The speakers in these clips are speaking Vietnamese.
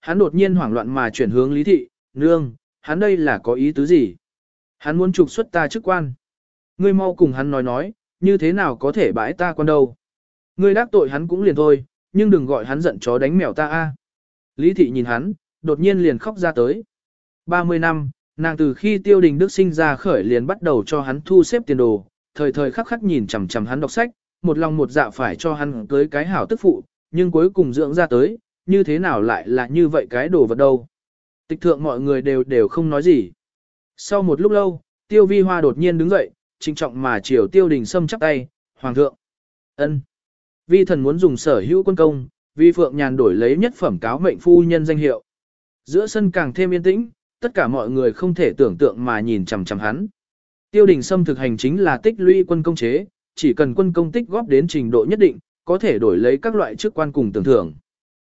Hắn đột nhiên hoảng loạn mà chuyển hướng Lý Thị, nương, hắn đây là có ý tứ gì? Hắn muốn trục xuất ta chức quan. Ngươi mau cùng hắn nói nói, như thế nào có thể bãi ta quan đâu? Ngươi đắc tội hắn cũng liền thôi, nhưng đừng gọi hắn giận chó đánh mèo ta a. Lý Thị nhìn hắn, đột nhiên liền khóc ra tới. 30 năm, nàng từ khi tiêu đình đức sinh ra khởi liền bắt đầu cho hắn thu xếp tiền đồ, thời thời khắc khắc nhìn chằm chằm hắn đọc sách, một lòng một dạ phải cho hắn cưới cái hảo tức phụ, nhưng cuối cùng dưỡng ra tới, như thế nào lại là như vậy cái đồ vật đâu. Tịch thượng mọi người đều đều không nói gì. Sau một lúc lâu, tiêu vi hoa đột nhiên đứng dậy, trinh trọng mà chiều tiêu đình sâm chắp tay, hoàng thượng. ân Vi thần muốn dùng sở hữu quân công, vi phượng nhàn đổi lấy nhất phẩm cáo mệnh phu nhân danh hiệu. Giữa sân càng thêm yên tĩnh, tất cả mọi người không thể tưởng tượng mà nhìn chằm chằm hắn. Tiêu đình Sâm thực hành chính là tích lũy quân công chế, chỉ cần quân công tích góp đến trình độ nhất định, có thể đổi lấy các loại chức quan cùng tưởng thưởng.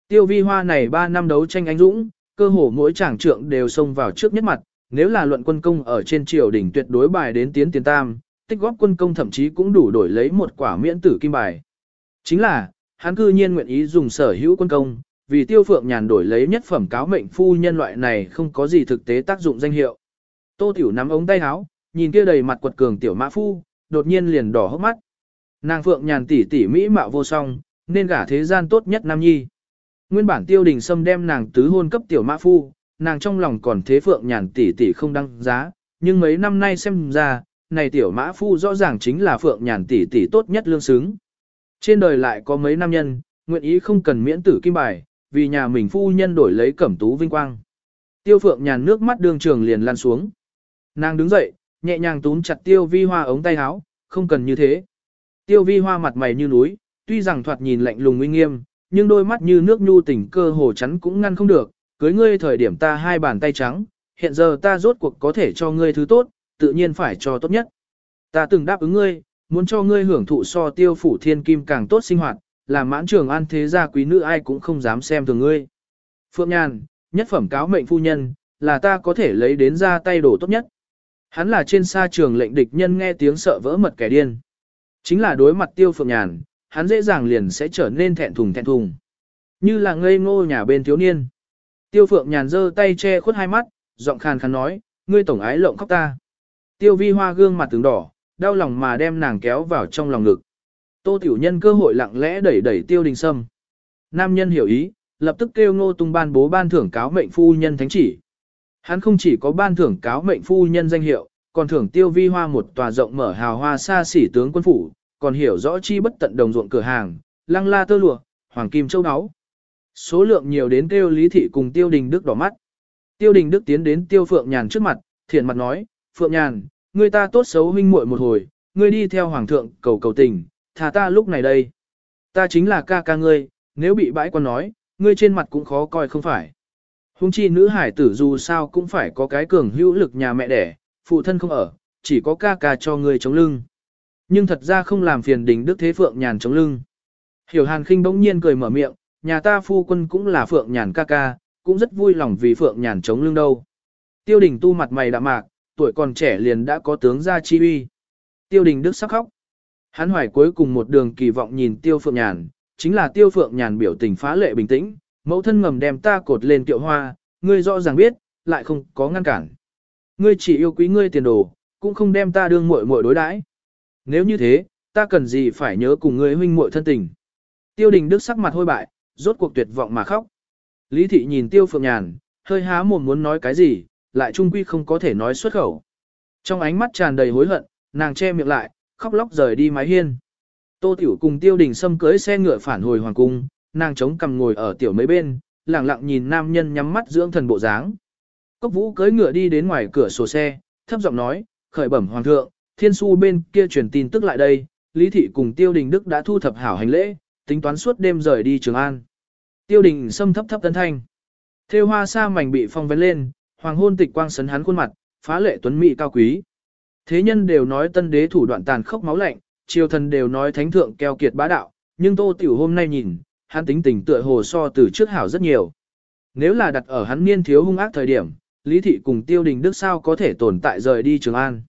Tiêu vi hoa này 3 năm đấu tranh anh dũng, cơ hồ mỗi tràng trượng đều xông vào trước nhất mặt, nếu là luận quân công ở trên triều đỉnh tuyệt đối bài đến tiến tiền tam, tích góp quân công thậm chí cũng đủ đổi lấy một quả miễn tử kim bài. Chính là, hắn cư nhiên nguyện ý dùng sở hữu quân công, vì tiêu phượng nhàn đổi lấy nhất phẩm cáo mệnh phu nhân loại này không có gì thực tế tác dụng danh hiệu. Tô tiểu nắm ống tay áo, nhìn kia đầy mặt quật cường tiểu mã phu, đột nhiên liền đỏ hốc mắt. Nàng phượng nhàn tỷ tỷ mỹ mạo vô song, nên gả thế gian tốt nhất nam nhi. Nguyên bản tiêu đình sâm đem nàng tứ hôn cấp tiểu mã phu, nàng trong lòng còn thế phượng nhàn tỷ tỷ không đăng giá, nhưng mấy năm nay xem ra, này tiểu mã phu rõ ràng chính là phượng nhàn tỷ tỷ tốt nhất lương xứng. Trên đời lại có mấy nam nhân, nguyện ý không cần miễn tử kim bài, vì nhà mình phu nhân đổi lấy cẩm tú vinh quang. Tiêu phượng nhàn nước mắt đường trường liền lan xuống. Nàng đứng dậy, nhẹ nhàng túm chặt tiêu vi hoa ống tay áo, không cần như thế. Tiêu vi hoa mặt mày như núi, tuy rằng thoạt nhìn lạnh lùng uy nghiêm, nhưng đôi mắt như nước nhu tình cơ hồ chắn cũng ngăn không được, cưới ngươi thời điểm ta hai bàn tay trắng, hiện giờ ta rốt cuộc có thể cho ngươi thứ tốt, tự nhiên phải cho tốt nhất. Ta từng đáp ứng ngươi, muốn cho ngươi hưởng thụ so tiêu phủ thiên kim càng tốt sinh hoạt, làm mãn trường an thế gia quý nữ ai cũng không dám xem thường ngươi. Phượng Nhàn, nhất phẩm cáo mệnh phu nhân, là ta có thể lấy đến ra tay đổ tốt nhất. Hắn là trên xa trường lệnh địch nhân nghe tiếng sợ vỡ mật kẻ điên. Chính là đối mặt tiêu Phượng Nhàn, hắn dễ dàng liền sẽ trở nên thẹn thùng thẹn thùng. Như là ngây ngô nhà bên thiếu niên. Tiêu Phượng Nhàn giơ tay che khuất hai mắt, giọng khàn khàn nói, ngươi tổng ái lộng khóc ta. Tiêu vi hoa gương mặt tướng đỏ, đau lòng mà đem nàng kéo vào trong lòng ngực. Tô Tiểu Nhân cơ hội lặng lẽ đẩy đẩy Tiêu Đình Sâm. Nam nhân hiểu ý, lập tức kêu Ngô Tung ban bố ban thưởng cáo mệnh phu nhân thánh chỉ. Hắn không chỉ có ban thưởng cáo mệnh phu nhân danh hiệu, còn thưởng Tiêu Vi Hoa một tòa rộng mở hào hoa xa xỉ tướng quân phủ, còn hiểu rõ chi bất tận đồng ruộng cửa hàng, lăng la tơ lụa, hoàng kim châu áo. Số lượng nhiều đến kêu Lý Thị cùng Tiêu Đình Đức đỏ mắt. Tiêu Đình Đức tiến đến Tiêu Phượng Nhàn trước mặt, thiện mặt nói, Phượng Nhàn, người ta tốt xấu huynh muội một hồi, ngươi đi theo Hoàng thượng cầu cầu tình, thà ta lúc này đây. Ta chính là ca ca ngươi, nếu bị bãi quan nói, ngươi trên mặt cũng khó coi không phải. Hùng chi nữ hải tử dù sao cũng phải có cái cường hữu lực nhà mẹ đẻ, phụ thân không ở, chỉ có ca ca cho ngươi chống lưng. Nhưng thật ra không làm phiền đình đức thế phượng nhàn chống lưng. Hiểu hàn khinh bỗng nhiên cười mở miệng, nhà ta phu quân cũng là phượng nhàn ca ca, cũng rất vui lòng vì phượng nhàn chống lưng đâu. Tiêu đình tu mặt mày đạm mạc, tuổi còn trẻ liền đã có tướng gia chi uy. Tiêu đình đức sắc khóc. Hắn hoài cuối cùng một đường kỳ vọng nhìn Tiêu Phượng Nhàn, chính là Tiêu Phượng Nhàn biểu tình phá lệ bình tĩnh, mẫu thân ngầm đem ta cột lên Tiệu hoa, ngươi rõ ràng biết, lại không có ngăn cản. Ngươi chỉ yêu quý ngươi tiền đồ, cũng không đem ta đương muội muội đối đãi. Nếu như thế, ta cần gì phải nhớ cùng ngươi huynh muội thân tình. Tiêu Đình Đức sắc mặt hôi bại, rốt cuộc tuyệt vọng mà khóc. Lý thị nhìn Tiêu Phượng Nhàn, hơi há mồm muốn nói cái gì, lại trung quy không có thể nói xuất khẩu. Trong ánh mắt tràn đầy hối hận, nàng che miệng lại, khóc lóc rời đi mái hiên. Tô Tiểu cùng Tiêu Đình Sâm cưới xe ngựa phản hồi hoàng cung, nàng chống cằm ngồi ở tiểu mấy bên, lặng lặng nhìn nam nhân nhắm mắt dưỡng thần bộ dáng. Cốc Vũ cưới ngựa đi đến ngoài cửa sổ xe, thấp giọng nói, khởi bẩm hoàng thượng, thiên su bên kia truyền tin tức lại đây, Lý Thị cùng Tiêu Đình Đức đã thu thập hảo hành lễ, tính toán suốt đêm rời đi Trường An. Tiêu Đình xâm thấp thấp tấn thanh. Thêu hoa sa mảnh bị phong vén lên, hoàng hôn tịch quang sấn hắn khuôn mặt, phá lệ tuấn mỹ cao quý. Thế nhân đều nói tân đế thủ đoạn tàn khốc máu lạnh, triều thần đều nói thánh thượng keo kiệt bá đạo, nhưng tô tiểu hôm nay nhìn, hắn tính tình tựa hồ so từ trước hảo rất nhiều. Nếu là đặt ở hắn niên thiếu hung ác thời điểm, Lý Thị cùng Tiêu Đình Đức sao có thể tồn tại rời đi Trường An.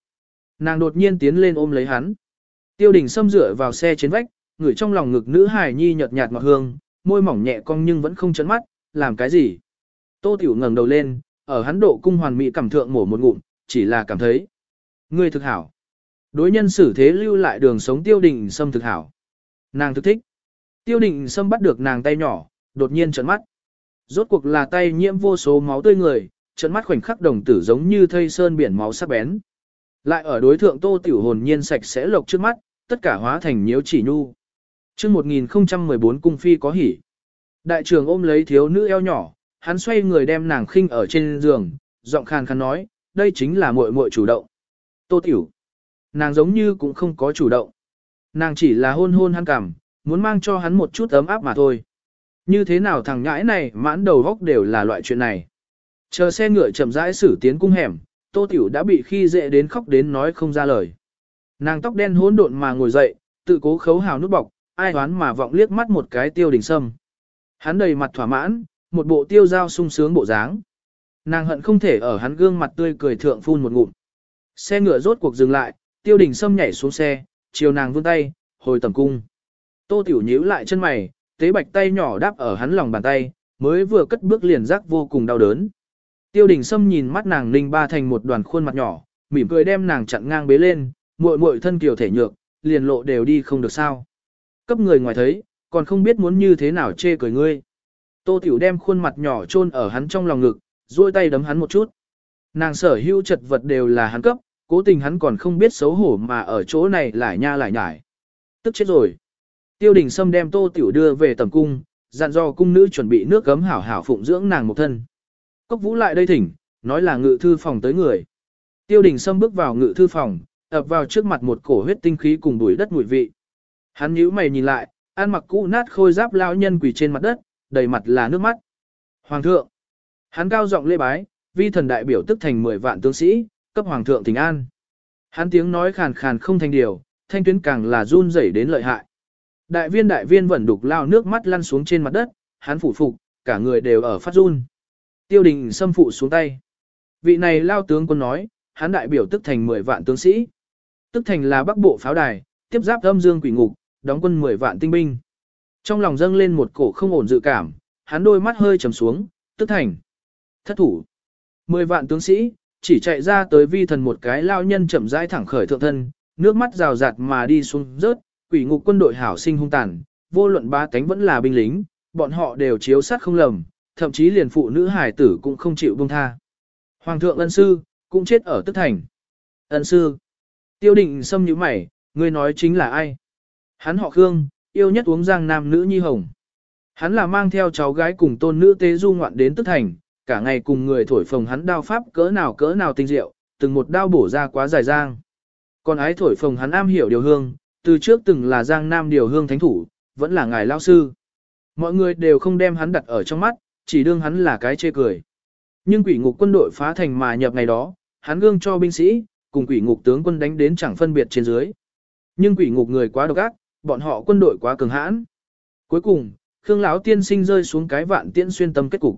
Nàng đột nhiên tiến lên ôm lấy hắn. Tiêu Đình xâm dựa vào xe trên vách, ngửi trong lòng ngực nữ hài nhi nhợt nhạt ngọt hương, môi mỏng nhẹ cong nhưng vẫn không chấn mắt, làm cái gì? Tô Tiểu ngẩng đầu lên, ở hắn độ cung hoàn mỹ cảm thượng mổ một ngụm, chỉ là cảm thấy. Ngươi thực hảo. Đối nhân xử thế lưu lại đường sống tiêu đình sâm thực hảo. Nàng thực thích. Tiêu đình sâm bắt được nàng tay nhỏ, đột nhiên trợn mắt. Rốt cuộc là tay nhiễm vô số máu tươi người, trợn mắt khoảnh khắc đồng tử giống như thây sơn biển máu sắc bén. Lại ở đối thượng tô tiểu hồn nhiên sạch sẽ lộc trước mắt, tất cả hóa thành nhiễu chỉ nhu. Trước 1014 cung phi có hỉ. Đại trưởng ôm lấy thiếu nữ eo nhỏ, hắn xoay người đem nàng khinh ở trên giường, giọng khàn khàn nói, đây chính là muội muội chủ động. Tô tiểu. Nàng giống như cũng không có chủ động. Nàng chỉ là hôn hôn hắn cảm, muốn mang cho hắn một chút ấm áp mà thôi. Như thế nào thằng nhãi này mãn đầu góc đều là loại chuyện này. Chờ xe ngựa chậm rãi xử tiến cung hẻm, tô tiểu đã bị khi dễ đến khóc đến nói không ra lời. Nàng tóc đen hỗn độn mà ngồi dậy, tự cố khấu hào nút bọc, ai đoán mà vọng liếc mắt một cái tiêu đình sâm. Hắn đầy mặt thỏa mãn, một bộ tiêu dao sung sướng bộ dáng. Nàng hận không thể ở hắn gương mặt tươi cười thượng phun một ngụm. Xe ngựa rốt cuộc dừng lại, tiêu đình sâm nhảy xuống xe, chiều nàng vươn tay, hồi tầm cung. Tô tiểu nhíu lại chân mày, tế bạch tay nhỏ đáp ở hắn lòng bàn tay, mới vừa cất bước liền giác vô cùng đau đớn. Tiêu đình sâm nhìn mắt nàng ninh ba thành một đoàn khuôn mặt nhỏ, mỉm cười đem nàng chặn ngang bế lên, muội muội thân kiều thể nhược, liền lộ đều đi không được sao. Cấp người ngoài thấy, còn không biết muốn như thế nào chê cười ngươi. Tô tiểu đem khuôn mặt nhỏ chôn ở hắn trong lòng ngực, duỗi tay đấm hắn một chút. Nàng sở hữu chật vật đều là hắn cấp, cố tình hắn còn không biết xấu hổ mà ở chỗ này lại nha lại nhải. Tức chết rồi. Tiêu đình Sâm đem tô tiểu đưa về tầm cung, dặn dò cung nữ chuẩn bị nước gấm hảo hảo phụng dưỡng nàng một thân. Cốc vũ lại đây thỉnh, nói là ngự thư phòng tới người. Tiêu đình Sâm bước vào ngự thư phòng, ập vào trước mặt một cổ huyết tinh khí cùng bụi đất mùi vị. Hắn nhíu mày nhìn lại, ăn mặc cũ nát khôi giáp lão nhân quỳ trên mặt đất, đầy mặt là nước mắt. Hoàng thượng. Hắn cao giọng lê bái, vi thần đại biểu tức thành 10 vạn tướng sĩ, cấp hoàng thượng thỉnh an. Hắn tiếng nói khàn khàn không thành điều, thanh tuyến càng là run rẩy đến lợi hại. Đại viên đại viên vẫn đục lao nước mắt lăn xuống trên mặt đất, hắn phủ phục, cả người đều ở phát run. Tiêu đình xâm phụ xuống tay. Vị này lao tướng quân nói, hắn đại biểu tức thành 10 vạn tướng sĩ. Tức thành là bắc bộ pháo đài, tiếp giáp âm dương quỷ ngục, đóng quân 10 vạn tinh binh. Trong lòng dâng lên một cổ không ổn dự cảm, hắn đôi mắt hơi trầm xuống, tức thành. Thất thủ. 10 vạn tướng sĩ, chỉ chạy ra tới vi thần một cái lao nhân chậm rãi thẳng khởi thượng thân, nước mắt rào rạt mà đi xuống rớt, quỷ ngục quân đội hảo sinh hung tàn, vô luận ba cánh vẫn là binh lính, bọn họ đều chiếu sát không lầm, thậm chí liền phụ nữ hải tử cũng không chịu buông tha. Hoàng thượng ân sư, cũng chết ở tức thành. Ân sư. Tiêu định xâm như mày, người nói chính là ai? Hắn họ Khương, yêu nhất uống giang nam nữ nhi hồng. Hắn là mang theo cháu gái cùng tôn nữ tế du ngoạn đến tức thành, cả ngày cùng người thổi phồng hắn đao pháp cỡ nào cỡ nào tinh diệu, từng một đao bổ ra quá dài giang. Còn ái thổi phồng hắn am hiểu điều hương, từ trước từng là giang nam điều hương thánh thủ, vẫn là ngài lao sư. Mọi người đều không đem hắn đặt ở trong mắt, chỉ đương hắn là cái chê cười. Nhưng quỷ ngục quân đội phá thành mà nhập ngày đó, hắn gương cho binh sĩ, cùng quỷ ngục tướng quân đánh đến chẳng phân biệt trên dưới. Nhưng quỷ ngục người quá độc ác, bọn họ quân đội quá cường hãn. Cuối cùng, Khương lão tiên sinh rơi xuống cái vạn tiễn xuyên tâm kết cục.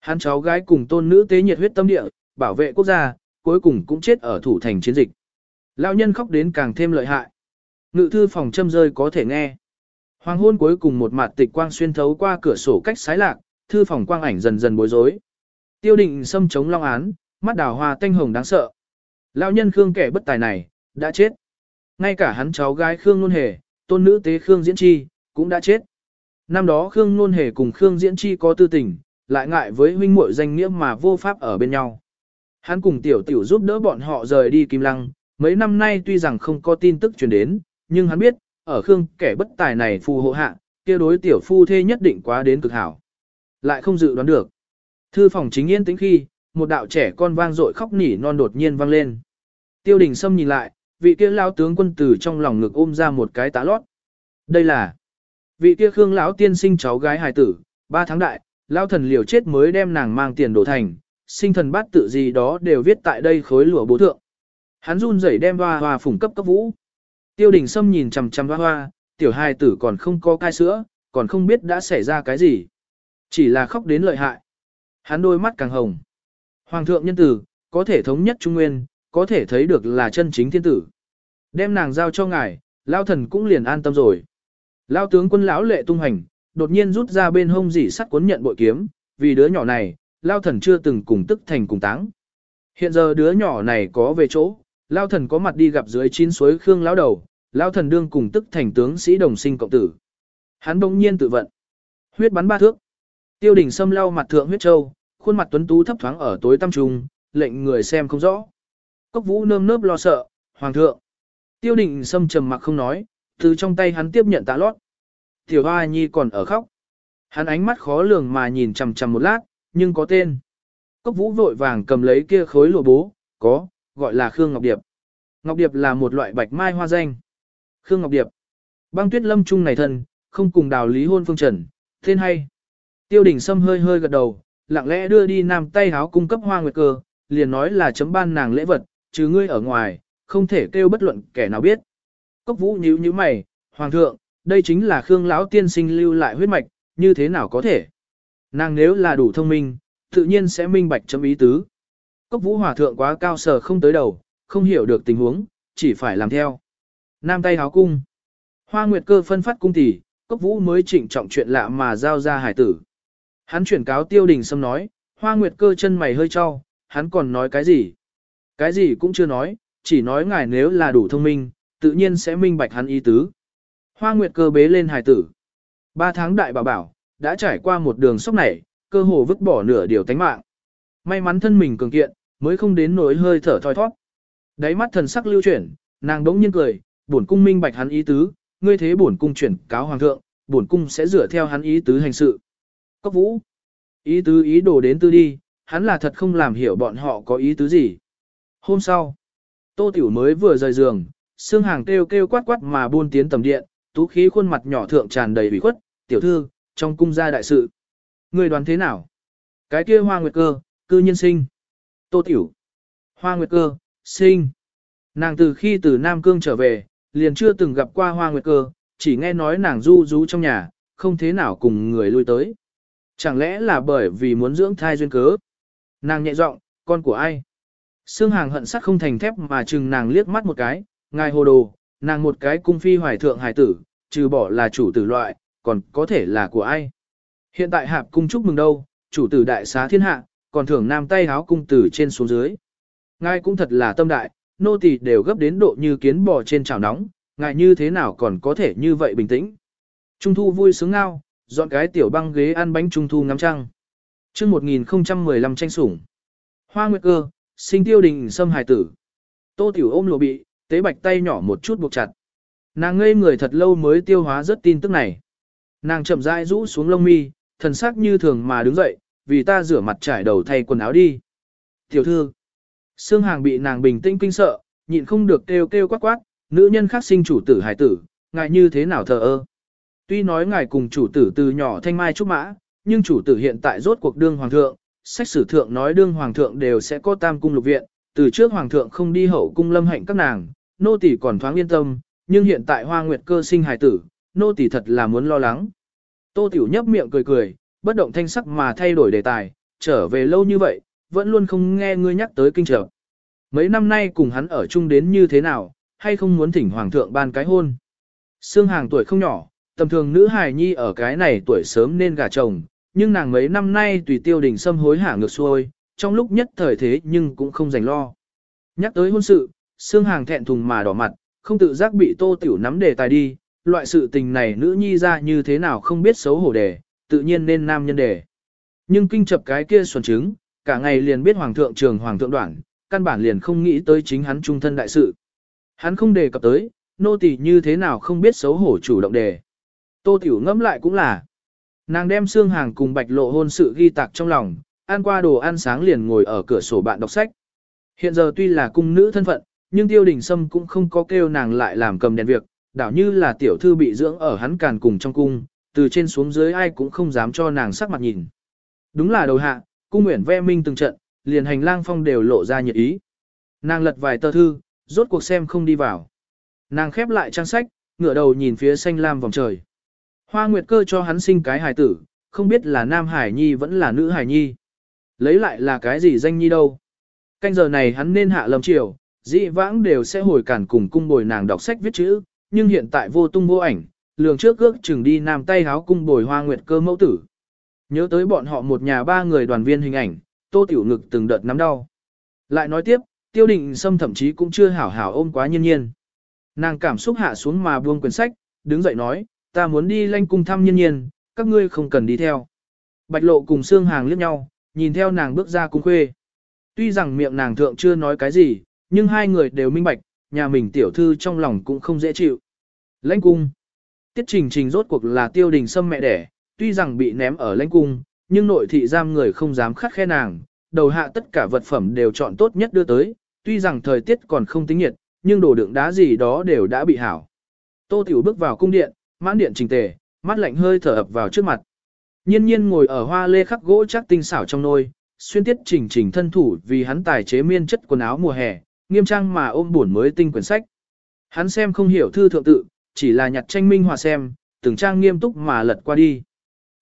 Hắn cháu gái cùng tôn nữ tế nhiệt huyết tâm địa, bảo vệ quốc gia, cuối cùng cũng chết ở thủ thành chiến dịch. Lão nhân khóc đến càng thêm lợi hại. Ngự thư phòng châm rơi có thể nghe. Hoàng hôn cuối cùng một mặt tịch quang xuyên thấu qua cửa sổ cách sái lạc, thư phòng quang ảnh dần dần bối rối. Tiêu định xâm chống long án, mắt đào hoa tanh hồng đáng sợ. Lão nhân Khương kẻ bất tài này, đã chết. Ngay cả hắn cháu gái Khương Nôn Hề, tôn nữ tế Khương Diễn Chi, cũng đã chết. Năm đó Khương Nôn Hề cùng Khương Diễn Chi có tư tình, lại ngại với huynh muội danh nghĩa mà vô pháp ở bên nhau. Hắn cùng tiểu tiểu giúp đỡ bọn họ rời đi Kim Lăng, mấy năm nay tuy rằng không có tin tức truyền đến, nhưng hắn biết, ở Khương kẻ bất tài này phù hộ hạ, kia đối tiểu phu thê nhất định quá đến cực hảo. Lại không dự đoán được. Thư phòng chính yên tĩnh khi, một đạo trẻ con vang dội khóc nỉ non đột nhiên vang lên. Tiêu đình Sâm nhìn lại, vị kia lão tướng quân tử trong lòng ngực ôm ra một cái tá lót. Đây là vị kia Khương lão tiên sinh cháu gái hài tử, ba tháng đại, lão thần liều chết mới đem nàng mang tiền đổ thành, sinh thần bát tự gì đó đều viết tại đây khối lụa bố thượng. Hắn run rẩy đem hoa hoa phủng cấp cấp vũ. Tiêu đình Sâm nhìn chằm chằm hoa hoa, tiểu hài tử còn không có cai sữa, còn không biết đã xảy ra cái gì. Chỉ là khóc đến lợi hại. Hắn đôi mắt càng hồng. Hoàng thượng nhân tử, có thể thống nhất Trung Nguyên, có thể thấy được là chân chính thiên tử. Đem nàng giao cho ngài, lao thần cũng liền an tâm rồi. Lao tướng quân lão lệ tung hành, đột nhiên rút ra bên hông dỉ sắt cuốn nhận bội kiếm, vì đứa nhỏ này, lao thần chưa từng cùng tức thành cùng táng. Hiện giờ đứa nhỏ này có về chỗ, lao thần có mặt đi gặp dưới chín suối khương lão đầu, lao thần đương cùng tức thành tướng sĩ đồng sinh cộng tử. Hắn bỗng nhiên tự vận. Huyết bắn ba thước. Tiêu đỉnh xâm lau mặt thượng huyết châu, khuôn mặt tuấn tú thấp thoáng ở tối tăm trùng, lệnh người xem không rõ. Cốc vũ nơm nớp lo sợ, hoàng thượng. Tiêu Đỉnh xâm trầm mặc không nói, từ trong tay hắn tiếp nhận tạ lót. Tiểu hoa nhi còn ở khóc. Hắn ánh mắt khó lường mà nhìn chằm chằm một lát, nhưng có tên. Cốc vũ vội vàng cầm lấy kia khối lụa bố, có, gọi là Khương Ngọc Điệp. Ngọc Điệp là một loại bạch mai hoa danh. Khương Ngọc Điệp. Băng tuyết lâm trung này thân, không cùng đào lý hôn phương trần, tên hay. Tiêu đỉnh sâm hơi hơi gật đầu, lặng lẽ đưa đi nam tay háo cung cấp hoa nguyệt cơ, liền nói là chấm ban nàng lễ vật, chứ ngươi ở ngoài, không thể kêu bất luận kẻ nào biết. Cốc vũ nhíu nhíu mày, hoàng thượng, đây chính là Khương lão tiên sinh lưu lại huyết mạch, như thế nào có thể? Nàng nếu là đủ thông minh, tự nhiên sẽ minh bạch chấm ý tứ. Cốc vũ hòa thượng quá cao sở không tới đầu, không hiểu được tình huống, chỉ phải làm theo. Nam tay háo cung. Hoa nguyệt cơ phân phát cung tỷ, cốc vũ mới chỉnh trọng chuyện lạ mà giao ra hải tử. Hắn chuyển cáo tiêu đình sâm nói, hoa nguyệt cơ chân mày hơi cho, hắn còn nói cái gì? Cái gì cũng chưa nói, chỉ nói ngài nếu là đủ thông minh, tự nhiên sẽ minh bạch hắn ý tứ. Hoa nguyệt cơ bế lên hài tử. Ba tháng đại bảo bảo, đã trải qua một đường sốc này, cơ hồ vứt bỏ nửa điều tánh mạng. May mắn thân mình cường kiện, mới không đến nỗi hơi thở thoi thoát. Đáy mắt thần sắc lưu chuyển, nàng đống nhiên cười, bổn cung minh bạch hắn ý tứ, ngươi thế bổn cung chuyển cáo hoàng thượng, bổn cung sẽ dựa theo hắn ý tứ hành sự. Cốc vũ, ý tứ ý đồ đến tư đi, hắn là thật không làm hiểu bọn họ có ý tứ gì. Hôm sau, Tô Tiểu mới vừa rời giường, xương hàng kêu kêu quát quát mà buôn tiến tầm điện, tú khí khuôn mặt nhỏ thượng tràn đầy ủy khuất, tiểu thư, trong cung gia đại sự. Người đoán thế nào? Cái kia hoa nguyệt cơ, cư nhân sinh. Tô Tiểu. Hoa nguyệt cơ, sinh. Nàng từ khi từ Nam Cương trở về, liền chưa từng gặp qua hoa nguyệt cơ, chỉ nghe nói nàng du rú trong nhà, không thế nào cùng người lui tới. Chẳng lẽ là bởi vì muốn dưỡng thai duyên cớ? Nàng nhẹ giọng, con của ai? Sương hàng hận sắc không thành thép mà chừng nàng liếc mắt một cái, ngài hồ đồ, nàng một cái cung phi hoài thượng hài tử, trừ bỏ là chủ tử loại, còn có thể là của ai. Hiện tại hạp cung chúc mừng đâu, chủ tử đại xá thiên hạ, còn thưởng nam tay háo cung tử trên xuống dưới. Ngài cũng thật là tâm đại, nô tỳ đều gấp đến độ như kiến bò trên chảo nóng, ngài như thế nào còn có thể như vậy bình tĩnh. Trung thu vui sướng ngao, dọn cái tiểu băng ghế ăn bánh trung thu ngắm trăng. chương 1015 tranh sủng. Hoa Nguyệt Cơ, sinh tiêu đình xâm hài tử. Tô Tiểu ôm lộ bị, tế bạch tay nhỏ một chút buộc chặt. Nàng ngây người thật lâu mới tiêu hóa rất tin tức này. Nàng chậm rãi rũ xuống lông mi, thần sắc như thường mà đứng dậy, vì ta rửa mặt trải đầu thay quần áo đi. Tiểu thư, xương hàng bị nàng bình tĩnh kinh sợ, nhịn không được kêu kêu quát quát, nữ nhân khác sinh chủ tử hài tử, ngại như thế nào thờ ơ. Tuy nói ngài cùng chủ tử từ nhỏ thanh mai trúc mã, nhưng chủ tử hiện tại rốt cuộc đương hoàng thượng, sách sử thượng nói đương hoàng thượng đều sẽ có tam cung lục viện, từ trước hoàng thượng không đi hậu cung lâm hạnh các nàng, nô tỳ còn thoáng yên tâm, nhưng hiện tại hoa nguyệt cơ sinh hài tử, nô tỳ thật là muốn lo lắng. Tô tiểu nhấp miệng cười cười, bất động thanh sắc mà thay đổi đề tài, trở về lâu như vậy, vẫn luôn không nghe ngươi nhắc tới kinh trở. Mấy năm nay cùng hắn ở chung đến như thế nào, hay không muốn thỉnh hoàng thượng ban cái hôn. Sương hàng tuổi không nhỏ, tầm thường nữ hài nhi ở cái này tuổi sớm nên gả chồng, nhưng nàng mấy năm nay tùy tiêu đình xâm hối hả ngược xuôi, trong lúc nhất thời thế nhưng cũng không dành lo. Nhắc tới hôn sự, xương hàng thẹn thùng mà đỏ mặt, không tự giác bị tô tiểu nắm đề tài đi, loại sự tình này nữ nhi ra như thế nào không biết xấu hổ đề, tự nhiên nên nam nhân đề. Nhưng kinh chập cái kia xuẩn trứng, cả ngày liền biết hoàng thượng trường hoàng thượng đoạn, căn bản liền không nghĩ tới chính hắn trung thân đại sự. Hắn không đề cập tới, nô tỳ như thế nào không biết xấu hổ chủ động đề. Tô tiểu ngẫm lại cũng là, Nàng đem xương hàng cùng bạch lộ hôn sự ghi tạc trong lòng, ăn qua đồ ăn sáng liền ngồi ở cửa sổ bạn đọc sách. Hiện giờ tuy là cung nữ thân phận, nhưng tiêu đình sâm cũng không có kêu nàng lại làm cầm đèn việc, đảo như là tiểu thư bị dưỡng ở hắn càn cùng trong cung, từ trên xuống dưới ai cũng không dám cho nàng sắc mặt nhìn. Đúng là đầu hạ, cung nguyện ve minh từng trận, liền hành lang phong đều lộ ra nhiệt ý. Nàng lật vài tờ thư, rốt cuộc xem không đi vào. Nàng khép lại trang sách, ngửa đầu nhìn phía xanh lam vòng trời. Hoa Nguyệt cơ cho hắn sinh cái hài tử, không biết là nam hải nhi vẫn là nữ hải nhi. Lấy lại là cái gì danh nhi đâu. Canh giờ này hắn nên hạ lâm triều, dị vãng đều sẽ hồi cản cùng cung bồi nàng đọc sách viết chữ, nhưng hiện tại vô tung vô ảnh, lường trước ước chừng đi nam tay háo cung bồi hoa nguyệt cơ mẫu tử. Nhớ tới bọn họ một nhà ba người đoàn viên hình ảnh, tô tiểu ngực từng đợt nắm đau. Lại nói tiếp, tiêu định sâm thậm chí cũng chưa hảo hảo ôm quá nhiên nhiên. Nàng cảm xúc hạ xuống mà buông quyển sách, đứng dậy nói, ta muốn đi lanh cung thăm nhiên nhiên, các ngươi không cần đi theo. Bạch lộ cùng xương hàng liếc nhau, nhìn theo nàng bước ra cung khuê. Tuy rằng miệng nàng thượng chưa nói cái gì, nhưng hai người đều minh bạch, nhà mình tiểu thư trong lòng cũng không dễ chịu. Lãnh cung. Tiết trình trình rốt cuộc là tiêu đình sâm mẹ đẻ, tuy rằng bị ném ở lãnh cung, nhưng nội thị giam người không dám khắc khe nàng, đầu hạ tất cả vật phẩm đều chọn tốt nhất đưa tới, tuy rằng thời tiết còn không tính nhiệt, nhưng đồ đựng đá gì đó đều đã bị hảo. Tô Tiểu bước vào cung điện, mãn điện trình tề, mắt lạnh hơi thở ập vào trước mặt. Nhiên nhiên ngồi ở hoa lê khắc gỗ chắc tinh xảo trong nôi, xuyên tiết chỉnh chỉnh thân thủ vì hắn tài chế miên chất quần áo mùa hè, nghiêm trang mà ôm buồn mới tinh quyển sách. Hắn xem không hiểu thư thượng tự, chỉ là nhặt tranh minh hòa xem, từng trang nghiêm túc mà lật qua đi.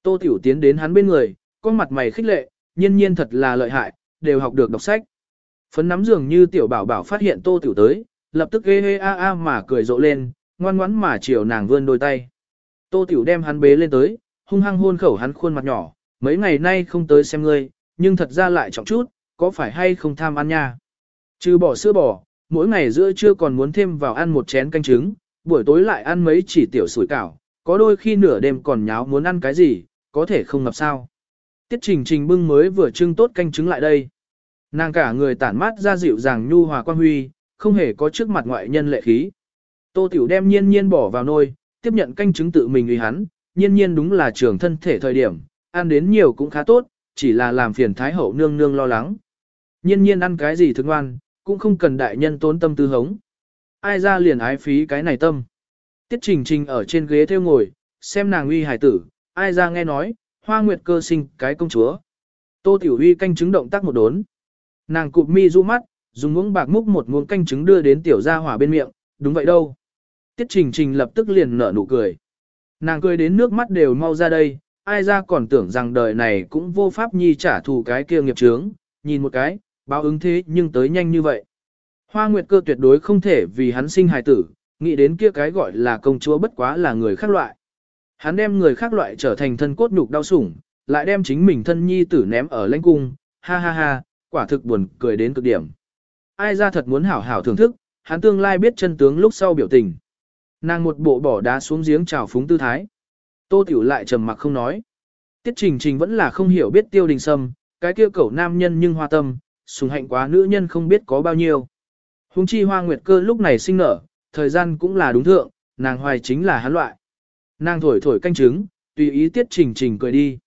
Tô Tiểu tiến đến hắn bên người, con mặt mày khích lệ, nhiên nhiên thật là lợi hại, đều học được đọc sách. Phấn nắm dường như Tiểu Bảo Bảo phát hiện Tô Tiểu tới, lập tức ghê hê a a mà cười rộ lên, ngoan ngoãn mà chiều nàng vươn đôi tay. Tô Tiểu đem hắn bế lên tới, hung hăng hôn khẩu hắn khuôn mặt nhỏ, mấy ngày nay không tới xem ngươi, nhưng thật ra lại trọng chút, có phải hay không tham ăn nha. Trừ bỏ sữa bò, mỗi ngày giữa trưa còn muốn thêm vào ăn một chén canh trứng, buổi tối lại ăn mấy chỉ tiểu sủi cảo, có đôi khi nửa đêm còn nháo muốn ăn cái gì, có thể không ngập sao. Tiết trình trình bưng mới vừa trưng tốt canh trứng lại đây. Nàng cả người tản mát ra dịu dàng nhu hòa quan huy, không hề có trước mặt ngoại nhân lệ khí. Tô Tiểu đem nhiên nhiên bỏ vào nôi, tiếp nhận canh trứng tự mình uy hắn, nhiên nhiên đúng là trưởng thân thể thời điểm, ăn đến nhiều cũng khá tốt, chỉ là làm phiền Thái Hậu nương nương lo lắng. Nhiên nhiên ăn cái gì thức ngoan, cũng không cần đại nhân tốn tâm tư hống. Ai ra liền ái phí cái này tâm. Tiết trình trình ở trên ghế theo ngồi, xem nàng uy hải tử, ai ra nghe nói, hoa nguyệt cơ sinh cái công chúa. Tô Tiểu Uy canh chứng động tác một đốn. Nàng cụp mi du mắt, dùng muỗng bạc múc một muỗng canh trứng đưa đến tiểu gia hỏa bên miệng, đúng vậy đâu. Tiết Trình Trình lập tức liền nở nụ cười. Nàng cười đến nước mắt đều mau ra đây, ai ra còn tưởng rằng đời này cũng vô pháp nhi trả thù cái kia nghiệp chướng, nhìn một cái, báo ứng thế nhưng tới nhanh như vậy. Hoa Nguyệt cơ tuyệt đối không thể vì hắn sinh hài tử, nghĩ đến kia cái gọi là công chúa bất quá là người khác loại. Hắn đem người khác loại trở thành thân cốt nhục đau sủng, lại đem chính mình thân nhi tử ném ở lãnh cung, ha ha ha, quả thực buồn cười đến cực điểm. Ai ra thật muốn hảo hảo thưởng thức, hắn tương lai biết chân tướng lúc sau biểu tình. Nàng một bộ bỏ đá xuống giếng chào phúng tư thái. Tô Tiểu lại trầm mặc không nói. Tiết Trình Trình vẫn là không hiểu biết tiêu đình sâm, cái kia cẩu nam nhân nhưng hoa tâm, sùng hạnh quá nữ nhân không biết có bao nhiêu. Hùng chi hoa nguyệt cơ lúc này sinh nở, thời gian cũng là đúng thượng, nàng hoài chính là hắn loại. Nàng thổi thổi canh trứng, tùy ý Tiết Trình Trình cười đi.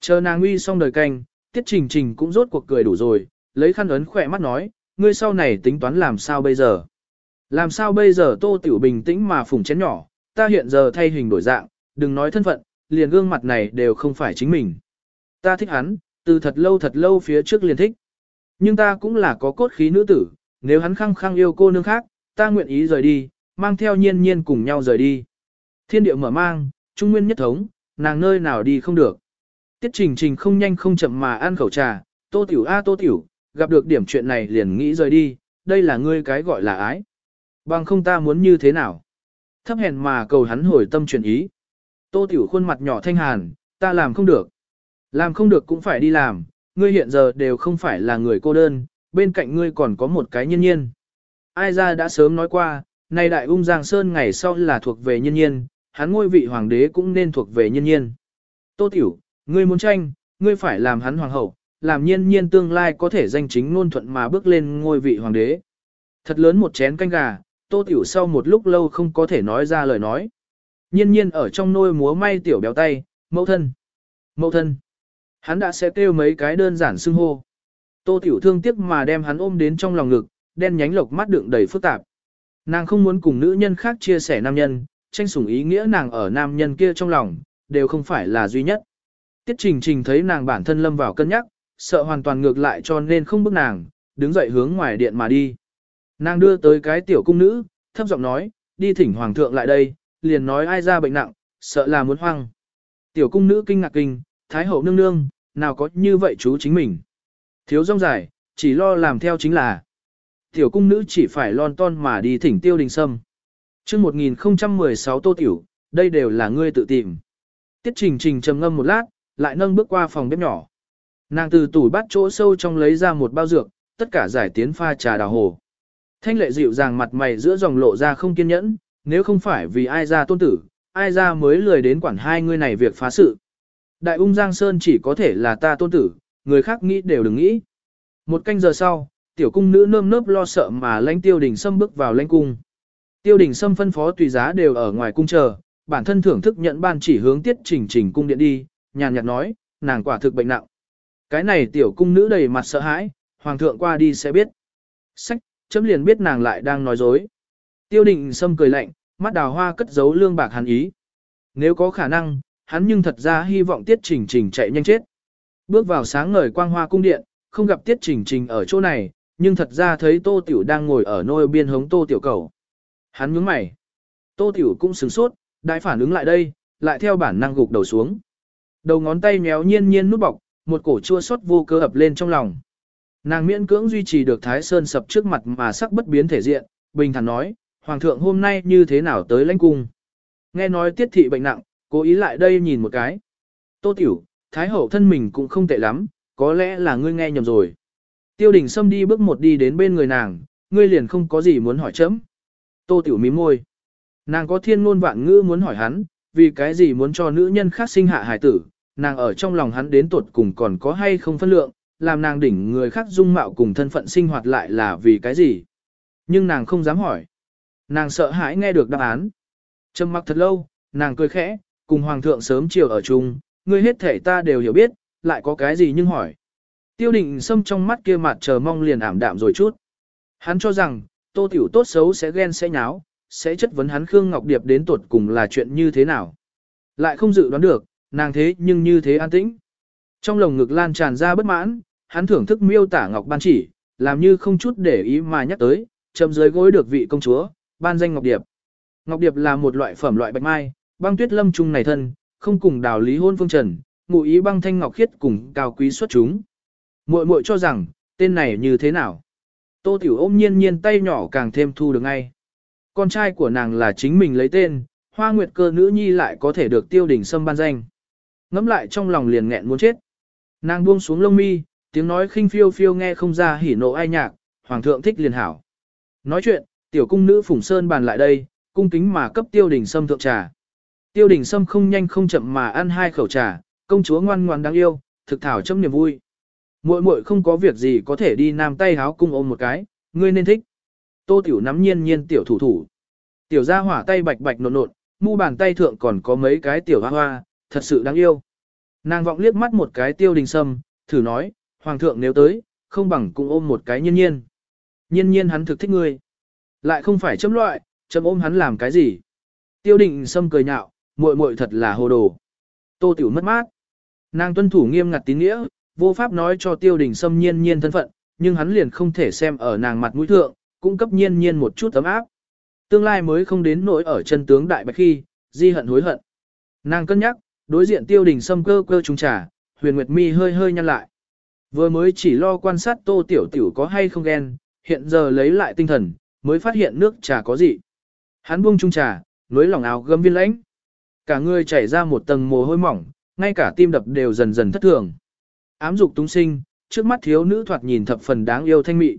Chờ nàng uy xong đời canh, Tiết Trình Trình cũng rốt cuộc cười đủ rồi, lấy khăn ấn khỏe mắt nói, ngươi sau này tính toán làm sao bây giờ. Làm sao bây giờ Tô Tiểu bình tĩnh mà phủng chén nhỏ, ta hiện giờ thay hình đổi dạng, đừng nói thân phận, liền gương mặt này đều không phải chính mình. Ta thích hắn, từ thật lâu thật lâu phía trước liền thích. Nhưng ta cũng là có cốt khí nữ tử, nếu hắn khăng khăng yêu cô nương khác, ta nguyện ý rời đi, mang theo nhiên nhiên cùng nhau rời đi. Thiên địa mở mang, trung nguyên nhất thống, nàng nơi nào đi không được. Tiết trình trình không nhanh không chậm mà ăn khẩu trà, tô tiểu a tô tiểu, gặp được điểm chuyện này liền nghĩ rời đi, đây là ngươi cái gọi là ái. Bằng không ta muốn như thế nào? Thấp hèn mà cầu hắn hồi tâm chuyển ý. Tô Tiểu khuôn mặt nhỏ thanh hàn, ta làm không được. Làm không được cũng phải đi làm, ngươi hiện giờ đều không phải là người cô đơn, bên cạnh ngươi còn có một cái nhân nhiên. Ai ra đã sớm nói qua, nay đại ung Giang Sơn ngày sau là thuộc về nhân nhiên, hắn ngôi vị hoàng đế cũng nên thuộc về nhân nhiên. Tô Tiểu, ngươi muốn tranh, ngươi phải làm hắn hoàng hậu, làm nhiên nhiên tương lai có thể danh chính ngôn thuận mà bước lên ngôi vị hoàng đế. Thật lớn một chén canh gà, Tô Tiểu sau một lúc lâu không có thể nói ra lời nói. Nhiên nhiên ở trong nôi múa may tiểu béo tay, mẫu thân. Mẫu thân. Hắn đã sẽ kêu mấy cái đơn giản xưng hô. Tô Tiểu thương tiếc mà đem hắn ôm đến trong lòng ngực, đen nhánh lộc mắt đựng đầy phức tạp. Nàng không muốn cùng nữ nhân khác chia sẻ nam nhân, tranh sủng ý nghĩa nàng ở nam nhân kia trong lòng, đều không phải là duy nhất. Tiết Trình Trình thấy nàng bản thân lâm vào cân nhắc, sợ hoàn toàn ngược lại cho nên không bức nàng, đứng dậy hướng ngoài điện mà đi. Nàng đưa tới cái tiểu cung nữ, thấp giọng nói, đi thỉnh hoàng thượng lại đây, liền nói ai ra bệnh nặng, sợ là muốn hoang. Tiểu cung nữ kinh ngạc kinh, thái hậu nương nương, nào có như vậy chú chính mình. Thiếu rong dài, chỉ lo làm theo chính là. Tiểu cung nữ chỉ phải lon ton mà đi thỉnh tiêu đình sâm. Trước 1016 tô tiểu, đây đều là ngươi tự tìm. Tiết trình trình trầm ngâm một lát, lại nâng bước qua phòng bếp nhỏ. Nàng từ tủ bát chỗ sâu trong lấy ra một bao dược, tất cả giải tiến pha trà đào hồ. Thanh lệ dịu dàng mặt mày giữa dòng lộ ra không kiên nhẫn, nếu không phải vì ai ra tôn tử, ai ra mới lười đến quản hai người này việc phá sự. Đại ung Giang Sơn chỉ có thể là ta tôn tử, người khác nghĩ đều đừng nghĩ. Một canh giờ sau, tiểu cung nữ nơm nớp lo sợ mà lãnh tiêu đình xâm bước vào lãnh cung. Tiêu đình xâm phân phó tùy giá đều ở ngoài cung chờ, bản thân thưởng thức nhận ban chỉ hướng tiết trình trình cung điện đi, nhàn nhạt nói, nàng quả thực bệnh nặng. Cái này tiểu cung nữ đầy mặt sợ hãi, hoàng thượng qua đi sẽ biết. Sách, chấm liền biết nàng lại đang nói dối. Tiêu định sâm cười lạnh, mắt đào hoa cất giấu lương bạc hắn ý. Nếu có khả năng, hắn nhưng thật ra hy vọng tiết trình trình chạy nhanh chết. Bước vào sáng ngời quang hoa cung điện, không gặp tiết trình trình ở chỗ này, nhưng thật ra thấy tô tiểu đang ngồi ở nôi biên hống tô tiểu cầu. Hắn nhướng mày. Tô tiểu cũng sửng sốt, đại phản ứng lại đây, lại theo bản năng gục đầu xuống. Đầu ngón tay méo nhiên nhiên nút bọc, một cổ chua xót vô cơ ập lên trong lòng. Nàng miễn cưỡng duy trì được Thái Sơn sập trước mặt mà sắc bất biến thể diện, bình thản nói, Hoàng thượng hôm nay như thế nào tới lãnh cung. Nghe nói tiết thị bệnh nặng, cố ý lại đây nhìn một cái. Tô Tiểu, Thái Hậu thân mình cũng không tệ lắm, có lẽ là ngươi nghe nhầm rồi. Tiêu đình Sâm đi bước một đi đến bên người nàng, ngươi liền không có gì muốn hỏi chấm. Tô Tiểu mím môi. Nàng có thiên ngôn vạn ngữ muốn hỏi hắn, vì cái gì muốn cho nữ nhân khác sinh hạ hải tử, nàng ở trong lòng hắn đến tuột cùng còn có hay không phân lượng, làm nàng đỉnh người khác dung mạo cùng thân phận sinh hoạt lại là vì cái gì. Nhưng nàng không dám hỏi. Nàng sợ hãi nghe được đáp án. Trầm mặc thật lâu, nàng cười khẽ, cùng hoàng thượng sớm chiều ở chung, ngươi hết thể ta đều hiểu biết, lại có cái gì nhưng hỏi. Tiêu định xâm trong mắt kia mặt chờ mong liền ảm đạm rồi chút. Hắn cho rằng, tô tiểu tốt xấu sẽ ghen sẽ nháo, sẽ chất vấn hắn Khương Ngọc Điệp đến tuột cùng là chuyện như thế nào. Lại không dự đoán được, nàng thế nhưng như thế an tĩnh. Trong lồng ngực lan tràn ra bất mãn, hắn thưởng thức miêu tả Ngọc Ban chỉ, làm như không chút để ý mà nhắc tới, chậm dưới gối được vị công chúa, ban danh Ngọc Điệp. Ngọc Điệp là một loại phẩm loại bạch mai, băng tuyết lâm trung này thân, không cùng đào lý hôn phương trần, ngụ ý băng thanh ngọc khiết cùng cao quý xuất chúng. Muội muội cho rằng, tên này như thế nào? Tô Tiểu ôm nhiên nhiên tay nhỏ càng thêm thu được ngay. Con trai của nàng là chính mình lấy tên, hoa nguyệt cơ nữ nhi lại có thể được tiêu đỉnh sâm ban danh. Ngắm lại trong lòng liền nghẹn muốn chết. Nàng buông xuống lông mi, tiếng nói khinh phiêu phiêu nghe không ra hỉ nộ ai nhạc, hoàng thượng thích liền hảo. Nói chuyện, tiểu cung nữ phùng sơn bàn lại đây, cung kính mà cấp tiêu đình sâm thượng trà. Tiêu đình sâm không nhanh không chậm mà ăn hai khẩu trà, công chúa ngoan ngoan đáng yêu, thực thảo chấm niềm vui. Muội muội không có việc gì có thể đi nam tay háo cung ôm một cái, ngươi nên thích. Tô tiểu nắm nhiên nhiên tiểu thủ thủ. Tiểu gia hỏa tay bạch bạch nộn nộn, mu bàn tay thượng còn có mấy cái tiểu hoa hoa, thật sự đáng yêu. Nàng vọng liếc mắt một cái tiêu đình sâm, thử nói, hoàng thượng nếu tới, không bằng cung ôm một cái nhiên nhiên. Nhiên nhiên hắn thực thích ngươi. Lại không phải chấm loại, chấm ôm hắn làm cái gì. Tiêu định sâm cười nhạo, muội muội thật là hồ đồ. Tô tiểu mất mát. Nàng tuân thủ nghiêm ngặt tín nghĩa, vô pháp nói cho tiêu đình sâm nhiên nhiên thân phận, nhưng hắn liền không thể xem ở nàng mặt mũi thượng, cung cấp nhiên nhiên một chút tấm áp. Tương lai mới không đến nỗi ở chân tướng đại bạch khi, di hận hối hận. Nàng cân nhắc, đối diện tiêu đình sâm cơ cơ trùng trà, huyền nguyệt mi hơi hơi nhăn lại. Vừa mới chỉ lo quan sát tô tiểu tiểu có hay không ghen, hiện giờ lấy lại tinh thần, mới phát hiện nước trà có gì. Hắn buông chung trà, nối lòng áo gấm viên lãnh. Cả người chảy ra một tầng mồ hôi mỏng, ngay cả tim đập đều dần dần thất thường. Ám dục tung sinh, trước mắt thiếu nữ thoạt nhìn thập phần đáng yêu thanh mị.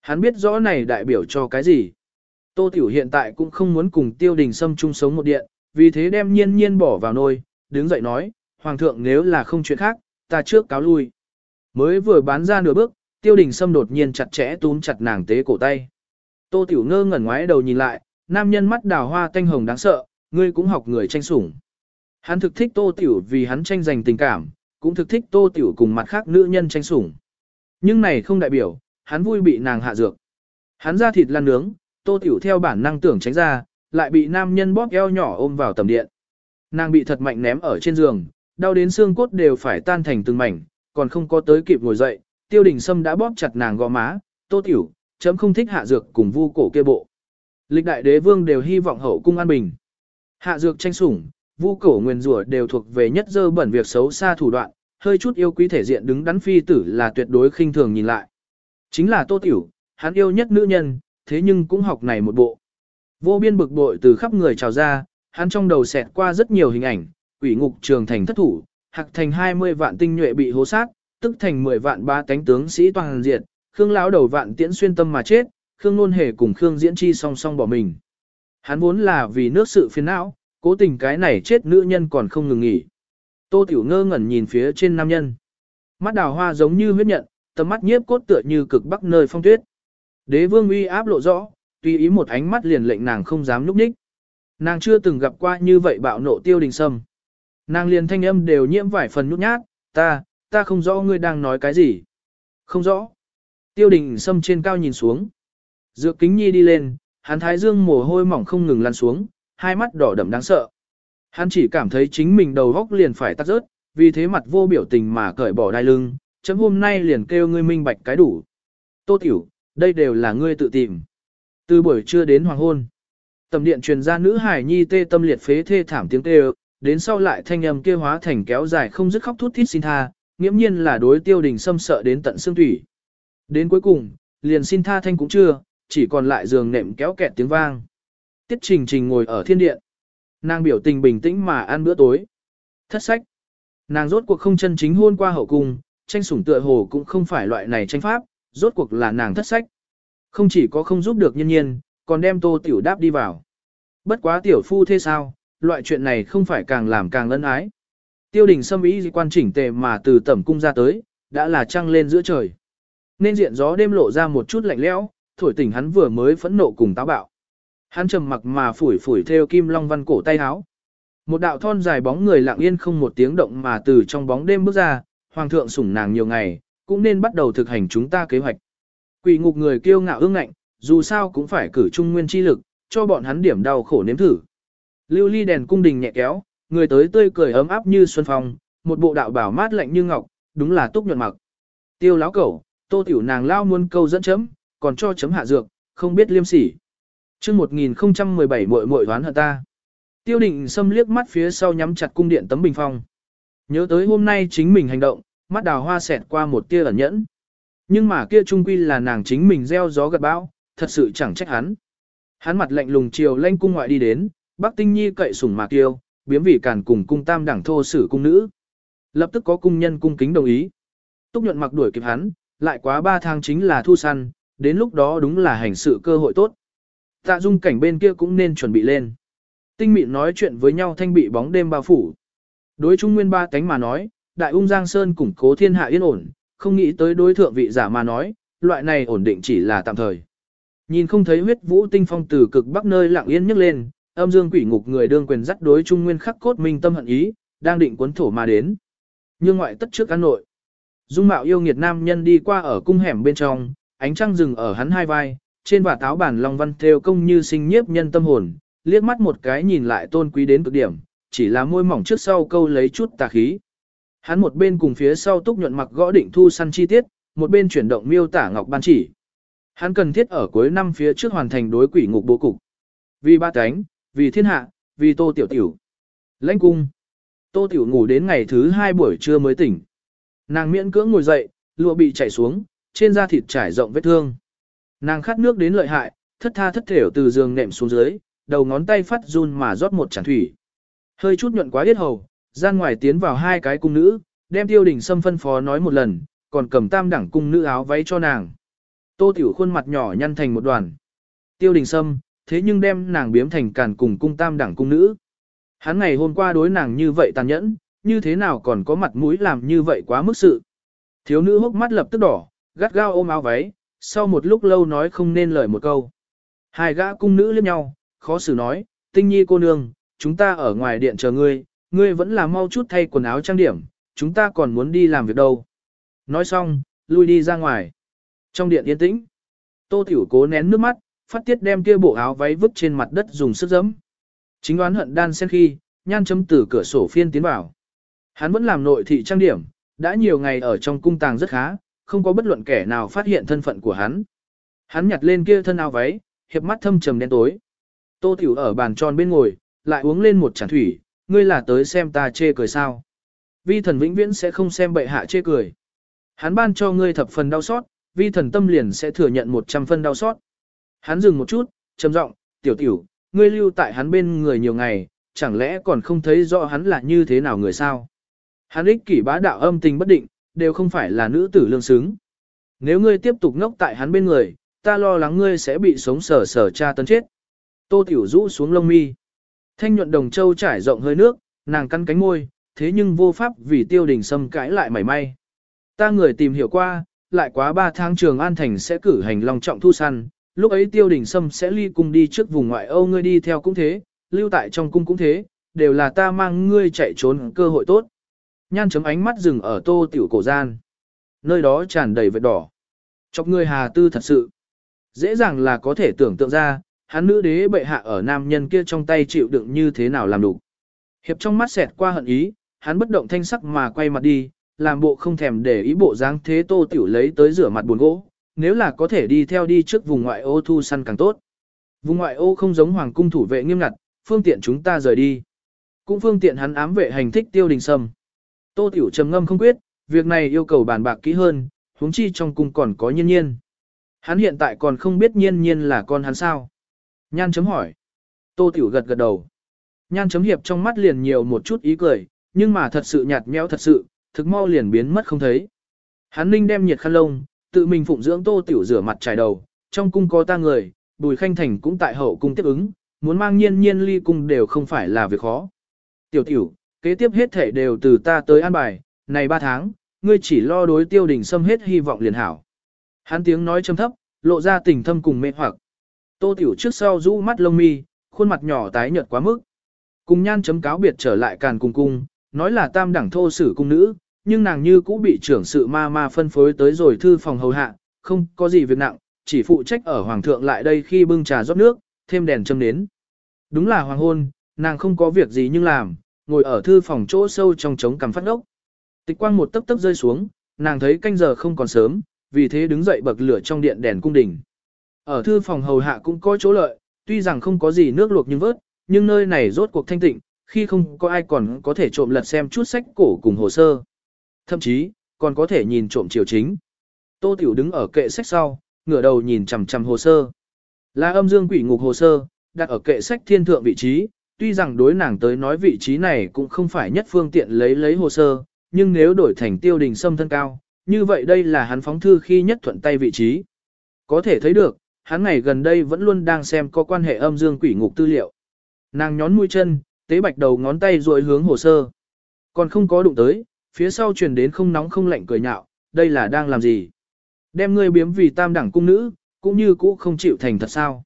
Hắn biết rõ này đại biểu cho cái gì. Tô Tiểu hiện tại cũng không muốn cùng tiêu đình xâm chung sống một điện, vì thế đem nhiên nhiên bỏ vào nôi, đứng dậy nói, Hoàng thượng nếu là không chuyện khác, ta trước cáo lui. Mới vừa bán ra nửa bước, tiêu đình sâm đột nhiên chặt chẽ túm chặt nàng tế cổ tay. Tô Tiểu ngơ ngẩn ngoái đầu nhìn lại, nam nhân mắt đào hoa tanh hồng đáng sợ, ngươi cũng học người tranh sủng. Hắn thực thích Tô Tiểu vì hắn tranh giành tình cảm, cũng thực thích Tô Tiểu cùng mặt khác nữ nhân tranh sủng. Nhưng này không đại biểu, hắn vui bị nàng hạ dược. Hắn ra thịt lăn nướng, Tô Tiểu theo bản năng tưởng tránh ra, lại bị nam nhân bóp eo nhỏ ôm vào tầm điện. Nàng bị thật mạnh ném ở trên giường, đau đến xương cốt đều phải tan thành từng mảnh, còn không có tới kịp ngồi dậy, tiêu đình sâm đã bóp chặt nàng gò má, Tô Tiểu, chấm không thích hạ dược cùng vu cổ kia bộ. Lịch đại đế vương đều hy vọng hậu cung an bình. Hạ dược tranh sủng, vu cổ nguyên rủa đều thuộc về nhất dơ bẩn việc xấu xa thủ đoạn, hơi chút yêu quý thể diện đứng đắn phi tử là tuyệt đối khinh thường nhìn lại. Chính là Tô Tiểu, hắn yêu nhất nữ nhân, thế nhưng cũng học này một bộ. Vô biên bực bội từ khắp người trào ra, hắn trong đầu xẹt qua rất nhiều hình ảnh, quỷ ngục trường thành thất thủ, hạc thành 20 vạn tinh nhuệ bị hố sát, tức thành 10 vạn ba tánh tướng sĩ toàn diệt, Khương lão đầu vạn tiễn xuyên tâm mà chết, Khương Nôn Hề cùng Khương Diễn Chi song song bỏ mình. Hắn vốn là vì nước sự phiền não, cố tình cái này chết nữ nhân còn không ngừng nghỉ. Tô Tiểu ngơ ngẩn nhìn phía trên nam nhân. Mắt đào hoa giống như huyết nhận, tầm mắt nhiếp cốt tựa như cực bắc nơi phong tuyết. Đế vương uy áp lộ rõ, tùy ý một ánh mắt liền lệnh nàng không dám núp nhích. Nàng chưa từng gặp qua như vậy bạo nộ tiêu đình sâm. Nàng liền thanh âm đều nhiễm vài phần nhút nhát, ta, ta không rõ ngươi đang nói cái gì. Không rõ. Tiêu đình sâm trên cao nhìn xuống. Dược kính nhi đi lên, hắn thái dương mồ hôi mỏng không ngừng lăn xuống, hai mắt đỏ đậm đáng sợ. Hắn chỉ cảm thấy chính mình đầu góc liền phải tắt rớt, vì thế mặt vô biểu tình mà cởi bỏ đai lưng, chấm hôm nay liền kêu ngươi minh bạch cái đủ. Tô tiểu, đây đều là ngươi tự tìm. Từ buổi trưa đến hoàng hôn, tầm điện truyền ra nữ hải nhi tê tâm liệt phế thê thảm tiếng kêu, đến sau lại thanh âm kia hóa thành kéo dài không dứt khóc thút thít xin tha, nghiễm nhiên là đối tiêu đình xâm sợ đến tận xương thủy. Đến cuối cùng, liền xin tha thanh cũng chưa, chỉ còn lại giường nệm kéo kẹt tiếng vang. Tiết Trình Trình ngồi ở thiên điện. Nàng biểu tình bình tĩnh mà ăn bữa tối. Thất sách. Nàng rốt cuộc không chân chính hôn qua hậu cung, tranh sủng tựa hồ cũng không phải loại này tranh pháp, rốt cuộc là nàng thất sách. Không chỉ có không giúp được nhân nhiên, còn đem tô tiểu đáp đi vào. Bất quá tiểu phu thế sao, loại chuyện này không phải càng làm càng ân ái. Tiêu đình xâm ý quan chỉnh tề mà từ tẩm cung ra tới, đã là trăng lên giữa trời. Nên diện gió đêm lộ ra một chút lạnh lẽo, thổi tỉnh hắn vừa mới phẫn nộ cùng táo bạo. Hắn trầm mặc mà phủi phủi theo kim long văn cổ tay áo. Một đạo thon dài bóng người lặng yên không một tiếng động mà từ trong bóng đêm bước ra, hoàng thượng sủng nàng nhiều ngày, cũng nên bắt đầu thực hành chúng ta kế hoạch. Quỷ ngục người kiêu ngạo ương ngạnh, dù sao cũng phải cử trung nguyên chi lực, cho bọn hắn điểm đau khổ nếm thử. Lưu ly đèn cung đình nhẹ kéo, người tới tươi cười ấm áp như xuân phong, một bộ đạo bảo mát lạnh như ngọc, đúng là túc nhuận mặc. Tiêu láo cẩu, tô tiểu nàng lao muôn câu dẫn chấm, còn cho chấm hạ dược, không biết liêm sỉ. chương 1017 muội muội đoán hận ta. Tiêu định xâm liếc mắt phía sau nhắm chặt cung điện tấm bình phong. Nhớ tới hôm nay chính mình hành động, mắt đào hoa xẹt qua một tia ẩn nhẫn. Nhưng mà kia trung quy là nàng chính mình gieo gió gặt bão, thật sự chẳng trách hắn. Hắn mặt lạnh lùng chiều lanh cung ngoại đi đến, Bắc Tinh Nhi cậy sủng mạc tiêu, biếm vị cản cùng cung tam đẳng thô sử cung nữ. Lập tức có cung nhân cung kính đồng ý. Túc nhuận mặc đuổi kịp hắn, lại quá ba tháng chính là thu săn, đến lúc đó đúng là hành sự cơ hội tốt. Tạ dung cảnh bên kia cũng nên chuẩn bị lên. Tinh mịn nói chuyện với nhau thanh bị bóng đêm bao phủ. Đối trung nguyên ba cánh mà nói, đại ung giang sơn củng cố thiên hạ yên ổn, không nghĩ tới đối thượng vị giả mà nói, loại này ổn định chỉ là tạm thời. Nhìn không thấy huyết vũ tinh phong từ cực bắc nơi lặng yên nhấc lên, âm dương quỷ ngục người đương quyền dắt đối trung nguyên khắc cốt minh tâm hận ý, đang định cuốn thổ mà đến. Nhưng ngoại tất trước ăn nội. Dung mạo yêu nghiệt nam nhân đi qua ở cung hẻm bên trong, ánh trăng rừng ở hắn hai vai, trên và táo bản long văn theo công như sinh nhiếp nhân tâm hồn, liếc mắt một cái nhìn lại tôn quý đến cực điểm, chỉ là môi mỏng trước sau câu lấy chút tà khí. Hắn một bên cùng phía sau túc nhuận mặc gõ định thu săn chi tiết, một bên chuyển động miêu tả ngọc ban chỉ. Hắn cần thiết ở cuối năm phía trước hoàn thành đối quỷ ngục bố cục. Vì ba cánh, vì thiên hạ, vì tô tiểu tiểu. Lãnh cung. Tô tiểu ngủ đến ngày thứ hai buổi trưa mới tỉnh. Nàng miễn cưỡng ngồi dậy, lụa bị chảy xuống, trên da thịt trải rộng vết thương. Nàng khát nước đến lợi hại, thất tha thất thểu từ giường nệm xuống dưới, đầu ngón tay phát run mà rót một chản thủy. Hơi chút nhuận quá biết hầu, gian ngoài tiến vào hai cái cung nữ, đem tiêu đình sâm phân phó nói một lần, còn cầm tam đẳng cung nữ áo váy cho nàng. Tô tiểu khuôn mặt nhỏ nhăn thành một đoàn. Tiêu đình sâm, thế nhưng đem nàng biếm thành càn cùng cung tam đẳng cung nữ. Hắn ngày hôm qua đối nàng như vậy tàn nhẫn, như thế nào còn có mặt mũi làm như vậy quá mức sự. Thiếu nữ hốc mắt lập tức đỏ, gắt gao ôm áo váy, sau một lúc lâu nói không nên lời một câu. Hai gã cung nữ liếc nhau, khó xử nói, tinh nhi cô nương, chúng ta ở ngoài điện chờ ngươi, ngươi vẫn là mau chút thay quần áo trang điểm, chúng ta còn muốn đi làm việc đâu. Nói xong, lui đi ra ngoài. Trong điện yên tĩnh, tô tiểu cố nén nước mắt, phát tiết đem kia bộ áo váy vứt trên mặt đất dùng sức giấm. Chính đoán hận đan sen khi, nhan chấm từ cửa sổ phiên tiến vào. Hắn vẫn làm nội thị trang điểm, đã nhiều ngày ở trong cung tàng rất khá, không có bất luận kẻ nào phát hiện thân phận của hắn. Hắn nhặt lên kia thân áo váy, hiệp mắt thâm trầm đen tối. Tô Tiểu ở bàn tròn bên ngồi, lại uống lên một chản thủy, ngươi là tới xem ta chê cười sao. Vi thần vĩnh viễn sẽ không xem bệ hạ chê cười. Hắn ban cho ngươi thập phần đau xót, vi thần tâm liền sẽ thừa nhận một trăm phân đau xót. Hắn dừng một chút, trầm giọng, tiểu tiểu, ngươi lưu tại hắn bên người nhiều ngày, chẳng lẽ còn không thấy rõ hắn là như thế nào người sao? Hắn ích kỷ bá đạo âm tình bất định, đều không phải là nữ tử lương xứng. Nếu ngươi tiếp tục ngốc tại hắn bên người, ta lo lắng ngươi sẽ bị sống sờ sờ cha tấn chết. Tô Tiểu rũ xuống lông mi. Thanh nhuận đồng châu trải rộng hơi nước, nàng cắn cánh môi, thế nhưng vô pháp vì tiêu đình sâm cãi lại mảy may. Ta người tìm hiểu qua, lại quá 3 tháng trường An Thành sẽ cử hành long trọng thu săn, lúc ấy tiêu đình sâm sẽ ly cung đi trước vùng ngoại Âu ngươi đi theo cũng thế, lưu tại trong cung cũng thế, đều là ta mang ngươi chạy trốn cơ hội tốt. Nhan chấm ánh mắt dừng ở tô tiểu cổ gian. Nơi đó tràn đầy vết đỏ. Chọc ngươi hà tư thật sự. Dễ dàng là có thể tưởng tượng ra, hắn nữ đế bệ hạ ở nam nhân kia trong tay chịu đựng như thế nào làm đủ. Hiệp trong mắt xẹt qua hận ý, hắn bất động thanh sắc mà quay mặt đi, làm bộ không thèm để ý bộ dáng thế tô tiểu lấy tới rửa mặt buồn gỗ, nếu là có thể đi theo đi trước vùng ngoại ô thu săn càng tốt. Vùng ngoại ô không giống hoàng cung thủ vệ nghiêm ngặt, phương tiện chúng ta rời đi. Cũng phương tiện hắn ám vệ hành thích tiêu đình sâm. Tô tiểu trầm ngâm không quyết, việc này yêu cầu bàn bạc kỹ hơn, huống chi trong cung còn có nhiên nhiên. Hắn hiện tại còn không biết nhiên nhiên là con hắn sao. Nhan chấm hỏi. Tô tiểu gật gật đầu. Nhan chấm hiệp trong mắt liền nhiều một chút ý cười, nhưng mà thật sự nhạt nhẽo thật sự, thực mau liền biến mất không thấy. Hắn ninh đem nhiệt khăn lông, tự mình phụng dưỡng tô tiểu rửa mặt trải đầu, trong cung có ta người, bùi khanh thành cũng tại hậu cung tiếp ứng, muốn mang nhiên nhiên ly cung đều không phải là việc khó. Tiểu tiểu, kế tiếp hết thể đều từ ta tới an bài, này ba tháng, ngươi chỉ lo đối tiêu đình xâm hết hy vọng liền hảo. Hắn tiếng nói trầm thấp, lộ ra tình thâm cùng mê hoặc. Tô tiểu trước sau rũ mắt lông mi, khuôn mặt nhỏ tái nhợt quá mức. Cùng nhan chấm cáo biệt trở lại càn cung cung, nói là tam đẳng thô sử cung nữ, nhưng nàng như cũ bị trưởng sự ma ma phân phối tới rồi thư phòng hầu hạ, không có gì việc nặng, chỉ phụ trách ở hoàng thượng lại đây khi bưng trà rót nước, thêm đèn châm nến. Đúng là hoàng hôn, nàng không có việc gì nhưng làm, ngồi ở thư phòng chỗ sâu trong trống cằm phát ốc. Tịch quang một tấp tấp rơi xuống, nàng thấy canh giờ không còn sớm, vì thế đứng dậy bậc lửa trong điện đèn cung đình. Ở thư phòng hầu hạ cũng có chỗ lợi, tuy rằng không có gì nước luộc nhưng vớt, nhưng nơi này rốt cuộc thanh tịnh, khi không có ai còn có thể trộm lật xem chút sách cổ cùng hồ sơ. Thậm chí, còn có thể nhìn trộm chiều chính. Tô Tiểu đứng ở kệ sách sau, ngửa đầu nhìn chằm chằm hồ sơ. Là âm dương quỷ ngục hồ sơ, đặt ở kệ sách thiên thượng vị trí, tuy rằng đối nàng tới nói vị trí này cũng không phải nhất phương tiện lấy lấy hồ sơ, nhưng nếu đổi thành tiêu đình sâm thân cao, như vậy đây là hắn phóng thư khi nhất thuận tay vị trí. Có thể thấy được, hắn ngày gần đây vẫn luôn đang xem có quan hệ âm dương quỷ ngục tư liệu. Nàng nhón mũi chân, tế bạch đầu ngón tay rồi hướng hồ sơ. Còn không có đụng tới, phía sau truyền đến không nóng không lạnh cười nhạo, đây là đang làm gì? Đem ngươi biếm vì tam đẳng cung nữ, cũng như cũ không chịu thành thật sao.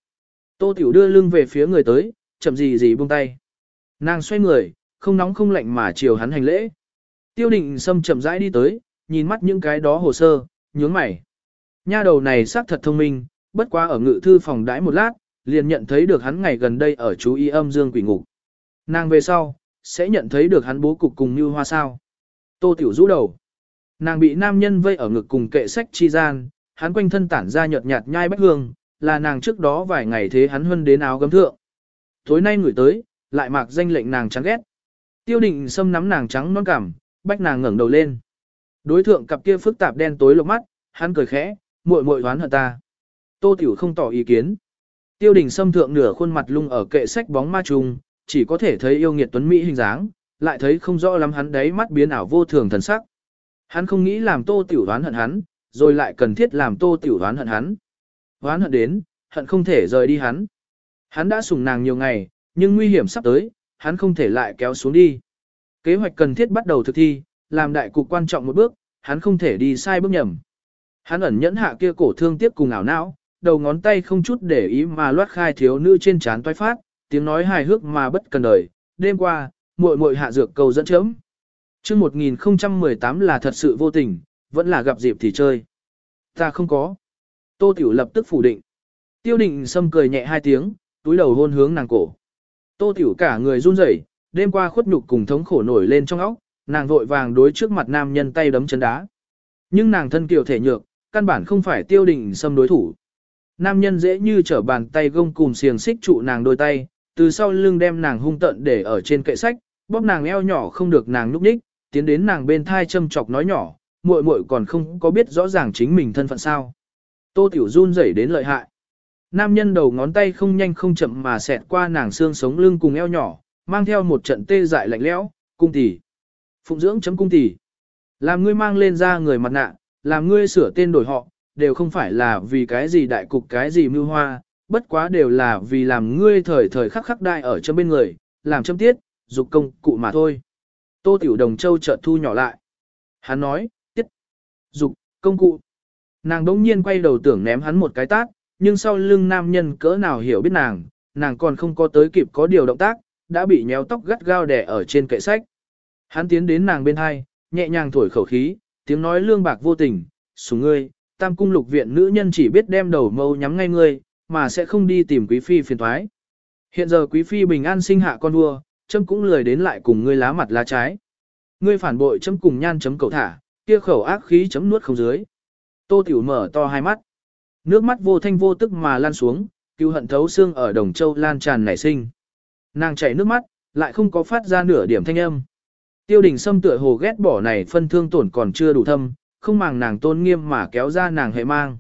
Tô Tiểu đưa lưng về phía người tới, chậm gì gì buông tay. Nàng xoay người, không nóng không lạnh mà chiều hắn hành lễ. Tiêu định xâm chậm rãi đi tới, nhìn mắt những cái đó hồ sơ, nhướng mày. Nha đầu này xác thật thông minh, bất quá ở ngự thư phòng đãi một lát, liền nhận thấy được hắn ngày gần đây ở chú y âm dương quỷ ngục. Nàng về sau, sẽ nhận thấy được hắn bố cục cùng như hoa sao. Tô Tiểu rũ đầu. Nàng bị nam nhân vây ở ngực cùng kệ sách chi gian, hắn quanh thân tản ra nhợt nhạt nhai bách hương, là nàng trước đó vài ngày thế hắn huân đến áo gấm thượng. Tối nay ngửi tới, lại mặc danh lệnh nàng chán ghét. Tiêu định xâm nắm nàng trắng non cảm, bách nàng ngẩng đầu lên. Đối thượng cặp kia phức tạp đen tối lộc mắt, hắn cười khẽ, muội muội đoán hận ta. Tô Tiểu không tỏ ý kiến. Tiêu đình xâm thượng nửa khuôn mặt lung ở kệ sách bóng ma trùng, chỉ có thể thấy yêu nghiệt tuấn mỹ hình dáng, lại thấy không rõ lắm hắn đấy mắt biến ảo vô thường thần sắc. Hắn không nghĩ làm tô tiểu đoán hận hắn, rồi lại cần thiết làm tô tiểu đoán hận hắn. Đoán hận đến, hận không thể rời đi hắn. Hắn đã sủng nàng nhiều ngày, nhưng nguy hiểm sắp tới, hắn không thể lại kéo xuống đi. Kế hoạch cần thiết bắt đầu thực thi, làm đại cục quan trọng một bước, hắn không thể đi sai bước nhầm. Hắn ẩn nhẫn hạ kia cổ thương tiếp cùng ảo não, đầu ngón tay không chút để ý mà loát khai thiếu nữ trên trán toái phát, tiếng nói hài hước mà bất cần đời. Đêm qua, muội muội hạ dược cầu dẫn chấm. Chương 1018 là thật sự vô tình, vẫn là gặp dịp thì chơi. Ta không có. Tô Tiểu lập tức phủ định. Tiêu định sâm cười nhẹ hai tiếng, túi đầu hôn hướng nàng cổ. Tô Tiểu cả người run rẩy, đêm qua khuất nhục cùng thống khổ nổi lên trong óc, nàng vội vàng đối trước mặt nam nhân tay đấm chân đá. Nhưng nàng thân kiều thể nhược, căn bản không phải tiêu định sâm đối thủ. Nam nhân dễ như trở bàn tay gông cùng xiềng xích trụ nàng đôi tay, từ sau lưng đem nàng hung tận để ở trên kệ sách, bóp nàng eo nhỏ không được nàng núp ních, tiến đến nàng bên thai châm chọc nói nhỏ, muội muội còn không có biết rõ ràng chính mình thân phận sao. Tô Tiểu run rẩy đến lợi hại. Nam nhân đầu ngón tay không nhanh không chậm mà xẹt qua nàng xương sống lưng cùng eo nhỏ, mang theo một trận tê dại lạnh lẽo, cung tỷ. Phụng dưỡng chấm cung tỷ. Làm ngươi mang lên ra người mặt nạ, làm ngươi sửa tên đổi họ, đều không phải là vì cái gì đại cục cái gì mưu hoa, bất quá đều là vì làm ngươi thời thời khắc khắc đại ở trong bên người, làm châm tiết, dục công cụ mà thôi. Tô Tiểu Đồng Châu chợt thu nhỏ lại. Hắn nói, tiết, dục, công cụ. Nàng đống nhiên quay đầu tưởng ném hắn một cái tát, nhưng sau lưng nam nhân cỡ nào hiểu biết nàng, nàng còn không có tới kịp có điều động tác, đã bị nhéo tóc gắt gao đè ở trên kệ sách. Hắn tiến đến nàng bên hai, nhẹ nhàng thổi khẩu khí, tiếng nói lương bạc vô tình, xuống ngươi, tam cung lục viện nữ nhân chỉ biết đem đầu mâu nhắm ngay ngươi, mà sẽ không đi tìm quý phi phiền thoái. Hiện giờ quý phi bình an sinh hạ con vua, chấm cũng lười đến lại cùng ngươi lá mặt lá trái. Ngươi phản bội chấm cùng nhan chấm cầu thả, kia khẩu ác khí chấm nuốt không dưới. Tô Tiểu mở to hai mắt. Nước mắt vô thanh vô tức mà lan xuống, cứu hận thấu xương ở đồng châu lan tràn nảy sinh. Nàng chảy nước mắt, lại không có phát ra nửa điểm thanh âm. Tiêu đình Sâm tựa hồ ghét bỏ này phân thương tổn còn chưa đủ thâm, không màng nàng tôn nghiêm mà kéo ra nàng hệ mang.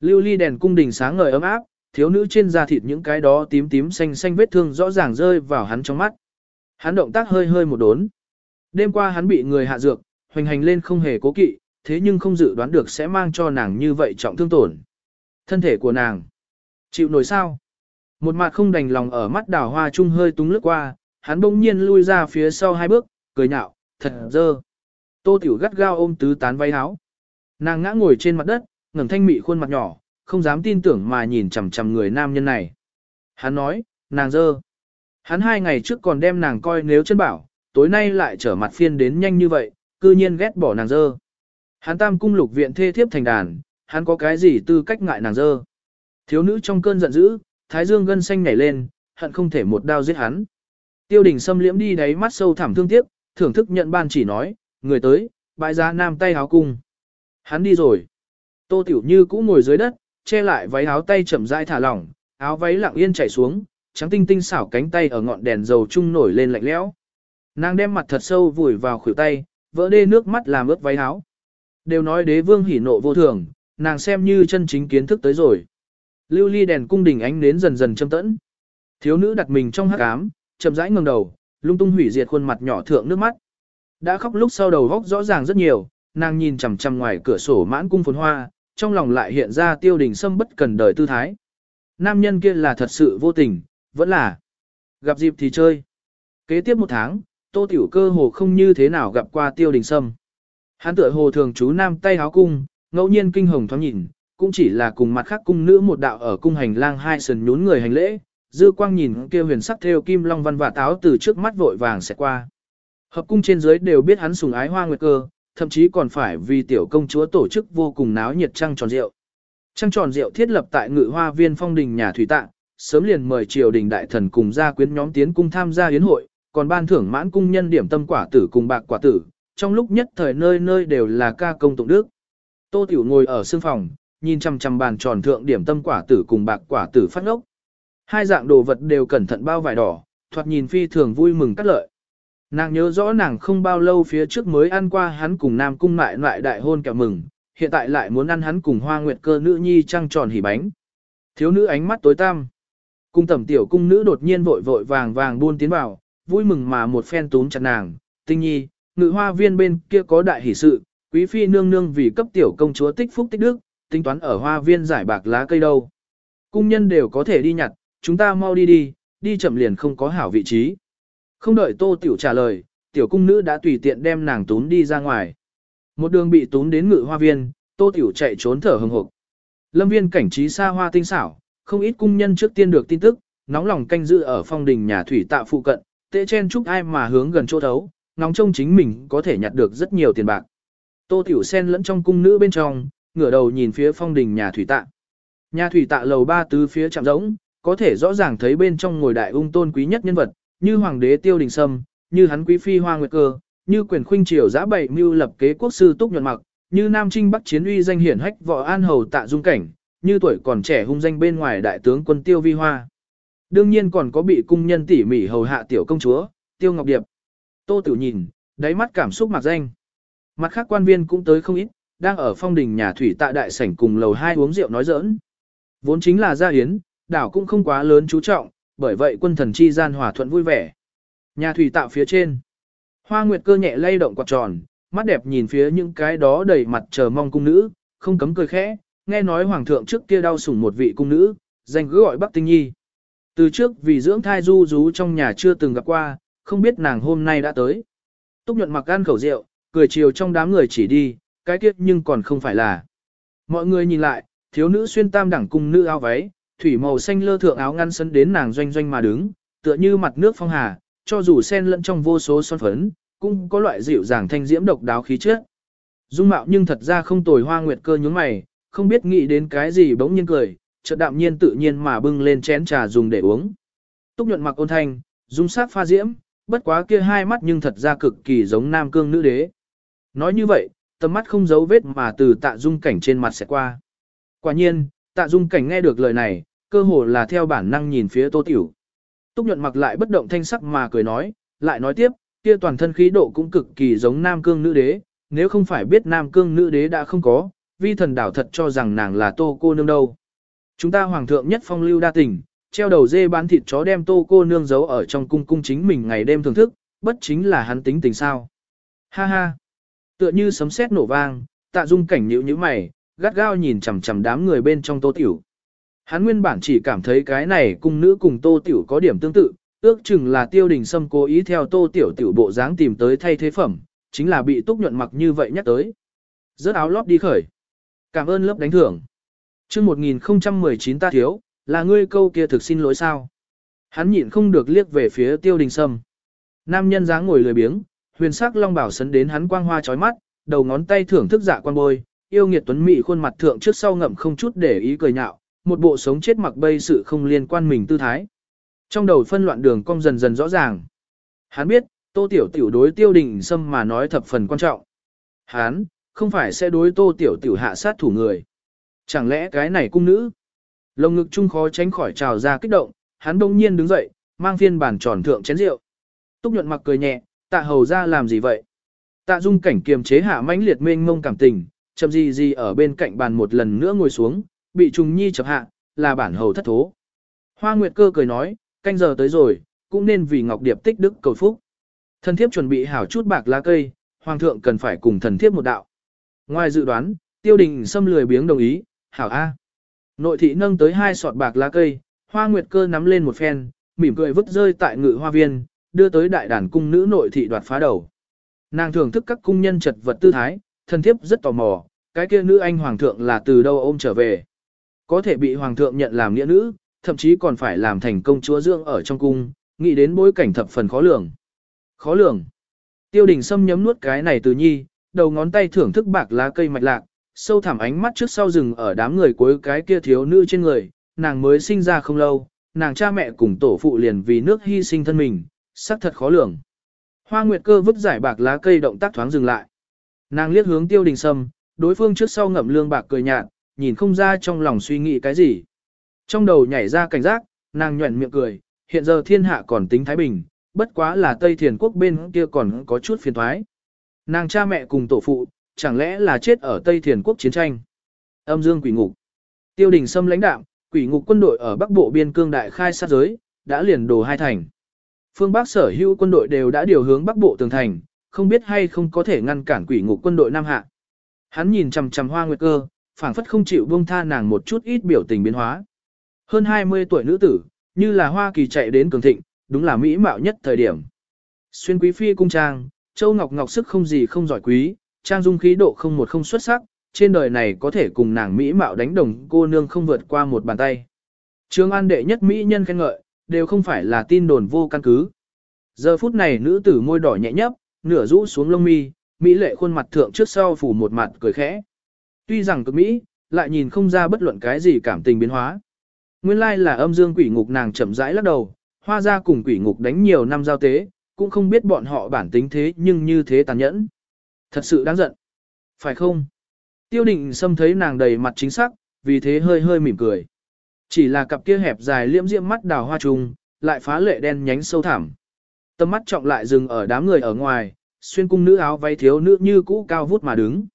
Lưu ly đèn cung đình sáng ngời ấm áp, thiếu nữ trên da thịt những cái đó tím tím xanh xanh vết thương rõ ràng rơi vào hắn trong mắt. Hắn động tác hơi hơi một đốn. Đêm qua hắn bị người hạ dược, hoành hành lên không hề cố kỵ, thế nhưng không dự đoán được sẽ mang cho nàng như vậy trọng thương tổn. Thân thể của nàng, chịu nổi sao? Một mặt không đành lòng ở mắt đào hoa trung hơi túng lướt qua, hắn bỗng nhiên lui ra phía sau hai bước, cười nhạo, thật dơ. Tô Tiểu gắt gao ôm tứ tán váy áo. Nàng ngã ngồi trên mặt đất, ngẩng thanh mị khuôn mặt nhỏ, không dám tin tưởng mà nhìn chằm chằm người nam nhân này. Hắn nói, nàng dơ. Hắn hai ngày trước còn đem nàng coi nếu chân bảo, tối nay lại trở mặt phiên đến nhanh như vậy, cư nhiên ghét bỏ nàng dơ. Hắn tam cung lục viện thê thiếp thành đàn, hắn có cái gì tư cách ngại nàng dơ. Thiếu nữ trong cơn giận dữ, thái dương gân xanh nhảy lên, hận không thể một đao giết hắn. Tiêu đình xâm liễm đi đáy mắt sâu thẳm thương tiếc, thưởng thức nhận ban chỉ nói, người tới, bãi ra nam tay háo cung. Hắn đi rồi. Tô Tiểu Như cũ ngồi dưới đất, che lại váy áo tay chậm rãi thả lỏng, áo váy lặng yên chảy xuống, trắng tinh tinh xảo cánh tay ở ngọn đèn dầu chung nổi lên lạnh lẽo. Nàng đem mặt thật sâu vùi vào khuỷu tay, vỡ đê nước mắt làm ướt váy áo. Đều nói đế vương hỉ nộ vô thường, nàng xem như chân chính kiến thức tới rồi. Lưu ly đèn cung đình ánh nến dần dần châm tẫn. Thiếu nữ đặt mình trong hắc ám, chậm rãi ngẩng đầu, lung tung hủy diệt khuôn mặt nhỏ thượng nước mắt. Đã khóc lúc sau đầu góc rõ ràng rất nhiều, nàng nhìn chằm chằm ngoài cửa sổ mãn cung phồn hoa, trong lòng lại hiện ra tiêu đình sâm bất cần đời tư thái. Nam nhân kia là thật sự vô tình, vẫn là gặp dịp thì chơi. Kế tiếp một tháng, tô tiểu cơ hồ không như thế nào gặp qua tiêu đình sâm. Hắn tựa hồ thường chú nam tay háo cung, ngẫu nhiên kinh hồng thoáng nhìn, cũng chỉ là cùng mặt khác cung nữ một đạo ở cung hành lang hai sần nhún người hành lễ, dư quang nhìn kia huyền sắc theo kim long văn và táo từ trước mắt vội vàng sẽ qua. Hợp cung trên dưới đều biết hắn sùng ái hoa nguyệt cơ, thậm chí còn phải vì tiểu công chúa tổ chức vô cùng náo nhiệt trăng tròn rượu. Trăng tròn rượu thiết lập tại ngự hoa viên phong đình nhà thủy tạng, sớm liền mời triều đình đại thần cùng gia quyến nhóm tiến cung tham gia yến hội, còn ban thưởng mãn cung nhân điểm tâm quả tử cùng bạc quả tử, trong lúc nhất thời nơi nơi đều là ca công tụng đức. Tô Tiểu ngồi ở sương phòng, nhìn chăm chăm bàn tròn thượng điểm tâm quả tử cùng bạc quả tử phát ngốc. Hai dạng đồ vật đều cẩn thận bao vải đỏ, thoạt nhìn phi thường vui mừng cắt lợi. Nàng nhớ rõ nàng không bao lâu phía trước mới ăn qua hắn cùng Nam Cung mại lại đại hôn kẹo mừng, hiện tại lại muốn ăn hắn cùng hoa nguyệt cơ nữ nhi trăng tròn hỉ bánh. Thiếu nữ ánh mắt tối tăm. Cung tẩm tiểu cung nữ đột nhiên vội vội vàng vàng buôn tiến vào, vui mừng mà một phen túm chặt nàng, tinh nhi, ngự hoa viên bên kia có đại hỷ sự, quý phi nương nương vì cấp tiểu công chúa tích phúc tích đức, tính toán ở hoa viên giải bạc lá cây đâu. Cung nhân đều có thể đi nhặt, chúng ta mau đi đi, đi chậm liền không có hảo vị trí. Không đợi tô tiểu trả lời, tiểu cung nữ đã tùy tiện đem nàng túm đi ra ngoài. Một đường bị túm đến ngự hoa viên, tô tiểu chạy trốn thở hừng hực. Lâm viên cảnh trí xa hoa tinh xảo, không ít cung nhân trước tiên được tin tức, nóng lòng canh giữ ở phong đình nhà thủy tạ phụ cận, tệ chen chúc ai mà hướng gần chỗ thấu, nóng trông chính mình có thể nhặt được rất nhiều tiền bạc. Tô Tiểu Sen lẫn trong cung nữ bên trong, ngửa đầu nhìn phía phong đình nhà thủy tạ. Nhà thủy tạ lầu ba tứ phía chạm rỗng, có thể rõ ràng thấy bên trong ngồi đại ung tôn quý nhất nhân vật, như hoàng đế tiêu đình sâm, như hắn quý phi hoa nguyệt cơ, như quyền khuynh triều giã bảy mưu lập kế quốc sư túc nhuận mặc, như nam trinh bắc chiến uy danh hiển hách võ an hầu tạ dung cảnh, như tuổi còn trẻ hung danh bên ngoài đại tướng quân tiêu vi hoa. Đương nhiên còn có bị cung nhân tỉ mỉ hầu hạ tiểu công chúa, tiêu ngọc điệp. Tô tiểu nhìn, đáy mắt cảm xúc mặc danh. Mặt khác quan viên cũng tới không ít, đang ở phong đình nhà thủy tạ đại sảnh cùng lầu hai uống rượu nói giỡn. Vốn chính là gia yến đảo cũng không quá lớn chú trọng, bởi vậy quân thần chi gian hòa thuận vui vẻ. Nhà thủy tạo phía trên. Hoa Nguyệt cơ nhẹ lay động quạt tròn, mắt đẹp nhìn phía những cái đó đầy mặt chờ mong cung nữ, không cấm cười khẽ, nghe nói hoàng thượng trước kia đau sủng một vị cung nữ, danh cứ gọi Bắc Tinh Nhi. Từ trước vì dưỡng thai du rú trong nhà chưa từng gặp qua, không biết nàng hôm nay đã tới. Túc nhuận mặc ăn khẩu rượu, cười chiều trong đám người chỉ đi, cái kiếp nhưng còn không phải là. Mọi người nhìn lại, thiếu nữ xuyên tam đẳng cung nữ áo váy, thủy màu xanh lơ thượng áo ngăn sân đến nàng doanh doanh mà đứng, tựa như mặt nước phong hà, cho dù sen lẫn trong vô số son phấn, cũng có loại dịu dàng thanh diễm độc đáo khí chất. Dung mạo nhưng thật ra không tồi hoa nguyệt cơ nhướng mày, không biết nghĩ đến cái gì bỗng nhiên cười, chợt đạm nhiên tự nhiên mà bưng lên chén trà dùng để uống. Túc nhuận mặc ôn thanh, dung sắc pha diễm, bất quá kia hai mắt nhưng thật ra cực kỳ giống nam cương nữ đế. Nói như vậy, tầm mắt không giấu vết mà từ tạ dung cảnh trên mặt sẽ qua. Quả nhiên, tạ dung cảnh nghe được lời này, cơ hồ là theo bản năng nhìn phía tô tiểu. Túc nhuận mặc lại bất động thanh sắc mà cười nói, lại nói tiếp, kia toàn thân khí độ cũng cực kỳ giống nam cương nữ đế, nếu không phải biết nam cương nữ đế đã không có, vi thần đảo thật cho rằng nàng là tô cô nương đâu. Chúng ta hoàng thượng nhất phong lưu đa tình, treo đầu dê bán thịt chó đem tô cô nương giấu ở trong cung cung chính mình ngày đêm thưởng thức, bất chính là hắn tính tình sao. Ha ha, tựa như sấm sét nổ vang, tạ dung cảnh nhữ như mày, gắt gao nhìn chằm chằm đám người bên trong tô tiểu. Hắn nguyên bản chỉ cảm thấy cái này cung nữ cùng tô tiểu có điểm tương tự, ước chừng là tiêu đình sâm cố ý theo tô tiểu tiểu bộ dáng tìm tới thay thế phẩm, chính là bị túc nhuận mặc như vậy nhắc tới. Rớt áo lót đi khởi. Cảm ơn lớp đánh thưởng. chương 1019 ta thiếu, là ngươi câu kia thực xin lỗi sao. Hắn nhịn không được liếc về phía tiêu đình sâm. Nam nhân dáng ngồi lười biếng, huyền sắc long bảo sấn đến hắn quang hoa chói mắt, đầu ngón tay thưởng thức dạ quan bôi, yêu nghiệt tuấn mỹ khuôn mặt thượng trước sau ngậm không chút để ý cười nhạo, một bộ sống chết mặc bay sự không liên quan mình tư thái. Trong đầu phân loạn đường cong dần dần rõ ràng. Hắn biết, tô tiểu tiểu đối tiêu đình sâm mà nói thập phần quan trọng. Hắn, không phải sẽ đối tô tiểu tiểu hạ sát thủ người. Chẳng lẽ cái này cung nữ? Lồng ngực chung khó tránh khỏi trào ra kích động, hắn đông nhiên đứng dậy, mang phiên bản tròn thượng chén rượu. Túc nhuận mặc cười nhẹ, tạ hầu ra làm gì vậy? Tạ dung cảnh kiềm chế hạ mãnh liệt mênh mông cảm tình, chậm gì gì ở bên cạnh bàn một lần nữa ngồi xuống, bị trùng nhi chập hạ, là bản hầu thất thố. Hoa Nguyệt cơ cười nói, canh giờ tới rồi, cũng nên vì Ngọc Điệp tích đức cầu phúc. Thần thiếp chuẩn bị hảo chút bạc lá cây, hoàng thượng cần phải cùng thần thiếp một đạo. Ngoài dự đoán, tiêu đình xâm lười biếng đồng ý, hảo A. Nội thị nâng tới hai sọt bạc lá cây, hoa nguyệt cơ nắm lên một phen, mỉm cười vứt rơi tại ngự hoa viên, đưa tới đại đàn cung nữ nội thị đoạt phá đầu. Nàng thưởng thức các cung nhân chật vật tư thái, thân thiếp rất tò mò, cái kia nữ anh hoàng thượng là từ đâu ôm trở về. Có thể bị hoàng thượng nhận làm nghĩa nữ, thậm chí còn phải làm thành công chúa dưỡng ở trong cung, nghĩ đến bối cảnh thập phần khó lường. Khó lường. Tiêu đình xâm nhấm nuốt cái này từ nhi, đầu ngón tay thưởng thức bạc lá cây mạch lạc, sâu thẳm ánh mắt trước sau rừng ở đám người cuối cái kia thiếu nữ trên người, nàng mới sinh ra không lâu, nàng cha mẹ cùng tổ phụ liền vì nước hy sinh thân mình, xác thật khó lường. Hoa Nguyệt cơ vứt giải bạc lá cây động tác thoáng dừng lại. Nàng liếc hướng tiêu đình sâm, đối phương trước sau ngậm lương bạc cười nhạt, nhìn không ra trong lòng suy nghĩ cái gì. Trong đầu nhảy ra cảnh giác, nàng nhuẩn miệng cười, hiện giờ thiên hạ còn tính Thái Bình, bất quá là Tây Thiền Quốc bên kia còn có chút phiền thoái. Nàng cha mẹ cùng tổ phụ, chẳng lẽ là chết ở Tây Thiền Quốc chiến tranh. Âm dương quỷ ngục. Tiêu đình xâm lãnh đạo, quỷ ngục quân đội ở Bắc Bộ biên cương đại khai sát giới, đã liền đồ hai thành. Phương Bắc sở hữu quân đội đều đã điều hướng Bắc Bộ tường thành, không biết hay không có thể ngăn cản quỷ ngục quân đội Nam Hạ. Hắn nhìn chằm chằm hoa nguyệt cơ, phảng phất không chịu buông tha nàng một chút ít biểu tình biến hóa. Hơn 20 tuổi nữ tử, như là Hoa Kỳ chạy đến cường thịnh, đúng là mỹ mạo nhất thời điểm. Xuyên quý phi cung trang, châu ngọc ngọc sức không gì không giỏi quý, trang dung khí độ không một không xuất sắc, trên đời này có thể cùng nàng mỹ mạo đánh đồng cô nương không vượt qua một bàn tay. Trương An đệ nhất mỹ nhân khen ngợi, đều không phải là tin đồn vô căn cứ. Giờ phút này nữ tử môi đỏ nhẹ nhấp, nửa rũ xuống lông mi, mỹ lệ khuôn mặt thượng trước sau phủ một mặt cười khẽ. Tuy rằng cực mỹ, lại nhìn không ra bất luận cái gì cảm tình biến hóa. Nguyên lai là âm dương quỷ ngục nàng chậm rãi lắc đầu, hoa ra cùng quỷ ngục đánh nhiều năm giao tế, cũng không biết bọn họ bản tính thế nhưng như thế tàn nhẫn. Thật sự đáng giận. Phải không? Tiêu định xâm thấy nàng đầy mặt chính xác, vì thế hơi hơi mỉm cười. Chỉ là cặp kia hẹp dài liễm diễm mắt đào hoa trùng, lại phá lệ đen nhánh sâu thẳm. Tâm mắt trọng lại dừng ở đám người ở ngoài, xuyên cung nữ áo váy thiếu nữ như cũ cao vút mà đứng.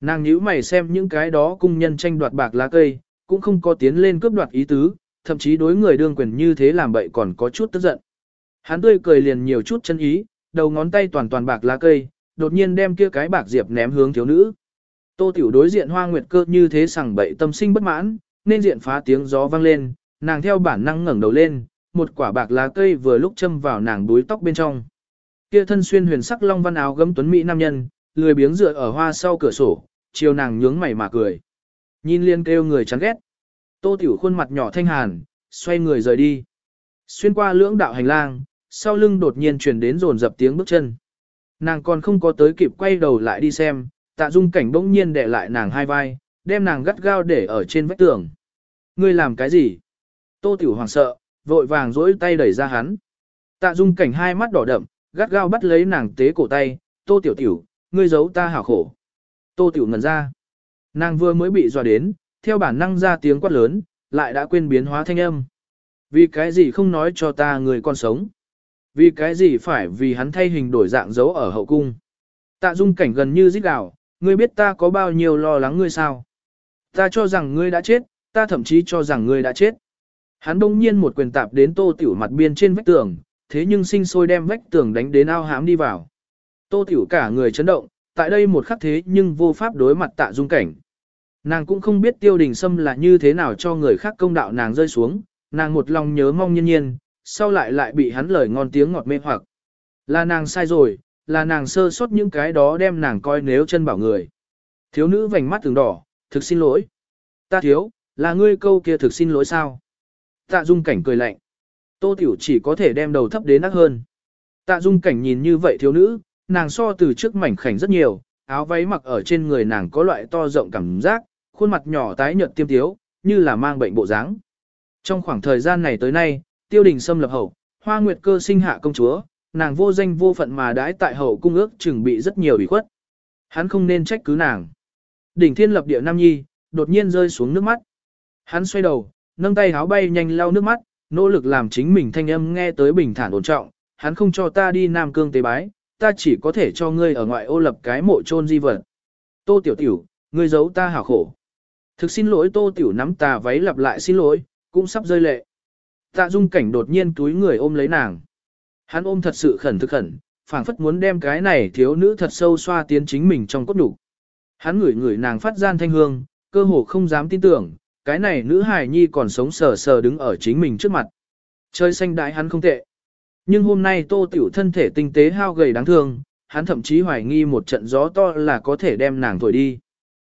Nàng nhíu mày xem những cái đó cung nhân tranh đoạt bạc lá cây, cũng không có tiến lên cướp đoạt ý tứ, thậm chí đối người đương quyền như thế làm bậy còn có chút tức giận. Hắn tươi cười liền nhiều chút chân ý, đầu ngón tay toàn toàn bạc lá cây, đột nhiên đem kia cái bạc diệp ném hướng thiếu nữ. Tô Tiểu đối diện Hoa Nguyệt Cơ như thế sằng bậy tâm sinh bất mãn, nên diện phá tiếng gió vang lên, nàng theo bản năng ngẩng đầu lên, một quả bạc lá cây vừa lúc châm vào nàng đuôi tóc bên trong. Kia thân xuyên huyền sắc long văn áo gấm tuấn mỹ nam nhân, lười biếng dựa ở hoa sau cửa sổ, chiều nàng nhướng mày mà cười. Nhìn liên kêu người chán ghét. Tô Tiểu khuôn mặt nhỏ thanh hàn, xoay người rời đi. Xuyên qua lưỡng đạo hành lang, sau lưng đột nhiên truyền đến rồn dập tiếng bước chân. Nàng còn không có tới kịp quay đầu lại đi xem, tạ dung cảnh bỗng nhiên để lại nàng hai vai, đem nàng gắt gao để ở trên vách tường. Ngươi làm cái gì? Tô Tiểu hoàng sợ, vội vàng dỗi tay đẩy ra hắn. Tạ dung cảnh hai mắt đỏ đậm, gắt gao bắt lấy nàng tế cổ tay, Tô Tiểu Tiểu, ngươi giấu ta hảo khổ. Tô Tiểu ngẩn ra. Nàng vừa mới bị dọa đến, theo bản năng ra tiếng quát lớn, lại đã quên biến hóa thanh âm. Vì cái gì không nói cho ta người còn sống? Vì cái gì phải vì hắn thay hình đổi dạng giấu ở hậu cung? Tạ dung cảnh gần như rít gào, ngươi biết ta có bao nhiêu lo lắng ngươi sao? Ta cho rằng ngươi đã chết, ta thậm chí cho rằng ngươi đã chết. Hắn đông nhiên một quyền tạp đến tô tiểu mặt biên trên vách tường, thế nhưng sinh sôi đem vách tường đánh đến ao hám đi vào. Tô tiểu cả người chấn động, tại đây một khắc thế nhưng vô pháp đối mặt tạ dung cảnh. Nàng cũng không biết tiêu đình sâm là như thế nào cho người khác công đạo nàng rơi xuống, nàng một lòng nhớ mong nhiên nhiên, sau lại lại bị hắn lời ngon tiếng ngọt mê hoặc. Là nàng sai rồi, là nàng sơ sót những cái đó đem nàng coi nếu chân bảo người. Thiếu nữ vành mắt từng đỏ, thực xin lỗi. Ta thiếu, là ngươi câu kia thực xin lỗi sao? Tạ dung cảnh cười lạnh. Tô tiểu chỉ có thể đem đầu thấp đến nắc hơn. Tạ dung cảnh nhìn như vậy thiếu nữ, nàng so từ trước mảnh khảnh rất nhiều, áo váy mặc ở trên người nàng có loại to rộng cảm giác, khuôn mặt nhỏ tái nhợt tiêm tiếu, như là mang bệnh bộ dáng. Trong khoảng thời gian này tới nay, tiêu đình xâm lập hậu, hoa nguyệt cơ sinh hạ công chúa, nàng vô danh vô phận mà đãi tại hậu cung ước chừng bị rất nhiều ủy khuất. Hắn không nên trách cứ nàng. Đỉnh thiên lập địa Nam Nhi, đột nhiên rơi xuống nước mắt. Hắn xoay đầu, nâng tay háo bay nhanh lau nước mắt, nỗ lực làm chính mình thanh âm nghe tới bình thản ổn trọng. Hắn không cho ta đi Nam Cương tế bái, ta chỉ có thể cho ngươi ở ngoại ô lập cái mộ chôn di vật. Tô tiểu tiểu, ngươi giấu ta hảo khổ. Thực xin lỗi tô tiểu nắm tà váy lặp lại xin lỗi, cũng sắp rơi lệ. Tạ dung cảnh đột nhiên túi người ôm lấy nàng. Hắn ôm thật sự khẩn thực khẩn, phảng phất muốn đem cái này thiếu nữ thật sâu xoa tiến chính mình trong cốt đủ. Hắn ngửi ngửi nàng phát gian thanh hương, cơ hồ không dám tin tưởng, cái này nữ hài nhi còn sống sờ sờ đứng ở chính mình trước mặt. Chơi xanh đại hắn không tệ. Nhưng hôm nay tô tiểu thân thể tinh tế hao gầy đáng thương, hắn thậm chí hoài nghi một trận gió to là có thể đem nàng thổi đi.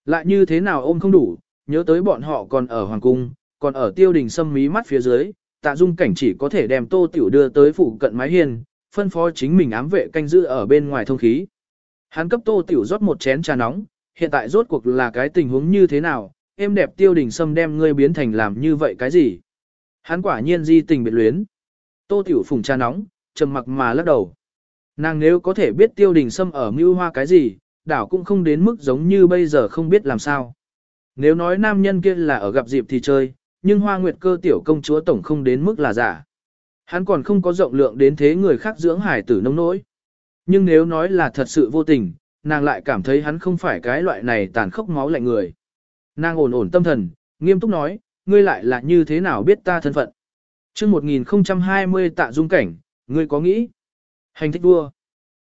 Lại như thế nào ôm không đủ, nhớ tới bọn họ còn ở hoàng cung, còn ở tiêu đình sâm mí mắt phía dưới, tạ dung cảnh chỉ có thể đem tô tiểu đưa tới phủ cận mái hiên, phân phó chính mình ám vệ canh giữ ở bên ngoài thông khí. Hắn cấp tô tiểu rót một chén trà nóng, hiện tại rốt cuộc là cái tình huống như thế nào, em đẹp tiêu đình sâm đem ngươi biến thành làm như vậy cái gì. Hắn quả nhiên di tình biệt luyến. Tô tiểu phùng trà nóng, trầm mặc mà lắc đầu. Nàng nếu có thể biết tiêu đình sâm ở mưu hoa cái gì, đảo cũng không đến mức giống như bây giờ không biết làm sao. Nếu nói nam nhân kia là ở gặp dịp thì chơi, nhưng hoa nguyệt cơ tiểu công chúa tổng không đến mức là giả. Hắn còn không có rộng lượng đến thế người khác dưỡng hải tử nông nỗi. Nhưng nếu nói là thật sự vô tình, nàng lại cảm thấy hắn không phải cái loại này tàn khốc máu lạnh người. Nàng ổn ổn tâm thần, nghiêm túc nói, ngươi lại là như thế nào biết ta thân phận. chương 1020 tạ dung cảnh, ngươi có nghĩ? Hành thích vua.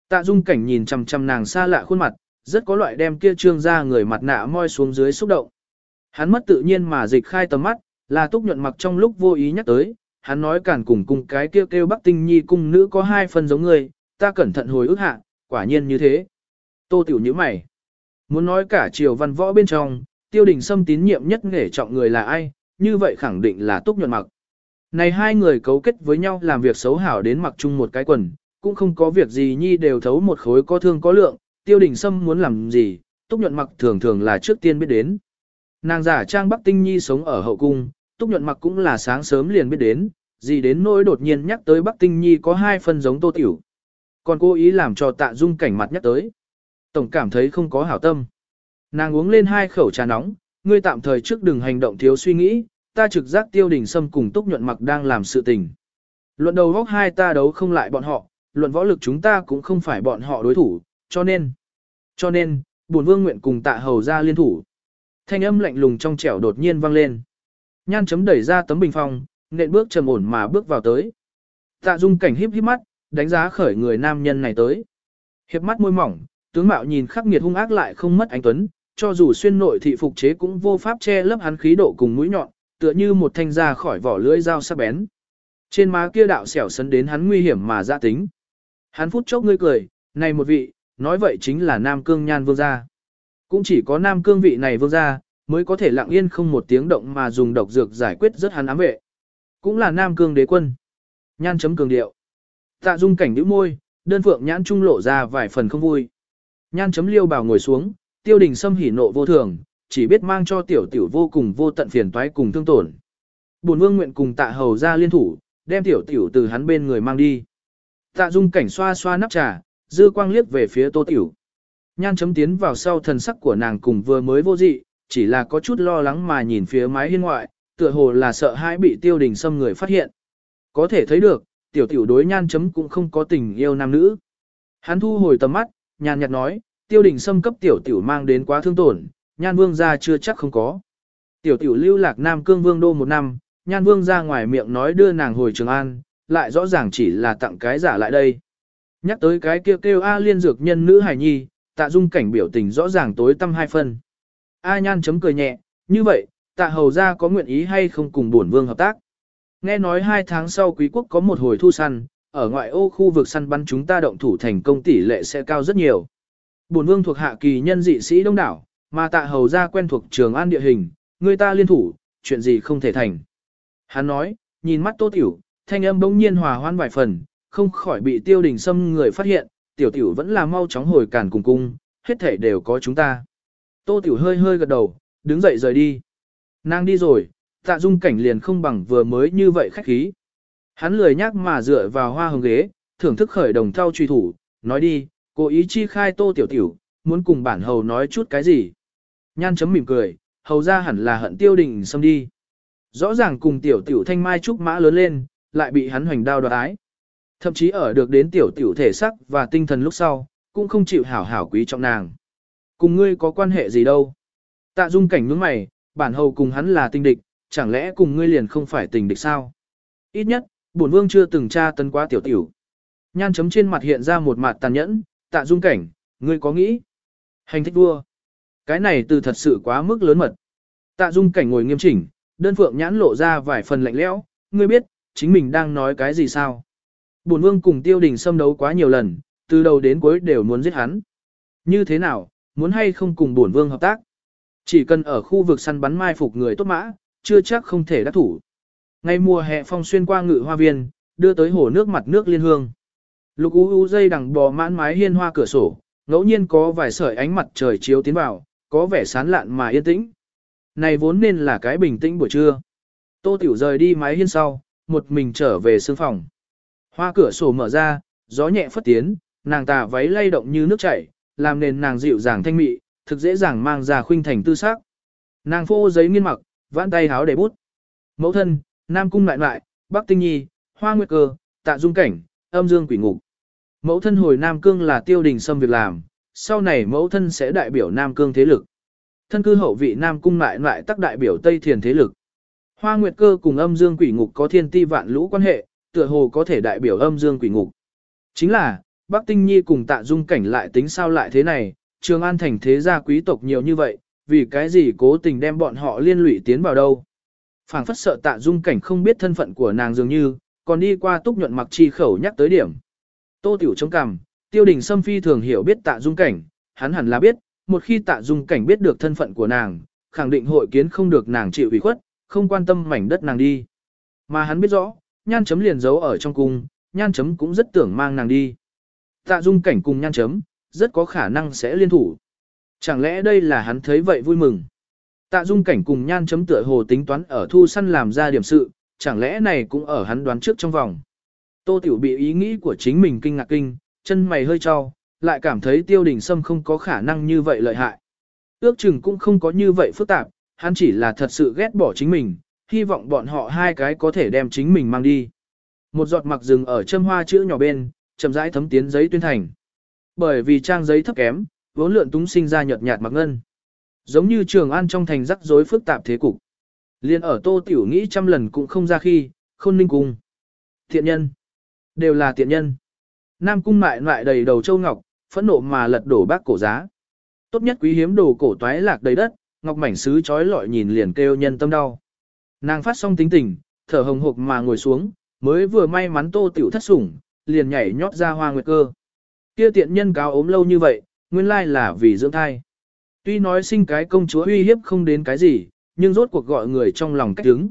Tạ dung cảnh nhìn chằm chằm nàng xa lạ khuôn mặt, rất có loại đem kia trương ra người mặt nạ moi xuống dưới xúc động. Hắn mất tự nhiên mà dịch khai tầm mắt, là túc nhuận mặc trong lúc vô ý nhắc tới, hắn nói cản cùng cùng cái kêu kêu Bắc Tinh Nhi cung nữ có hai phần giống người, ta cẩn thận hồi ức hạ, quả nhiên như thế. Tô tiểu như mày. Muốn nói cả triều văn võ bên trong, tiêu đình xâm tín nhiệm nhất nghề trọng người là ai, như vậy khẳng định là túc nhuận mặc. Này hai người cấu kết với nhau làm việc xấu hảo đến mặc chung một cái quần, cũng không có việc gì nhi đều thấu một khối có thương có lượng, tiêu đình sâm muốn làm gì, túc nhuận mặc thường thường là trước tiên biết đến. Nàng giả trang Bắc Tinh Nhi sống ở hậu cung, túc nhuận mặc cũng là sáng sớm liền biết đến, gì đến nỗi đột nhiên nhắc tới Bắc Tinh Nhi có hai phần giống tô tiểu. Còn cố ý làm cho tạ dung cảnh mặt nhắc tới. Tổng cảm thấy không có hảo tâm. Nàng uống lên hai khẩu trà nóng, ngươi tạm thời trước đừng hành động thiếu suy nghĩ, ta trực giác tiêu đình sâm cùng túc nhuận mặc đang làm sự tình. Luận đầu góc hai ta đấu không lại bọn họ, luận võ lực chúng ta cũng không phải bọn họ đối thủ, cho nên, cho nên, buồn vương nguyện cùng tạ hầu ra liên thủ. Thanh âm lạnh lùng trong trẻo đột nhiên vang lên. Nhan chấm đẩy ra tấm bình phong, nện bước trầm ổn mà bước vào tới. Tạ dung cảnh híp híp mắt, đánh giá khởi người nam nhân này tới. Hiệp mắt môi mỏng, tướng mạo nhìn khắc nghiệt hung ác lại không mất ánh tuấn, cho dù xuyên nội thị phục chế cũng vô pháp che lấp hắn khí độ cùng mũi nhọn, tựa như một thanh ra khỏi vỏ lưỡi dao sắc bén. Trên má kia đạo xẻo sấn đến hắn nguy hiểm mà ra tính. Hắn phút chốc ngươi cười, này một vị, nói vậy chính là Nam Cương Nhan Vương gia. Cũng chỉ có Nam Cương vị này vương gia, mới có thể lặng yên không một tiếng động mà dùng độc dược giải quyết rất hắn ám vệ. Cũng là Nam Cương đế quân. Nhan chấm cường điệu. Tạ dung cảnh nhíu môi, đơn phượng nhãn trung lộ ra vài phần không vui. Nhan chấm liêu bảo ngồi xuống, tiêu đình xâm hỉ nộ vô thường, chỉ biết mang cho tiểu tiểu vô cùng vô tận phiền toái cùng thương tổn. Bổn vương nguyện cùng tạ hầu ra liên thủ, đem tiểu tiểu từ hắn bên người mang đi. Tạ dung cảnh xoa xoa nắp trà, dư quang liếc về phía tô tiểu. Nhan chấm tiến vào sau thần sắc của nàng cùng vừa mới vô dị, chỉ là có chút lo lắng mà nhìn phía mái hiên ngoại, tựa hồ là sợ hãi bị tiêu đình xâm người phát hiện. Có thể thấy được, tiểu tiểu đối nhan chấm cũng không có tình yêu nam nữ. Hắn thu hồi tầm mắt, nhàn nhạt nói, tiêu đình xâm cấp tiểu tiểu mang đến quá thương tổn, nhan vương ra chưa chắc không có. Tiểu tiểu lưu lạc nam cương vương đô một năm, nhan vương ra ngoài miệng nói đưa nàng hồi trường an, lại rõ ràng chỉ là tặng cái giả lại đây. Nhắc tới cái kêu kêu A liên dược nhân nữ hài nhi, tạ dung cảnh biểu tình rõ ràng tối tâm hai phân. A nhan chấm cười nhẹ, như vậy, tạ hầu ra có nguyện ý hay không cùng bổn vương hợp tác. Nghe nói hai tháng sau quý quốc có một hồi thu săn, ở ngoại ô khu vực săn bắn chúng ta động thủ thành công tỷ lệ sẽ cao rất nhiều. Bổn vương thuộc hạ kỳ nhân dị sĩ đông đảo, mà tạ hầu ra quen thuộc trường an địa hình, người ta liên thủ, chuyện gì không thể thành. Hắn nói, nhìn mắt tô tiểu, thanh âm bỗng nhiên hòa hoan vài phần, không khỏi bị tiêu đình xâm người phát hiện, tiểu tiểu vẫn là mau chóng hồi cản cùng cung, hết thể đều có chúng ta. Tô tiểu hơi hơi gật đầu, đứng dậy rời đi. Nàng đi rồi, tạ dung cảnh liền không bằng vừa mới như vậy khách khí. Hắn lười nhác mà dựa vào hoa hồng ghế, thưởng thức khởi đồng thao truy thủ, nói đi, cố ý chi khai tô tiểu tiểu, muốn cùng bản hầu nói chút cái gì. Nhan chấm mỉm cười, hầu ra hẳn là hận tiêu đình xâm đi. Rõ ràng cùng tiểu tiểu thanh mai trúc mã lớn lên, lại bị hắn hoành đao đoạt ái. Thậm chí ở được đến tiểu tiểu thể sắc và tinh thần lúc sau, cũng không chịu hảo hảo quý trọng nàng. Cùng ngươi có quan hệ gì đâu. Tạ dung cảnh nhướng mày, bản hầu cùng hắn là tình địch, chẳng lẽ cùng ngươi liền không phải tình địch sao? Ít nhất, bổn vương chưa từng tra tấn quá tiểu tiểu. Nhan chấm trên mặt hiện ra một mặt tàn nhẫn, tạ dung cảnh, ngươi có nghĩ? Hành thích vua. Cái này từ thật sự quá mức lớn mật. Tạ dung cảnh ngồi nghiêm chỉnh, đơn phượng nhãn lộ ra vài phần lạnh lẽo, ngươi biết, chính mình đang nói cái gì sao? Bổn vương cùng tiêu đình xâm đấu quá nhiều lần, từ đầu đến cuối đều muốn giết hắn. Như thế nào, muốn hay không cùng bổn vương hợp tác? Chỉ cần ở khu vực săn bắn mai phục người tốt mã, chưa chắc không thể đắc thủ. Ngày mùa hè phong xuyên qua ngự hoa viên, đưa tới hồ nước mặt nước liên hương. Lục u u dây đằng bò mãn mái hiên hoa cửa sổ, ngẫu nhiên có vài sợi ánh mặt trời chiếu tiến vào, có vẻ sán lạn mà yên tĩnh. Này vốn nên là cái bình tĩnh buổi trưa. Tô Tiểu rời đi mái hiên sau, một mình trở về sương phòng. Hoa cửa sổ mở ra, gió nhẹ phất tiến, nàng tà váy lay động như nước chảy, làm nền nàng dịu dàng thanh mị, thực dễ dàng mang ra khuynh thành tư sắc. Nàng phô giấy nghiên mặc, vãn tay háo để bút. Mẫu thân, Nam cung lại lại, Bắc Tinh Nhi, Hoa Nguyệt Cơ, Tạ Dung Cảnh, Âm Dương Quỷ Ngục. Mẫu thân hồi Nam Cương là tiêu đình xâm việc làm, sau này mẫu thân sẽ đại biểu Nam Cương thế lực. Thân cư hậu vị Nam cung lại lại tác đại biểu Tây Thiền thế lực. Hoa Nguyệt Cơ cùng Âm Dương Quỷ Ngục có thiên ti vạn lũ quan hệ, tựa hồ có thể đại biểu Âm Dương Quỷ Ngục. Chính là, Bắc Tinh Nhi cùng Tạ Dung Cảnh lại tính sao lại thế này, Trường An thành thế gia quý tộc nhiều như vậy, vì cái gì cố tình đem bọn họ liên lụy tiến vào đâu. phảng phất sợ tạ dung cảnh không biết thân phận của nàng dường như, còn đi qua túc nhuận mặc chi khẩu nhắc tới điểm. Tô tiểu chống cằm, tiêu đình Sâm phi thường hiểu biết tạ dung cảnh, hắn hẳn là biết, một khi tạ dung cảnh biết được thân phận của nàng, khẳng định hội kiến không được nàng chịu ủy khuất, không quan tâm mảnh đất nàng đi. Mà hắn biết rõ, nhan chấm liền giấu ở trong cung, nhan chấm cũng rất tưởng mang nàng đi. Tạ dung cảnh cùng nhan chấm, rất có khả năng sẽ liên thủ. Chẳng lẽ đây là hắn thấy vậy vui mừng? Tạ dung cảnh cùng nhan chấm tựa hồ tính toán ở thu săn làm ra điểm sự, chẳng lẽ này cũng ở hắn đoán trước trong vòng. Tô Tiểu bị ý nghĩ của chính mình kinh ngạc kinh, chân mày hơi cho, lại cảm thấy tiêu đình sâm không có khả năng như vậy lợi hại. Ước chừng cũng không có như vậy phức tạp, hắn chỉ là thật sự ghét bỏ chính mình, hy vọng bọn họ hai cái có thể đem chính mình mang đi. Một giọt mặc rừng ở châm hoa chữ nhỏ bên, chậm rãi thấm tiến giấy tuyên thành. Bởi vì trang giấy thấp kém, vốn lượn túng sinh ra nhợt nhạt mặc ngân. Giống như trường an trong thành rắc rối phức tạp thế cục. Liên ở tô tiểu nghĩ trăm lần cũng không ra khi, khôn ninh cung. Thiện nhân. Đều là thiện nhân. Nam cung mại mại đầy đầu châu ngọc, phẫn nộ mà lật đổ bác cổ giá. Tốt nhất quý hiếm đồ cổ toái lạc đầy đất, ngọc mảnh sứ chói lọi nhìn liền kêu nhân tâm đau. Nàng phát xong tính tình, thở hồng hộc mà ngồi xuống, mới vừa may mắn tô tiểu thất sủng, liền nhảy nhót ra hoa nguyệt cơ. Kia tiện nhân cáo ốm lâu như vậy, nguyên lai là vì dưỡng thai. Tuy nói sinh cái công chúa uy hiếp không đến cái gì, nhưng rốt cuộc gọi người trong lòng cách đứng.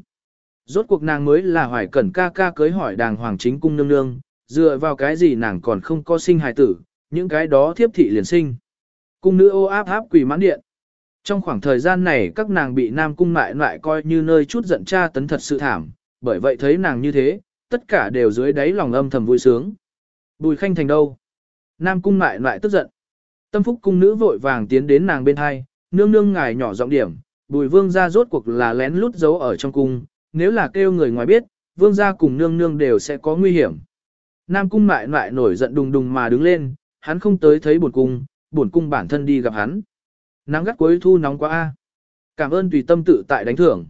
Rốt cuộc nàng mới là hoài cẩn ca ca cưới hỏi đàng hoàng chính cung nương nương, dựa vào cái gì nàng còn không có sinh hài tử, những cái đó thiếp thị liền sinh. Cung nữ ô áp áp quỷ mãn điện. Trong khoảng thời gian này các nàng bị nam cung mại lại coi như nơi chút giận cha tấn thật sự thảm, bởi vậy thấy nàng như thế, tất cả đều dưới đáy lòng âm thầm vui sướng. Bùi khanh thành đâu? Nam cung lại lại tức giận. Tâm phúc cung nữ vội vàng tiến đến nàng bên hai, nương nương ngài nhỏ giọng điểm, bùi vương ra rốt cuộc là lén lút giấu ở trong cung, nếu là kêu người ngoài biết, vương gia cùng nương nương đều sẽ có nguy hiểm. Nam cung mại lại nổi giận đùng đùng mà đứng lên, hắn không tới thấy buồn cung, buồn cung bản thân đi gặp hắn. Nắng gắt cuối thu nóng quá a. Cảm ơn tùy tâm tự tại đánh thưởng.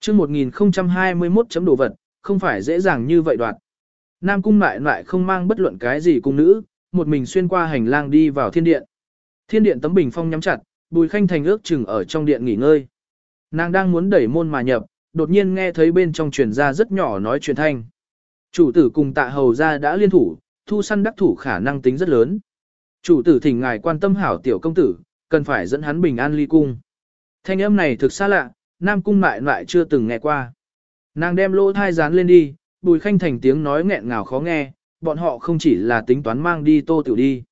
Chương 1021 chấm đồ vật, không phải dễ dàng như vậy đoạt. Nam cung mại lại không mang bất luận cái gì cung nữ, một mình xuyên qua hành lang đi vào thiên điện. Thiên điện tấm bình phong nhắm chặt, Bùi Khanh Thành ước chừng ở trong điện nghỉ ngơi. Nàng đang muốn đẩy môn mà nhập, đột nhiên nghe thấy bên trong truyền ra rất nhỏ nói chuyện thanh. Chủ tử cùng tạ hầu ra đã liên thủ, thu săn đắc thủ khả năng tính rất lớn. Chủ tử thỉnh ngài quan tâm hảo tiểu công tử, cần phải dẫn hắn bình an ly cung. Thanh âm này thực xa lạ, Nam cung mại lại chưa từng nghe qua. Nàng đem lỗ thai dán lên đi, bùi khanh thành tiếng nói nghẹn ngào khó nghe, bọn họ không chỉ là tính toán mang đi tô tiểu đi.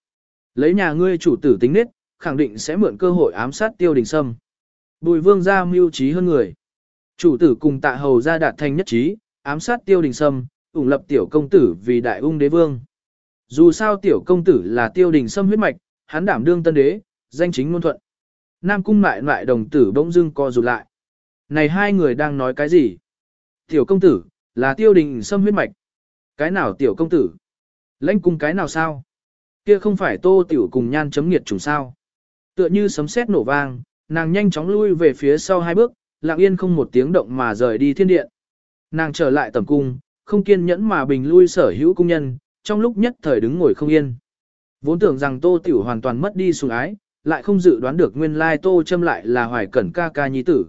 Lấy nhà ngươi chủ tử tính nết, khẳng định sẽ mượn cơ hội ám sát tiêu đình sâm. Bùi vương ra mưu trí hơn người. Chủ tử cùng tạ hầu ra đạt thành nhất trí, ám sát tiêu đình sâm, ủng lập tiểu công tử vì đại ung đế vương. Dù sao tiểu công tử là tiêu đình sâm huyết mạch, hắn đảm đương tân đế, danh chính ngôn thuận. Nam cung lại lại đồng tử bỗng dưng co rụt lại. Này hai người đang nói cái gì? Tiểu công tử, là tiêu đình sâm huyết mạch. Cái nào tiểu công tử? Lãnh cung cái nào sao? Kia không phải tô tiểu cùng nhan chấm nghiệt trùng sao? Tựa như sấm sét nổ vang, nàng nhanh chóng lui về phía sau hai bước, lặng yên không một tiếng động mà rời đi thiên điện. Nàng trở lại tầm cung, không kiên nhẫn mà bình lui sở hữu cung nhân, trong lúc nhất thời đứng ngồi không yên. Vốn tưởng rằng Tô Tiểu hoàn toàn mất đi sủng ái, lại không dự đoán được nguyên lai Tô châm lại là Hoài Cẩn ca ca nhi tử.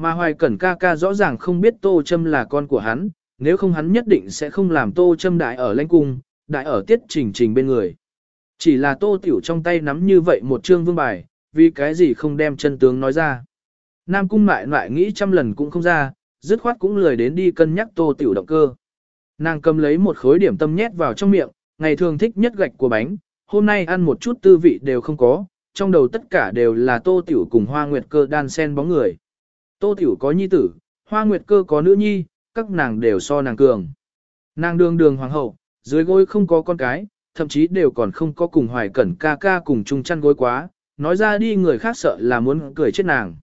Mà Hoài Cẩn ca ca rõ ràng không biết Tô Trâm là con của hắn, nếu không hắn nhất định sẽ không làm Tô Trâm đại ở lãnh cung, đại ở tiết trình trình bên người. Chỉ là Tô Tiểu trong tay nắm như vậy một chương vương bài, vì cái gì không đem chân tướng nói ra. Nam cung mại lại nghĩ trăm lần cũng không ra, dứt khoát cũng lười đến đi cân nhắc Tô Tiểu động cơ. Nàng cầm lấy một khối điểm tâm nhét vào trong miệng, ngày thường thích nhất gạch của bánh, hôm nay ăn một chút tư vị đều không có, trong đầu tất cả đều là Tô Tiểu cùng Hoa Nguyệt Cơ đan sen bóng người. Tô Tiểu có nhi tử, Hoa Nguyệt Cơ có nữ nhi, các nàng đều so nàng cường. Nàng đường đường hoàng hậu, dưới gối không có con cái, thậm chí đều còn không có cùng hoài cẩn ca ca cùng chung chăn gối quá, nói ra đi người khác sợ là muốn cười chết nàng.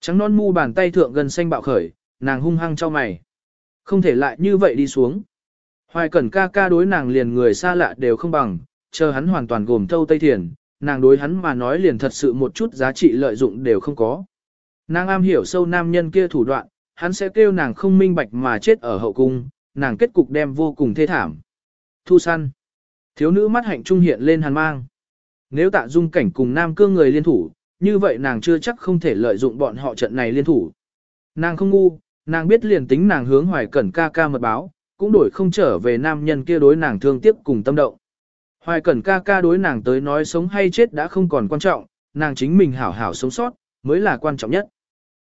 Trắng non mu bàn tay thượng gần xanh bạo khởi, nàng hung hăng cho mày. Không thể lại như vậy đi xuống. Hoài cẩn ca ca đối nàng liền người xa lạ đều không bằng, chờ hắn hoàn toàn gồm thâu tây thiền, nàng đối hắn mà nói liền thật sự một chút giá trị lợi dụng đều không có. Nàng am hiểu sâu nam nhân kia thủ đoạn, hắn sẽ kêu nàng không minh bạch mà chết ở hậu cung, nàng kết cục đem vô cùng thê thảm. Thu săn. Thiếu nữ mắt hạnh trung hiện lên hàn mang. Nếu tạ dung cảnh cùng nam cương người liên thủ, như vậy nàng chưa chắc không thể lợi dụng bọn họ trận này liên thủ. Nàng không ngu, nàng biết liền tính nàng hướng hoài cẩn ca ca mật báo, cũng đổi không trở về nam nhân kia đối nàng thương tiếc cùng tâm động. Hoài cẩn ca ca đối nàng tới nói sống hay chết đã không còn quan trọng, nàng chính mình hảo hảo sống sót, mới là quan trọng nhất.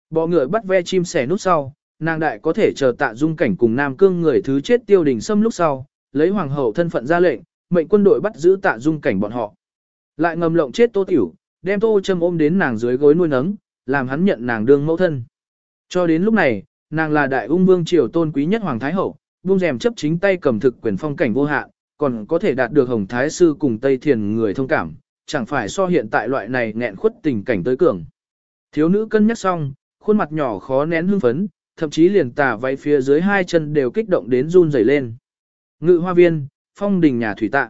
Bọ ngựa bắt ve chim sẻ nút sau, nàng đại có thể chờ tạ dung cảnh cùng nam cương người thứ chết tiêu đình xâm lúc sau, lấy hoàng hậu thân phận ra lệnh, mệnh quân đội bắt giữ tạ dung cảnh bọn họ. Lại ngầm lộng chết tô tiểu, đem tô châm ôm đến nàng dưới gối nuôi nấng, làm hắn nhận nàng đương mẫu thân. Cho đến lúc này, nàng là đại ung vương triều tôn quý nhất hoàng thái hậu, buông rèm chấp chính tay cầm thực quyền phong cảnh vô hạn, còn có thể đạt được hồng thái sư cùng tây thiền người thông cảm, chẳng phải so hiện tại loại này nghẹn khuất tình cảnh tới cường. Thiếu nữ cân nhắc xong, khuôn mặt nhỏ khó nén hưng phấn, thậm chí liền tà váy phía dưới hai chân đều kích động đến run rẩy lên. Ngự hoa viên, phong đình nhà thủy tạ.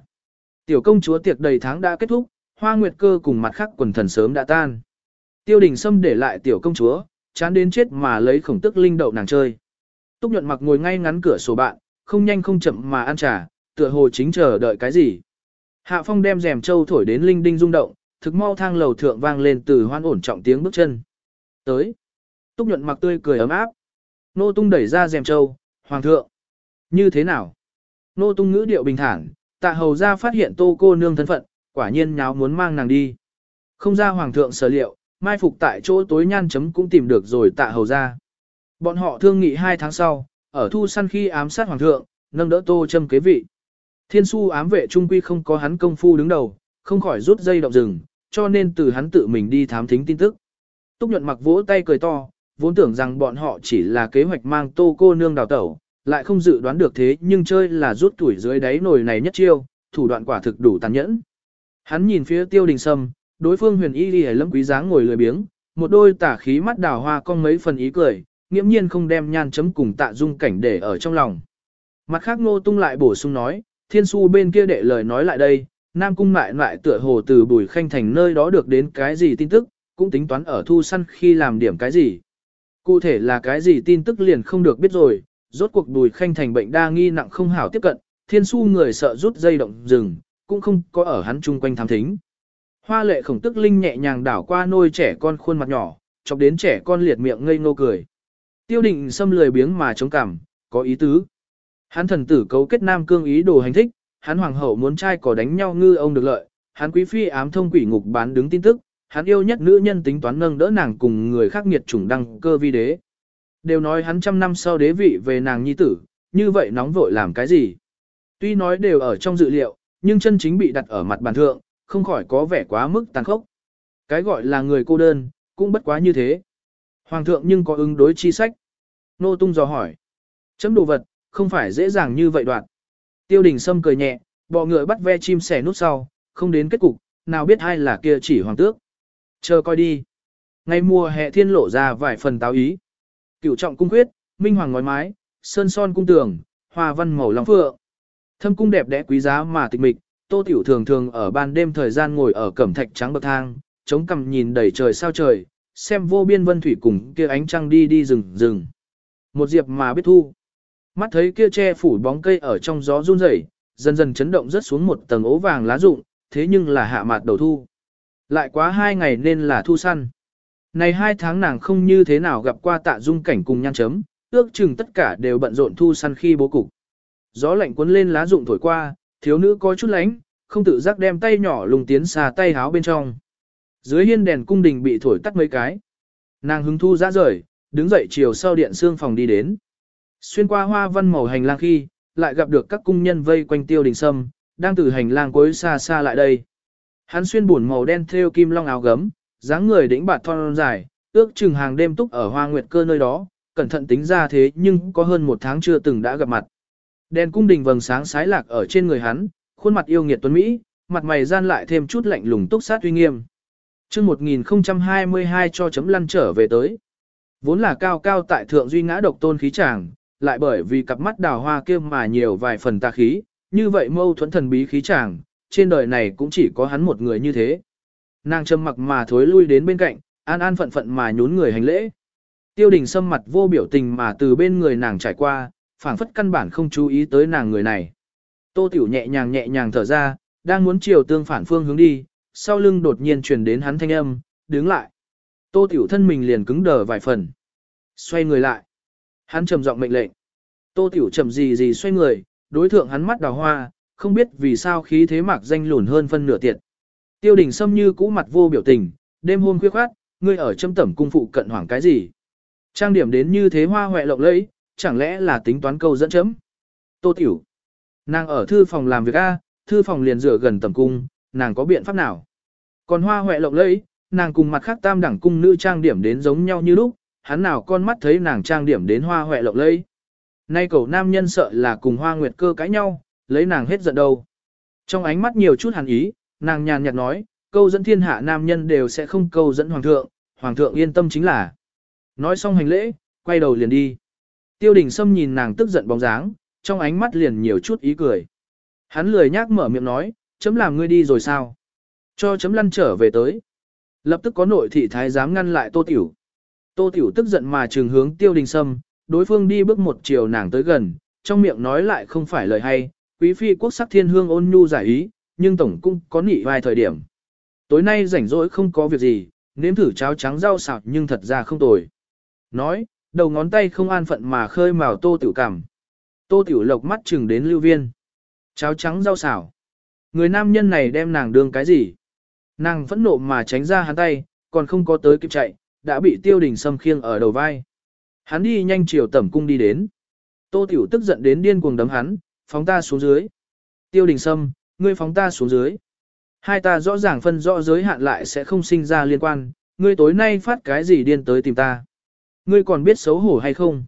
Tiểu công chúa tiệc đầy tháng đã kết thúc, hoa nguyệt cơ cùng mặt khác quần thần sớm đã tan. Tiêu đình Sâm để lại tiểu công chúa, chán đến chết mà lấy khổng tức linh đậu nàng chơi. Túc nhuận mặc ngồi ngay ngắn cửa sổ bạn, không nhanh không chậm mà ăn trà, tựa hồ chính chờ đợi cái gì. Hạ phong đem rèm châu thổi đến linh đinh rung động, thực mau thang lầu thượng vang lên từ hoan ổn trọng tiếng bước chân. Tới. Túc nhuận mặc tươi cười ấm áp. Nô tung đẩy ra rèm châu, hoàng thượng. Như thế nào? Nô tung ngữ điệu bình thản, tạ hầu ra phát hiện tô cô nương thân phận, quả nhiên nháo muốn mang nàng đi. Không ra hoàng thượng sở liệu, mai phục tại chỗ tối nhan chấm cũng tìm được rồi tạ hầu ra. Bọn họ thương nghị hai tháng sau, ở thu săn khi ám sát hoàng thượng, nâng đỡ tô châm kế vị. Thiên su ám vệ trung quy không có hắn công phu đứng đầu, không khỏi rút dây động rừng, cho nên từ hắn tự mình đi thám thính tin tức. Túc nhuận mặc vỗ tay cười to, vốn tưởng rằng bọn họ chỉ là kế hoạch mang tô cô nương đào tẩu, lại không dự đoán được thế nhưng chơi là rút tuổi dưới đáy nồi này nhất chiêu, thủ đoạn quả thực đủ tàn nhẫn. Hắn nhìn phía tiêu đình sâm, đối phương huyền y đi lâm quý dáng ngồi lười biếng, một đôi tả khí mắt đào hoa cong mấy phần ý cười, nghiễm nhiên không đem nhan chấm cùng tạ dung cảnh để ở trong lòng. Mặt khác ngô tung lại bổ sung nói, thiên su bên kia đệ lời nói lại đây, Nam Cung mại lại tựa hồ từ bùi khanh thành nơi đó được đến cái gì tin tức, cũng tính toán ở thu săn khi làm điểm cái gì. Cụ thể là cái gì tin tức liền không được biết rồi, rốt cuộc đùi khanh thành bệnh đa nghi nặng không hảo tiếp cận, thiên su người sợ rút dây động rừng, cũng không có ở hắn chung quanh thám thính. Hoa lệ khổng tức linh nhẹ nhàng đảo qua nôi trẻ con khuôn mặt nhỏ, chọc đến trẻ con liệt miệng ngây ngô cười. Tiêu định xâm lười biếng mà chống cảm, có ý tứ. Hắn thần tử cấu kết nam cương ý đồ hành thích, hắn hoàng hậu muốn trai cỏ đánh nhau ngư ông được lợi, hắn quý phi ám thông quỷ ngục bán đứng tin tức, hắn yêu nhất nữ nhân tính toán nâng đỡ nàng cùng người khác nghiệt chủng đăng cơ vi đế. Đều nói hắn trăm năm sau đế vị về nàng nhi tử, như vậy nóng vội làm cái gì? Tuy nói đều ở trong dự liệu, nhưng chân chính bị đặt ở mặt bàn thượng, không khỏi có vẻ quá mức tàn khốc. Cái gọi là người cô đơn, cũng bất quá như thế. Hoàng thượng nhưng có ứng đối chi sách. Nô tung dò hỏi. Chấm đồ vật, không phải dễ dàng như vậy đoạn. Tiêu đình sâm cười nhẹ, bọ ngựa bắt ve chim sẻ nút sau, không đến kết cục, nào biết ai là kia chỉ hoàng tước. Chờ coi đi. Ngày mùa hè thiên lộ ra vài phần táo ý. Cửu trọng cung quyết, minh hoàng ngói mái, sơn son cung tường, hoa văn màu long phượng. Thâm cung đẹp đẽ quý giá mà tịch mịch, tô tiểu thường thường ở ban đêm thời gian ngồi ở cẩm thạch trắng bậc thang, chống cằm nhìn đầy trời sao trời, xem vô biên vân thủy cùng kia ánh trăng đi đi rừng rừng. Một diệp mà biết thu. Mắt thấy kia che phủ bóng cây ở trong gió run rẩy, dần dần chấn động rất xuống một tầng ố vàng lá rụng, thế nhưng là hạ mạt đầu thu. Lại quá hai ngày nên là thu săn. Này hai tháng nàng không như thế nào gặp qua tạ dung cảnh cùng nhan chấm, ước chừng tất cả đều bận rộn thu săn khi bố cục. Gió lạnh cuốn lên lá rụng thổi qua, thiếu nữ có chút lánh, không tự giác đem tay nhỏ lùng tiến xà tay háo bên trong. Dưới hiên đèn cung đình bị thổi tắt mấy cái. Nàng hứng thu ra rời, đứng dậy chiều sau điện xương phòng đi đến. Xuyên qua hoa văn màu hành lang khi, lại gặp được các cung nhân vây quanh tiêu đình sâm, đang từ hành lang cuối xa xa lại đây. Hắn xuyên buồn màu đen thêu kim long áo gấm, dáng người đĩnh bạt thon dài, ước chừng hàng đêm túc ở hoa nguyệt cơ nơi đó, cẩn thận tính ra thế nhưng có hơn một tháng chưa từng đã gặp mặt. Đèn cung đình vầng sáng sái lạc ở trên người hắn, khuôn mặt yêu nghiệt tuấn Mỹ, mặt mày gian lại thêm chút lạnh lùng túc sát uy nghiêm. chương 1022 cho chấm lăn trở về tới. Vốn là cao cao tại thượng duy ngã độc tôn khí chàng, lại bởi vì cặp mắt đào hoa kia mà nhiều vài phần tà khí, như vậy mâu thuẫn thần bí khí chàng, trên đời này cũng chỉ có hắn một người như thế. Nàng trầm mặc mà thối lui đến bên cạnh, an an phận phận mà nhún người hành lễ. Tiêu đình sâm mặt vô biểu tình mà từ bên người nàng trải qua, phảng phất căn bản không chú ý tới nàng người này. Tô tiểu nhẹ nhàng nhẹ nhàng thở ra, đang muốn chiều tương phản phương hướng đi, sau lưng đột nhiên truyền đến hắn thanh âm, đứng lại. Tô tiểu thân mình liền cứng đờ vài phần. Xoay người lại. Hắn trầm giọng mệnh lệnh. Tô tiểu trầm gì gì xoay người, đối thượng hắn mắt đào hoa, không biết vì sao khí thế mạc danh lùn hơn phân nửa tiệt. Tiêu đình Sâm như cũ mặt vô biểu tình, đêm hôm khuya khoát, ngươi ở châm tẩm cung phụ cận hoảng cái gì? Trang điểm đến như thế hoa hoẹ lộng lẫy, chẳng lẽ là tính toán câu dẫn chấm? Tô tiểu. Nàng ở thư phòng làm việc A, thư phòng liền rửa gần tầm cung, nàng có biện pháp nào? Còn hoa hoẹ lộng lẫy, nàng cùng mặt khác tam đẳng cung nữ trang điểm đến giống nhau như lúc, hắn nào con mắt thấy nàng trang điểm đến hoa hoẹ lộng lẫy. Nay cầu nam nhân sợ là cùng hoa nguyệt cơ cãi nhau, lấy nàng hết giận đâu. Trong ánh mắt nhiều chút hàn ý, nàng nhàn nhạt nói, câu dẫn thiên hạ nam nhân đều sẽ không câu dẫn hoàng thượng, hoàng thượng yên tâm chính là. Nói xong hành lễ, quay đầu liền đi. Tiêu đình Sâm nhìn nàng tức giận bóng dáng, trong ánh mắt liền nhiều chút ý cười. Hắn lười nhác mở miệng nói, chấm làm ngươi đi rồi sao? Cho chấm lăn trở về tới. Lập tức có nội thị thái giám ngăn lại tô tiểu. Tô tiểu tức giận mà trường hướng tiêu đình sâm, đối phương đi bước một chiều nàng tới gần, trong miệng nói lại không phải lời hay, quý phi quốc sắc thiên hương ôn nhu giải ý, nhưng tổng cũng có nị vài thời điểm. Tối nay rảnh rỗi không có việc gì, nếm thử cháo trắng rau xào nhưng thật ra không tồi. Nói, đầu ngón tay không an phận mà khơi mào tô tiểu cảm. Tô tiểu lộc mắt chừng đến lưu viên. Cháo trắng rau xào. Người nam nhân này đem nàng đương cái gì? Nàng phẫn nộ mà tránh ra hắn tay, còn không có tới kịp chạy, đã bị tiêu đình xâm khiêng ở đầu vai. Hắn đi nhanh chiều tẩm cung đi đến. Tô tiểu tức giận đến điên cuồng đấm hắn, phóng ta xuống dưới. Tiêu đình sâm, ngươi phóng ta xuống dưới. Hai ta rõ ràng phân rõ giới hạn lại sẽ không sinh ra liên quan, ngươi tối nay phát cái gì điên tới tìm ta. Ngươi còn biết xấu hổ hay không?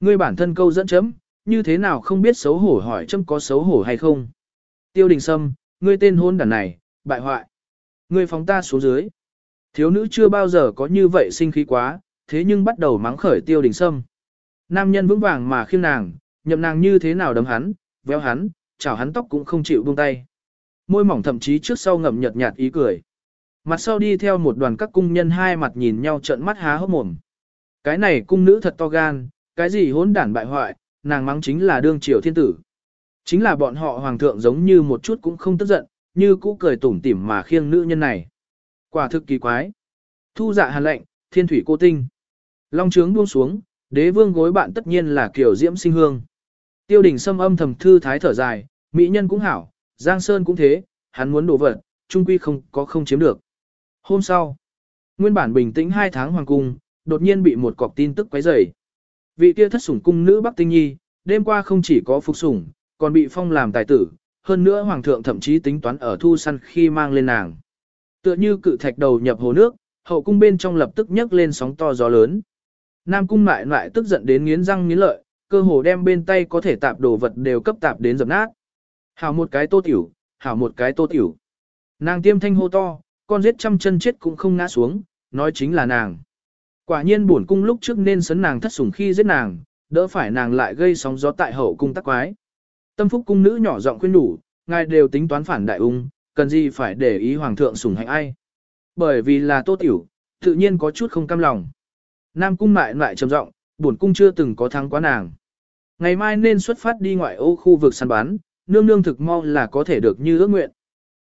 Ngươi bản thân câu dẫn chấm, như thế nào không biết xấu hổ hỏi chấm có xấu hổ hay không? Tiêu đình sâm, ngươi tên hôn đàn này, bại hoại. Ngươi phóng ta xuống dưới. Thiếu nữ chưa bao giờ có như vậy sinh khí quá, thế nhưng bắt đầu mắng khởi tiêu đình sâm. Nam nhân vững vàng mà khiêng nàng, nhậm nàng như thế nào đấm hắn, véo hắn, chảo hắn tóc cũng không chịu buông tay. Môi mỏng thậm chí trước sau ngậm nhợt nhạt ý cười. Mặt sau đi theo một đoàn các cung nhân hai mặt nhìn nhau trợn mắt há hốc mồm. Cái này cung nữ thật to gan, cái gì hỗn đản bại hoại, nàng mắng chính là đương triều thiên tử. Chính là bọn họ hoàng thượng giống như một chút cũng không tức giận, như cũ cười tủm tỉm mà khiêng nữ nhân này. Quả thực kỳ quái. Thu dạ hàn lệnh, thiên thủy cô tinh. Long trướng buông xuống, đế vương gối bạn tất nhiên là kiểu diễm sinh hương. Tiêu đình xâm âm thầm thư thái thở dài, mỹ nhân cũng hảo, Giang Sơn cũng thế, hắn muốn đổ vật, trung quy không có không chiếm được. Hôm sau, nguyên bản bình tĩnh hai tháng hoàng cung, đột nhiên bị một cọc tin tức quấy rầy. Vị kia thất sủng cung nữ Bắc Tinh Nhi, đêm qua không chỉ có phục sủng, còn bị phong làm tài tử, hơn nữa hoàng thượng thậm chí tính toán ở thu săn khi mang lên nàng. Tựa như cự thạch đầu nhập hồ nước, hậu cung bên trong lập tức nhấc lên sóng to gió lớn. Nam cung mại lại tức giận đến nghiến răng nghiến lợi, cơ hồ đem bên tay có thể tạp đồ vật đều cấp tạp đến dập nát. Hảo một cái tô tiểu, hảo một cái tô tiểu. Nàng tiêm thanh hô to, con giết trăm chân chết cũng không ngã xuống, nói chính là nàng. Quả nhiên bổn cung lúc trước nên sấn nàng thất sủng khi giết nàng, đỡ phải nàng lại gây sóng gió tại hậu cung tắc quái. Tâm phúc cung nữ nhỏ giọng khuyên đủ, ngài đều tính toán phản đại ung, cần gì phải để ý hoàng thượng sủng hạnh ai. Bởi vì là tô tiểu, tự nhiên có chút không cam lòng. Nam cung mại lại trầm giọng, bổn cung chưa từng có thắng quá nàng. Ngày mai nên xuất phát đi ngoại ô khu vực săn bắn, nương nương thực mau là có thể được như ước nguyện.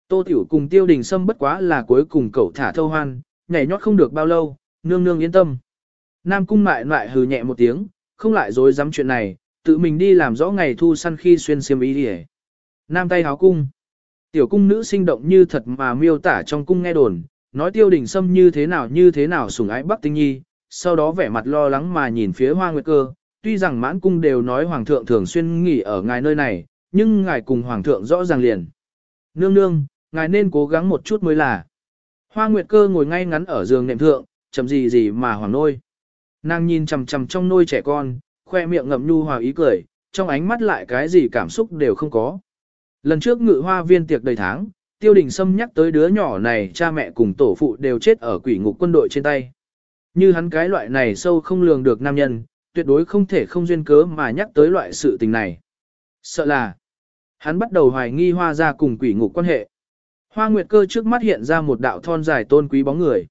Tô Tiểu cùng Tiêu Đình Sâm bất quá là cuối cùng cậu thả thâu hoan, nhảy nhót không được bao lâu, nương nương yên tâm. Nam cung mại lại hừ nhẹ một tiếng, không lại dối dám chuyện này, tự mình đi làm rõ ngày thu săn khi xuyên xiêm ý đi Nam tay háo cung. Tiểu cung nữ sinh động như thật mà miêu tả trong cung nghe đồn, nói tiêu đình sâm như thế nào như thế nào sủng ái Bắc Tinh Nhi, sau đó vẻ mặt lo lắng mà nhìn phía hoa nguyệt cơ, tuy rằng mãn cung đều nói hoàng thượng thường xuyên nghỉ ở ngài nơi này, nhưng ngài cùng hoàng thượng rõ ràng liền. Nương nương, ngài nên cố gắng một chút mới là. Hoa Nguyệt Cơ ngồi ngay ngắn ở giường nệm thượng, chậm gì gì mà hoàng nôi. Nàng nhìn chằm chằm trong nôi trẻ con, khoe miệng ngậm nhu hòa ý cười, trong ánh mắt lại cái gì cảm xúc đều không có. Lần trước ngự hoa viên tiệc đầy tháng, tiêu đình xâm nhắc tới đứa nhỏ này cha mẹ cùng tổ phụ đều chết ở quỷ ngục quân đội trên tay. Như hắn cái loại này sâu không lường được nam nhân, tuyệt đối không thể không duyên cớ mà nhắc tới loại sự tình này. Sợ là, Hắn bắt đầu hoài nghi hoa ra cùng quỷ ngục quan hệ. Hoa Nguyệt Cơ trước mắt hiện ra một đạo thon dài tôn quý bóng người.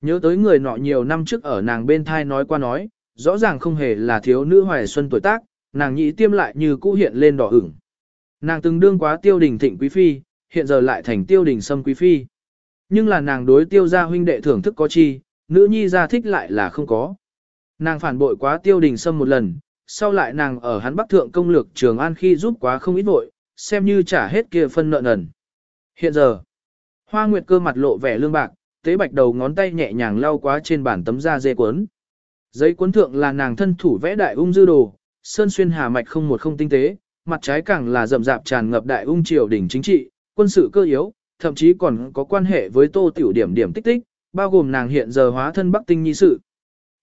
Nhớ tới người nọ nhiều năm trước ở nàng bên thai nói qua nói, rõ ràng không hề là thiếu nữ hoài xuân tuổi tác, nàng nhị tiêm lại như cũ hiện lên đỏ ửng. Nàng từng đương quá tiêu đình thịnh quý phi, hiện giờ lại thành tiêu đình sâm quý phi. Nhưng là nàng đối tiêu gia huynh đệ thưởng thức có chi, nữ nhi ra thích lại là không có. Nàng phản bội quá tiêu đình sâm một lần, sau lại nàng ở hắn bắc thượng công lược trường an khi giúp quá không ít vội, xem như trả hết kia phân nợ nần. Hiện giờ, hoa nguyệt cơ mặt lộ vẻ lương bạc, tế bạch đầu ngón tay nhẹ nhàng lau quá trên bản tấm da dê cuốn. Giấy cuốn thượng là nàng thân thủ vẽ đại ung dư đồ, sơn xuyên hà mạch không một không tinh tế, mặt trái càng là rậm rạp tràn ngập đại ung triều đỉnh chính trị, quân sự cơ yếu, thậm chí còn có quan hệ với tô tiểu điểm điểm tích tích, bao gồm nàng hiện giờ hóa thân Bắc Tinh nhi sự.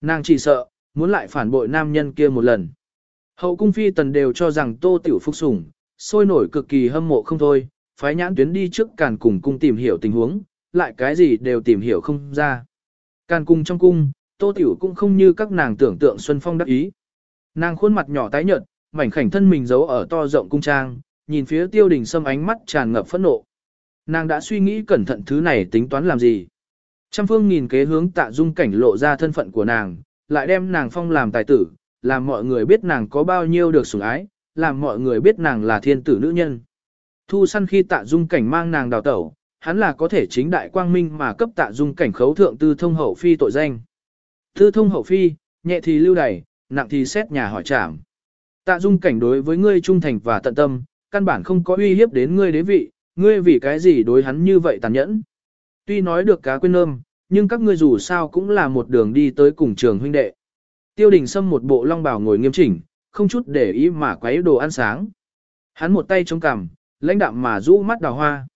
Nàng chỉ sợ, muốn lại phản bội nam nhân kia một lần. Hậu cung phi tần đều cho rằng tô tiểu Phúc sủng, sôi nổi cực kỳ hâm mộ không thôi, phái nhãn tuyến đi trước càn cùng cung tìm hiểu tình huống, lại cái gì đều tìm hiểu không ra. Càn cung trong cung, tô tiểu cũng không như các nàng tưởng tượng Xuân Phong đắc ý. Nàng khuôn mặt nhỏ tái nhợt, mảnh khảnh thân mình giấu ở to rộng cung trang, nhìn phía tiêu đình sâm ánh mắt tràn ngập phẫn nộ. Nàng đã suy nghĩ cẩn thận thứ này tính toán làm gì. Trăm phương nghìn kế hướng tạ dung cảnh lộ ra thân phận của nàng, lại đem nàng phong làm tài tử, làm mọi người biết nàng có bao nhiêu được sủng ái, làm mọi người biết nàng là thiên tử nữ nhân. Thu săn khi tạ dung cảnh mang nàng đào tẩu, hắn là có thể chính đại quang minh mà cấp tạ dung cảnh khấu thượng tư thông hậu phi tội danh. Tư thông hậu phi, nhẹ thì lưu đày, nặng thì xét nhà hỏi trảm. Tạ dung cảnh đối với ngươi trung thành và tận tâm, căn bản không có uy hiếp đến ngươi đế vị, ngươi vì cái gì đối hắn như vậy tàn nhẫn. Tuy nói được cá quên nơm, nhưng các ngươi dù sao cũng là một đường đi tới cùng trường huynh đệ. Tiêu đình Sâm một bộ long bào ngồi nghiêm chỉnh, không chút để ý mà quấy đồ ăn sáng. Hắn một tay chống cằm, lãnh đạm mà rũ mắt đào hoa.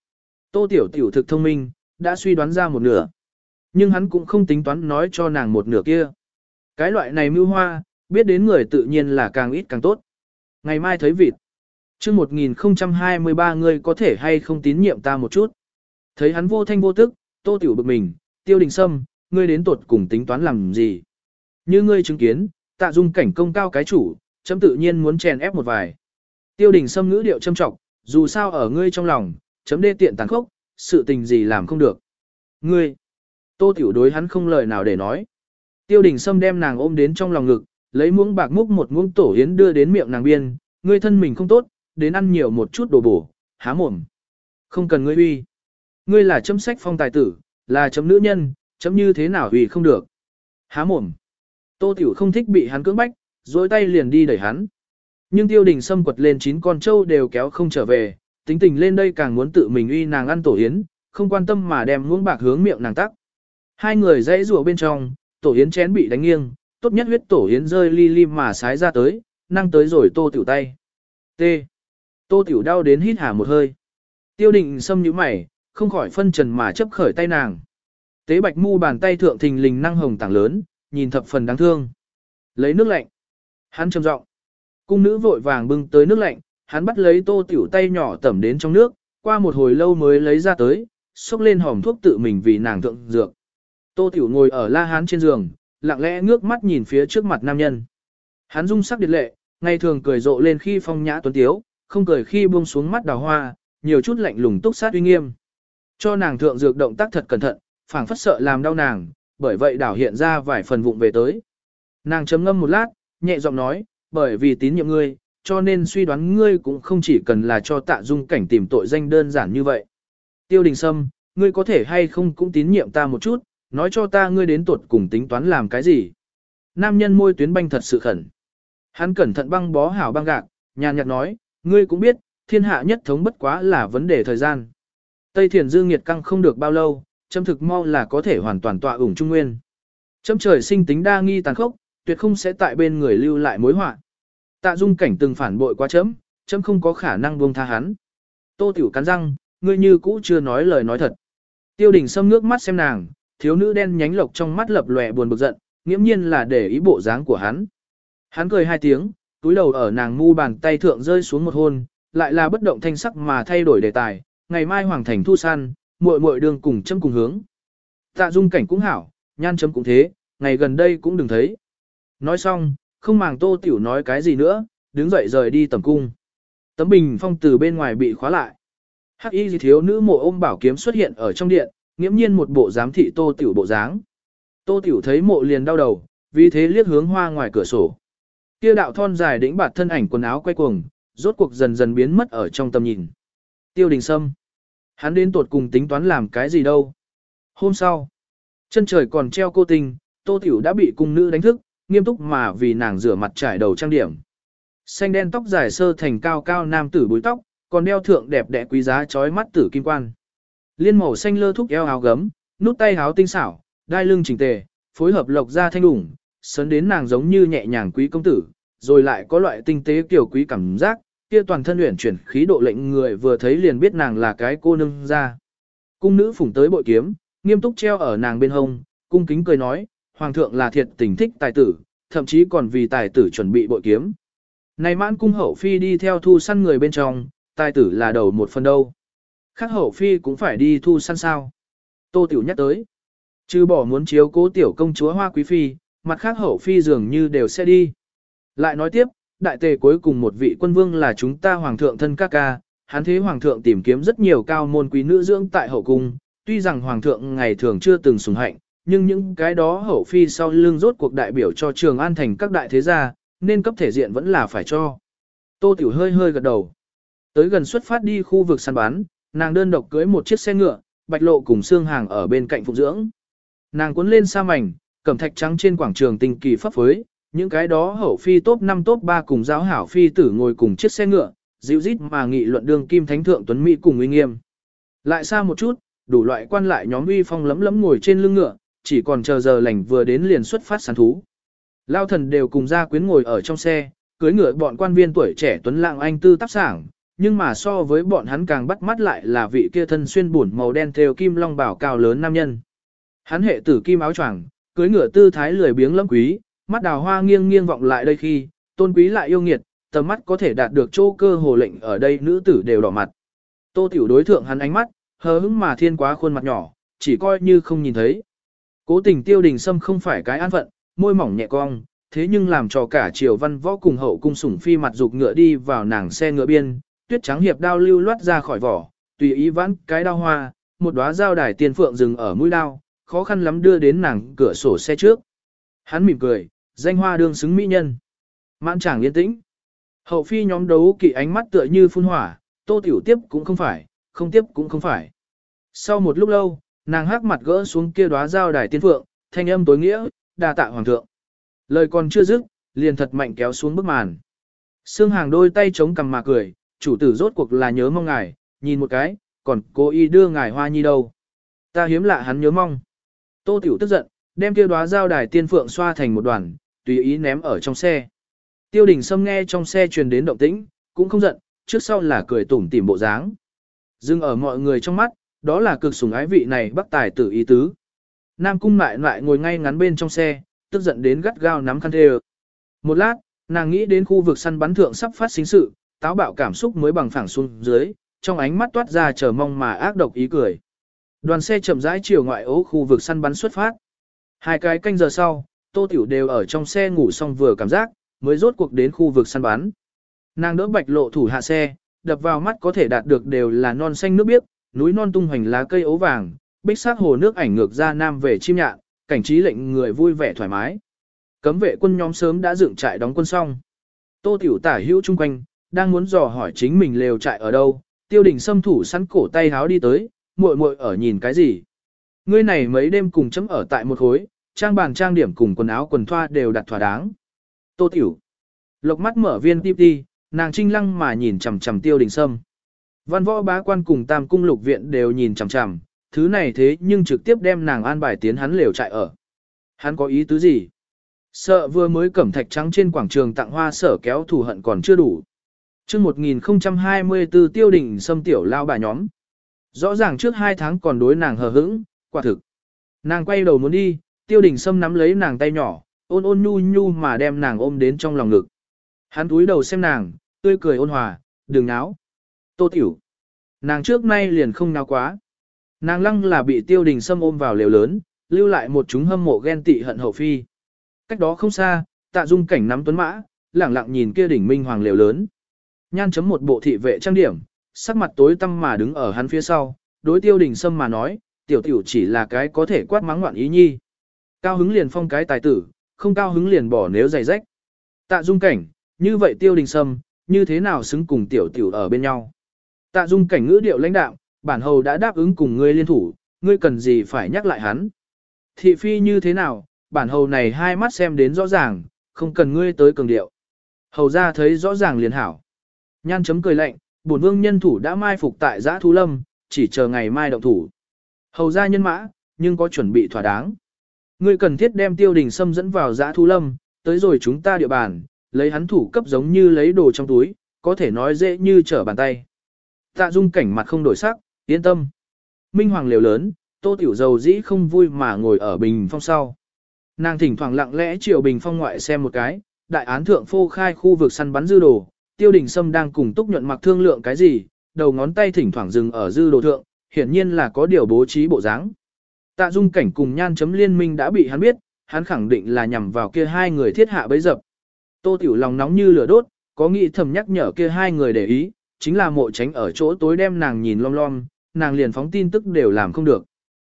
Tô tiểu tiểu thực thông minh, đã suy đoán ra một nửa. Nhưng hắn cũng không tính toán nói cho nàng một nửa kia. Cái loại này mưu hoa, biết đến người tự nhiên là càng ít càng tốt. Ngày mai thấy vịt. Trước 1023 người có thể hay không tín nhiệm ta một chút. Thấy hắn vô thanh vô tức, tô tiểu bực mình, tiêu đình sâm, ngươi đến tuột cùng tính toán làm gì. Như ngươi chứng kiến, tạ dung cảnh công cao cái chủ, chấm tự nhiên muốn chèn ép một vài. Tiêu đình sâm ngữ điệu châm trọng, dù sao ở ngươi trong lòng, chấm đê tiện tàn khốc, sự tình gì làm không được. Ngươi, tô tiểu đối hắn không lời nào để nói. Tiêu đình sâm đem nàng ôm đến trong lòng ngực, lấy muỗng bạc múc một muỗng tổ yến đưa đến miệng nàng biên, ngươi thân mình không tốt, đến ăn nhiều một chút đồ bổ, há mồm. Không cần ngươi uy. Ngươi là chấm sách phong tài tử, là chấm nữ nhân, chấm như thế nào vì không được. Há mồm. Tô Tiểu không thích bị hắn cưỡng bách, dối tay liền đi đẩy hắn. Nhưng tiêu đình xâm quật lên chín con trâu đều kéo không trở về, tính tình lên đây càng muốn tự mình uy nàng ăn tổ yến, không quan tâm mà đem muỗng bạc hướng miệng nàng tắc. Hai người dãy rùa bên trong, tổ yến chén bị đánh nghiêng, tốt nhất huyết tổ yến rơi li li mà sái ra tới, năng tới rồi tô tiểu tay. T. Tô tiểu đau đến hít hà một hơi. Tiêu đình xâm nhíu mày, không khỏi phân trần mà chấp khởi tay nàng. Tế bạch mu bàn tay thượng thình lình năng hồng tảng lớn, nhìn thập phần đáng thương. Lấy nước lạnh. Hắn trầm giọng. Cung nữ vội vàng bưng tới nước lạnh, hắn bắt lấy tô tiểu tay nhỏ tẩm đến trong nước, qua một hồi lâu mới lấy ra tới, xúc lên hòm thuốc tự mình vì nàng thượng dược. Tô tiểu ngồi ở la hán trên giường, lặng lẽ ngước mắt nhìn phía trước mặt nam nhân. Hắn dung sắc điệt lệ, ngày thường cười rộ lên khi phong nhã tuấn tiếu, không cười khi buông xuống mắt đào hoa, nhiều chút lạnh lùng túc sát uy nghiêm. Cho nàng thượng dược động tác thật cẩn thận, phảng phất sợ làm đau nàng, bởi vậy đảo hiện ra vài phần vụng về tới. Nàng chấm ngâm một lát, nhẹ giọng nói, bởi vì tín nhiệm ngươi, cho nên suy đoán ngươi cũng không chỉ cần là cho tạ dung cảnh tìm tội danh đơn giản như vậy. Tiêu đình sâm, ngươi có thể hay không cũng tín nhiệm ta một chút, nói cho ta ngươi đến tuột cùng tính toán làm cái gì. Nam nhân môi tuyến banh thật sự khẩn. Hắn cẩn thận băng bó hảo băng gạc, nhàn nhạt nói, ngươi cũng biết, thiên hạ nhất thống bất quá là vấn đề thời gian. Tây Thiền Dương nghiệt căng không được bao lâu, châm thực mau là có thể hoàn toàn tọa ủng trung nguyên. Châm trời sinh tính đa nghi tàn khốc, tuyệt không sẽ tại bên người lưu lại mối họa. Tạ Dung cảnh từng phản bội quá chấm, chấm không có khả năng buông tha hắn. Tô Tiểu cắn răng, ngươi như cũ chưa nói lời nói thật. Tiêu Đình Sâm nước mắt xem nàng, thiếu nữ đen nhánh lộc trong mắt lập lòe buồn bực giận, nghiễm nhiên là để ý bộ dáng của hắn. Hắn cười hai tiếng, túi đầu ở nàng mu bàn tay thượng rơi xuống một hôn, lại là bất động thanh sắc mà thay đổi đề tài, ngày mai hoàng thành thu săn, muội muội đường cùng châm cùng hướng. Tạ dung cảnh cũng hảo, nhan chấm cũng thế, ngày gần đây cũng đừng thấy. Nói xong, không màng tô tiểu nói cái gì nữa, đứng dậy rời đi tầm cung. Tấm bình phong từ bên ngoài bị khóa lại. Hắc y gì thiếu nữ mộ ôm bảo kiếm xuất hiện ở trong điện, nghiễm nhiên một bộ giám thị tô tiểu bộ dáng. Tô tiểu thấy mộ liền đau đầu, vì thế liếc hướng hoa ngoài cửa sổ. Kia đạo thon dài đĩnh bạt thân ảnh quần áo quay cuồng, rốt cuộc dần dần biến mất ở trong tầm nhìn. Tiêu đình sâm. Hắn đến tuột cùng tính toán làm cái gì đâu. Hôm sau, chân trời còn treo cô tình, tô tiểu đã bị cung nữ đánh thức, nghiêm túc mà vì nàng rửa mặt trải đầu trang điểm. Xanh đen tóc dài sơ thành cao cao nam tử búi tóc, còn đeo thượng đẹp đẽ quý giá chói mắt tử kim quan. Liên màu xanh lơ thúc eo áo gấm, nút tay áo tinh xảo, đai lưng chỉnh tề, phối hợp lộc ra thanh đủng, sấn đến nàng giống như nhẹ nhàng quý công tử, rồi lại có loại tinh tế kiểu quý cảm giác, kia toàn thân luyện chuyển khí độ lệnh người vừa thấy liền biết nàng là cái cô nương ra. Cung nữ phủng tới bội kiếm, nghiêm túc treo ở nàng bên hông, cung kính cười nói, hoàng thượng là thiệt tình thích tài tử, thậm chí còn vì tài tử chuẩn bị bội kiếm. Này mãn cung hậu phi đi theo thu săn người bên trong, tài tử là đầu một phần đâu. Khác hậu phi cũng phải đi thu săn sao. Tô tiểu nhắc tới. Chứ bỏ muốn chiếu cố tiểu công chúa hoa quý phi, mặt khác hậu phi dường như đều sẽ đi. Lại nói tiếp, đại tề cuối cùng một vị quân vương là chúng ta hoàng thượng thân ca ca, hắn thế hoàng thượng tìm kiếm rất nhiều cao môn quý nữ dưỡng tại hậu cung, tuy rằng hoàng thượng ngày thường chưa từng sùng hạnh, nhưng những cái đó hậu phi sau lưng rốt cuộc đại biểu cho trường an thành các đại thế gia, nên cấp thể diện vẫn là phải cho. Tô Tiểu hơi hơi gật đầu. Tới gần xuất phát đi khu vực săn bắn, nàng đơn độc cưới một chiếc xe ngựa, bạch lộ cùng xương hàng ở bên cạnh phục dưỡng. Nàng cuốn lên sa mảnh, cẩm thạch trắng trên quảng trường tinh kỳ pháp phối, những cái đó hậu phi top 5 top 3 cùng giáo hảo phi tử ngồi cùng chiếc xe ngựa, dịu rít mà nghị luận đương kim thánh thượng tuấn mỹ cùng uy nghiêm. Lại xa một chút, đủ loại quan lại nhóm uy phong lấm lấm ngồi trên lưng ngựa, chỉ còn chờ giờ lành vừa đến liền xuất phát săn thú. Lao thần đều cùng ra quyến ngồi ở trong xe, cưới ngựa bọn quan viên tuổi trẻ tuấn lạng anh tư tác sảng, nhưng mà so với bọn hắn càng bắt mắt lại là vị kia thân xuyên bùn màu đen theo kim long bảo cao lớn nam nhân. Hắn hệ tử kim áo choàng, cưới ngựa tư thái lười biếng lâm quý, mắt đào hoa nghiêng nghiêng vọng lại đây khi, tôn quý lại yêu nghiệt, tầm mắt có thể đạt được chỗ cơ hồ lệnh ở đây nữ tử đều đỏ mặt. Tô tiểu đối thượng hắn ánh mắt, hờ hững mà thiên quá khuôn mặt nhỏ, chỉ coi như không nhìn thấy. Cố tình tiêu đình sâm không phải cái an phận, môi mỏng nhẹ cong, thế nhưng làm cho cả triều văn võ cùng hậu cung sủng phi mặt dục ngựa đi vào nàng xe ngựa biên, tuyết trắng hiệp đao lưu loát ra khỏi vỏ, tùy ý vãn cái đao hoa, một đóa dao đài tiền phượng dừng ở mũi đao, khó khăn lắm đưa đến nàng cửa sổ xe trước. Hắn mỉm cười, danh hoa đương xứng mỹ nhân. Mãn chàng yên tĩnh. Hậu phi nhóm đấu kỵ ánh mắt tựa như phun hỏa, tô tiểu tiếp cũng không phải, không tiếp cũng không phải. Sau một lúc lâu, nàng hắc mặt gỡ xuống kia đóa dao đài tiên phượng, thanh âm tối nghĩa, đa tạ hoàng thượng. Lời còn chưa dứt, liền thật mạnh kéo xuống bức màn. Sương hàng đôi tay chống cằm mà cười, chủ tử rốt cuộc là nhớ mong ngài, nhìn một cái, còn cô y đưa ngài hoa nhi đâu. Ta hiếm lạ hắn nhớ mong. Tô tiểu tức giận, đem kia đóa dao đài tiên phượng xoa thành một đoàn, tùy ý ném ở trong xe. Tiêu đình Sâm nghe trong xe truyền đến động tĩnh, cũng không giận, trước sau là cười tủm tỉm bộ dáng. Dưng ở mọi người trong mắt, đó là cực sủng ái vị này bác tài tử ý tứ. Nam cung lại lại ngồi ngay ngắn bên trong xe, tức giận đến gắt gao nắm khăn thề. Một lát, nàng nghĩ đến khu vực săn bắn thượng sắp phát sinh sự, táo bạo cảm xúc mới bằng phẳng xuống dưới, trong ánh mắt toát ra chờ mong mà ác độc ý cười. Đoàn xe chậm rãi chiều ngoại ố khu vực săn bắn xuất phát. Hai cái canh giờ sau, Tô Tiểu đều ở trong xe ngủ xong vừa cảm giác, mới rốt cuộc đến khu vực săn bắn. Nàng đỡ bạch lộ thủ hạ xe, đập vào mắt có thể đạt được đều là non xanh nước biếc, núi non tung hoành lá cây ấu vàng, bích sắc hồ nước ảnh ngược ra nam về chim nhạn, cảnh trí lệnh người vui vẻ thoải mái. Cấm vệ quân nhóm sớm đã dựng trại đóng quân xong. Tô Tiểu tả hữu chung quanh, đang muốn dò hỏi chính mình lều trại ở đâu, tiêu đình xâm thủ sẵn cổ tay háo đi tới, muội muội ở nhìn cái gì. Ngươi này mấy đêm cùng chấm ở tại một khối, trang bàn trang điểm cùng quần áo quần thoa đều đặt thỏa đáng. Tô Tiểu. Lộc mắt mở viên tiếp đi, nàng trinh lăng mà nhìn chằm chằm tiêu đình sâm. Văn võ bá quan cùng tam cung lục viện đều nhìn chằm chằm, thứ này thế nhưng trực tiếp đem nàng an bài tiến hắn lều trại ở. Hắn có ý tứ gì? Sợ vừa mới cẩm thạch trắng trên quảng trường tặng hoa sở kéo thù hận còn chưa đủ. Trước 1024 tiêu đình xâm tiểu lao bà nhóm. Rõ ràng trước hai tháng còn đối nàng hờ hững, quả thực. Nàng quay đầu muốn đi, tiêu đình Sâm nắm lấy nàng tay nhỏ, ôn ôn nhu nhu mà đem nàng ôm đến trong lòng ngực. Hắn túi đầu xem nàng, tươi cười ôn hòa, đừng náo. Tô tiểu. Nàng trước nay liền không náo quá. Nàng lăng là bị tiêu đình Sâm ôm vào lều lớn, lưu lại một chúng hâm mộ ghen tị hận hậu phi. Cách đó không xa, tạ dung cảnh nắm tuấn mã, lẳng lặng nhìn kia đỉnh minh hoàng lều lớn. Nhan chấm một bộ thị vệ trang điểm, sắc mặt tối tăm mà đứng ở hắn phía sau, đối tiêu đình sâm mà nói, tiểu tiểu chỉ là cái có thể quát mắng ngoạn ý nhi. Cao hứng liền phong cái tài tử, không cao hứng liền bỏ nếu giày rách. Tạ dung cảnh, như vậy tiêu đình sâm, như thế nào xứng cùng tiểu tiểu ở bên nhau. Tạ dung cảnh ngữ điệu lãnh đạo, bản hầu đã đáp ứng cùng ngươi liên thủ, ngươi cần gì phải nhắc lại hắn. Thị phi như thế nào, bản hầu này hai mắt xem đến rõ ràng, không cần ngươi tới cường điệu. Hầu ra thấy rõ ràng liền hảo. Nhan chấm cười lạnh, bổn vương nhân thủ đã mai phục tại giã thú lâm, chỉ chờ ngày mai động thủ. Hầu ra nhân mã, nhưng có chuẩn bị thỏa đáng. Ngươi cần thiết đem tiêu đình xâm dẫn vào giã thú lâm, tới rồi chúng ta địa bàn, lấy hắn thủ cấp giống như lấy đồ trong túi, có thể nói dễ như trở bàn tay. Tạ dung cảnh mặt không đổi sắc, yên tâm. Minh Hoàng liều lớn, tô tiểu dầu dĩ không vui mà ngồi ở bình phong sau. Nàng thỉnh thoảng lặng lẽ chiều bình phong ngoại xem một cái, đại án thượng phô khai khu vực săn bắn dư đồ, tiêu đình sâm đang cùng túc nhuận mặc thương lượng cái gì, đầu ngón tay thỉnh thoảng dừng ở dư đồ thượng, hiển nhiên là có điều bố trí bộ dáng. Tạ dung cảnh cùng nhan chấm liên minh đã bị hắn biết, hắn khẳng định là nhằm vào kia hai người thiết hạ bấy dập. Tô tiểu lòng nóng như lửa đốt, có nghĩ thầm nhắc nhở kia hai người để ý, chính là mộ tránh ở chỗ tối đem nàng nhìn lom lom, nàng liền phóng tin tức đều làm không được.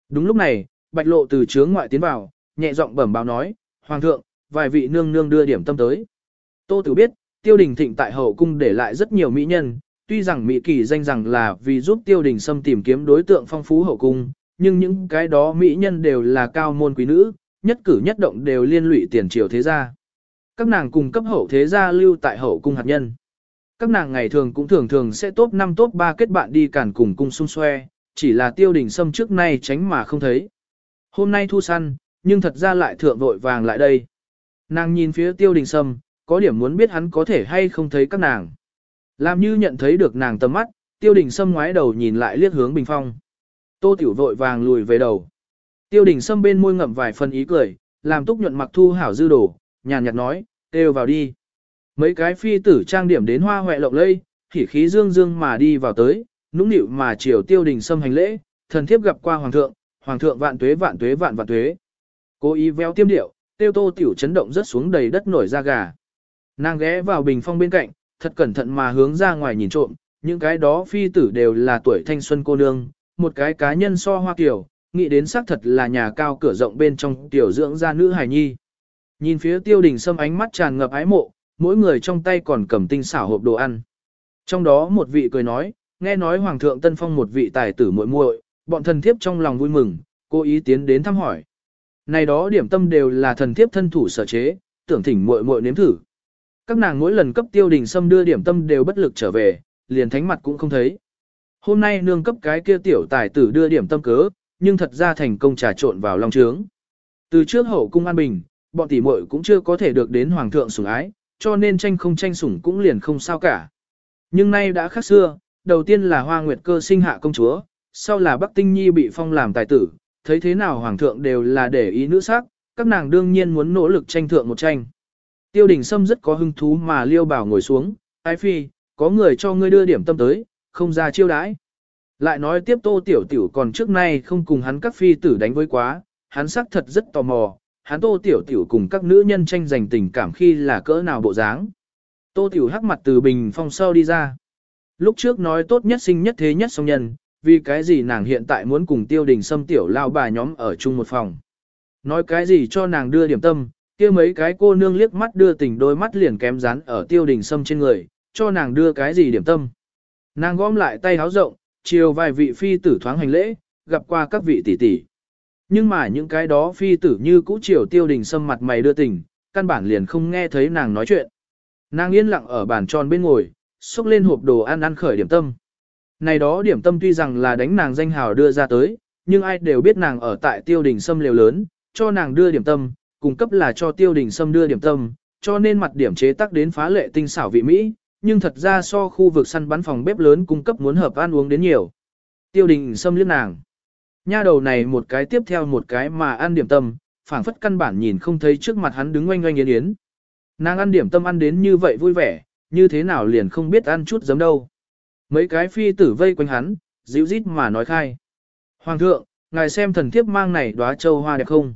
Đúng lúc này, bạch lộ từ chướng ngoại tiến vào, nhẹ giọng bẩm báo nói, Hoàng thượng, vài vị nương nương đưa điểm tâm tới. Tô Tử biết, tiêu đình thịnh tại hậu cung để lại rất nhiều mỹ nhân, tuy rằng Mỹ kỳ danh rằng là vì giúp tiêu đình sâm tìm kiếm đối tượng phong phú hậu cung, nhưng những cái đó Mỹ nhân đều là cao môn quý nữ, nhất cử nhất động đều liên lụy tiền triều thế gia. Các nàng cùng cấp hậu thế gia lưu tại hậu cung hạt nhân. Các nàng ngày thường cũng thường thường sẽ top 5 top 3 kết bạn đi cản cùng cung xung xoe, chỉ là tiêu đình sâm trước nay tránh mà không thấy. Hôm nay thu săn, nhưng thật ra lại thượng vội vàng lại đây. Nàng nhìn phía tiêu đình sâm, có điểm muốn biết hắn có thể hay không thấy các nàng. Làm như nhận thấy được nàng tầm mắt, tiêu đình sâm ngoái đầu nhìn lại liếc hướng bình phong. Tô tiểu vội vàng lùi về đầu. Tiêu đình sâm bên môi ngậm vài phần ý cười, làm túc nhuận mặc thu hảo dư đồ, nhàn nhạt nói, đều vào đi. Mấy cái phi tử trang điểm đến hoa hoẹ lộng lây, khỉ khí dương dương mà đi vào tới, nũng nịu mà chiều tiêu đình sâm hành lễ, thần thiếp gặp qua hoàng thượng, hoàng thượng vạn tuế vạn tuế vạn vạn tuế. Cố ý véo tiêm điệu, tiêu tô tiểu chấn động rất xuống đầy đất nổi da gà. Nàng ghé vào bình phong bên cạnh, thật cẩn thận mà hướng ra ngoài nhìn trộm, những cái đó phi tử đều là tuổi thanh xuân cô nương, một cái cá nhân so hoa kiểu, nghĩ đến xác thật là nhà cao cửa rộng bên trong tiểu dưỡng gia nữ hài nhi. Nhìn phía tiêu đình sâm ánh mắt tràn ngập ái mộ, mỗi người trong tay còn cầm tinh xảo hộp đồ ăn. Trong đó một vị cười nói, nghe nói Hoàng thượng Tân Phong một vị tài tử muội muội, bọn thần thiếp trong lòng vui mừng, cố ý tiến đến thăm hỏi. Này đó điểm tâm đều là thần thiếp thân thủ sở chế, tưởng thỉnh muội muội nếm thử. Các nàng mỗi lần cấp tiêu đình sâm đưa điểm tâm đều bất lực trở về, liền thánh mặt cũng không thấy. Hôm nay nương cấp cái kia tiểu tài tử đưa điểm tâm cớ, nhưng thật ra thành công trà trộn vào lòng trướng. Từ trước hậu cung an bình, bọn tỷ muội cũng chưa có thể được đến hoàng thượng sủng ái, cho nên tranh không tranh sủng cũng liền không sao cả. Nhưng nay đã khác xưa, đầu tiên là Hoa Nguyệt cơ sinh hạ công chúa, sau là Bắc Tinh Nhi bị phong làm tài tử, thấy thế nào hoàng thượng đều là để ý nữ sắc, các nàng đương nhiên muốn nỗ lực tranh thượng một tranh. Tiêu đình Sâm rất có hứng thú mà liêu bảo ngồi xuống, ái phi, có người cho ngươi đưa điểm tâm tới, không ra chiêu đãi. Lại nói tiếp tô tiểu tiểu còn trước nay không cùng hắn các phi tử đánh với quá, hắn xác thật rất tò mò, hắn tô tiểu tiểu cùng các nữ nhân tranh giành tình cảm khi là cỡ nào bộ dáng. Tô tiểu hắc mặt từ bình phong sau đi ra. Lúc trước nói tốt nhất sinh nhất thế nhất song nhân, vì cái gì nàng hiện tại muốn cùng tiêu đình xâm tiểu lao bà nhóm ở chung một phòng. Nói cái gì cho nàng đưa điểm tâm, kia mấy cái cô nương liếc mắt đưa tình đôi mắt liền kém rán ở tiêu đình Sâm trên người, cho nàng đưa cái gì điểm tâm. Nàng gom lại tay háo rộng, chiều vài vị phi tử thoáng hành lễ, gặp qua các vị tỷ tỷ. Nhưng mà những cái đó phi tử như cũ chiều tiêu đình Sâm mặt mày đưa tình, căn bản liền không nghe thấy nàng nói chuyện. Nàng yên lặng ở bàn tròn bên ngồi, xúc lên hộp đồ ăn ăn khởi điểm tâm. Này đó điểm tâm tuy rằng là đánh nàng danh hào đưa ra tới, nhưng ai đều biết nàng ở tại tiêu đình sâm liều lớn, cho nàng đưa điểm tâm, cung cấp là cho tiêu đình sâm đưa điểm tâm, cho nên mặt điểm chế tác đến phá lệ tinh xảo vị Mỹ, nhưng thật ra so khu vực săn bắn phòng bếp lớn cung cấp muốn hợp ăn uống đến nhiều. Tiêu đình xâm liếc nàng. Nha đầu này một cái tiếp theo một cái mà ăn điểm tâm, phảng phất căn bản nhìn không thấy trước mặt hắn đứng oanh oanh yến yến. Nàng ăn điểm tâm ăn đến như vậy vui vẻ, như thế nào liền không biết ăn chút giấm đâu. Mấy cái phi tử vây quanh hắn, dịu rít mà nói khai. Hoàng thượng, ngài xem thần thiếp mang này đóa châu hoa đẹp không?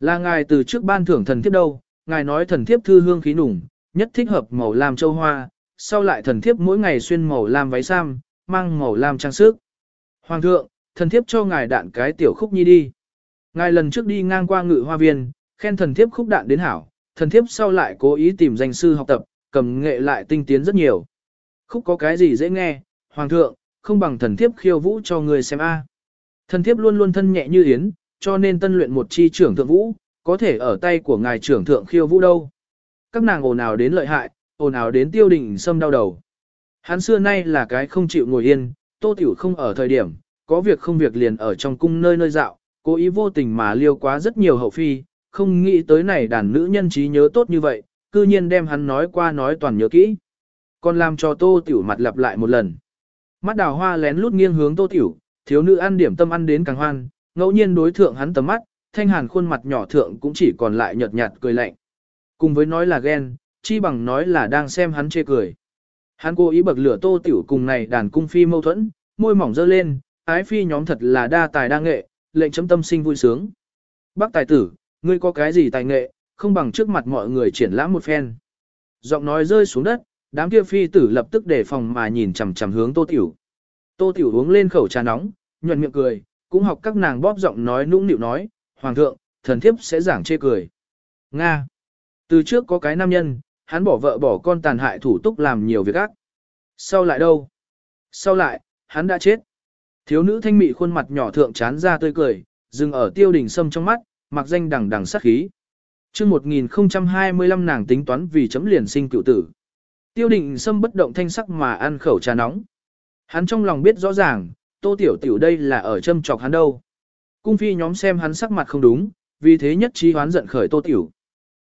Là ngài từ trước ban thưởng thần thiếp đâu, ngài nói thần thiếp thư hương khí nùng, nhất thích hợp màu làm châu hoa, sau lại thần thiếp mỗi ngày xuyên màu lam váy sam, mang màu lam trang sức. Hoàng thượng, thần thiếp cho ngài đạn cái tiểu khúc nhi đi. Ngài lần trước đi ngang qua ngự hoa viên, khen thần thiếp khúc đạn đến hảo, thần thiếp sau lại cố ý tìm danh sư học tập, cầm nghệ lại tinh tiến rất nhiều. Khúc có cái gì dễ nghe, hoàng thượng, không bằng thần thiếp khiêu vũ cho người xem a. Thần thiếp luôn luôn thân nhẹ như yến, cho nên tân luyện một chi trưởng thượng vũ, có thể ở tay của ngài trưởng thượng khiêu vũ đâu. Các nàng ồn ào đến lợi hại, ồn ào đến tiêu đình sâm đau đầu. Hắn xưa nay là cái không chịu ngồi yên, tô tiểu không ở thời điểm, có việc không việc liền ở trong cung nơi nơi dạo, cố ý vô tình mà liêu quá rất nhiều hậu phi, không nghĩ tới này đàn nữ nhân trí nhớ tốt như vậy, cư nhiên đem hắn nói qua nói toàn nhớ kỹ. Còn làm cho tô tiểu mặt lặp lại một lần. Mắt đào hoa lén lút nghiêng hướng tô tiểu, thiếu nữ ăn điểm tâm ăn đến càng hoan, ngẫu nhiên đối thượng hắn tầm mắt, thanh hàn khuôn mặt nhỏ thượng cũng chỉ còn lại nhợt nhạt cười lạnh. Cùng với nói là ghen, chi bằng nói là đang xem hắn chê cười. Hắn cố ý bậc lửa tô tiểu cùng này đàn cung phi mâu thuẫn, môi mỏng dơ lên, ái phi nhóm thật là đa tài đa nghệ, lệnh chấm tâm sinh vui sướng. Bác tài tử, ngươi có cái gì tài nghệ, không bằng trước mặt mọi người triển lãm một phen. Giọng nói rơi xuống đất, đám kia phi tử lập tức đề phòng mà nhìn chằm chằm hướng Tô Tiểu. Tô Tiểu uống lên khẩu trà nóng, nhuận miệng cười, cũng học các nàng bóp giọng nói nũng nịu nói, Hoàng thượng, thần thiếp sẽ giảng chê cười. Nga. Từ trước có cái nam nhân, hắn bỏ vợ bỏ con tàn hại thủ túc làm nhiều việc ác. Sau lại đâu? Sau lại, hắn đã chết. Thiếu nữ thanh mị khuôn mặt nhỏ thượng chán ra tươi cười, dừng ở tiêu đình sâm trong mắt, mặc danh đằng đằng sát khí. chương 1025 nàng tính toán vì chấm liền sinh cựu tử. Tiêu đình sâm bất động thanh sắc mà ăn khẩu trà nóng. Hắn trong lòng biết rõ ràng, tô tiểu tiểu đây là ở châm chọc hắn đâu. Cung phi nhóm xem hắn sắc mặt không đúng, vì thế nhất trí hoán giận khởi tô tiểu.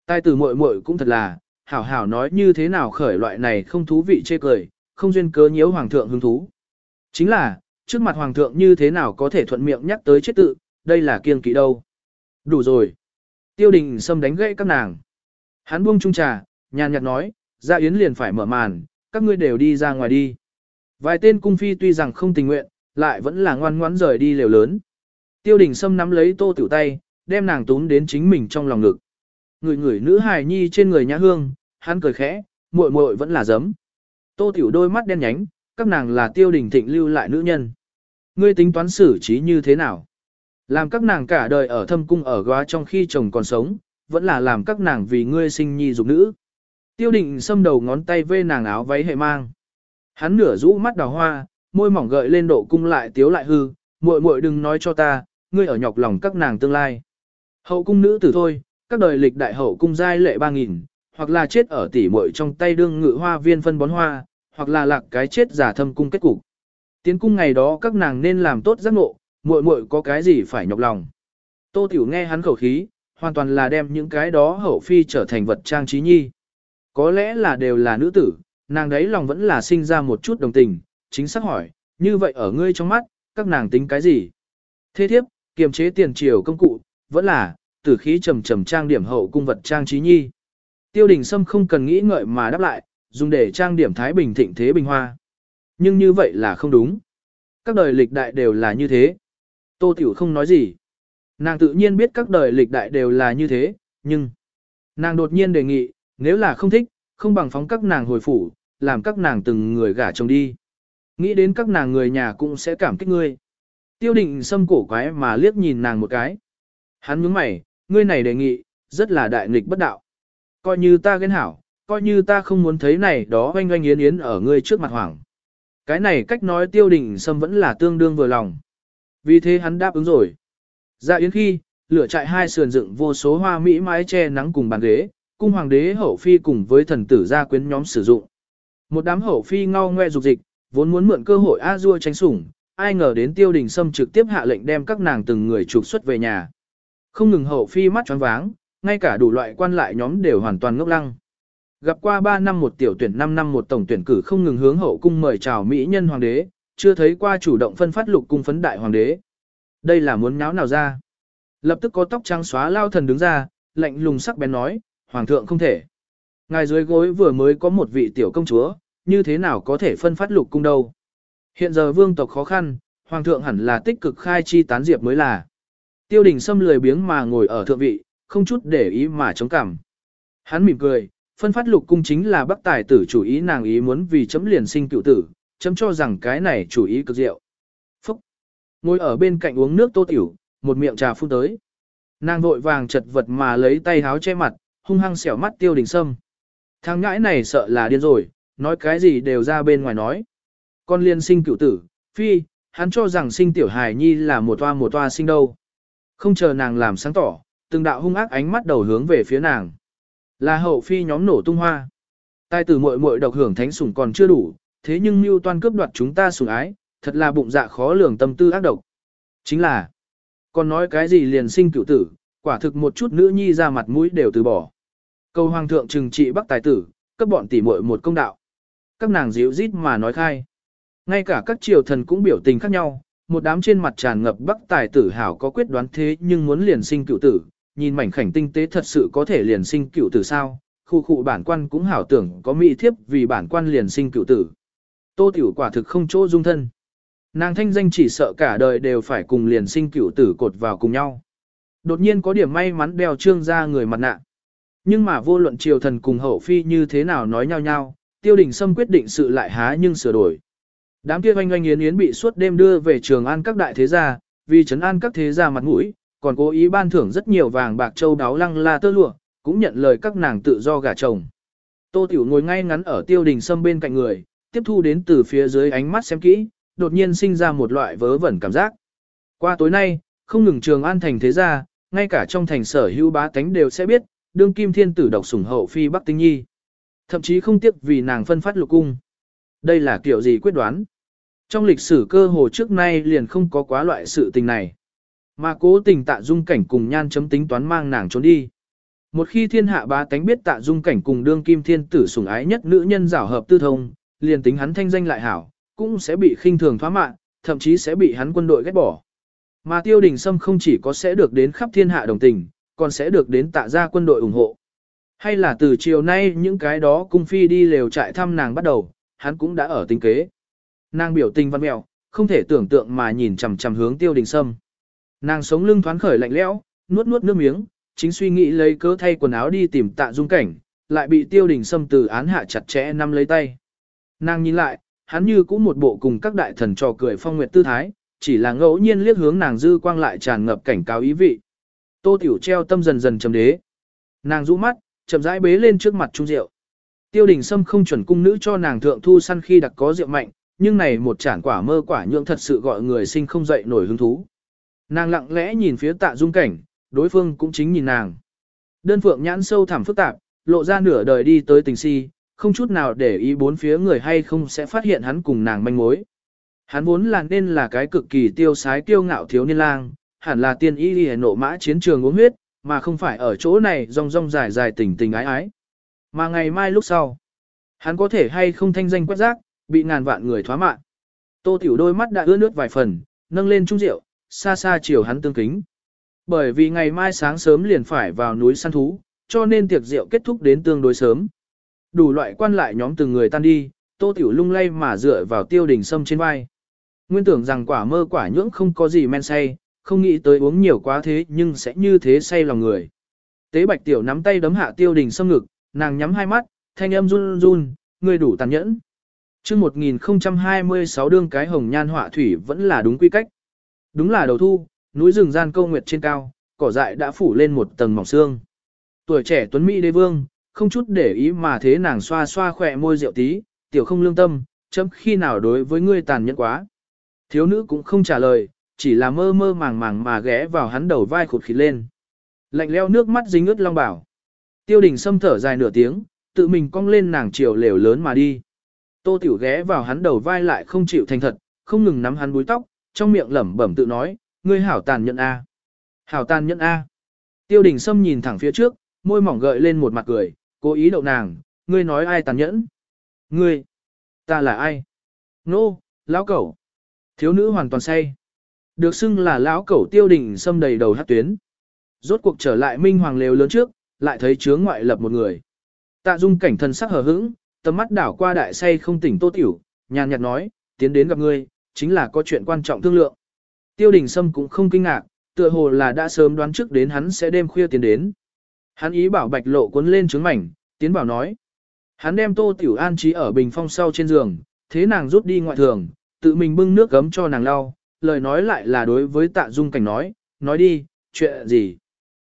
Tài tử muội muội cũng thật là, hảo hảo nói như thế nào khởi loại này không thú vị chê cười, không duyên cớ nhiễu hoàng thượng hứng thú. Chính là, trước mặt hoàng thượng như thế nào có thể thuận miệng nhắc tới chết tự, đây là kiêng kỵ đâu. Đủ rồi. Tiêu đình xâm đánh gãy các nàng. Hắn buông trung trà, nhàn nhạt nói, ra yến liền phải mở màn, các ngươi đều đi ra ngoài đi. Vài tên cung phi tuy rằng không tình nguyện, lại vẫn là ngoan ngoãn rời đi lều lớn. Tiêu đình xâm nắm lấy tô tiểu tay, đem nàng túm đến chính mình trong lòng ngực. Người người nữ hài nhi trên người nhã hương, hắn cười khẽ, muội muội vẫn là giấm. Tô tiểu đôi mắt đen nhánh, các nàng là tiêu đình thịnh lưu lại nữ nhân. Ngươi tính toán xử trí như thế nào? Làm các nàng cả đời ở thâm cung ở góa trong khi chồng còn sống, vẫn là làm các nàng vì ngươi sinh nhi dục nữ. Tiêu định xâm đầu ngón tay vê nàng áo váy hệ mang. Hắn nửa rũ mắt đào hoa, môi mỏng gợi lên độ cung lại tiếu lại hư, muội muội đừng nói cho ta, ngươi ở nhọc lòng các nàng tương lai. Hậu cung nữ tử thôi, các đời lịch đại hậu cung giai lệ ba nghìn, hoặc là chết ở tỉ muội trong tay đương ngự hoa viên phân bón hoa, hoặc là lạc cái chết giả thâm cung kết cục. Tiến cung ngày đó các nàng nên làm tốt giác ngộ, muội muội có cái gì phải nhọc lòng. Tô Tiểu nghe hắn khẩu khí, hoàn toàn là đem những cái đó hậu phi trở thành vật trang trí nhi. Có lẽ là đều là nữ tử, nàng đấy lòng vẫn là sinh ra một chút đồng tình, chính xác hỏi, như vậy ở ngươi trong mắt, các nàng tính cái gì? Thế thiếp, kiềm chế tiền triều công cụ, vẫn là, tử khí trầm trầm trang điểm hậu cung vật trang trí nhi. Tiêu đình Sâm không cần nghĩ ngợi mà đáp lại, dùng để trang điểm thái bình thịnh thế bình hoa. Nhưng như vậy là không đúng. Các đời lịch đại đều là như thế. Tô Tiểu không nói gì. Nàng tự nhiên biết các đời lịch đại đều là như thế, nhưng... Nàng đột nhiên đề nghị, nếu là không thích, không bằng phóng các nàng hồi phủ, làm các nàng từng người gả chồng đi. Nghĩ đến các nàng người nhà cũng sẽ cảm kích ngươi. Tiêu định xâm cổ quái mà liếc nhìn nàng một cái. Hắn nhướng mày, ngươi này đề nghị, rất là đại nghịch bất đạo. Coi như ta ghen hảo, coi như ta không muốn thấy này đó oanh oanh yến yến ở ngươi trước mặt hoảng. Cái này cách nói tiêu đình sâm vẫn là tương đương vừa lòng. Vì thế hắn đáp ứng rồi. Dạ yến khi, lửa trại hai sườn dựng vô số hoa mỹ mái che nắng cùng bàn ghế, cung hoàng đế hậu phi cùng với thần tử gia quyến nhóm sử dụng. Một đám hậu phi ngao ngoe dục dịch, vốn muốn mượn cơ hội a dua tránh sủng, ai ngờ đến tiêu đình sâm trực tiếp hạ lệnh đem các nàng từng người trục xuất về nhà. Không ngừng hậu phi mắt choáng váng, ngay cả đủ loại quan lại nhóm đều hoàn toàn ngốc lăng. Gặp qua 3 năm một tiểu tuyển 5 năm một tổng tuyển cử không ngừng hướng hậu cung mời chào mỹ nhân hoàng đế, chưa thấy qua chủ động phân phát lục cung phấn đại hoàng đế. Đây là muốn nháo nào ra. Lập tức có tóc trắng xóa lao thần đứng ra, lạnh lùng sắc bén nói, hoàng thượng không thể. Ngài dưới gối vừa mới có một vị tiểu công chúa, như thế nào có thể phân phát lục cung đâu. Hiện giờ vương tộc khó khăn, hoàng thượng hẳn là tích cực khai chi tán diệp mới là. Tiêu đình xâm lười biếng mà ngồi ở thượng vị, không chút để ý mà chống cảm. Hắn mỉm cười, phân phát lục cung chính là bắc tài tử chủ ý nàng ý muốn vì chấm liền sinh cựu tử, chấm cho rằng cái này chủ ý cực diệu. Phúc! Ngồi ở bên cạnh uống nước tô tiểu, một miệng trà phun tới. Nàng vội vàng chật vật mà lấy tay háo che mặt, hung hăng xẻo mắt tiêu đình sâm. Thằng ngãi này sợ là điên rồi, nói cái gì đều ra bên ngoài nói. Con liên sinh cựu tử, phi, hắn cho rằng sinh tiểu hài nhi là một toa một toa sinh đâu. Không chờ nàng làm sáng tỏ, từng đạo hung ác ánh mắt đầu hướng về phía nàng. Là hậu phi nhóm nổ tung hoa. tài tử muội muội độc hưởng thánh sủng còn chưa đủ, thế nhưng mưu toan cướp đoạt chúng ta sủng ái, thật là bụng dạ khó lường tâm tư ác độc. Chính là, còn nói cái gì liền sinh cựu tử, quả thực một chút nữ nhi ra mặt mũi đều từ bỏ. Cầu hoàng thượng trừng trị bắc tài tử, cấp bọn tỷ muội một công đạo. Các nàng dịu rít mà nói khai. Ngay cả các triều thần cũng biểu tình khác nhau, một đám trên mặt tràn ngập bắc tài tử hảo có quyết đoán thế nhưng muốn liền sinh cựu tử, nhìn mảnh khảnh tinh tế thật sự có thể liền sinh cựu tử sao, khu khu bản quan cũng hảo tưởng có mỹ thiếp vì bản quan liền sinh cựu tử. Tô tiểu quả thực không chỗ dung thân. Nàng thanh danh chỉ sợ cả đời đều phải cùng liền sinh cựu tử cột vào cùng nhau. Đột nhiên có điểm may mắn đeo trương ra người mặt nạ. Nhưng mà vô luận triều thần cùng hậu phi như thế nào nói nhau nhau, tiêu đình sâm quyết định sự lại há nhưng sửa đổi. Đám kia oanh oanh yến yến bị suốt đêm đưa về trường an các đại thế gia, vì trấn an các thế gia mặt mũi, còn cố ý ban thưởng rất nhiều vàng bạc châu đáo lăng la tơ lụa, cũng nhận lời các nàng tự do gả chồng. Tô Tiểu ngồi ngay ngắn ở tiêu đình sâm bên cạnh người, tiếp thu đến từ phía dưới ánh mắt xem kỹ, đột nhiên sinh ra một loại vớ vẩn cảm giác. Qua tối nay, không ngừng trường an thành thế gia, ngay cả trong thành sở hữu bá tánh đều sẽ biết, đương kim thiên tử độc sủng hậu phi Bắc Tinh Nhi. Thậm chí không tiếc vì nàng phân phát lục cung. Đây là kiểu gì quyết đoán? Trong lịch sử cơ hồ trước nay liền không có quá loại sự tình này. Mà cố tình tạ dung cảnh cùng nhan chấm tính toán mang nàng trốn đi. Một khi thiên hạ bá tánh biết tạ dung cảnh cùng đương kim thiên tử sủng ái nhất nữ nhân giảo hợp tư thông, liền tính hắn thanh danh lại hảo, cũng sẽ bị khinh thường thoá mạn, thậm chí sẽ bị hắn quân đội ghét bỏ. Mà tiêu đình sâm không chỉ có sẽ được đến khắp thiên hạ đồng tình, còn sẽ được đến tạ gia quân đội ủng hộ. Hay là từ chiều nay những cái đó cung phi đi lều trại thăm nàng bắt đầu, hắn cũng đã ở tính kế. Nàng biểu tình văn mẹo, không thể tưởng tượng mà nhìn chằm chằm hướng tiêu đình sâm. Nàng sống lưng thoáng khởi lạnh lẽo, nuốt nuốt nước miếng, chính suy nghĩ lấy cớ thay quần áo đi tìm tạ dung cảnh, lại bị tiêu đình sâm từ án hạ chặt chẽ nắm lấy tay. Nàng nhìn lại, hắn như cũng một bộ cùng các đại thần trò cười phong nguyệt tư thái, chỉ là ngẫu nhiên liếc hướng nàng dư quang lại tràn ngập cảnh cáo ý vị. Tô tiểu treo tâm dần dần trầm đế. Nàng rũ mắt, chậm rãi bế lên trước mặt trung rượu. Tiêu đình sâm không chuẩn cung nữ cho nàng thượng thu săn khi đặc có rượu mạnh, nhưng này một chản quả mơ quả nhượng thật sự gọi người sinh không dậy nổi hứng thú. Nàng lặng lẽ nhìn phía tạ dung cảnh, đối phương cũng chính nhìn nàng. Đơn phượng nhãn sâu thẳm phức tạp, lộ ra nửa đời đi tới tình si, không chút nào để ý bốn phía người hay không sẽ phát hiện hắn cùng nàng manh mối. Hắn vốn là nên là cái cực kỳ tiêu sái kiêu ngạo thiếu niên lang, hẳn là tiên y đi nộ mã chiến trường uống huyết, mà không phải ở chỗ này rong rong dài dài tình tình ái ái. Mà ngày mai lúc sau, hắn có thể hay không thanh danh quét rác, bị ngàn vạn người thoá mạng. Tô tiểu đôi mắt đã ướt nước vài phần, nâng lên chung rượu, xa xa chiều hắn tương kính. Bởi vì ngày mai sáng sớm liền phải vào núi săn thú, cho nên tiệc rượu kết thúc đến tương đối sớm. Đủ loại quan lại nhóm từng người tan đi, tô tiểu lung lay mà dựa vào tiêu đình sâm trên vai. Nguyên tưởng rằng quả mơ quả nhưỡng không có gì men say, không nghĩ tới uống nhiều quá thế nhưng sẽ như thế say lòng người. Tế bạch tiểu nắm tay đấm hạ tiêu đình sâm ngực, nàng nhắm hai mắt, thanh âm run run, người đủ tàn nhẫn chương 1026 đương cái hồng nhan họa thủy vẫn là đúng quy cách. Đúng là đầu thu, núi rừng gian câu nguyệt trên cao, cỏ dại đã phủ lên một tầng mỏng xương. Tuổi trẻ tuấn Mỹ đế vương, không chút để ý mà thế nàng xoa xoa khỏe môi rượu tí, tiểu không lương tâm, chấm khi nào đối với ngươi tàn nhẫn quá. Thiếu nữ cũng không trả lời, chỉ là mơ mơ màng màng mà ghé vào hắn đầu vai khụt khịt lên. Lạnh leo nước mắt dính ướt long bảo. Tiêu đình xâm thở dài nửa tiếng, tự mình cong lên nàng chiều lều lớn mà đi. Tô tiểu ghé vào hắn đầu vai lại không chịu thành thật, không ngừng nắm hắn búi tóc, trong miệng lẩm bẩm tự nói, ngươi hảo tàn nhẫn A. Hảo tàn nhẫn A. Tiêu đình Sâm nhìn thẳng phía trước, môi mỏng gợi lên một mặt cười, cố ý đậu nàng, ngươi nói ai tàn nhẫn? Ngươi. Ta là ai? Nô, no, lão cẩu. Thiếu nữ hoàn toàn say. Được xưng là lão cẩu tiêu đình Sâm đầy đầu hát tuyến. Rốt cuộc trở lại minh hoàng lều lớn trước, lại thấy chướng ngoại lập một người. Tạ dung cảnh thân sắc hờ hững, tầm mắt đảo qua đại say không tỉnh tô tiểu, nhàn nhạt nói, tiến đến gặp ngươi, chính là có chuyện quan trọng thương lượng. Tiêu đình Sâm cũng không kinh ngạc, tựa hồ là đã sớm đoán trước đến hắn sẽ đêm khuya tiến đến. Hắn ý bảo bạch lộ cuốn lên trứng mảnh, tiến bảo nói. Hắn đem tô tiểu an trí ở bình phong sau trên giường, thế nàng rút đi ngoại thường, tự mình bưng nước gấm cho nàng lau, lời nói lại là đối với tạ dung cảnh nói, nói đi, chuyện gì.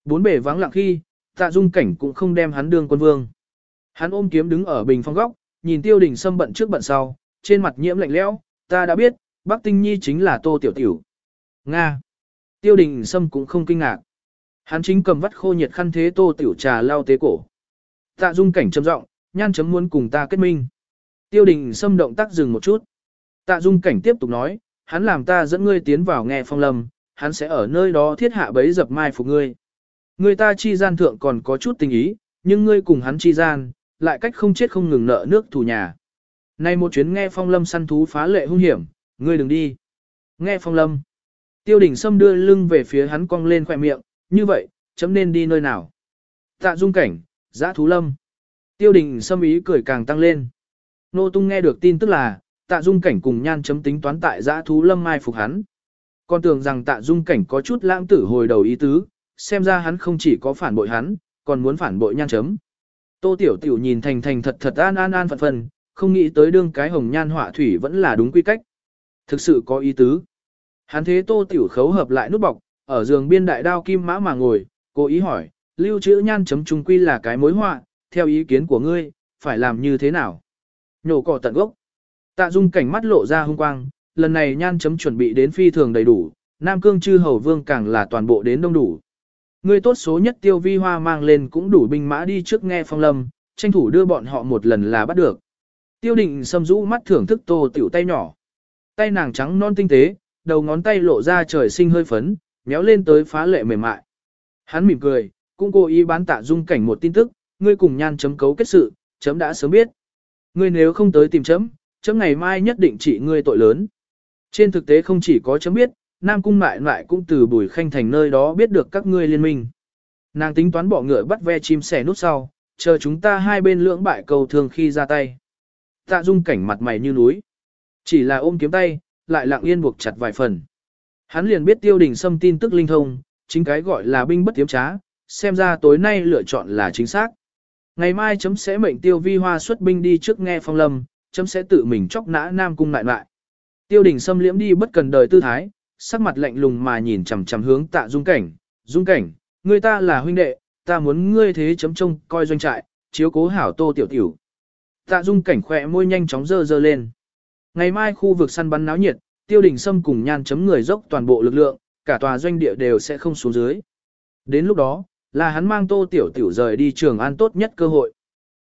Bốn bể vắng lặng khi, tạ dung cảnh cũng không đem hắn đương quân vương. Hắn ôm kiếm đứng ở bình phong góc, nhìn tiêu đình Sâm bận trước bận sau, trên mặt nhiễm lạnh lẽo, ta đã biết, Bắc Tinh Nhi chính là tô tiểu tiểu. Nga. Tiêu đình Sâm cũng không kinh ngạc. Hắn chính cầm vắt khô nhiệt khăn thế tô tiểu trà lao tế cổ. Tạ dung cảnh trầm giọng, nhan chấm muốn cùng ta kết minh. Tiêu đình Sâm động tác dừng một chút. Tạ dung cảnh tiếp tục nói, hắn làm ta dẫn ngươi tiến vào nghe phong lâm, hắn sẽ ở nơi đó thiết hạ bấy dập mai phục ngươi. Ngươi ta chi gian thượng còn có chút tình ý, nhưng ngươi cùng hắn chi gian, lại cách không chết không ngừng nợ nước thù nhà. Nay một chuyến nghe phong lâm săn thú phá lệ hung hiểm, ngươi đừng đi. Nghe phong lâm. Tiêu đình Sâm đưa lưng về phía hắn cong lên khỏe miệng, như vậy, chấm nên đi nơi nào? Tạ dung cảnh, giã thú lâm. Tiêu đình Sâm ý cười càng tăng lên. Nô tung nghe được tin tức là, tạ dung cảnh cùng nhan chấm tính toán tại giã thú lâm mai phục hắn. Con tưởng rằng tạ dung cảnh có chút lãng tử hồi đầu ý tứ, xem ra hắn không chỉ có phản bội hắn, còn muốn phản bội nhan chấm. Tô tiểu tiểu nhìn thành thành thật thật an an an phận phần, không nghĩ tới đương cái hồng nhan họa thủy vẫn là đúng quy cách. Thực sự có ý tứ. Hắn thế tô tiểu khấu hợp lại nút bọc, ở giường biên đại đao kim mã mà ngồi, cố ý hỏi, lưu trữ nhan chấm trung quy là cái mối họa, theo ý kiến của ngươi, phải làm như thế nào? Nhổ cỏ tận gốc. Tạ dung cảnh mắt lộ ra hung quang, lần này nhan chấm chuẩn bị đến phi thường đầy đủ, Nam Cương chư hầu vương càng là toàn bộ đến đông đủ. Người tốt số nhất tiêu vi hoa mang lên cũng đủ binh mã đi trước nghe phong lâm, tranh thủ đưa bọn họ một lần là bắt được. Tiêu định xâm rũ mắt thưởng thức tô tiểu tay nhỏ. Tay nàng trắng non tinh tế, đầu ngón tay lộ ra trời sinh hơi phấn, méo lên tới phá lệ mềm mại. Hắn mỉm cười, cũng cố ý bán tạ dung cảnh một tin tức, ngươi cùng nhan chấm cấu kết sự, chấm đã sớm biết. Ngươi nếu không tới tìm chấm, chấm ngày mai nhất định trị ngươi tội lớn. Trên thực tế không chỉ có chấm biết, Nam Cung mại Mại cũng từ bùi khanh thành nơi đó biết được các ngươi liên minh. Nàng tính toán bỏ ngựa bắt ve chim sẻ nút sau, chờ chúng ta hai bên lưỡng bại cầu thường khi ra tay. Tạ dung cảnh mặt mày như núi. Chỉ là ôm kiếm tay, lại lặng yên buộc chặt vài phần. Hắn liền biết tiêu đình xâm tin tức linh thông, chính cái gọi là binh bất tiếm trá, xem ra tối nay lựa chọn là chính xác. Ngày mai chấm sẽ mệnh tiêu vi hoa xuất binh đi trước nghe phong lâm, chấm sẽ tự mình chóc nã nam cung lại lại. Tiêu đình xâm liễm đi bất cần đời tư thái, sắc mặt lạnh lùng mà nhìn chằm chằm hướng tạ dung cảnh, dung cảnh, người ta là huynh đệ, ta muốn ngươi thế chấm trông coi doanh trại, chiếu cố hảo tô tiểu tiểu. Tạ dung cảnh khỏe môi nhanh chóng dơ dơ lên. Ngày mai khu vực săn bắn náo nhiệt, tiêu đình sâm cùng nhan chấm người dốc toàn bộ lực lượng, cả tòa doanh địa đều sẽ không xuống dưới. Đến lúc đó, là hắn mang tô tiểu tiểu rời đi trường an tốt nhất cơ hội.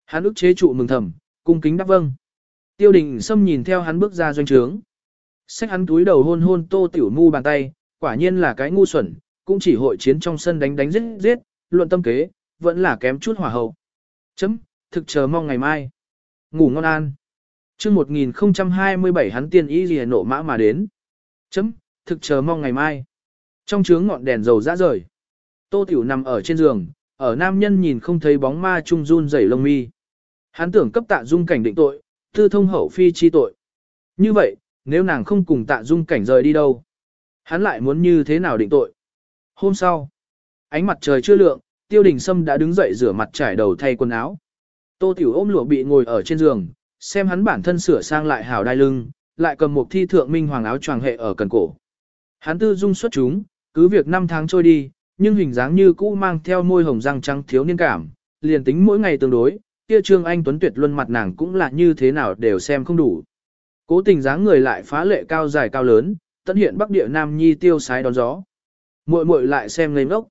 Hắn ức chế trụ mừng thầm, cung kính đáp vâng. Tiêu đình sâm nhìn theo hắn bước ra doanh trướng. Xách hắn túi đầu hôn hôn tô tiểu mu bàn tay, quả nhiên là cái ngu xuẩn, cũng chỉ hội chiến trong sân đánh đánh giết giết, luận tâm kế, vẫn là kém chút hỏa hậu. Chấm, thực chờ mong ngày mai. Ngủ ngon an. chương 1027 hắn tiên ý gì nộ mã mà đến. Chấm, thực chờ mong ngày mai. Trong trướng ngọn đèn dầu rã rời. Tô Tiểu nằm ở trên giường, ở nam nhân nhìn không thấy bóng ma trung run rẩy lông mi. Hắn tưởng cấp tạ dung cảnh định tội, tư thông hậu phi chi tội. Như vậy, nếu nàng không cùng tạ dung cảnh rời đi đâu, hắn lại muốn như thế nào định tội. Hôm sau, ánh mặt trời chưa lượng, tiêu đình sâm đã đứng dậy rửa mặt trải đầu thay quần áo. Tô Tiểu ôm lụa bị ngồi ở trên giường, xem hắn bản thân sửa sang lại hào đai lưng, lại cầm một thi thượng minh hoàng áo choàng hệ ở cần cổ. Hắn tư dung xuất chúng, cứ việc năm tháng trôi đi, nhưng hình dáng như cũ mang theo môi hồng răng trắng thiếu niên cảm, liền tính mỗi ngày tương đối, kia trương anh tuấn tuyệt luân mặt nàng cũng là như thế nào đều xem không đủ. Cố tình dáng người lại phá lệ cao dài cao lớn, tận hiện bắc địa nam nhi tiêu sái đón gió. Muội muội lại xem ngây ngốc.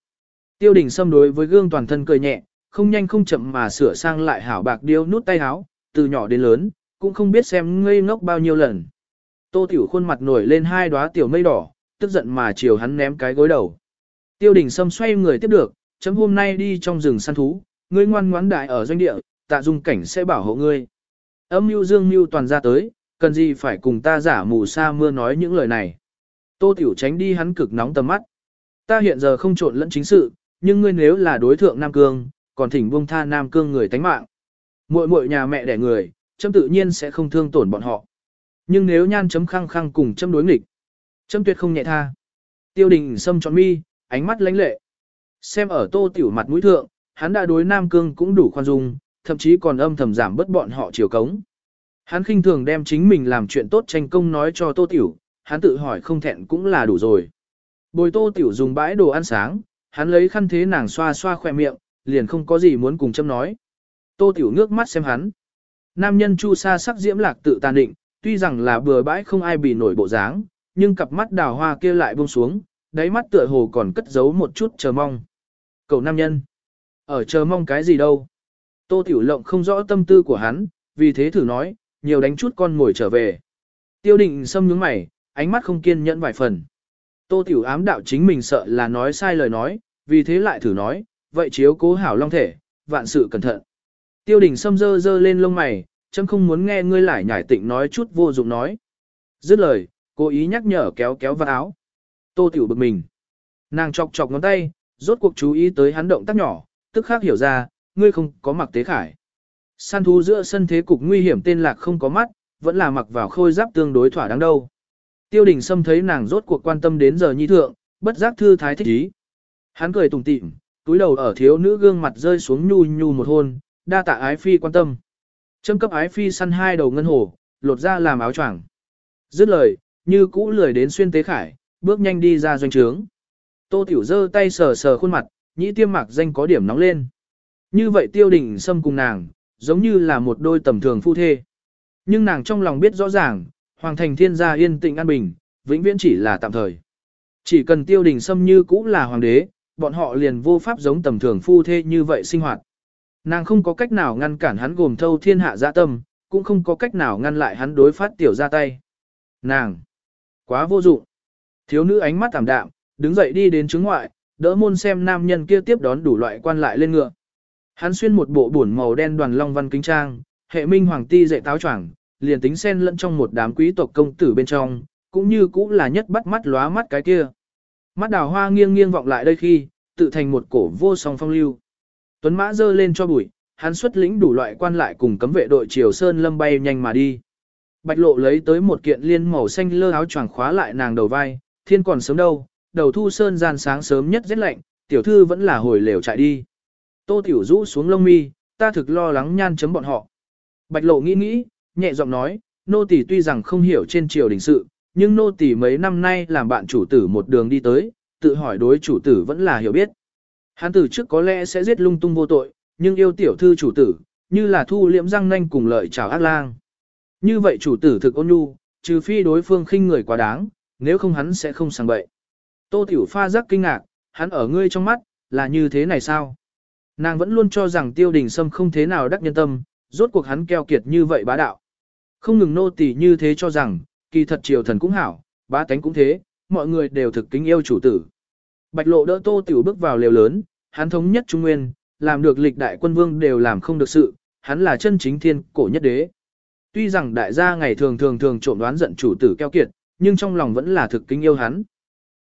Tiêu đình xâm đối với gương toàn thân cười nhẹ, không nhanh không chậm mà sửa sang lại hảo bạc điêu nút tay áo, từ nhỏ đến lớn, cũng không biết xem ngây ngốc bao nhiêu lần. Tô tiểu khuôn mặt nổi lên hai đóa tiểu mây đỏ, tức giận mà chiều hắn ném cái gối đầu. Tiêu đình Sâm xoay người tiếp được, chấm hôm nay đi trong rừng săn thú, ngươi ngoan ngoãn đại ở doanh địa, tạ dung cảnh sẽ bảo hộ ngươi. Âm mưu dương mưu toàn ra tới, cần gì phải cùng ta giả mù sa mưa nói những lời này. Tô Tiểu tránh đi hắn cực nóng tầm mắt. Ta hiện giờ không trộn lẫn chính sự, nhưng ngươi nếu là đối thượng Nam Cương, còn thỉnh buông tha Nam Cương người tánh mạng. Muội muội nhà mẹ đẻ người, chấm tự nhiên sẽ không thương tổn bọn họ. Nhưng nếu nhan chấm khăng khăng cùng chấm đối nghịch, chấm tuyệt không nhẹ tha. Tiêu đình Sâm chọn mi, ánh mắt lãnh lệ. Xem ở tô tiểu mặt mũi thượng, hắn đã đối Nam Cương cũng đủ khoan dung, thậm chí còn âm thầm giảm bớt bọn họ chiều cống. Hắn khinh thường đem chính mình làm chuyện tốt tranh công nói cho tô tiểu, hắn tự hỏi không thẹn cũng là đủ rồi. Bồi tô tiểu dùng bãi đồ ăn sáng, hắn lấy khăn thế nàng xoa xoa khỏe miệng, liền không có gì muốn cùng châm nói. Tô tiểu ngước mắt xem hắn. Nam nhân chu sa sắc diễm lạc tự tàn định, tuy rằng là bừa bãi không ai bị nổi bộ dáng, nhưng cặp mắt đào hoa kia lại buông xuống, đáy mắt tựa hồ còn cất giấu một chút chờ mong. Cậu nam nhân, ở chờ mong cái gì đâu. Tô Tiểu Lộng không rõ tâm tư của hắn, vì thế thử nói, nhiều đánh chút con ngồi trở về. Tiêu định xâm nhướng mày, ánh mắt không kiên nhẫn vài phần. Tô Tiểu ám đạo chính mình sợ là nói sai lời nói, vì thế lại thử nói, vậy chiếu cố hảo long thể, vạn sự cẩn thận. Tiêu đình xâm dơ dơ lên lông mày, chấm không muốn nghe ngươi lại nhải tịnh nói chút vô dụng nói. Dứt lời, cố ý nhắc nhở kéo kéo vào áo. Tô Tiểu bực mình. Nàng chọc chọc ngón tay, rốt cuộc chú ý tới hắn động tác nhỏ, tức khác hiểu ra, ngươi không có mặc tế khải. Săn thú giữa sân thế cục nguy hiểm tên lạc không có mắt, vẫn là mặc vào khôi giáp tương đối thỏa đáng đâu. Tiêu đình Sâm thấy nàng rốt cuộc quan tâm đến giờ nhi thượng, bất giác thư thái thích ý. Hắn cười tùng tịm, túi đầu ở thiếu nữ gương mặt rơi xuống nhu nhu một hôn, đa tạ ái phi quan tâm. Châm cấp ái phi săn hai đầu ngân hồ, lột ra làm áo choàng. Dứt lời, như cũ lười đến xuyên tế khải, bước nhanh đi ra doanh trướng. Tô Tiểu giơ tay sờ sờ khuôn mặt, nhĩ tiêm mạc danh có điểm nóng lên. Như vậy tiêu đình sâm cùng nàng, giống như là một đôi tầm thường phu thê. Nhưng nàng trong lòng biết rõ ràng, Hoàng thành thiên gia yên tĩnh an bình, vĩnh viễn chỉ là tạm thời. Chỉ cần tiêu đình xâm như cũ là hoàng đế, bọn họ liền vô pháp giống tầm thường phu thê như vậy sinh hoạt. Nàng không có cách nào ngăn cản hắn gồm thâu thiên hạ dạ tâm, cũng không có cách nào ngăn lại hắn đối phát tiểu ra tay. Nàng! Quá vô dụng! Thiếu nữ ánh mắt tạm đạm, đứng dậy đi đến chứng ngoại, đỡ môn xem nam nhân kia tiếp đón đủ loại quan lại lên ngựa. Hắn xuyên một bộ buồn màu đen đoàn long văn kính trang, hệ minh hoàng ti dạy táo choàng, liền tính xen lẫn trong một đám quý tộc công tử bên trong, cũng như cũng là nhất bắt mắt lóa mắt cái kia. Mắt đào hoa nghiêng nghiêng vọng lại đây khi, tự thành một cổ vô song phong lưu. Tuấn mã dơ lên cho bụi, hắn xuất lĩnh đủ loại quan lại cùng cấm vệ đội triều sơn lâm bay nhanh mà đi. Bạch lộ lấy tới một kiện liên màu xanh lơ áo choàng khóa lại nàng đầu vai, thiên còn sớm đâu, đầu thu sơn gian sáng sớm nhất rét lạnh, tiểu thư vẫn là hồi lều chạy đi. Tô tiểu rũ xuống lông mi, ta thực lo lắng nhan chấm bọn họ. Bạch lộ nghĩ nghĩ, nhẹ giọng nói, nô tỳ tuy rằng không hiểu trên triều đình sự, nhưng nô tỳ mấy năm nay làm bạn chủ tử một đường đi tới, tự hỏi đối chủ tử vẫn là hiểu biết. Hán tử trước có lẽ sẽ giết lung tung vô tội, nhưng yêu tiểu thư chủ tử, như là thu liễm răng nanh cùng lợi chào ác lang. Như vậy chủ tử thực ôn nhu, trừ phi đối phương khinh người quá đáng, nếu không hắn sẽ không sang bậy. Tô tiểu pha giác kinh ngạc, hắn ở ngươi trong mắt, là như thế này sao? Nàng vẫn luôn cho rằng tiêu đình sâm không thế nào đắc nhân tâm, rốt cuộc hắn keo kiệt như vậy bá đạo. Không ngừng nô tỳ như thế cho rằng, kỳ thật triều thần cũng hảo, bá tánh cũng thế, mọi người đều thực kính yêu chủ tử. Bạch lộ đỡ tô tiểu bước vào lều lớn, hắn thống nhất trung nguyên, làm được lịch đại quân vương đều làm không được sự, hắn là chân chính thiên cổ nhất đế. Tuy rằng đại gia ngày thường thường thường trộm đoán giận chủ tử keo kiệt, nhưng trong lòng vẫn là thực kính yêu hắn.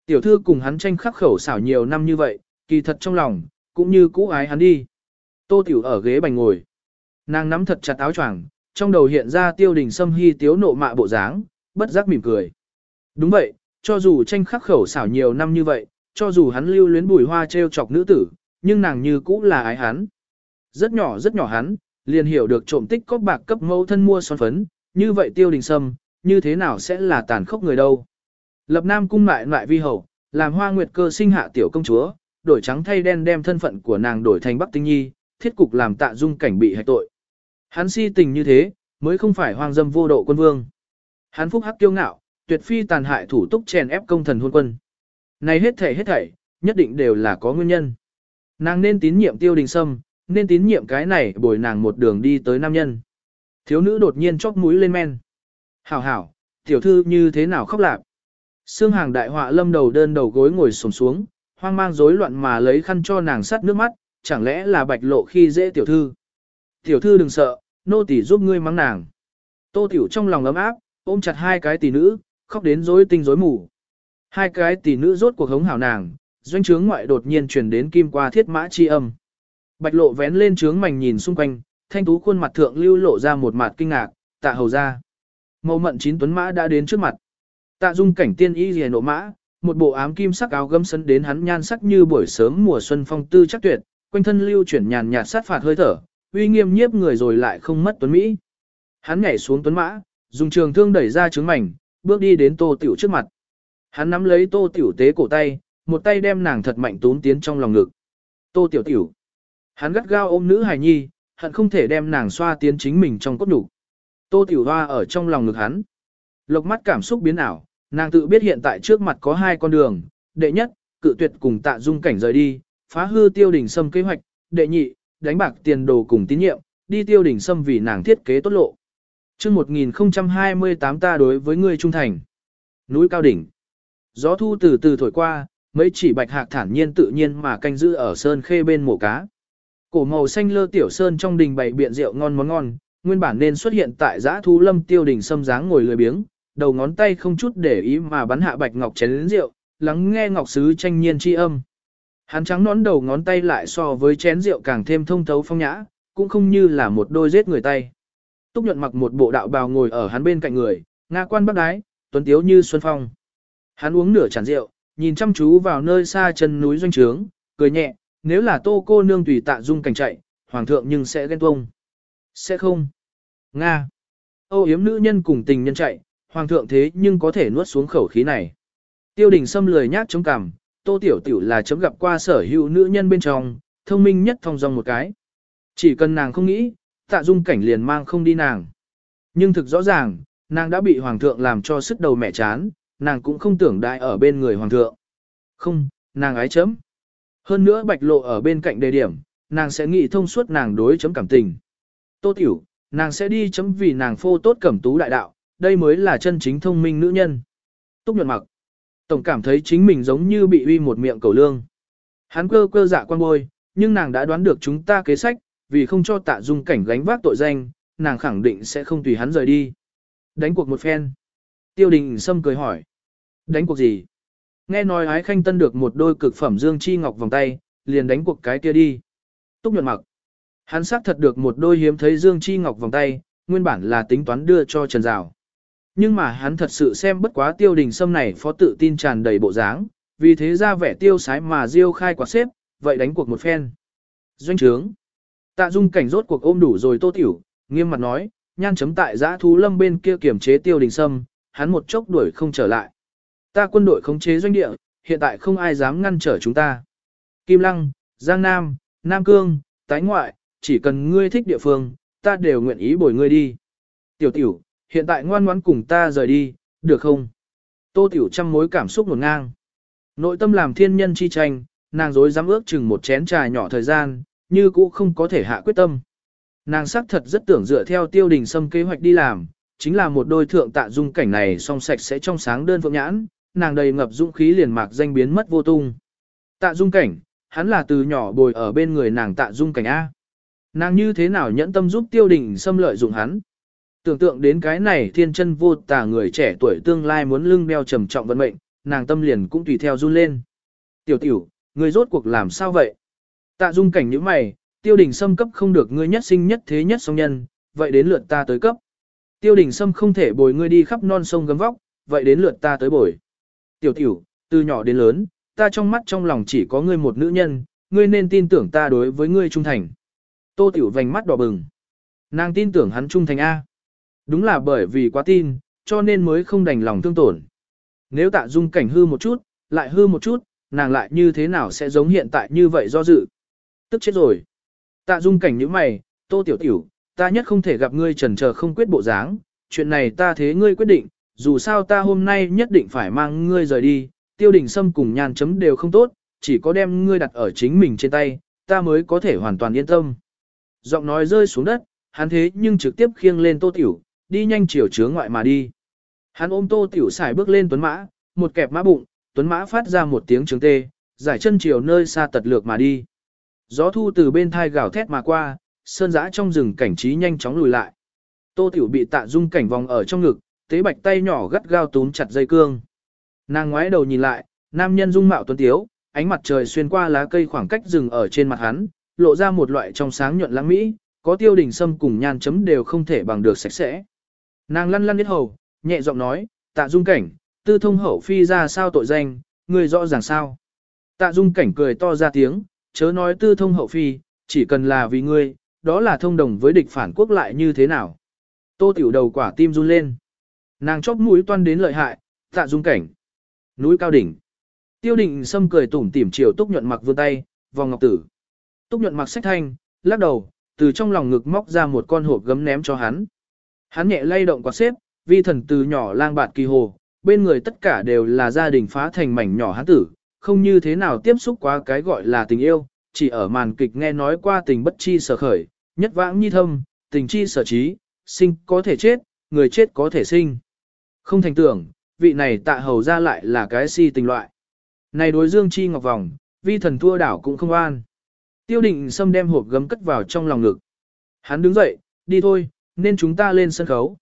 Tiểu thư cùng hắn tranh khắc khẩu xảo nhiều năm như vậy, kỳ thật trong lòng, cũng như cũ ái hắn đi. Tô tiểu ở ghế bành ngồi. Nàng nắm thật chặt áo choàng, trong đầu hiện ra tiêu đình xâm hy tiếu nộ mạ bộ dáng, bất giác mỉm cười. Đúng vậy, cho dù tranh khắc khẩu xảo nhiều năm như vậy, cho dù hắn lưu luyến bùi hoa treo chọc nữ tử, nhưng nàng như cũ là ái hắn. Rất nhỏ rất nhỏ hắn, liền hiểu được trộm tích có bạc cấp mẫu thân mua son phấn, như vậy tiêu đình sâm, như thế nào sẽ là tàn khốc người đâu. Lập nam cung lại lại vi hậu, làm hoa nguyệt cơ sinh hạ tiểu công chúa, đổi trắng thay đen đem thân phận của nàng đổi thành bắc tinh nhi, thiết cục làm tạ dung cảnh bị hạch tội. Hắn si tình như thế, mới không phải hoang dâm vô độ quân vương. Hắn phúc hắc kiêu ngạo, tuyệt phi tàn hại thủ túc chèn ép công thần hôn quân. Này hết thảy hết thảy, nhất định đều là có nguyên nhân. Nàng nên tín nhiệm tiêu đình sâm, nên tín nhiệm cái này bồi nàng một đường đi tới nam nhân. Thiếu nữ đột nhiên chóc mũi lên men. Hảo hảo, tiểu thư như thế nào khóc lạc. Sương hàng đại họa lâm đầu đơn đầu gối ngồi sồm xuống, hoang mang rối loạn mà lấy khăn cho nàng sắt nước mắt, chẳng lẽ là bạch lộ khi dễ tiểu thư. Tiểu thư đừng sợ, nô tỳ giúp ngươi mắng nàng. Tô tiểu trong lòng ấm áp, ôm chặt hai cái tỷ nữ, khóc đến rối tinh rối mù. Hai cái tỷ nữ rốt cuộc hống hảo nàng, doanh trướng ngoại đột nhiên truyền đến kim qua thiết mã chi âm. Bạch lộ vén lên trướng mảnh nhìn xung quanh, thanh tú khuôn mặt thượng lưu lộ ra một mặt kinh ngạc, tạ hầu ra. Mâu mận chín tuấn mã đã đến trước mặt. Tạ dung cảnh tiên y rìa nộ mã, một bộ ám kim sắc áo gấm sấn đến hắn nhan sắc như buổi sớm mùa xuân phong tư chắc tuyệt, quanh thân lưu chuyển nhàn nhạt sát phạt hơi thở, uy nghiêm nhiếp người rồi lại không mất tuấn mỹ. Hắn nhảy xuống tuấn mã, dùng trường thương đẩy ra trướng mảnh, bước đi đến Tô Tiểu trước mặt. Hắn nắm lấy Tô Tiểu tế cổ tay, một tay đem nàng thật mạnh tốn tiến trong lòng ngực. Tô Tiểu Tiểu. Hắn gắt gao ôm nữ hài nhi, hận không thể đem nàng xoa tiến chính mình trong cốt đủ. Tô Tiểu Hoa ở trong lòng ngực hắn. Lộc mắt cảm xúc biến ảo, nàng tự biết hiện tại trước mặt có hai con đường. Đệ nhất, cự tuyệt cùng tạ dung cảnh rời đi, phá hư tiêu đỉnh sâm kế hoạch. Đệ nhị, đánh bạc tiền đồ cùng tín nhiệm, đi tiêu đỉnh sâm vì nàng thiết kế tốt lộ. chương 1028 ta đối với ngươi trung thành. Núi cao đỉnh. Gió thu từ từ thổi qua, mấy chỉ bạch hạc thản nhiên tự nhiên mà canh giữ ở sơn khê bên mổ cá. Cổ màu xanh lơ tiểu sơn trong đình bày biện rượu ngon món ngon, nguyên bản nên xuất hiện tại giã thú lâm tiêu đình sâm dáng ngồi lười biếng, đầu ngón tay không chút để ý mà bắn hạ bạch ngọc chén rượu, lắng nghe ngọc sứ tranh nhiên chi âm. Hắn trắng nón đầu ngón tay lại so với chén rượu càng thêm thông thấu phong nhã, cũng không như là một đôi giết người tay. Túc nhuận mặc một bộ đạo bào ngồi ở hắn bên cạnh người, nga quan bắc đái, tuấn tiếu như xuân phong. Hắn uống nửa chản rượu, nhìn chăm chú vào nơi xa chân núi doanh trướng, cười nhẹ, nếu là tô cô nương tùy tạ dung cảnh chạy, hoàng thượng nhưng sẽ ghen tuông. Sẽ không. Nga. Âu yếm nữ nhân cùng tình nhân chạy, hoàng thượng thế nhưng có thể nuốt xuống khẩu khí này. Tiêu đình xâm lười nhác chống cằm, tô tiểu tiểu là chấm gặp qua sở hữu nữ nhân bên trong, thông minh nhất thông dong một cái. Chỉ cần nàng không nghĩ, tạ dung cảnh liền mang không đi nàng. Nhưng thực rõ ràng, nàng đã bị hoàng thượng làm cho sức đầu mẹ chán, nàng cũng không tưởng đại ở bên người hoàng thượng. Không, nàng ái chấm. Hơn nữa bạch lộ ở bên cạnh đề điểm, nàng sẽ nghĩ thông suốt nàng đối chấm cảm tình. Tô tiểu, nàng sẽ đi chấm vì nàng phô tốt cẩm tú đại đạo, đây mới là chân chính thông minh nữ nhân. Túc nhuận mặc. Tổng cảm thấy chính mình giống như bị uy một miệng cầu lương. Hắn cơ cơ dạ quan bôi, nhưng nàng đã đoán được chúng ta kế sách, vì không cho tạ dung cảnh gánh vác tội danh, nàng khẳng định sẽ không tùy hắn rời đi. Đánh cuộc một phen. Tiêu đình Sâm cười hỏi. Đánh cuộc gì? Nghe nói ái khanh tân được một đôi cực phẩm dương chi ngọc vòng tay, liền đánh cuộc cái kia đi. Túc nhuận mặc. Hắn xác thật được một đôi hiếm thấy dương chi ngọc vòng tay, nguyên bản là tính toán đưa cho Trần Giảo. Nhưng mà hắn thật sự xem bất quá tiêu đình sâm này phó tự tin tràn đầy bộ dáng, vì thế ra vẻ tiêu sái mà diêu khai quạt xếp, vậy đánh cuộc một phen. Doanh trướng. Tạ dung cảnh rốt cuộc ôm đủ rồi tô tiểu, nghiêm mặt nói, nhan chấm tại giã thú lâm bên kia kiểm chế tiêu đình sâm, hắn một chốc đuổi không trở lại. Ta quân đội khống chế doanh địa, hiện tại không ai dám ngăn trở chúng ta. Kim Lăng, Giang Nam, Nam Cương, Tái Ngoại, chỉ cần ngươi thích địa phương, ta đều nguyện ý bồi ngươi đi. Tiểu tiểu, hiện tại ngoan ngoãn cùng ta rời đi, được không? Tô tiểu trăm mối cảm xúc nổn ngang. Nội tâm làm thiên nhân chi tranh, nàng dối dám ước chừng một chén trà nhỏ thời gian, như cũ không có thể hạ quyết tâm. Nàng xác thật rất tưởng dựa theo tiêu đình xâm kế hoạch đi làm, chính là một đôi thượng tạ dung cảnh này song sạch sẽ trong sáng đơn phượng nhãn, nàng đầy ngập dũng khí liền mạc danh biến mất vô tung. Tạ dung cảnh, hắn là từ nhỏ bồi ở bên người nàng tạ dung cảnh A. Nàng như thế nào nhẫn tâm giúp tiêu đình xâm lợi dụng hắn. Tưởng tượng đến cái này thiên chân vô tà người trẻ tuổi tương lai muốn lưng đeo trầm trọng vận mệnh, nàng tâm liền cũng tùy theo run lên. Tiểu tiểu, người rốt cuộc làm sao vậy? Tạ dung cảnh như mày, tiêu đình xâm cấp không được ngươi nhất sinh nhất thế nhất song nhân, vậy đến lượt ta tới cấp. Tiêu đình xâm không thể bồi ngươi đi khắp non sông gấm vóc, vậy đến lượt ta tới bồi. Tiểu tiểu, từ nhỏ đến lớn, ta trong mắt trong lòng chỉ có ngươi một nữ nhân, ngươi nên tin tưởng ta đối với ngươi trung thành. Tô tiểu vành mắt đỏ bừng. Nàng tin tưởng hắn trung thành A. Đúng là bởi vì quá tin, cho nên mới không đành lòng thương tổn. Nếu tạ dung cảnh hư một chút, lại hư một chút, nàng lại như thế nào sẽ giống hiện tại như vậy do dự. Tức chết rồi. Tạ dung cảnh như mày, tô tiểu tiểu, ta nhất không thể gặp ngươi trần chờ không quyết bộ dáng, chuyện này ta thế ngươi quyết định, dù sao ta hôm nay nhất định phải mang ngươi rời đi, tiêu đình sâm cùng nhàn chấm đều không tốt, chỉ có đem ngươi đặt ở chính mình trên tay, ta mới có thể hoàn toàn yên tâm. Giọng nói rơi xuống đất, hắn thế nhưng trực tiếp khiêng lên tô tiểu, đi nhanh chiều chướng ngoại mà đi. Hắn ôm tô tiểu xài bước lên tuấn mã, một kẹp mã bụng, tuấn mã phát ra một tiếng trứng tê, giải chân chiều nơi xa tật lược mà đi. Gió thu từ bên thai gào thét mà qua, sơn dã trong rừng cảnh trí nhanh chóng lùi lại. Tô tiểu bị tạ dung cảnh vòng ở trong ngực, tế bạch tay nhỏ gắt gao túm chặt dây cương. Nàng ngoái đầu nhìn lại, nam nhân dung mạo tuấn tiếu, ánh mặt trời xuyên qua lá cây khoảng cách rừng ở trên mặt hắn, lộ ra một loại trong sáng nhuận lãng mỹ, có tiêu đỉnh sâm cùng nhan chấm đều không thể bằng được sạch sẽ. Nàng lăn lăn biết hầu, nhẹ giọng nói, tạ dung cảnh, tư thông hậu phi ra sao tội danh, người rõ ràng sao. Tạ dung cảnh cười to ra tiếng, chớ nói tư thông hậu phi, chỉ cần là vì ngươi, đó là thông đồng với địch phản quốc lại như thế nào. Tô tiểu đầu quả tim run lên. Nàng chóp mũi toan đến lợi hại, tạ dung cảnh. Núi cao đỉnh. Tiêu định sâm cười tủm tỉm chiều túc nhuận mặc vươn tay, vòng ngọc tử. Túc nhuận mặc sách thanh, lắc đầu, từ trong lòng ngực móc ra một con hộp gấm ném cho hắn. Hắn nhẹ lay động quạt xếp, vi thần từ nhỏ lang bạt kỳ hồ, bên người tất cả đều là gia đình phá thành mảnh nhỏ hắn tử, không như thế nào tiếp xúc qua cái gọi là tình yêu, chỉ ở màn kịch nghe nói qua tình bất chi sở khởi, nhất vãng nhi thâm, tình chi sở trí, sinh có thể chết, người chết có thể sinh. Không thành tưởng, vị này tạ hầu ra lại là cái si tình loại. Này đối dương chi ngọc vòng, vi thần thua đảo cũng không an. Tiêu định xâm đem hộp gấm cất vào trong lòng ngực. Hắn đứng dậy, đi thôi, nên chúng ta lên sân khấu.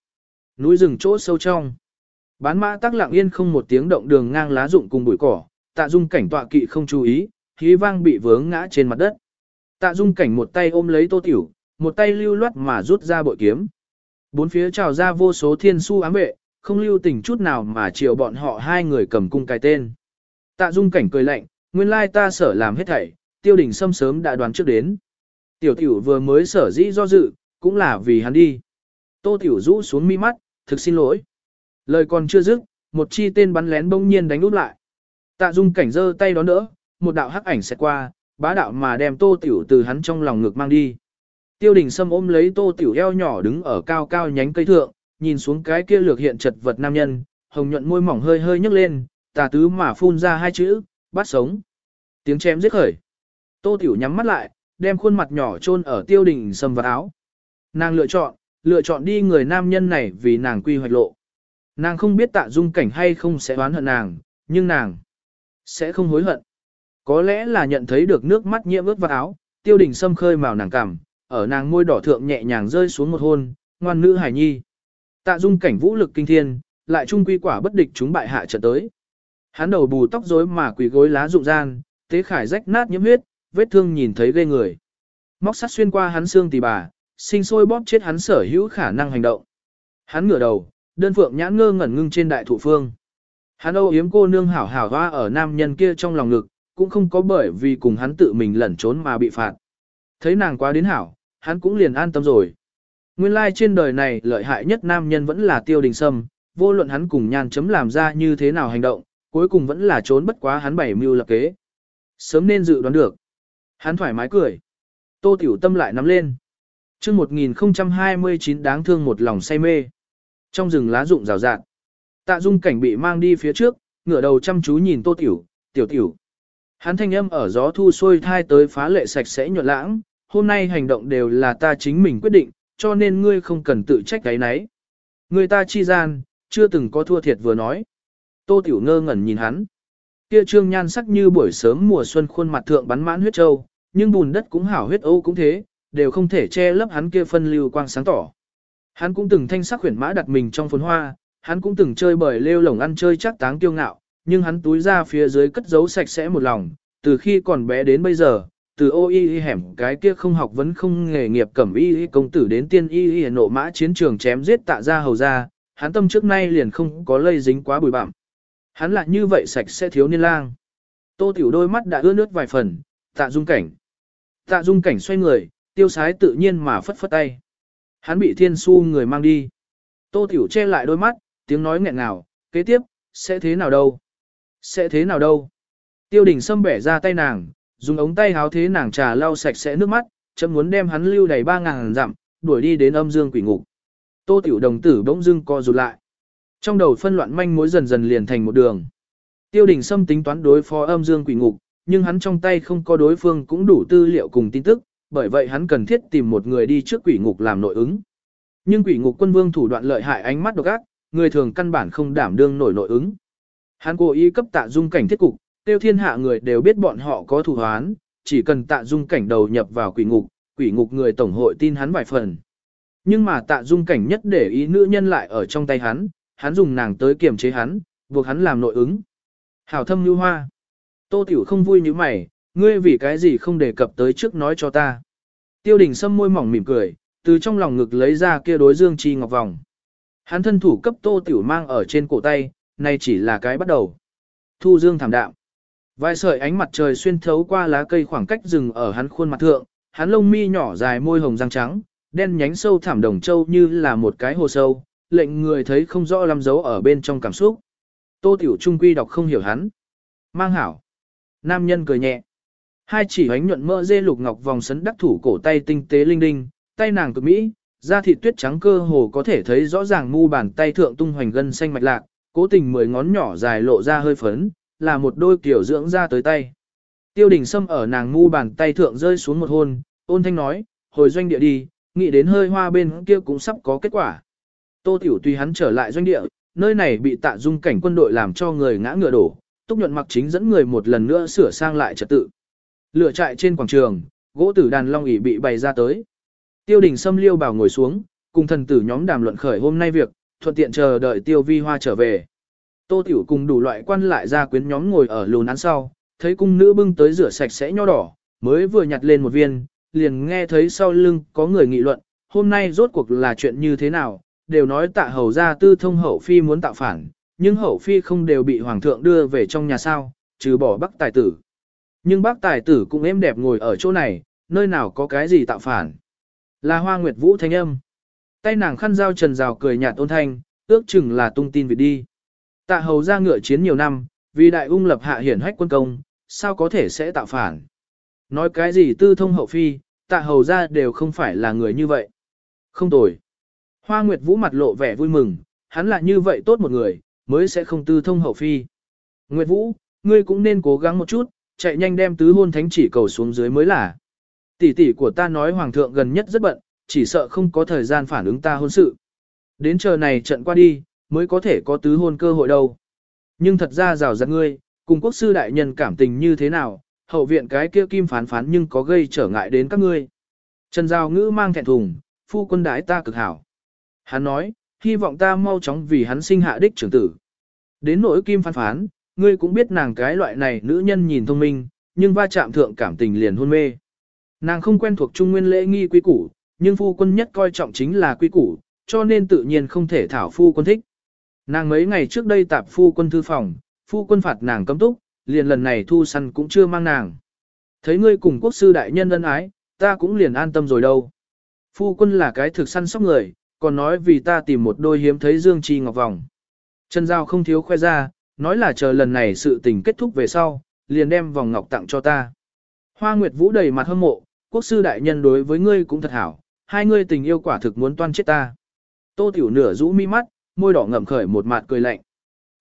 Núi rừng chỗ sâu trong. Bán mã tắc lặng yên không một tiếng động đường ngang lá rụng cùng bụi cỏ, tạ dung cảnh tọa kỵ không chú ý, khí vang bị vướng ngã trên mặt đất. Tạ dung cảnh một tay ôm lấy tô tiểu, một tay lưu loát mà rút ra bội kiếm. Bốn phía trào ra vô số thiên su ám vệ, không lưu tình chút nào mà chiều bọn họ hai người cầm cung cài tên. Tạ dung cảnh cười lạnh, nguyên lai ta sở làm hết thảy, tiêu đình xâm sớm đã đoán trước đến. Tiểu tiểu vừa mới sở dĩ do dự, cũng là vì hắn đi. Tô tiểu rũ xuống mi mắt, thực xin lỗi. Lời còn chưa dứt, một chi tên bắn lén bỗng nhiên đánh úp lại. Tạ dung cảnh giơ tay đón đỡ, một đạo hắc ảnh sẽ qua, bá đạo mà đem tô tiểu từ hắn trong lòng ngực mang đi. Tiêu đình sâm ôm lấy tô tiểu eo nhỏ đứng ở cao cao nhánh cây thượng, nhìn xuống cái kia lược hiện chật vật nam nhân, hồng nhuận môi mỏng hơi hơi nhấc lên, tà tứ mà phun ra hai chữ, bắt sống. Tiếng chém giết khởi. Tô Tiểu nhắm mắt lại, đem khuôn mặt nhỏ chôn ở tiêu đình sâm vào áo. Nàng lựa chọn, lựa chọn đi người nam nhân này vì nàng quy hoạch lộ. Nàng không biết tạ dung cảnh hay không sẽ oán hận nàng, nhưng nàng sẽ không hối hận. Có lẽ là nhận thấy được nước mắt nhiễm ướt vào áo, tiêu đình xâm khơi màu nàng cằm, ở nàng môi đỏ thượng nhẹ nhàng rơi xuống một hôn, ngoan nữ hải nhi. Tạ dung cảnh vũ lực kinh thiên, lại trung quy quả bất địch chúng bại hạ trận tới. Hắn đầu bù tóc rối mà quỳ gối lá rụng gian, tế khải rách nát nhiễm huyết, vết thương nhìn thấy ghê người. Móc sắt xuyên qua hắn xương tỳ bà, sinh sôi bóp chết hắn sở hữu khả năng hành động. Hắn ngửa đầu, đơn phượng nhãn ngơ ngẩn ngưng trên đại thụ phương. Hắn âu yếm cô nương hảo hảo hoa ở nam nhân kia trong lòng ngực, cũng không có bởi vì cùng hắn tự mình lẩn trốn mà bị phạt. Thấy nàng quá đến hảo, hắn cũng liền an tâm rồi. Nguyên lai like trên đời này lợi hại nhất nam nhân vẫn là tiêu đình sâm, vô luận hắn cùng nhan chấm làm ra như thế nào hành động, cuối cùng vẫn là trốn bất quá hắn bảy mưu lập kế. Sớm nên dự đoán được. Hắn thoải mái cười. Tô tiểu tâm lại nắm lên chương 1029 đáng thương một lòng say mê. Trong rừng lá rụng rào rạt. Tạ dung cảnh bị mang đi phía trước, ngửa đầu chăm chú nhìn tô tiểu, tiểu tiểu. Hắn thanh âm ở gió thu xuôi thai tới phá lệ sạch sẽ nhuận lãng, hôm nay hành động đều là ta chính mình quyết định, cho nên ngươi không cần tự trách cái nấy. Người ta chi gian, chưa từng có thua thiệt vừa nói. Tô Tiểu ngơ ngẩn nhìn hắn. Kia trương nhan sắc như buổi sớm mùa xuân khuôn mặt thượng bắn mãn huyết châu, nhưng bùn đất cũng hảo huyết ô cũng thế, đều không thể che lấp hắn kia phân lưu quang sáng tỏ. Hắn cũng từng thanh sắc khuyển mã đặt mình trong phồn hoa, hắn cũng từng chơi bời lêu lồng ăn chơi chắc táng kiêu ngạo, nhưng hắn túi ra phía dưới cất giấu sạch sẽ một lòng, từ khi còn bé đến bây giờ, từ ô y y hẻm cái kia không học vấn không nghề nghiệp cẩm y y công tử đến tiên y y nộ mã chiến trường chém giết tạ ra hầu ra, hắn tâm trước nay liền không có lây dính quá bụi bặm. Hắn lại như vậy sạch sẽ thiếu niên lang. Tô tiểu đôi mắt đã ướt nước vài phần, tạ dung cảnh. Tạ dung cảnh xoay người, tiêu sái tự nhiên mà phất phất tay. Hắn bị thiên su người mang đi. Tô tiểu che lại đôi mắt, tiếng nói nghẹn ngào, kế tiếp, sẽ thế nào đâu? Sẽ thế nào đâu? Tiêu đình xâm bẻ ra tay nàng, dùng ống tay háo thế nàng trà lau sạch sẽ nước mắt, chấm muốn đem hắn lưu đầy ba ngàn dặm, đuổi đi đến âm dương quỷ ngục. Tô tiểu đồng tử bỗng dưng co rụt lại. Trong đầu phân loạn manh mối dần dần liền thành một đường. Tiêu đình Sâm tính toán đối phó âm dương quỷ ngục, nhưng hắn trong tay không có đối phương cũng đủ tư liệu cùng tin tức, bởi vậy hắn cần thiết tìm một người đi trước quỷ ngục làm nội ứng. Nhưng quỷ ngục quân vương thủ đoạn lợi hại ánh mắt độc ác, người thường căn bản không đảm đương nổi nội ứng. Hắn cố ý cấp tạ dung cảnh thiết cục, tiêu thiên hạ người đều biết bọn họ có thủ hoán, chỉ cần tạ dung cảnh đầu nhập vào quỷ ngục, quỷ ngục người tổng hội tin hắn vài phần. Nhưng mà tạ dung cảnh nhất để ý nữ nhân lại ở trong tay hắn, hắn dùng nàng tới kiềm chế hắn, buộc hắn làm nội ứng. Hảo thâm như hoa. Tô Tiểu không vui như mày, ngươi vì cái gì không đề cập tới trước nói cho ta. Tiêu đình sâm môi mỏng mỉm cười, từ trong lòng ngực lấy ra kia đối dương chi ngọc vòng. Hắn thân thủ cấp Tô Tiểu mang ở trên cổ tay, nay chỉ là cái bắt đầu. Thu dương thảm đạm. Vài sợi ánh mặt trời xuyên thấu qua lá cây khoảng cách rừng ở hắn khuôn mặt thượng, hắn lông mi nhỏ dài môi hồng răng trắng, đen nhánh sâu thảm đồng châu như là một cái hồ sâu, lệnh người thấy không rõ lắm dấu ở bên trong cảm xúc. Tô Tiểu Trung quy đọc không hiểu hắn. Mang hảo. Nam nhân cười nhẹ. Hai chỉ ánh nhuận mỡ dê lục ngọc vòng sấn đắc thủ cổ tay tinh tế linh đinh, tay nàng cực mỹ, da thịt tuyết trắng cơ hồ có thể thấy rõ ràng mu bàn tay thượng tung hoành gân xanh mạch lạc, cố tình mười ngón nhỏ dài lộ ra hơi phấn, là một đôi kiểu dưỡng ra tới tay. Tiêu đình Sâm ở nàng mu bàn tay thượng rơi xuống một hôn, ôn thanh nói, hồi doanh địa đi, nghĩ đến hơi hoa bên kia cũng sắp có kết quả. Tô Tiểu tùy hắn trở lại doanh địa, nơi này bị tạ dung cảnh quân đội làm cho người ngã ngựa đổ, túc nhuận mặc chính dẫn người một lần nữa sửa sang lại trật tự. Lửa trại trên quảng trường, gỗ tử đàn long ỷ bị bày ra tới. Tiêu đình xâm liêu bảo ngồi xuống, cùng thần tử nhóm đàm luận khởi hôm nay việc, thuận tiện chờ đợi tiêu vi hoa trở về. Tô Tiểu cùng đủ loại quan lại ra quyến nhóm ngồi ở lùn án sau, thấy cung nữ bưng tới rửa sạch sẽ nho đỏ, mới vừa nhặt lên một viên, liền nghe thấy sau lưng có người nghị luận, hôm nay rốt cuộc là chuyện như thế nào, đều nói tạ hầu ra tư thông hậu phi muốn tạo phản, nhưng hậu phi không đều bị hoàng thượng đưa về trong nhà sao, trừ bỏ Bắc tài tử. Nhưng bác tài tử cũng êm đẹp ngồi ở chỗ này, nơi nào có cái gì tạo phản. Là hoa nguyệt vũ thanh âm. Tay nàng khăn dao trần rào cười nhạt ôn thanh, ước chừng là tung tin vịt đi. Tạ hầu ra ngựa chiến nhiều năm, vì đại ung lập hạ hiển hách quân công, sao có thể sẽ tạo phản. Nói cái gì tư thông hậu phi, tạ hầu ra đều không phải là người như vậy. Không tồi. Hoa Nguyệt Vũ mặt lộ vẻ vui mừng, hắn là như vậy tốt một người, mới sẽ không tư thông hậu phi. Nguyệt Vũ, ngươi cũng nên cố gắng một chút, chạy nhanh đem tứ hôn thánh chỉ cầu xuống dưới mới là. Tỷ tỷ của ta nói hoàng thượng gần nhất rất bận, chỉ sợ không có thời gian phản ứng ta hôn sự. Đến chờ này trận qua đi, mới có thể có tứ hôn cơ hội đâu. Nhưng thật ra rào rạt ngươi, cùng quốc sư đại nhân cảm tình như thế nào, hậu viện cái kia kim phán phán nhưng có gây trở ngại đến các ngươi. Trần Giao ngữ mang thẹn thùng, phu quân đái ta cực hảo. Hắn nói, hy vọng ta mau chóng vì hắn sinh hạ đích trưởng tử. Đến nỗi kim phán phán, ngươi cũng biết nàng cái loại này nữ nhân nhìn thông minh, nhưng va chạm thượng cảm tình liền hôn mê. Nàng không quen thuộc trung nguyên lễ nghi quy củ, nhưng phu quân nhất coi trọng chính là quy củ, cho nên tự nhiên không thể thảo phu quân thích. Nàng mấy ngày trước đây tạp phu quân thư phòng, phu quân phạt nàng cấm túc, liền lần này thu săn cũng chưa mang nàng. Thấy ngươi cùng quốc sư đại nhân ân ái, ta cũng liền an tâm rồi đâu. Phu quân là cái thực săn sóc người, còn nói vì ta tìm một đôi hiếm thấy dương chi ngọc vòng. Trần Giao không thiếu khoe ra, nói là chờ lần này sự tình kết thúc về sau, liền đem vòng ngọc tặng cho ta. Hoa Nguyệt Vũ đầy mặt hâm mộ, quốc sư đại nhân đối với ngươi cũng thật hảo, hai ngươi tình yêu quả thực muốn toan chết ta. Tô Tiểu nửa rũ mi mắt, môi đỏ ngậm khởi một mặt cười lạnh.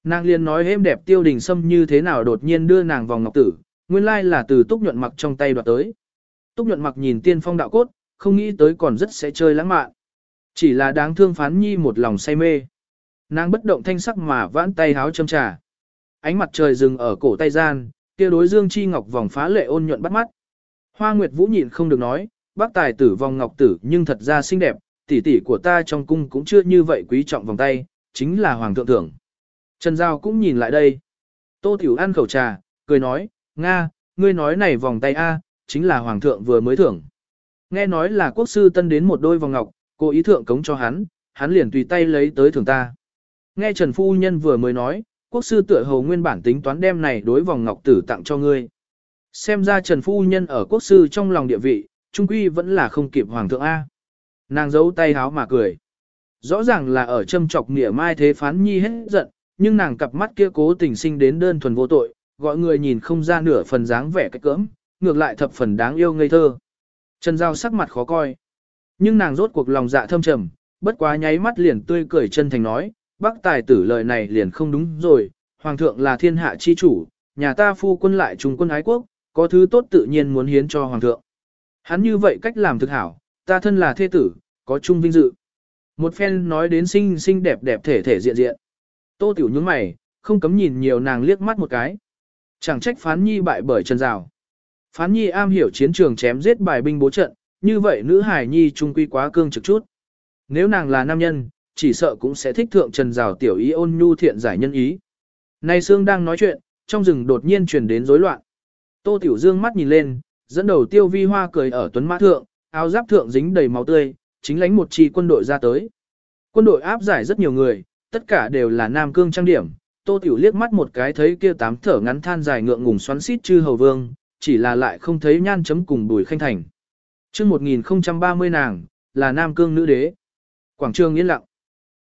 Nàng liền nói êm đẹp tiêu đình sâm như thế nào đột nhiên đưa nàng vòng ngọc tử, nguyên lai là từ túc nhuận mặc trong tay đoạt tới. Túc nhuận mặc nhìn tiên phong đạo cốt, không nghĩ tới còn rất sẽ chơi lãng mạn. Chỉ là đáng thương phán nhi một lòng say mê. Nàng bất động thanh sắc mà vãn tay háo châm trà. Ánh mặt trời dừng ở cổ tay gian, kia đối dương chi ngọc vòng phá lệ ôn nhuận bắt mắt. Hoa Nguyệt Vũ nhịn không được nói, bác tài tử vòng ngọc tử nhưng thật ra xinh đẹp, tỷ tỷ của ta trong cung cũng chưa như vậy quý trọng vòng tay, chính là hoàng thượng thưởng. Trần Giao cũng nhìn lại đây. Tô Tiểu ăn khẩu trà, cười nói, Nga, ngươi nói này vòng tay A, chính là hoàng thượng vừa mới thưởng. Nghe nói là quốc sư tân đến một đôi vòng ngọc, cô ý thượng cống cho hắn, hắn liền tùy tay lấy tới thưởng ta. Nghe Trần Phu Nhân vừa mới nói, quốc sư tựa hầu nguyên bản tính toán đem này đối vòng ngọc tử tặng cho ngươi. Xem ra Trần Phu Nhân ở quốc sư trong lòng địa vị, trung quy vẫn là không kịp hoàng thượng A. Nàng giấu tay háo mà cười. Rõ ràng là ở châm chọc nghĩa mai thế phán nhi hết giận, nhưng nàng cặp mắt kia cố tình sinh đến đơn thuần vô tội, gọi người nhìn không ra nửa phần dáng vẻ cách cỡm, ngược lại thập phần đáng yêu ngây thơ. Trần Giao sắc mặt khó coi. Nhưng nàng rốt cuộc lòng dạ thâm trầm, bất quá nháy mắt liền tươi cười chân thành nói, bác tài tử lời này liền không đúng rồi, hoàng thượng là thiên hạ chi chủ, nhà ta phu quân lại trung quân ái quốc, có thứ tốt tự nhiên muốn hiến cho hoàng thượng. Hắn như vậy cách làm thực hảo, ta thân là thế tử, có chung vinh dự. Một phen nói đến xinh xinh đẹp đẹp thể thể diện diện. Tô tiểu nhướng mày, không cấm nhìn nhiều nàng liếc mắt một cái. Chẳng trách phán nhi bại bởi chân rào. Phán nhi am hiểu chiến trường chém giết bài binh bố trận, như vậy nữ hải nhi trung quy quá cương trực chút. Nếu nàng là nam nhân, chỉ sợ cũng sẽ thích thượng trần rào tiểu ý ôn nhu thiện giải nhân ý. Này Sương đang nói chuyện, trong rừng đột nhiên truyền đến rối loạn. Tô Tiểu Dương mắt nhìn lên, dẫn đầu tiêu vi hoa cười ở tuấn mã thượng, áo giáp thượng dính đầy máu tươi, chính lánh một chi quân đội ra tới. Quân đội áp giải rất nhiều người, tất cả đều là nam cương trang điểm. Tô Tiểu liếc mắt một cái thấy kia tám thở ngắn than dài ngượng ngùng xoắn xít chư hầu vương, chỉ là lại không thấy nhan chấm cùng bùi khanh thành. Trước 1030 nàng, là nam cương nữ đế. Quảng trường yên lặng.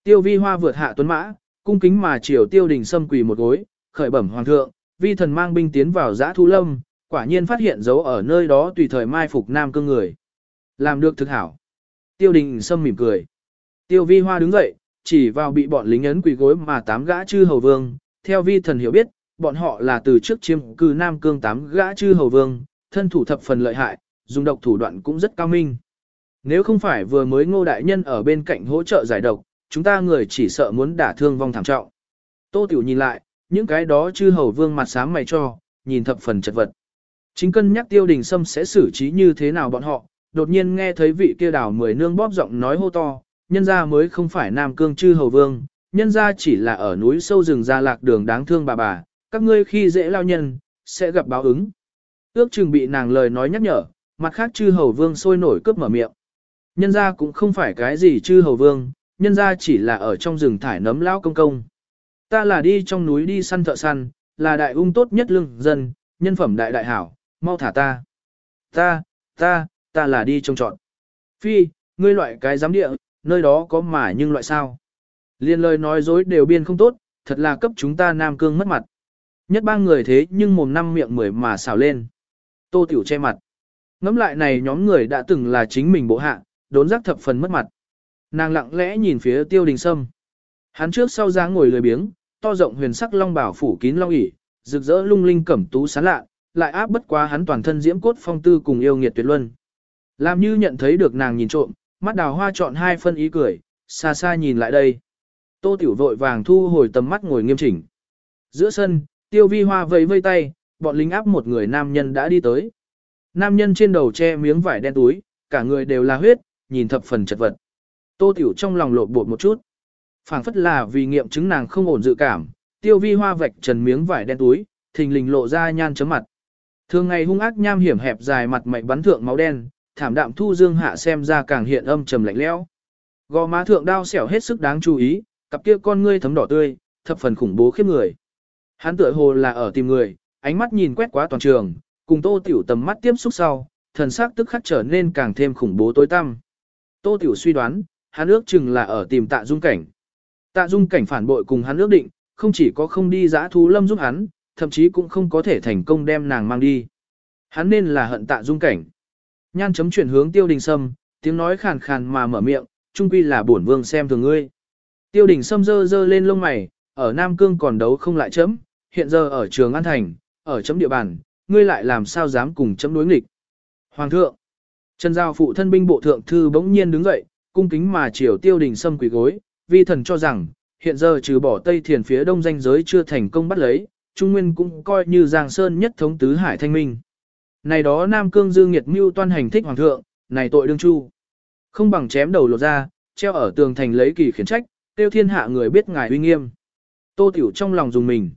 Tiêu vi hoa vượt hạ tuấn mã, cung kính mà chiều tiêu đình xâm quỳ một gối, khởi bẩm hoàng thượng, vi thần mang binh tiến vào giã thu lâm, quả nhiên phát hiện dấu ở nơi đó tùy thời mai phục nam cương người. Làm được thực hảo. Tiêu đình xâm mỉm cười. Tiêu vi hoa đứng dậy, chỉ vào bị bọn lính ấn quỳ gối mà tám gã chư hầu vương, theo vi thần hiểu biết, bọn họ là từ trước chiêm cư Nam Cương tám gã chư hầu vương, thân thủ thập phần lợi hại, dùng độc thủ đoạn cũng rất cao minh. Nếu không phải vừa mới ngô đại nhân ở bên cạnh hỗ trợ giải độc, chúng ta người chỉ sợ muốn đả thương vong thảm trọng. Tô Tiểu nhìn lại, những cái đó chư hầu vương mặt sám mày cho, nhìn thập phần chật vật. Chính cân nhắc tiêu đình sâm sẽ xử trí như thế nào bọn họ, đột nhiên nghe thấy vị kia đảo mười nương bóp giọng nói hô to, nhân ra mới không phải Nam Cương chư hầu vương, nhân ra chỉ là ở núi sâu rừng ra lạc đường đáng thương bà bà, các ngươi khi dễ lao nhân, sẽ gặp báo ứng. Ước chừng bị nàng lời nói nhắc nhở, mặt khác chư hầu vương sôi nổi cướp mở miệng. Nhân ra cũng không phải cái gì chư hầu vương, nhân ra chỉ là ở trong rừng thải nấm lão công công. Ta là đi trong núi đi săn thợ săn, là đại ung tốt nhất lương dân, nhân phẩm đại đại hảo, mau thả ta. Ta, ta, ta là đi trông trọn. Phi, ngươi loại cái giám địa, nơi đó có mà nhưng loại sao. Liên lời nói dối đều biên không tốt, thật là cấp chúng ta Nam Cương mất mặt. Nhất ba người thế nhưng mồm năm miệng mười mà xào lên. Tô Tiểu che mặt. Ngắm lại này nhóm người đã từng là chính mình bộ hạ, đốn giác thập phần mất mặt. Nàng lặng lẽ nhìn phía tiêu đình sâm. Hắn trước sau dáng ngồi lười biếng, to rộng huyền sắc long bảo phủ kín long ỉ, rực rỡ lung linh cẩm tú sán lạ, lại áp bất quá hắn toàn thân diễm cốt phong tư cùng yêu nghiệt tuyệt luân. Làm như nhận thấy được nàng nhìn trộm, mắt đào hoa chọn hai phân ý cười, xa xa nhìn lại đây. Tô tiểu vội vàng thu hồi tầm mắt ngồi nghiêm chỉnh. Giữa sân, tiêu vi hoa vẫy vây tay, bọn lính áp một người nam nhân đã đi tới. Nam nhân trên đầu che miếng vải đen túi, cả người đều là huyết, nhìn thập phần chật vật. Tô tiểu trong lòng lột bột một chút. phảng phất là vì nghiệm chứng nàng không ổn dự cảm, tiêu vi hoa vạch trần miếng vải đen túi, thình lình lộ ra nhan chấm mặt. Thường ngày hung ác nham hiểm hẹp dài mặt mày bắn thượng máu đen, thảm đạm thu dương hạ xem ra càng hiện âm trầm lạnh lẽo. Gò má thượng đao xẻo hết sức đáng chú ý, cặp kia con ngươi thấm đỏ tươi, thập phần khủng bố khiếp người. Hắn tựa hồ là ở tìm người, ánh mắt nhìn quét quá toàn trường, cùng Tô Tiểu tầm mắt tiếp xúc sau, thần sắc tức khắc trở nên càng thêm khủng bố tối tăm. Tô Tiểu suy đoán, hắn ước chừng là ở tìm Tạ Dung Cảnh. Tạ Dung Cảnh phản bội cùng hắn ước định, không chỉ có không đi giã thú lâm giúp hắn, thậm chí cũng không có thể thành công đem nàng mang đi. Hắn nên là hận Tạ Dung Cảnh. Nhan chấm chuyển hướng Tiêu Đình Sâm, tiếng nói khàn khàn mà mở miệng, trung quy là bổn vương xem thường ngươi. Tiêu Đình Sâm dơ dơ lên lông mày, ở Nam Cương còn đấu không lại chấm, hiện giờ ở trường An Thành, ở chấm địa bàn, ngươi lại làm sao dám cùng chấm đối nghịch. Hoàng thượng, Trần Giao phụ thân binh bộ thượng thư bỗng nhiên đứng dậy, cung kính mà chiều Tiêu Đình Sâm quỳ gối, vi thần cho rằng, hiện giờ trừ bỏ Tây Thiền phía đông danh giới chưa thành công bắt lấy, Trung Nguyên cũng coi như Giang Sơn nhất thống tứ hải thanh minh. Này đó Nam Cương Dương Nghiệt mưu toan hành thích hoàng thượng, này tội đương chu. Không bằng chém đầu lột ra, treo ở tường thành lấy kỳ khiển trách, tiêu thiên hạ người biết ngài uy nghiêm. Tô Tiểu trong lòng dùng mình.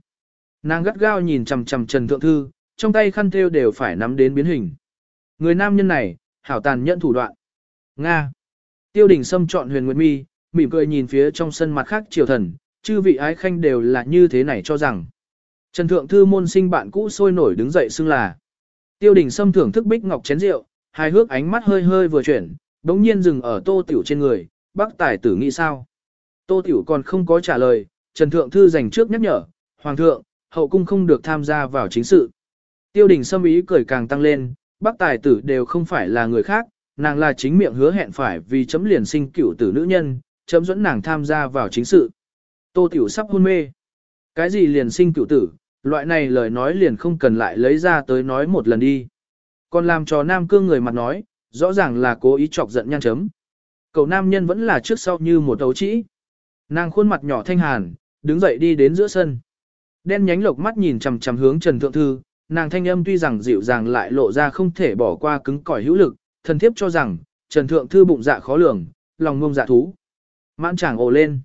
Nàng gắt gao nhìn chằm chằm Trần Thượng Thư, trong tay khăn thêu đều phải nắm đến biến hình. Người nam nhân này, hảo tàn nhẫn thủ đoạn. Nga. Tiêu đình Sâm chọn huyền nguyệt mi, mỉm cười nhìn phía trong sân mặt khác triều thần, chư vị ái khanh đều là như thế này cho rằng. Trần Thượng Thư môn sinh bạn cũ sôi nổi đứng dậy xưng là. Tiêu đình Sâm thưởng thức bích ngọc chén rượu, hai hước ánh mắt hơi hơi vừa chuyển, đống nhiên dừng ở tô tiểu trên người, bác tài tử nghĩ sao. Tô tiểu còn không có trả lời, Trần Thượng Thư dành trước nhắc nhở, Hoàng thượng, hậu cung không được tham gia vào chính sự. Tiêu đình Sâm ý cười càng tăng lên, bác tài tử đều không phải là người khác, nàng là chính miệng hứa hẹn phải vì chấm liền sinh cửu tử nữ nhân, chấm dẫn nàng tham gia vào chính sự. Tô tiểu sắp hôn mê. Cái gì liền sinh cửu tử, loại này lời nói liền không cần lại lấy ra tới nói một lần đi. Còn làm cho nam cương người mặt nói, rõ ràng là cố ý chọc giận nhan chấm. Cậu nam nhân vẫn là trước sau như một đấu trĩ. Nàng khuôn mặt nhỏ thanh hàn, đứng dậy đi đến giữa sân. Đen nhánh lộc mắt nhìn chằm chằm hướng Trần Thượng Thư, nàng thanh âm tuy rằng dịu dàng lại lộ ra không thể bỏ qua cứng cỏi hữu lực, thần thiếp cho rằng, Trần Thượng Thư bụng dạ khó lường, lòng ngông dạ thú. Mãn chàng ồ lên.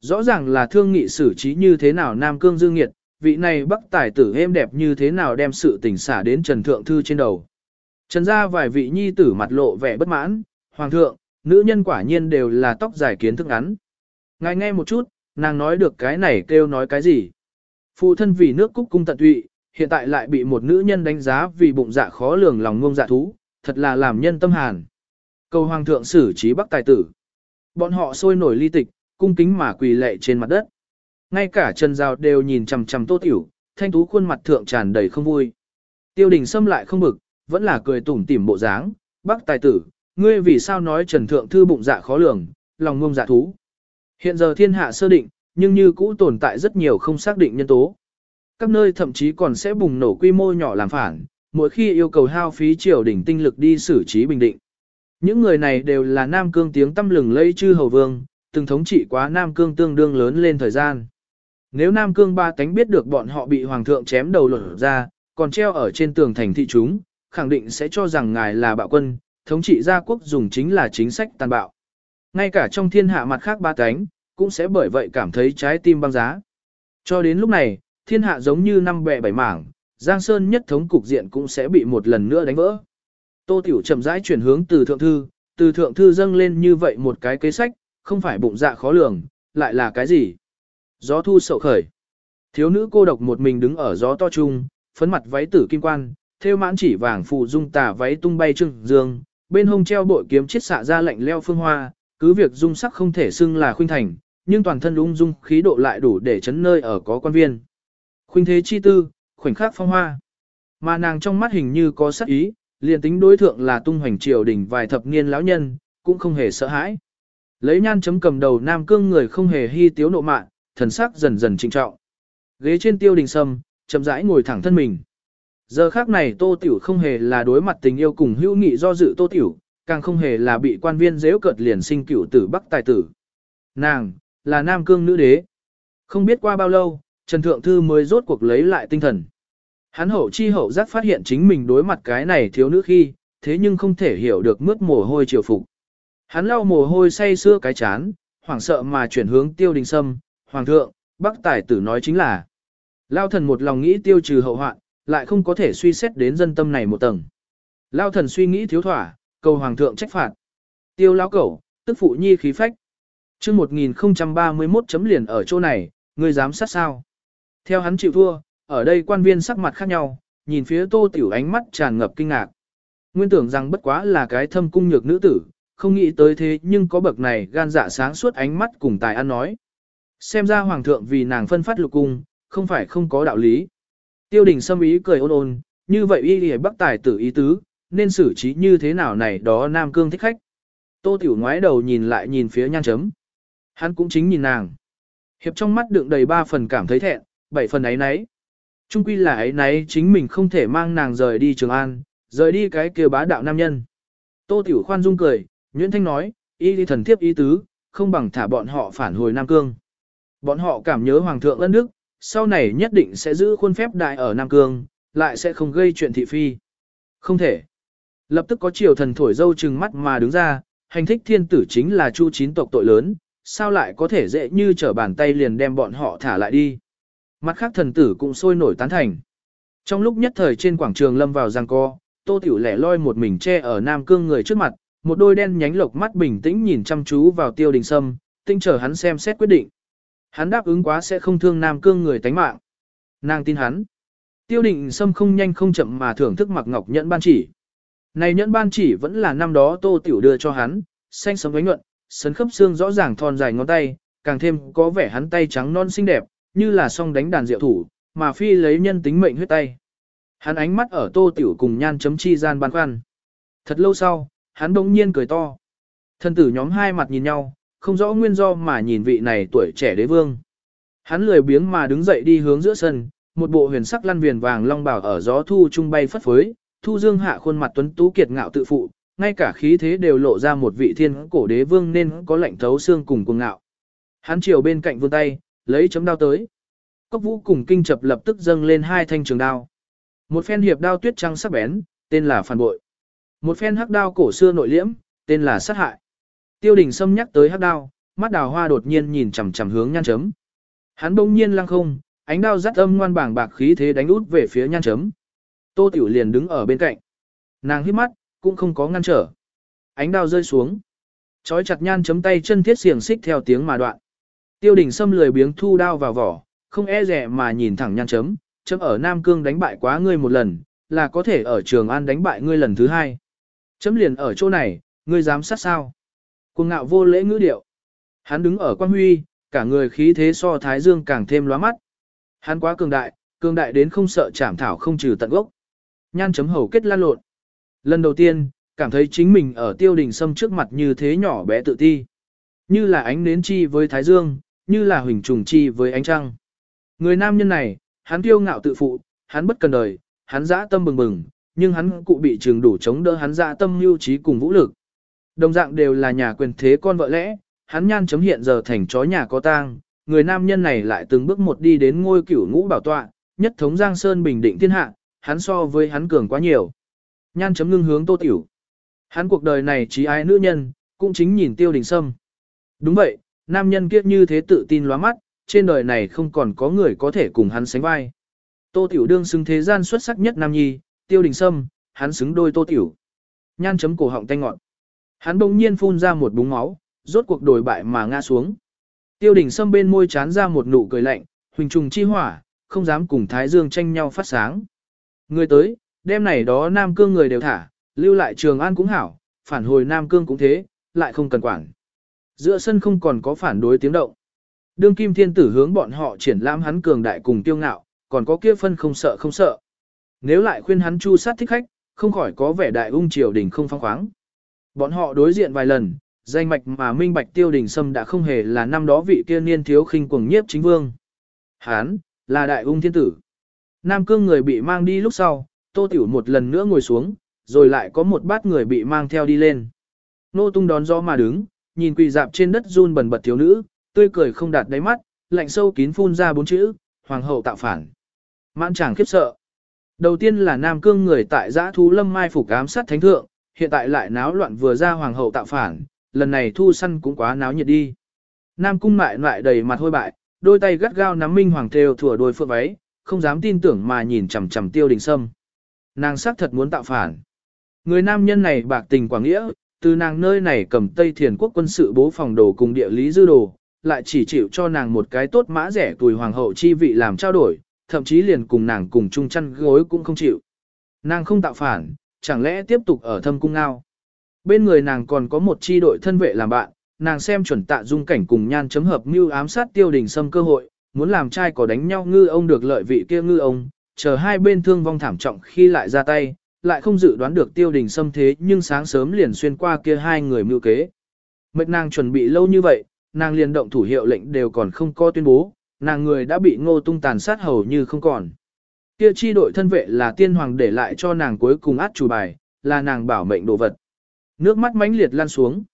Rõ ràng là thương nghị xử trí như thế nào Nam Cương Dương Nghiệt, vị này bắc tài tử êm đẹp như thế nào đem sự tình xả đến Trần Thượng Thư trên đầu. Trần ra vài vị nhi tử mặt lộ vẻ bất mãn, Hoàng thượng, nữ nhân quả nhiên đều là tóc dài kiến thức ngắn. Ngài nghe một chút, nàng nói được cái này kêu nói cái gì. Phụ thân vì nước cúc cung tận tụy, hiện tại lại bị một nữ nhân đánh giá vì bụng dạ khó lường lòng ngông dạ thú, thật là làm nhân tâm hàn. Cầu hoàng thượng xử trí bắc tài tử. Bọn họ sôi nổi ly tịch, cung kính mà quỳ lệ trên mặt đất. Ngay cả Trần Giao đều nhìn chằm chằm Tô Tiểu, thanh tú khuôn mặt thượng tràn đầy không vui. Tiêu đình xâm lại không bực, vẫn là cười tủm tỉm bộ dáng, bắc tài tử, ngươi vì sao nói Trần Thượng Thư bụng dạ khó lường, lòng ngông dạ thú. Hiện giờ thiên hạ sơ định, nhưng như cũ tồn tại rất nhiều không xác định nhân tố. Các nơi thậm chí còn sẽ bùng nổ quy mô nhỏ làm phản, mỗi khi yêu cầu hao phí triều đỉnh tinh lực đi xử trí bình định. Những người này đều là Nam Cương tiếng tâm lừng lẫy chư hầu vương, từng thống trị quá Nam Cương tương đương lớn lên thời gian. Nếu Nam Cương ba tánh biết được bọn họ bị Hoàng thượng chém đầu lột ra, còn treo ở trên tường thành thị chúng, khẳng định sẽ cho rằng ngài là bạo quân, thống trị gia quốc dùng chính là chính sách tàn bạo. Ngay cả trong thiên hạ mặt khác ba tánh, cũng sẽ bởi vậy cảm thấy trái tim băng giá. Cho đến lúc này, thiên hạ giống như năm bè bảy mảng, Giang Sơn nhất thống cục diện cũng sẽ bị một lần nữa đánh vỡ. Tô Tiểu chậm rãi chuyển hướng từ thượng thư, từ thượng thư dâng lên như vậy một cái kế sách, không phải bụng dạ khó lường, lại là cái gì? Gió thu sậu khởi. Thiếu nữ cô độc một mình đứng ở gió to trung, phấn mặt váy tử kim quan, theo mãn chỉ vàng phụ dung tà váy tung bay trưng dương, bên hông treo bội kiếm chiết xạ ra lạnh leo phương hoa, cứ việc dung sắc không thể xưng là khuynh thành, nhưng toàn thân lung dung khí độ lại đủ để chấn nơi ở có quan viên. Khuynh thế chi tư, khoảnh khắc phong hoa. Mà nàng trong mắt hình như có sắc ý, liền tính đối thượng là tung hoành triều đình vài thập niên lão nhân, cũng không hề sợ hãi. Lấy nhan chấm cầm đầu nam cương người không hề hy tiếu nộ mạn, thần sắc dần dần trịnh trọng. Ghế trên tiêu đình sâm, chậm rãi ngồi thẳng thân mình. Giờ khác này tô tiểu không hề là đối mặt tình yêu cùng hữu nghị do dự tô tiểu, càng không hề là bị quan viên dễ cợt liền sinh cửu tử bắc tài tử. Nàng, là nam cương nữ đế. Không biết qua bao lâu, Trần Thượng Thư mới rốt cuộc lấy lại tinh thần. Hắn hậu chi hậu giác phát hiện chính mình đối mặt cái này thiếu nữ khi, thế nhưng không thể hiểu được mướt mồ hôi triều phục. Hắn lau mồ hôi say xưa cái chán, hoảng sợ mà chuyển hướng tiêu đình sâm, hoàng thượng, bắc tài tử nói chính là. Lao thần một lòng nghĩ tiêu trừ hậu hoạn, lại không có thể suy xét đến dân tâm này một tầng. Lao thần suy nghĩ thiếu thỏa, cầu hoàng thượng trách phạt. Tiêu lão cẩu, tức phụ nhi khí phách. chương 1031 chấm liền ở chỗ này, ngươi dám sát sao? Theo hắn chịu thua, ở đây quan viên sắc mặt khác nhau, nhìn phía tô tiểu ánh mắt tràn ngập kinh ngạc. Nguyên tưởng rằng bất quá là cái thâm cung nhược nữ tử, không nghĩ tới thế nhưng có bậc này gan dạ sáng suốt ánh mắt cùng tài ăn nói. Xem ra hoàng thượng vì nàng phân phát lục cung, không phải không có đạo lý. Tiêu đình xâm ý cười ôn ôn, như vậy y lìa bắc tài tử ý tứ, nên xử trí như thế nào này đó nam cương thích khách. Tô tiểu ngoái đầu nhìn lại nhìn phía nhan chấm. Hắn cũng chính nhìn nàng. Hiệp trong mắt đựng đầy ba phần cảm thấy thẹn, bảy phần ấy nấy. Trung quy là ấy nấy chính mình không thể mang nàng rời đi Trường An, rời đi cái kia bá đạo nam nhân. Tô Tiểu khoan dung cười, Nguyễn Thanh nói, y đi thần thiếp ý tứ, không bằng thả bọn họ phản hồi Nam Cương. Bọn họ cảm nhớ Hoàng thượng ân đức, sau này nhất định sẽ giữ khuôn phép đại ở Nam Cương, lại sẽ không gây chuyện thị phi. Không thể. Lập tức có triều thần thổi dâu trừng mắt mà đứng ra, hành thích thiên tử chính là chu chín tộc tội lớn, sao lại có thể dễ như trở bàn tay liền đem bọn họ thả lại đi. Mặt khác thần tử cũng sôi nổi tán thành. Trong lúc nhất thời trên quảng trường lâm vào giang co, tô tiểu lẻ loi một mình che ở Nam Cương người trước mặt, một đôi đen nhánh lộc mắt bình tĩnh nhìn chăm chú vào tiêu đình sâm, tinh chờ hắn xem xét quyết định. Hắn đáp ứng quá sẽ không thương Nam Cương người tánh mạng. Nàng tin hắn. Tiêu định sâm không nhanh không chậm mà thưởng thức mặc ngọc nhẫn ban chỉ. Này nhẫn ban chỉ vẫn là năm đó tô tiểu đưa cho hắn, xanh sẫm ánh nhuận, sấn khớp xương rõ ràng thon dài ngón tay, càng thêm có vẻ hắn tay trắng non xinh đẹp, như là song đánh đàn diệu thủ, mà phi lấy nhân tính mệnh huyết tay. Hắn ánh mắt ở tô tiểu cùng nhan chấm chi gian ban khoăn. Thật lâu sau, hắn bỗng nhiên cười to. Thân tử nhóm hai mặt nhìn nhau, không rõ nguyên do mà nhìn vị này tuổi trẻ đế vương. Hắn lười biếng mà đứng dậy đi hướng giữa sân, một bộ huyền sắc lăn viền vàng long bảo ở gió thu trung bay phất phới, thu dương hạ khuôn mặt tuấn tú kiệt ngạo tự phụ, ngay cả khí thế đều lộ ra một vị thiên cổ đế vương nên có lệnh thấu xương cùng cuồng ngạo. Hắn chiều bên cạnh vươn tay, lấy chấm đao tới. Cốc vũ cùng kinh chập lập tức dâng lên hai thanh trường đao. Một phen hiệp đao tuyết trăng sắc bén, tên là phản bội. Một phen hắc đao cổ xưa nội liễm, tên là sát hại. Tiêu đình xâm nhắc tới hắc đao, mắt đào hoa đột nhiên nhìn chằm chằm hướng nhan chấm. Hắn bỗng nhiên lăng không, ánh đao dắt âm ngoan bảng bạc khí thế đánh út về phía nhan chấm. Tô Tiểu liền đứng ở bên cạnh. Nàng hít mắt, cũng không có ngăn trở. Ánh đao rơi xuống. Chói chặt nhan chấm tay chân thiết xiềng xích theo tiếng mà đoạn. Tiêu đình xâm lười biếng thu đao vào vỏ, không e rẻ mà nhìn thẳng nhan chấm, chấm ở Nam Cương đánh bại quá ngươi một lần, là có thể ở Trường An đánh bại ngươi lần thứ hai. Chấm liền ở chỗ này, ngươi dám sát sao? Cuồng ngạo vô lễ ngữ điệu. Hắn đứng ở quan huy, cả người khí thế so thái dương càng thêm lóa mắt. Hắn quá cường đại, cường đại đến không sợ chảm thảo không trừ tận gốc. Nhan chấm hầu kết lan lộn. Lần đầu tiên, cảm thấy chính mình ở tiêu đình sâm trước mặt như thế nhỏ bé tự ti. Như là ánh nến chi với thái dương, như là huỳnh trùng chi với ánh trăng. Người nam nhân này, hắn tiêu ngạo tự phụ, hắn bất cần đời, hắn dã tâm bừng bừng, nhưng hắn cụ bị trường đủ chống đỡ hắn dã tâm lưu trí cùng vũ lực. Đồng dạng đều là nhà quyền thế con vợ lẽ, hắn nhan chấm hiện giờ thành chó nhà có tang, người nam nhân này lại từng bước một đi đến ngôi cửu ngũ bảo tọa, nhất thống Giang Sơn bình định thiên hạ, hắn so với hắn cường quá nhiều. Nhan chấm ngưng hướng tô tiểu. Hắn cuộc đời này chỉ ai nữ nhân, cũng chính nhìn tiêu đình sâm. Đúng vậy, nam nhân kia như thế tự tin lóa mắt, trên đời này không còn có người có thể cùng hắn sánh vai. Tô tiểu đương xứng thế gian xuất sắc nhất nam nhi, tiêu đình sâm, hắn xứng đôi tô tiểu. Nhan chấm cổ họng tay ngọn. Hắn bỗng nhiên phun ra một búng máu, rốt cuộc đổi bại mà ngã xuống. Tiêu đình sâm bên môi chán ra một nụ cười lạnh, huỳnh trùng chi hỏa, không dám cùng Thái Dương tranh nhau phát sáng. Người tới, đêm này đó Nam Cương người đều thả, lưu lại Trường An cũng hảo, phản hồi Nam Cương cũng thế, lại không cần quản. Giữa sân không còn có phản đối tiếng động. Đương Kim Thiên Tử hướng bọn họ triển lãm hắn cường đại cùng tiêu ngạo, còn có kia phân không sợ không sợ. Nếu lại khuyên hắn chu sát thích khách, không khỏi có vẻ đại ung triều đình không phong khoáng. Bọn họ đối diện vài lần, danh mạch mà minh bạch tiêu đình sâm đã không hề là năm đó vị kia niên thiếu khinh cuồng nhiếp chính vương. Hán, là đại ung thiên tử. Nam cương người bị mang đi lúc sau, tô tiểu một lần nữa ngồi xuống, rồi lại có một bát người bị mang theo đi lên. Nô tung đón gió mà đứng, nhìn quỳ dạp trên đất run bần bật thiếu nữ, tươi cười không đạt đáy mắt, lạnh sâu kín phun ra bốn chữ, hoàng hậu tạo phản. Mãn chàng khiếp sợ. Đầu tiên là Nam Cương người tại giã thú lâm mai phục ám sát thánh thượng, hiện tại lại náo loạn vừa ra hoàng hậu tạo phản, lần này thu săn cũng quá náo nhiệt đi. Nam cung mại lại đầy mặt hôi bại, đôi tay gắt gao nắm minh hoàng thêu thủa đôi phượng váy, không dám tin tưởng mà nhìn chằm chằm tiêu đình sâm. Nàng xác thật muốn tạo phản. Người nam nhân này bạc tình quảng nghĩa, từ nàng nơi này cầm Tây Thiền quốc quân sự bố phòng đồ cùng địa lý dư đồ, lại chỉ chịu cho nàng một cái tốt mã rẻ tuổi hoàng hậu chi vị làm trao đổi, thậm chí liền cùng nàng cùng chung chăn gối cũng không chịu. Nàng không tạo phản, chẳng lẽ tiếp tục ở thâm cung ngao. Bên người nàng còn có một chi đội thân vệ làm bạn, nàng xem chuẩn tạ dung cảnh cùng nhan chấm hợp mưu ám sát tiêu đình xâm cơ hội, muốn làm trai có đánh nhau ngư ông được lợi vị kia ngư ông, chờ hai bên thương vong thảm trọng khi lại ra tay, lại không dự đoán được tiêu đình xâm thế nhưng sáng sớm liền xuyên qua kia hai người mưu kế. Mệnh nàng chuẩn bị lâu như vậy, nàng liền động thủ hiệu lệnh đều còn không có tuyên bố, nàng người đã bị ngô tung tàn sát hầu như không còn. Kia chi đội thân vệ là tiên hoàng để lại cho nàng cuối cùng át chủ bài, là nàng bảo mệnh đồ vật. Nước mắt mãnh liệt lan xuống.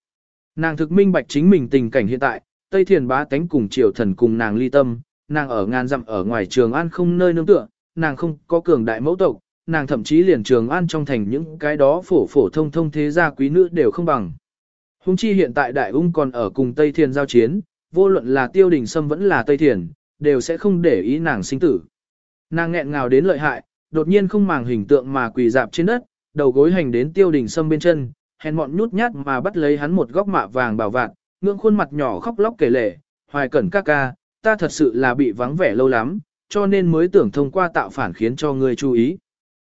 Nàng thực minh bạch chính mình tình cảnh hiện tại, Tây Thiền bá tánh cùng triều thần cùng nàng ly tâm, nàng ở ngàn dặm ở ngoài trường an không nơi nương tựa, nàng không có cường đại mẫu tộc, nàng thậm chí liền trường an trong thành những cái đó phổ phổ thông thông thế gia quý nữ đều không bằng. Hùng chi hiện tại đại ung còn ở cùng Tây Thiền giao chiến, vô luận là tiêu đình sâm vẫn là Tây Thiền, đều sẽ không để ý nàng sinh tử. Nàng nghẹn ngào đến lợi hại, đột nhiên không màng hình tượng mà quỳ dạp trên đất, đầu gối hành đến tiêu đình sâm bên chân, hèn mọn nhút nhát mà bắt lấy hắn một góc mạ vàng bảo vạn, ngưỡng khuôn mặt nhỏ khóc lóc kể lể, hoài cẩn ca ca, ta thật sự là bị vắng vẻ lâu lắm, cho nên mới tưởng thông qua tạo phản khiến cho ngươi chú ý.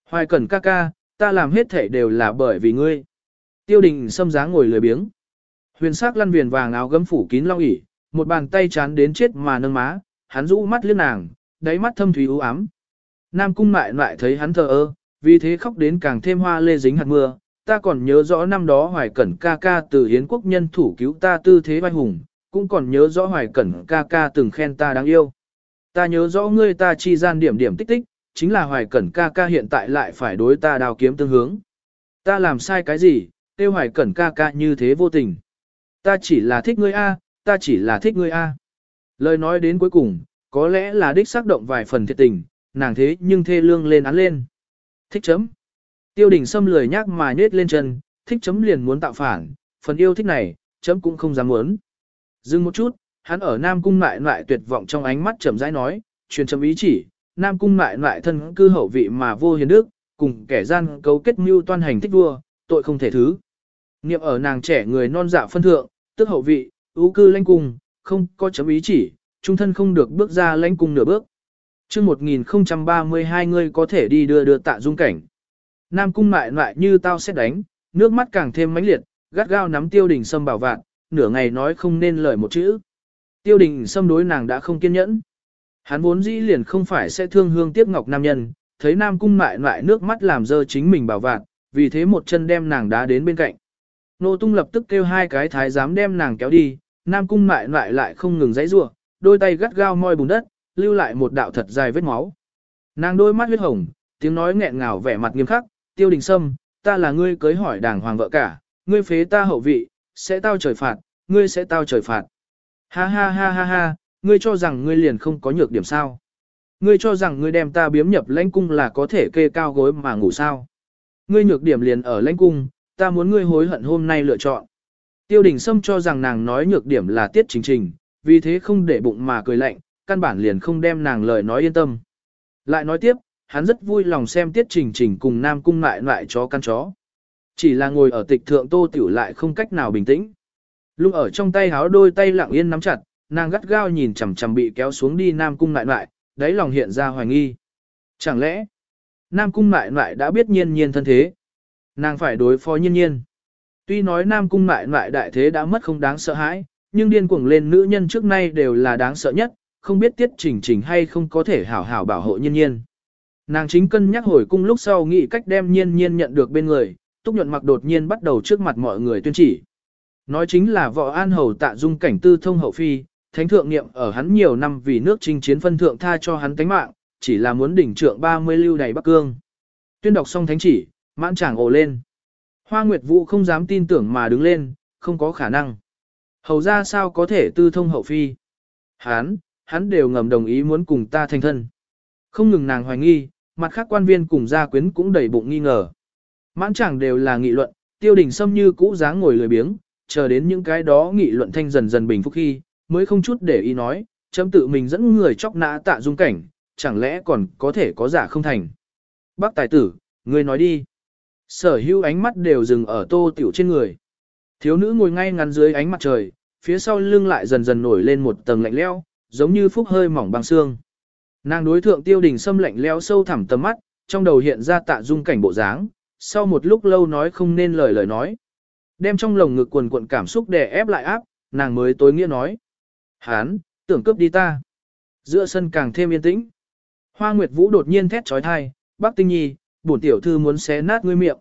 Hoài cẩn ca ca, ta làm hết thể đều là bởi vì ngươi. Tiêu đình xâm dáng ngồi lười biếng. Huyền sắc lăn viền vàng áo gấm phủ kín long ỉ, một bàn tay chán đến chết mà nâng má, hắn rũ mắt liếc nàng, đáy mắt thâm thúy u ám. Nam cung mại lại thấy hắn thờ ơ, vì thế khóc đến càng thêm hoa lê dính hạt mưa. Ta còn nhớ rõ năm đó Hoài Cẩn ca ca từ Hiến quốc nhân thủ cứu ta tư thế vai hùng, cũng còn nhớ rõ Hoài Cẩn ca ca từng khen ta đáng yêu. Ta nhớ rõ ngươi ta chi gian điểm điểm tích tích, chính là Hoài Cẩn ca ca hiện tại lại phải đối ta đào kiếm tương hướng. Ta làm sai cái gì, tiêu Hoài Cẩn ca ca như thế vô tình. Ta chỉ là thích ngươi A, ta chỉ là thích ngươi A. Lời nói đến cuối cùng, có lẽ là đích xác động vài phần thiệt tình, nàng thế nhưng thê lương lên án lên. Thích chấm. Tiêu đình xâm lười nhác mà nết lên chân, thích chấm liền muốn tạo phản, phần yêu thích này, chấm cũng không dám muốn. Dừng một chút, hắn ở Nam Cung lại lại tuyệt vọng trong ánh mắt chậm rãi nói, truyền chấm ý chỉ, Nam Cung lại lại thân cư hậu vị mà vô hiền đức, cùng kẻ gian cấu kết mưu toan hành thích vua, tội không thể thứ. Niệm ở nàng trẻ người non dạ phân thượng, tức hậu vị, ưu cư lãnh cung, không có chấm ý chỉ, trung thân không được bước ra lãnh cung nửa bước. chương 1032 ngươi có thể đi đưa đưa tạ dung cảnh. Nam cung mại lại như tao sẽ đánh, nước mắt càng thêm mãnh liệt, gắt gao nắm tiêu đình sâm bảo vạn, nửa ngày nói không nên lời một chữ. Tiêu đình sâm đối nàng đã không kiên nhẫn. Hắn vốn dĩ liền không phải sẽ thương hương tiếc ngọc nam nhân, thấy nam cung mại lại nước mắt làm dơ chính mình bảo vạn, vì thế một chân đem nàng đá đến bên cạnh. Nô tung lập tức kêu hai cái thái giám đem nàng kéo đi, nam cung mại lại lại không ngừng dãy rủa, đôi tay gắt gao moi bùn đất, lưu lại một đạo thật dài vết máu. Nàng đôi mắt huyết hồng, tiếng nói nghẹn ngào vẻ mặt nghiêm khắc, tiêu đình sâm, ta là ngươi cưới hỏi đàng hoàng vợ cả, ngươi phế ta hậu vị, sẽ tao trời phạt, ngươi sẽ tao trời phạt. Ha ha ha ha ha, ngươi cho rằng ngươi liền không có nhược điểm sao. Ngươi cho rằng ngươi đem ta biếm nhập lãnh cung là có thể kê cao gối mà ngủ sao. Ngươi nhược điểm liền ở lãnh cung, ta muốn ngươi hối hận hôm nay lựa chọn. Tiêu đình Sâm cho rằng nàng nói nhược điểm là tiết chính trình, vì thế không để bụng mà cười lạnh, căn bản liền không đem nàng lời nói yên tâm. Lại nói tiếp, hắn rất vui lòng xem tiết trình trình cùng nam cung lại lại chó căn chó. Chỉ là ngồi ở tịch thượng tô tiểu lại không cách nào bình tĩnh. Lúc ở trong tay háo đôi tay lặng yên nắm chặt, nàng gắt gao nhìn chằm chằm bị kéo xuống đi nam cung lại lại, đáy lòng hiện ra hoài nghi. Chẳng lẽ, nam cung lại lại đã biết nhiên nhiên thân thế. Nàng phải đối phó nhiên nhiên. Tuy nói nam cung lại lại đại thế đã mất không đáng sợ hãi, nhưng điên cuồng lên nữ nhân trước nay đều là đáng sợ nhất, không biết tiết chỉnh chỉnh hay không có thể hảo hảo bảo hộ nhiên nhiên. Nàng chính cân nhắc hồi cung lúc sau nghĩ cách đem nhiên nhiên nhận được bên người, túc nhuận mặc đột nhiên bắt đầu trước mặt mọi người tuyên chỉ. Nói chính là võ an hầu tạ dung cảnh tư thông hậu phi, thánh thượng niệm ở hắn nhiều năm vì nước chinh chiến phân thượng tha cho hắn tánh mạng, chỉ là muốn đỉnh trượng 30 lưu đầy Bắc Cương. Tuyên đọc xong thánh chỉ, mãn chàng ồ lên. Hoa Nguyệt Vũ không dám tin tưởng mà đứng lên, không có khả năng. Hầu ra sao có thể tư thông hậu phi? Hắn, hắn đều ngầm đồng ý muốn cùng ta thành thân. Không ngừng nàng hoài nghi, mặt khác quan viên cùng gia quyến cũng đầy bụng nghi ngờ. Mãn chẳng đều là nghị luận, tiêu đình xâm như cũ dáng ngồi lười biếng, chờ đến những cái đó nghị luận thanh dần dần bình phục khi, mới không chút để ý nói, chấm tự mình dẫn người chóc nã tạ dung cảnh, chẳng lẽ còn có thể có giả không thành. Bác tài tử, người nói đi. Sở hữu ánh mắt đều dừng ở tô tiểu trên người. Thiếu nữ ngồi ngay ngắn dưới ánh mặt trời, phía sau lưng lại dần dần nổi lên một tầng lạnh leo, giống như phúc hơi mỏng băng xương. Nàng đối thượng tiêu đình xâm lạnh leo sâu thẳm tầm mắt, trong đầu hiện ra tạ dung cảnh bộ dáng, sau một lúc lâu nói không nên lời lời nói. Đem trong lồng ngực quần cuộn cảm xúc đè ép lại áp, nàng mới tối nghĩa nói. Hán, tưởng cướp đi ta. Giữa sân càng thêm yên tĩnh. Hoa Nguyệt Vũ đột nhiên thét trói thai, bác tinh nhi, bổn tiểu thư muốn xé nát ngươi miệng.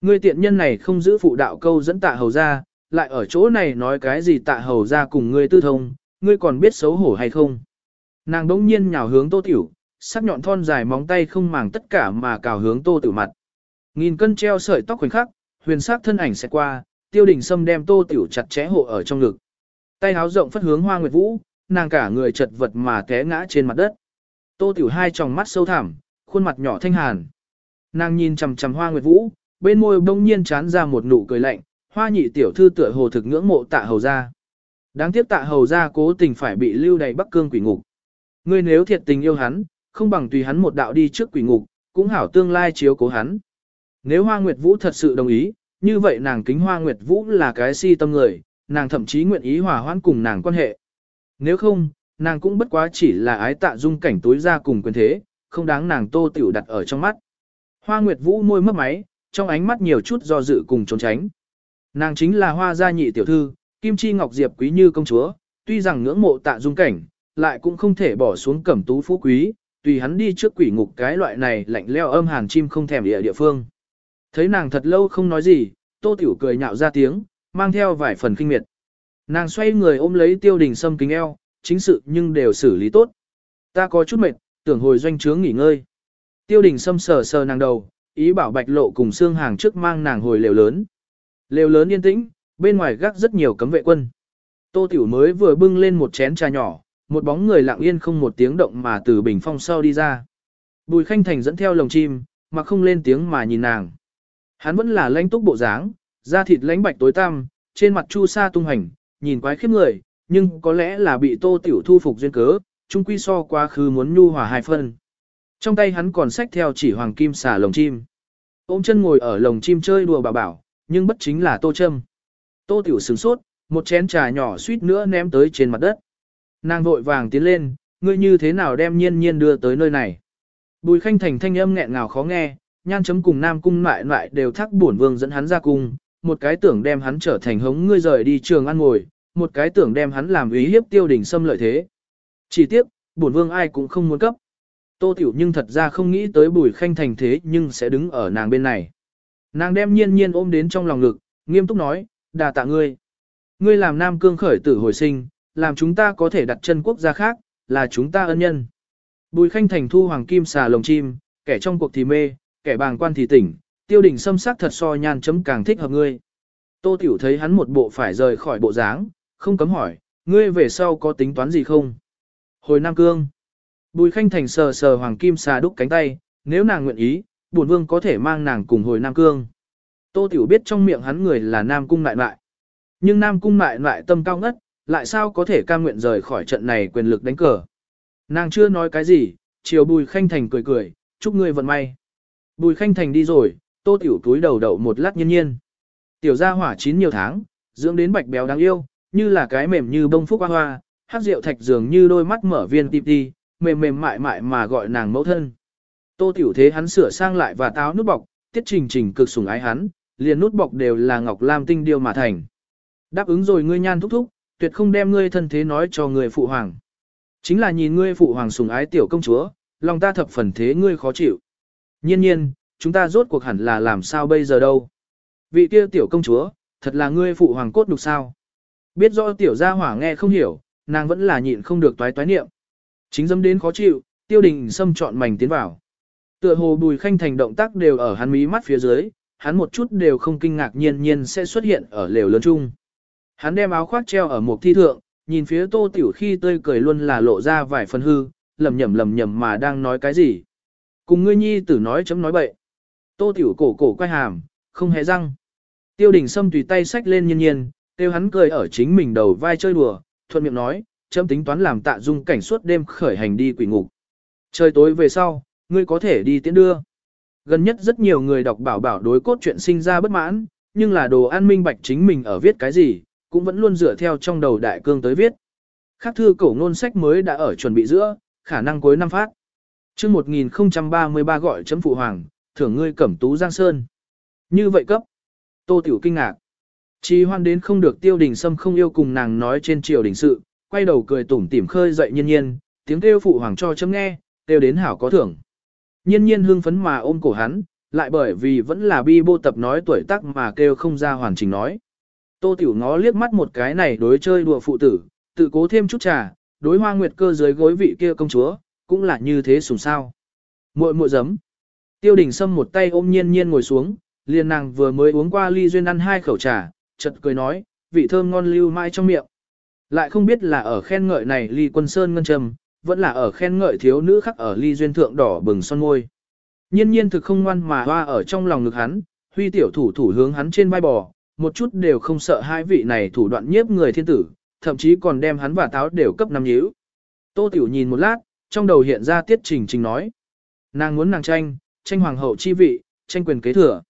Ngươi tiện nhân này không giữ phụ đạo câu dẫn tạ hầu ra, lại ở chỗ này nói cái gì tạ hầu ra cùng ngươi tư thông, ngươi còn biết xấu hổ hay không. Nàng đống nhiên nhào hướng tô tiểu, sắc nhọn thon dài móng tay không màng tất cả mà cào hướng tô tiểu mặt. Nghìn cân treo sợi tóc khoảnh khắc, huyền sắc thân ảnh sẽ qua, tiêu đình sâm đem tô tiểu chặt chẽ hộ ở trong ngực. Tay háo rộng phất hướng hoa nguyệt vũ, nàng cả người chật vật mà té ngã trên mặt đất. Tô tiểu hai tròng mắt sâu thẳm, khuôn mặt nhỏ thanh hàn. Nàng nhìn chằm chằm hoa nguyệt vũ, bên môi bỗng nhiên chán ra một nụ cười lạnh, hoa nhị tiểu thư tựa hồ thực ngưỡng mộ tạ hầu ra. Đáng tiếc tạ hầu ra cố tình phải bị lưu đầy bắc cương quỷ ngục. Ngươi nếu thiệt tình yêu hắn, không bằng tùy hắn một đạo đi trước quỷ ngục, cũng hảo tương lai chiếu cố hắn. Nếu Hoa Nguyệt Vũ thật sự đồng ý, như vậy nàng kính Hoa Nguyệt Vũ là cái si tâm người, nàng thậm chí nguyện ý hòa hoãn cùng nàng quan hệ. Nếu không, nàng cũng bất quá chỉ là ái tạ dung cảnh tối ra cùng quyền thế, không đáng nàng tô tiểu đặt ở trong mắt. Hoa Nguyệt Vũ môi mấp máy, trong ánh mắt nhiều chút do dự cùng trốn tránh. Nàng chính là hoa gia nhị tiểu thư, Kim Chi Ngọc Diệp quý như công chúa, tuy rằng ngưỡng mộ tạ dung cảnh, lại cũng không thể bỏ xuống cẩm tú phú quý, tùy hắn đi trước quỷ ngục cái loại này lạnh leo âm hàn chim không thèm địa địa phương. Thấy nàng thật lâu không nói gì, tô tiểu cười nhạo ra tiếng, mang theo vài phần kinh miệt. Nàng xoay người ôm lấy tiêu đình sâm kính eo, chính sự nhưng đều xử lý tốt. Ta có chút mệt, tưởng hồi doanh trướng nghỉ ngơi. Tiêu đình sâm sờ sờ nàng đầu, ý bảo bạch lộ cùng xương hàng trước mang nàng hồi lều lớn. Lều lớn yên tĩnh, bên ngoài gác rất nhiều cấm vệ quân. Tô Tiểu mới vừa bưng lên một chén trà nhỏ, một bóng người lặng yên không một tiếng động mà từ bình phong sau đi ra. Bùi Khanh Thành dẫn theo lồng chim, mà không lên tiếng mà nhìn nàng. Hắn vẫn là lãnh túc bộ dáng, da thịt lãnh bạch tối tăm, trên mặt chu sa tung hành, nhìn quái khiếp người, nhưng có lẽ là bị Tô Tiểu thu phục duyên cớ, trung quy so quá khứ muốn nhu hòa hai phân. Trong tay hắn còn xách theo chỉ hoàng kim xả lồng chim. Ôm chân ngồi ở lồng chim chơi đùa bảo bảo, nhưng bất chính là Tô Trâm. Tô Tiểu sửng sốt, một chén trà nhỏ suýt nữa ném tới trên mặt đất. Nàng vội vàng tiến lên, ngươi như thế nào đem nhiên nhiên đưa tới nơi này. Bùi khanh thành thanh âm nghẹn ngào khó nghe, nhan chấm cùng nam cung mại mại đều thắc bổn vương dẫn hắn ra cung, một cái tưởng đem hắn trở thành hống ngươi rời đi trường ăn ngồi, một cái tưởng đem hắn làm ý hiếp tiêu đỉnh xâm lợi thế. Chỉ tiếp, bổn vương ai cũng không muốn cấp. Tô Tiểu nhưng thật ra không nghĩ tới bùi khanh thành thế nhưng sẽ đứng ở nàng bên này. Nàng đem nhiên nhiên ôm đến trong lòng ngực, nghiêm túc nói, đà tạ ngươi. Ngươi làm nam cương khởi tử hồi sinh, làm chúng ta có thể đặt chân quốc gia khác, là chúng ta ân nhân. Bùi khanh thành thu hoàng kim xà lồng chim, kẻ trong cuộc thì mê, kẻ bàng quan thì tỉnh, tiêu đỉnh xâm sắc thật so nhan chấm càng thích hợp ngươi. Tô Tiểu thấy hắn một bộ phải rời khỏi bộ dáng, không cấm hỏi, ngươi về sau có tính toán gì không? Hồi Nam Cương. Bùi khanh thành sờ sờ hoàng kim xà đúc cánh tay, nếu nàng nguyện ý, bổn vương có thể mang nàng cùng hồi Nam Cương. Tô Tiểu biết trong miệng hắn người là Nam Cung Nại Nại. Nhưng Nam Cung Nại Nại tâm cao ngất, lại sao có thể cam nguyện rời khỏi trận này quyền lực đánh cờ. Nàng chưa nói cái gì, chiều Bùi Khanh Thành cười cười, chúc ngươi vận may. Bùi Khanh Thành đi rồi, Tô Tiểu túi đầu đậu một lát nhiên nhiên. Tiểu gia hỏa chín nhiều tháng, dưỡng đến bạch béo đáng yêu, như là cái mềm như bông phúc hoa hoa, hát rượu thạch dường như đôi mắt mở viên tịp đi, mềm mềm mại mại mà gọi nàng mẫu thân. Tô Tiểu thế hắn sửa sang lại và táo nút bọc, tiết trình trình cực sủng ái hắn, liền nút bọc đều là ngọc lam tinh điêu mà thành. Đáp ứng rồi ngươi nhan thúc thúc, tuyệt không đem ngươi thân thế nói cho người phụ hoàng. Chính là nhìn ngươi phụ hoàng sủng ái tiểu công chúa, lòng ta thập phần thế ngươi khó chịu. Nhiên nhiên, chúng ta rốt cuộc hẳn là làm sao bây giờ đâu. Vị kia tiểu công chúa, thật là ngươi phụ hoàng cốt đục sao. Biết rõ tiểu gia hỏa nghe không hiểu, nàng vẫn là nhịn không được toái toái niệm. Chính dâm đến khó chịu, tiêu đình xâm chọn mảnh tiến vào. Tựa hồ bùi khanh thành động tác đều ở hắn mí mắt phía dưới, hắn một chút đều không kinh ngạc nhiên nhiên sẽ xuất hiện ở lều lớn chung. Hắn đem áo khoác treo ở một thi thượng, nhìn phía tô tiểu khi tươi cười luôn là lộ ra vài phần hư, lầm nhầm lầm nhầm mà đang nói cái gì. Cùng ngươi nhi tử nói chấm nói bậy. Tô tiểu cổ cổ quay hàm, không hề răng. Tiêu đình Sâm tùy tay xách lên nhiên nhiên, tiêu hắn cười ở chính mình đầu vai chơi đùa, thuận miệng nói, chấm tính toán làm tạ dung cảnh suốt đêm khởi hành đi quỷ ngục. Trời tối về sau, ngươi có thể đi tiễn đưa. Gần nhất rất nhiều người đọc bảo bảo đối cốt chuyện sinh ra bất mãn, nhưng là đồ an minh bạch chính mình ở viết cái gì, cũng vẫn luôn dựa theo trong đầu đại cương tới viết. Khác thư cổ ngôn sách mới đã ở chuẩn bị giữa, khả năng cuối năm phát. chương 1033 gọi chấm phụ hoàng, thưởng ngươi cẩm tú giang sơn. Như vậy cấp. Tô Tiểu kinh ngạc. Chỉ hoan đến không được tiêu đình sâm không yêu cùng nàng nói trên triều đình sự, quay đầu cười tủm tỉm khơi dậy nhiên nhiên, tiếng kêu phụ hoàng cho chấm nghe, kêu đến hảo có thưởng. Nhiên nhiên hương phấn mà ôm cổ hắn, lại bởi vì vẫn là bi bô tập nói tuổi tác mà kêu không ra hoàn chỉnh nói. Tô Tiểu ngó liếc mắt một cái này đối chơi đùa phụ tử, tự cố thêm chút trà, đối hoa nguyệt cơ dưới gối vị kia công chúa, cũng là như thế sùng sao. Muội muội giấm. Tiêu đình Sâm một tay ôm nhiên nhiên ngồi xuống, liền nàng vừa mới uống qua ly duyên ăn hai khẩu trà, chợt cười nói, vị thơm ngon lưu mãi trong miệng. Lại không biết là ở khen ngợi này ly quân sơn ngân trầm, vẫn là ở khen ngợi thiếu nữ khắc ở ly duyên thượng đỏ bừng son môi. Nhiên nhiên thực không ngoan mà hoa ở trong lòng ngực hắn, huy tiểu thủ thủ hướng hắn trên vai bò, một chút đều không sợ hai vị này thủ đoạn nhiếp người thiên tử, thậm chí còn đem hắn và táo đều cấp năm nhíu. Tô tiểu nhìn một lát, trong đầu hiện ra tiết trình trình nói. Nàng muốn nàng tranh, tranh hoàng hậu chi vị, tranh quyền kế thừa.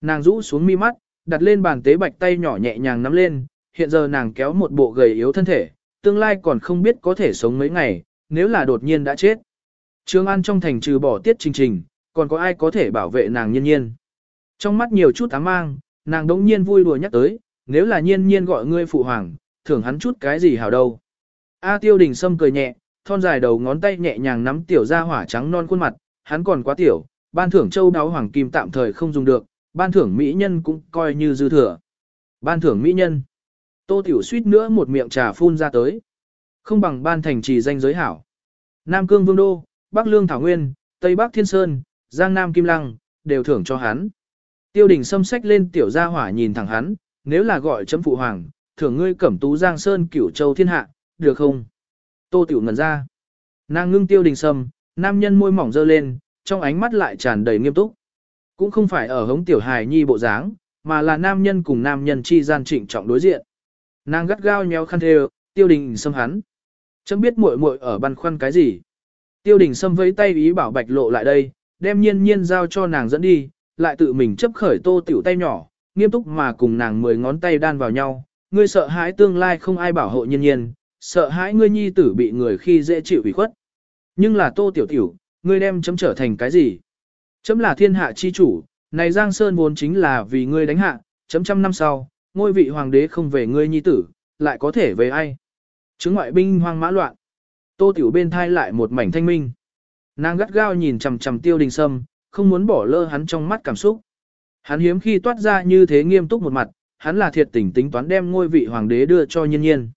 Nàng rũ xuống mi mắt, đặt lên bàn tế bạch tay nhỏ nhẹ nhàng nắm lên, hiện giờ nàng kéo một bộ gầy yếu thân thể, tương lai còn không biết có thể sống mấy ngày, nếu là đột nhiên đã chết. Trương An trong thành trừ bỏ tiết trình trình, còn có ai có thể bảo vệ nàng nhiên nhiên. Trong mắt nhiều chút ám mang, nàng đống nhiên vui đùa nhắc tới, nếu là nhiên nhiên gọi ngươi phụ hoàng, thưởng hắn chút cái gì hảo đâu. A tiêu đình sâm cười nhẹ, thon dài đầu ngón tay nhẹ nhàng nắm tiểu ra hỏa trắng non khuôn mặt, hắn còn quá tiểu, ban thưởng châu đáo hoàng kim tạm thời không dùng được, ban thưởng mỹ nhân cũng coi như dư thừa. Ban thưởng mỹ nhân. Tô tiểu suýt nữa một miệng trà phun ra tới. Không bằng ban thành trì danh giới hảo. Nam Cương Vương Đô, Bắc Lương Thảo Nguyên, Tây Bắc Thiên Sơn, Giang Nam Kim Lăng, đều thưởng cho hắn. Tiêu đình xâm sách lên tiểu gia hỏa nhìn thẳng hắn, nếu là gọi chấm phụ hoàng, thưởng ngươi cẩm tú Giang Sơn cửu châu thiên hạ, được không? Tô tiểu ngẩn ra. Nàng ngưng tiêu đình sâm, nam nhân môi mỏng dơ lên, trong ánh mắt lại tràn đầy nghiêm túc. Cũng không phải ở hống tiểu hài nhi bộ dáng, mà là nam nhân cùng nam nhân chi gian trịnh trọng đối diện. Nàng gắt gao nhéo khăn thề, tiêu đình xâm hắn. chẳng biết muội muội ở băn khoăn cái gì. Tiêu đình xâm vẫy tay ý bảo bạch lộ lại đây, đem nhiên nhiên giao cho nàng dẫn đi, lại tự mình chấp khởi tô tiểu tay nhỏ, nghiêm túc mà cùng nàng mười ngón tay đan vào nhau. Ngươi sợ hãi tương lai không ai bảo hộ nhiên nhiên, sợ hãi ngươi nhi tử bị người khi dễ chịu ủy khuất. Nhưng là tô tiểu tiểu, ngươi đem chấm trở thành cái gì? Chấm là thiên hạ chi chủ, này Giang Sơn vốn chính là vì ngươi đánh hạ, chấm trăm năm sau, ngôi vị hoàng đế không về ngươi nhi tử, lại có thể về ai? Chứng ngoại binh hoang mã loạn. Tô Tiểu bên thai lại một mảnh thanh minh. Nàng gắt gao nhìn chằm chằm tiêu đình sâm, không muốn bỏ lỡ hắn trong mắt cảm xúc. Hắn hiếm khi toát ra như thế nghiêm túc một mặt, hắn là thiệt tình tính toán đem ngôi vị hoàng đế đưa cho nhiên nhiên.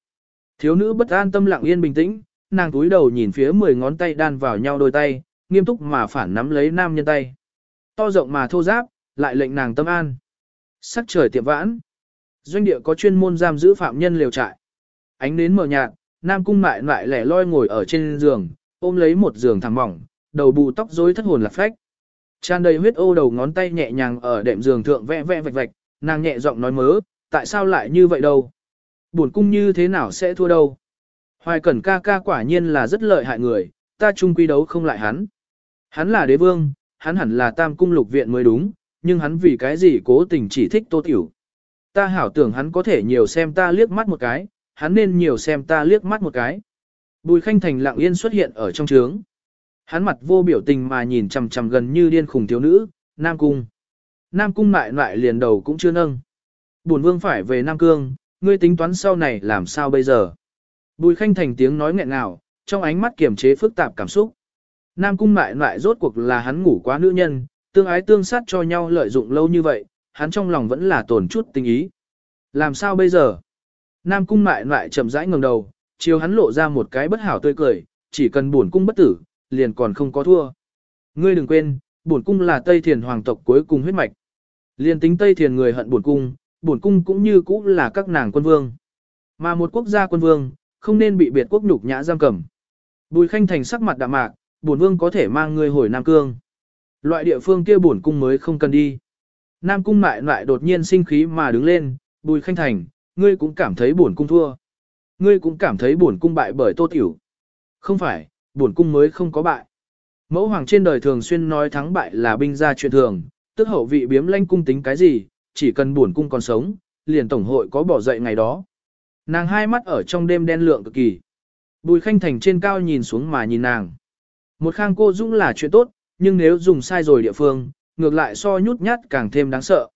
Thiếu nữ bất an tâm lặng yên bình tĩnh, nàng túi đầu nhìn phía mười ngón tay đan vào nhau đôi tay, nghiêm túc mà phản nắm lấy nam nhân tay. To rộng mà thô giáp, lại lệnh nàng tâm an. Sắc trời tiệm vãn. Doanh địa có chuyên môn giam giữ phạm nhân liều trại. Ánh nến mờ nhạt, Nam Cung mại lại lẻ loi ngồi ở trên giường, ôm lấy một giường thẳng mỏng, đầu bù tóc rối thất hồn lạc phách. Tràn đầy huyết ô đầu ngón tay nhẹ nhàng ở đệm giường thượng vẽ vẽ vạch vạch, nàng nhẹ giọng nói mớ, tại sao lại như vậy đâu? Buồn cung như thế nào sẽ thua đâu? Hoài Cẩn ca ca quả nhiên là rất lợi hại người, ta chung quy đấu không lại hắn. Hắn là đế vương, hắn hẳn là tam cung lục viện mới đúng, nhưng hắn vì cái gì cố tình chỉ thích tô tiểu. Ta hảo tưởng hắn có thể nhiều xem ta liếc mắt một cái, hắn nên nhiều xem ta liếc mắt một cái. Bùi khanh thành lặng yên xuất hiện ở trong trướng. Hắn mặt vô biểu tình mà nhìn chằm chằm gần như điên khùng thiếu nữ, Nam Cung. Nam Cung lại lại liền đầu cũng chưa nâng. Bổn vương phải về Nam Cương, ngươi tính toán sau này làm sao bây giờ? Bùi khanh thành tiếng nói nghẹn ngào, trong ánh mắt kiềm chế phức tạp cảm xúc. Nam Cung lại lại rốt cuộc là hắn ngủ quá nữ nhân, tương ái tương sát cho nhau lợi dụng lâu như vậy, hắn trong lòng vẫn là tổn chút tình ý. Làm sao bây giờ? Nam cung mại lại chậm rãi ngẩng đầu, chiều hắn lộ ra một cái bất hảo tươi cười, chỉ cần bổn cung bất tử, liền còn không có thua. Ngươi đừng quên, bổn cung là Tây Thiền hoàng tộc cuối cùng huyết mạch. Liên tính Tây Thiền người hận bổn cung, bổn cung cũng như cũ là các nàng quân vương. Mà một quốc gia quân vương, không nên bị biệt quốc nhục nhã giam cầm. Bùi Khanh Thành sắc mặt đạm mạc, bổn vương có thể mang ngươi hồi Nam Cương. Loại địa phương kia bổn cung mới không cần đi. Nam cung mại lại đột nhiên sinh khí mà đứng lên, Bùi Khanh Thành, ngươi cũng cảm thấy bổn cung thua. Ngươi cũng cảm thấy bổn cung bại bởi Tô Tiểu. Không phải, bổn cung mới không có bại. Mẫu hoàng trên đời thường xuyên nói thắng bại là binh gia chuyện thường, tức hậu vị biếm lanh cung tính cái gì, chỉ cần bổn cung còn sống, liền tổng hội có bỏ dậy ngày đó. Nàng hai mắt ở trong đêm đen lượng cực kỳ. Bùi khanh thành trên cao nhìn xuống mà nhìn nàng. Một khang cô dũng là chuyện tốt, nhưng nếu dùng sai rồi địa phương, ngược lại so nhút nhát càng thêm đáng sợ.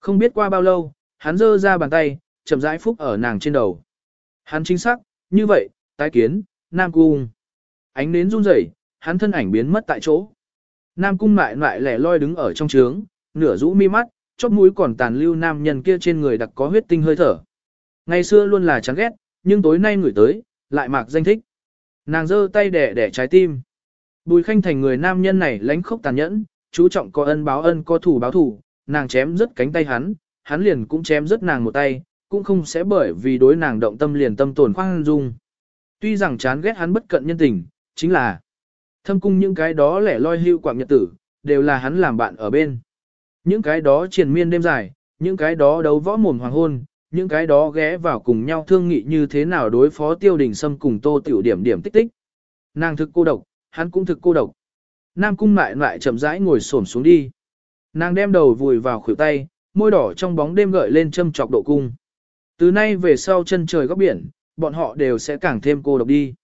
Không biết qua bao lâu, hắn giơ ra bàn tay, chậm rãi phúc ở nàng trên đầu. Hắn chính xác, như vậy, tái kiến, Nam Cung. Ánh nến run rẩy, hắn thân ảnh biến mất tại chỗ. Nam Cung lại lại lẻ loi đứng ở trong trướng, nửa rũ mi mắt, chóp mũi còn tàn lưu nam nhân kia trên người đặc có huyết tinh hơi thở. Ngày xưa luôn là chán ghét, nhưng tối nay người tới, lại mạc danh thích. Nàng giơ tay đẻ đẻ trái tim. Bùi khanh thành người nam nhân này lánh khốc tàn nhẫn, chú trọng có ân báo ân có thủ báo thủ, nàng chém rất cánh tay hắn, hắn liền cũng chém rất nàng một tay, cũng không sẽ bởi vì đối nàng động tâm liền tâm tổn khoan dung. Tuy rằng chán ghét hắn bất cận nhân tình, chính là thâm cung những cái đó lẻ loi hưu quạng nhật tử, đều là hắn làm bạn ở bên. Những cái đó triền miên đêm dài, những cái đó đấu võ mồm hoàng hôn, những cái đó ghé vào cùng nhau thương nghị như thế nào đối phó tiêu đình sâm cùng tô tiểu điểm điểm tích tích. Nàng thực cô độc, hắn cũng thực cô độc. Nam cung lại lại chậm rãi ngồi xổm xuống đi. Nàng đem đầu vùi vào khuỷu tay, môi đỏ trong bóng đêm gợi lên châm chọc độ cung. Từ nay về sau chân trời góc biển, bọn họ đều sẽ càng thêm cô độc đi.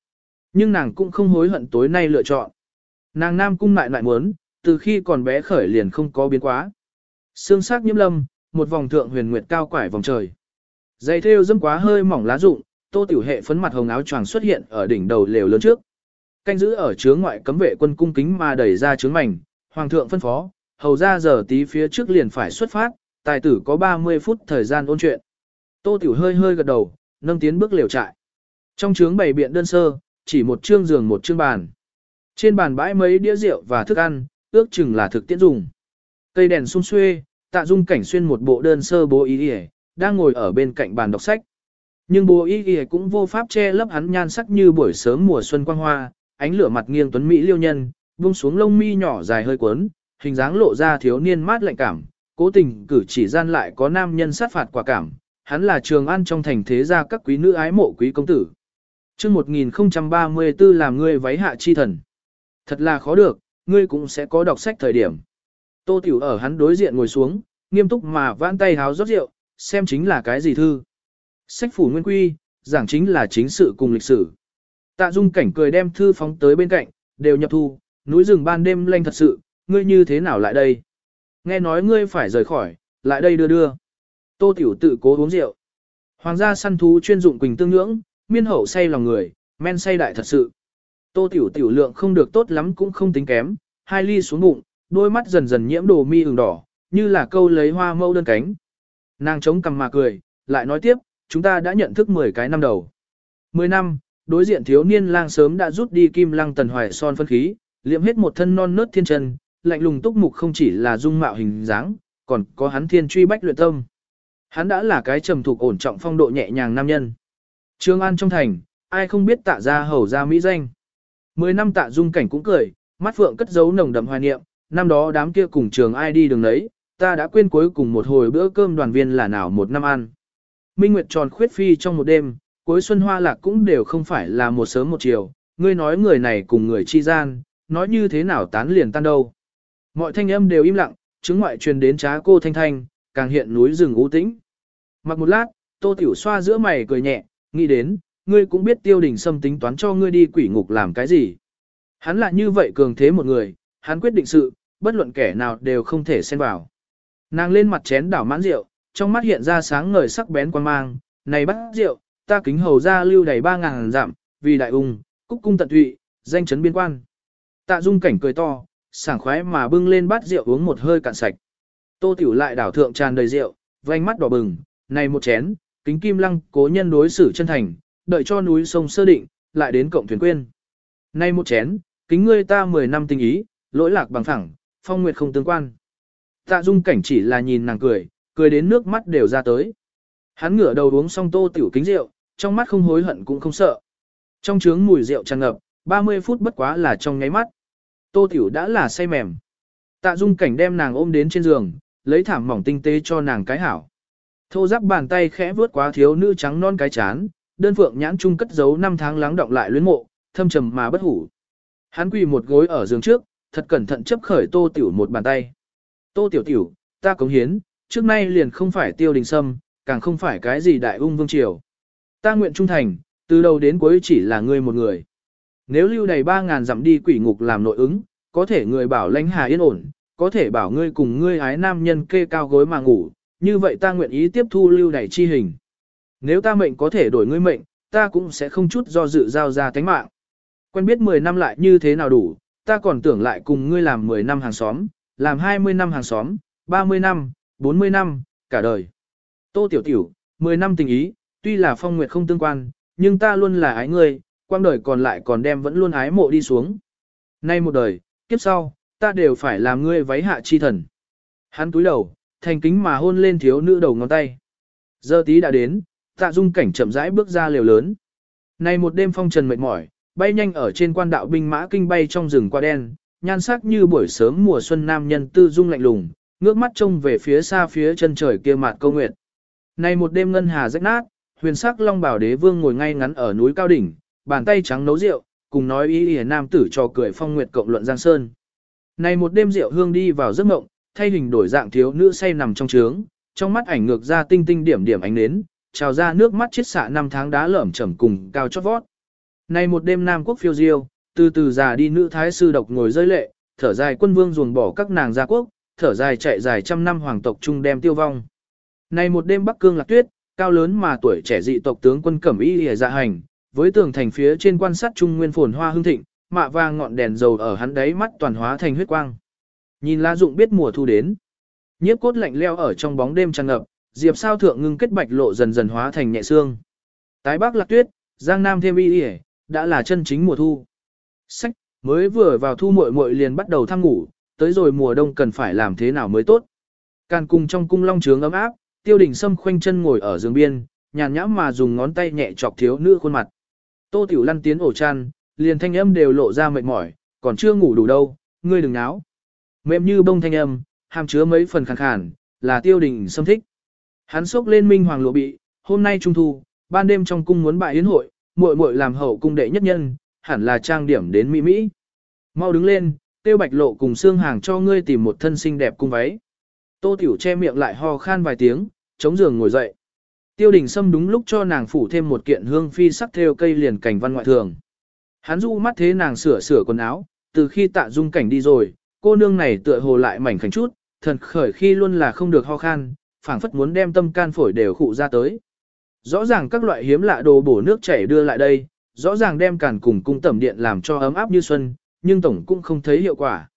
Nhưng nàng cũng không hối hận tối nay lựa chọn. Nàng nam cung lại lại muốn, từ khi còn bé khởi liền không có biến quá. Sương sắc nhiễm lâm, một vòng thượng huyền nguyệt cao quải vòng trời. Dây thêu dâm quá hơi mỏng lá rụng, tô tiểu hệ phấn mặt hồng áo choàng xuất hiện ở đỉnh đầu lều lớn trước. Canh giữ ở chướng ngoại cấm vệ quân cung kính mà đẩy ra chướng mảnh, hoàng thượng phân phó, hầu ra giờ tí phía trước liền phải xuất phát, tài tử có 30 phút thời gian ôn chuyện. Tô tiểu hơi hơi gật đầu, nâng tiến bước liều trại. Trong chướng bày biện đơn sơ, chỉ một chương giường một chương bàn. Trên bàn bãi mấy đĩa rượu và thức ăn, ước chừng là thực tiễn dùng. Cây đèn sung xuê, tạ dung cảnh xuyên một bộ đơn sơ bố ý y đang ngồi ở bên cạnh bàn đọc sách. Nhưng bố ý y cũng vô pháp che lấp hắn nhan sắc như buổi sớm mùa xuân quang hoa, ánh lửa mặt nghiêng tuấn mỹ liêu nhân, buông xuống lông mi nhỏ dài hơi cuốn, hình dáng lộ ra thiếu niên mát lạnh cảm, cố tình cử chỉ gian lại có nam nhân sát phạt quả cảm, hắn là trường an trong thành thế gia các quý nữ ái mộ quý công tử. Trước 1034 làm ngươi váy hạ chi thần. Thật là khó được, ngươi cũng sẽ có đọc sách thời điểm. Tô Tiểu ở hắn đối diện ngồi xuống, nghiêm túc mà vãn tay háo rót rượu, xem chính là cái gì thư. Sách phủ nguyên quy, giảng chính là chính sự cùng lịch sử. Tạ Dung cảnh cười đem thư phóng tới bên cạnh, đều nhập thu, núi rừng ban đêm lanh thật sự, ngươi như thế nào lại đây? Nghe nói ngươi phải rời khỏi, lại đây đưa đưa. Tô Tiểu tự cố uống rượu. Hoàng gia săn thú chuyên dụng quỳnh tương nhưỡng, miên hậu say lòng người, men say đại thật sự. Tô Tiểu tiểu lượng không được tốt lắm cũng không tính kém, hai ly xuống bụng, đôi mắt dần dần nhiễm đồ mi ửng đỏ, như là câu lấy hoa mâu đơn cánh. Nàng chống cằm mà cười, lại nói tiếp, chúng ta đã nhận thức 10 cái năm đầu. 10 năm, đối diện thiếu niên lang sớm đã rút đi kim lăng tần hoài son phân khí, liệm hết một thân non nớt thiên chân, lạnh lùng túc mục không chỉ là dung mạo hình dáng, còn có hắn thiên truy bách luyện tâm. Hắn đã là cái trầm thục ổn trọng phong độ nhẹ nhàng nam nhân. Trương An trong thành, ai không biết tạ ra hầu ra mỹ danh. Mười năm tạ dung cảnh cũng cười, mắt phượng cất giấu nồng đậm hoài niệm, năm đó đám kia cùng trường ai đi đường đấy, ta đã quên cuối cùng một hồi bữa cơm đoàn viên là nào một năm ăn. Minh Nguyệt tròn khuyết phi trong một đêm, cuối xuân hoa lạc cũng đều không phải là một sớm một chiều, ngươi nói người này cùng người chi gian, nói như thế nào tán liền tan đâu. Mọi thanh âm đều im lặng, chứng ngoại truyền đến trá cô thanh thanh, càng hiện núi rừng u tĩnh. Mặc một lát, tô tiểu xoa giữa mày cười nhẹ, nghĩ đến, ngươi cũng biết tiêu đình xâm tính toán cho ngươi đi quỷ ngục làm cái gì. Hắn là như vậy cường thế một người, hắn quyết định sự, bất luận kẻ nào đều không thể xen vào. Nàng lên mặt chén đảo mãn rượu, trong mắt hiện ra sáng ngời sắc bén quan mang, này bắt rượu, ta kính hầu ra lưu đầy ba ngàn giảm, vì đại ung, cúc cung tận tụy, danh chấn biên quan. Tạ dung cảnh cười to, sảng khoái mà bưng lên bát rượu uống một hơi cạn sạch. Tô tiểu lại đảo thượng tràn đầy rượu, vành mắt đỏ bừng, này một chén, kính kim lăng cố nhân đối xử chân thành, đợi cho núi sông sơ định, lại đến cộng thuyền quên. Này một chén, kính ngươi ta 10 năm tình ý, lỗi lạc bằng phẳng, phong nguyệt không tương quan. Tạ dung cảnh chỉ là nhìn nàng cười, cười đến nước mắt đều ra tới. Hắn ngửa đầu uống xong tô tiểu kính rượu, trong mắt không hối hận cũng không sợ. Trong trướng mùi rượu tràn ngập, 30 phút bất quá là trong nháy mắt. Tô tiểu đã là say mềm. Tạ dung cảnh đem nàng ôm đến trên giường, lấy thảm mỏng tinh tế cho nàng cái hảo. Thô giáp bàn tay khẽ vướt quá thiếu nữ trắng non cái chán, đơn phượng nhãn trung cất giấu năm tháng lắng động lại luyến mộ, thâm trầm mà bất hủ. Hắn quỳ một gối ở giường trước, thật cẩn thận chấp khởi tô tiểu một bàn tay. Tô tiểu tiểu, ta cống hiến, trước nay liền không phải tiêu đình sâm, càng không phải cái gì đại ung vương triều. Ta nguyện trung thành, từ đầu đến cuối chỉ là ngươi một người. Nếu lưu đầy ba ngàn dặm đi quỷ ngục làm nội ứng, có thể người bảo lãnh hà yên ổn, có thể bảo ngươi cùng ngươi ái nam nhân kê cao gối mà ngủ, như vậy ta nguyện ý tiếp thu lưu đầy chi hình. Nếu ta mệnh có thể đổi ngươi mệnh, ta cũng sẽ không chút do dự giao ra tánh mạng. Quen biết 10 năm lại như thế nào đủ, ta còn tưởng lại cùng ngươi làm 10 năm hàng xóm, làm 20 năm hàng xóm, 30 năm, 40 năm, cả đời. Tô Tiểu Tiểu, 10 năm tình ý, tuy là phong nguyệt không tương quan, nhưng ta luôn là ái ngươi, quang đời còn lại còn đem vẫn luôn ái mộ đi xuống. Nay một đời, kiếp sau, ta đều phải làm ngươi váy hạ chi thần. Hắn túi đầu, thành kính mà hôn lên thiếu nữ đầu ngón tay. Giờ tí đã đến, tạ dung cảnh chậm rãi bước ra liều lớn. Nay một đêm phong trần mệt mỏi, bay nhanh ở trên quan đạo binh mã kinh bay trong rừng qua đen, nhan sắc như buổi sớm mùa xuân nam nhân tư dung lạnh lùng, ngước mắt trông về phía xa phía chân trời kia mạt câu nguyệt. Nay một đêm ngân hà rách nát, huyền sắc long bảo đế vương ngồi ngay ngắn ở núi cao đỉnh, bàn tay trắng nấu rượu, cùng nói ý ỉa nam tử trò cười phong nguyệt cộng luận giang sơn. Này một đêm rượu hương đi vào giấc mộng, thay hình đổi dạng thiếu nữ say nằm trong trướng, trong mắt ảnh ngược ra tinh tinh điểm điểm ánh nến, trào ra nước mắt chiết xạ năm tháng đá lởm chởm cùng cao chót vót. Này một đêm Nam quốc phiêu diêu, từ từ già đi nữ thái sư độc ngồi rơi lệ, thở dài quân vương ruồng bỏ các nàng gia quốc, thở dài chạy dài trăm năm hoàng tộc trung đem tiêu vong. Này một đêm Bắc Cương lạc tuyết, cao lớn mà tuổi trẻ dị tộc tướng quân cẩm y lìa dạ hành, với tường thành phía trên quan sát trung nguyên phồn hoa hương thịnh, mạ vàng ngọn đèn dầu ở hắn đáy mắt toàn hóa thành huyết quang. Nhìn lá dụng biết mùa thu đến. Nhiếp cốt lạnh leo ở trong bóng đêm tràn ngập, diệp sao thượng ngưng kết bạch lộ dần dần hóa thành nhẹ xương. Tái bắc lạc tuyết, giang nam thêm y y, đã là chân chính mùa thu. Sách, mới vừa vào thu muội muội liền bắt đầu tham ngủ, tới rồi mùa đông cần phải làm thế nào mới tốt. Càn cung trong cung long trướng ấm áp, tiêu đình sâm khoanh chân ngồi ở giường biên, nhàn nhãm mà dùng ngón tay nhẹ chọc thiếu nữ khuôn mặt. Tô tiểu lăn tiến ổ chăn, liền thanh âm đều lộ ra mệt mỏi, còn chưa ngủ đủ đâu, ngươi đừng náo. Mềm như bông thanh âm, hàm chứa mấy phần khàn khàn, là tiêu đình Sâm thích. Hắn sốc lên minh hoàng lộ bị, hôm nay trung thu, ban đêm trong cung muốn bại yến hội, muội muội làm hậu cung đệ nhất nhân, hẳn là trang điểm đến mỹ mỹ. Mau đứng lên, tiêu bạch lộ cùng xương hàng cho ngươi tìm một thân xinh đẹp cung váy. Tô tiểu che miệng lại ho khan vài tiếng, chống giường ngồi dậy. Tiêu đình Sâm đúng lúc cho nàng phủ thêm một kiện hương phi sắc theo cây liền cảnh văn ngoại thường. Hắn du mắt thế nàng sửa sửa quần áo, từ khi tạ dung cảnh đi rồi, cô nương này tựa hồ lại mảnh khảnh chút, thần khởi khi luôn là không được ho khan, phảng phất muốn đem tâm can phổi đều khụ ra tới. Rõ ràng các loại hiếm lạ đồ bổ nước chảy đưa lại đây, rõ ràng đem càn cùng cung tẩm điện làm cho ấm áp như xuân, nhưng tổng cũng không thấy hiệu quả.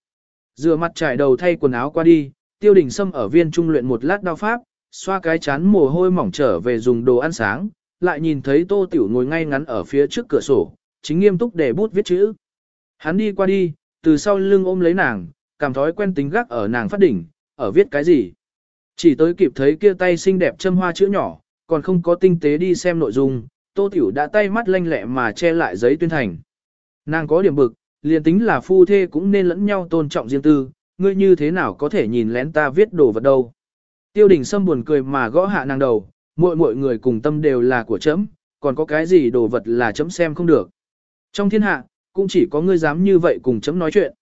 Rửa mặt trải đầu thay quần áo qua đi, tiêu đình sâm ở viên trung luyện một lát đao pháp, xoa cái chán mồ hôi mỏng trở về dùng đồ ăn sáng, lại nhìn thấy tô tiểu ngồi ngay ngắn ở phía trước cửa sổ, chính nghiêm túc để bút viết chữ. Hắn đi qua đi, từ sau lưng ôm lấy nàng, cảm thói quen tính gác ở nàng phát đỉnh, ở viết cái gì. Chỉ tới kịp thấy kia tay xinh đẹp châm hoa chữ nhỏ, còn không có tinh tế đi xem nội dung, tô tiểu đã tay mắt lanh lẹ mà che lại giấy tuyên thành. Nàng có điểm bực, liền tính là phu thê cũng nên lẫn nhau tôn trọng riêng tư, ngươi như thế nào có thể nhìn lén ta viết đồ vật đâu. Tiêu đình Sâm buồn cười mà gõ hạ nàng đầu, mỗi mỗi người cùng tâm đều là của chấm, còn có cái gì đồ vật là chấm xem không được. Trong thiên hạ, cũng chỉ có ngươi dám như vậy cùng chấm nói chuyện.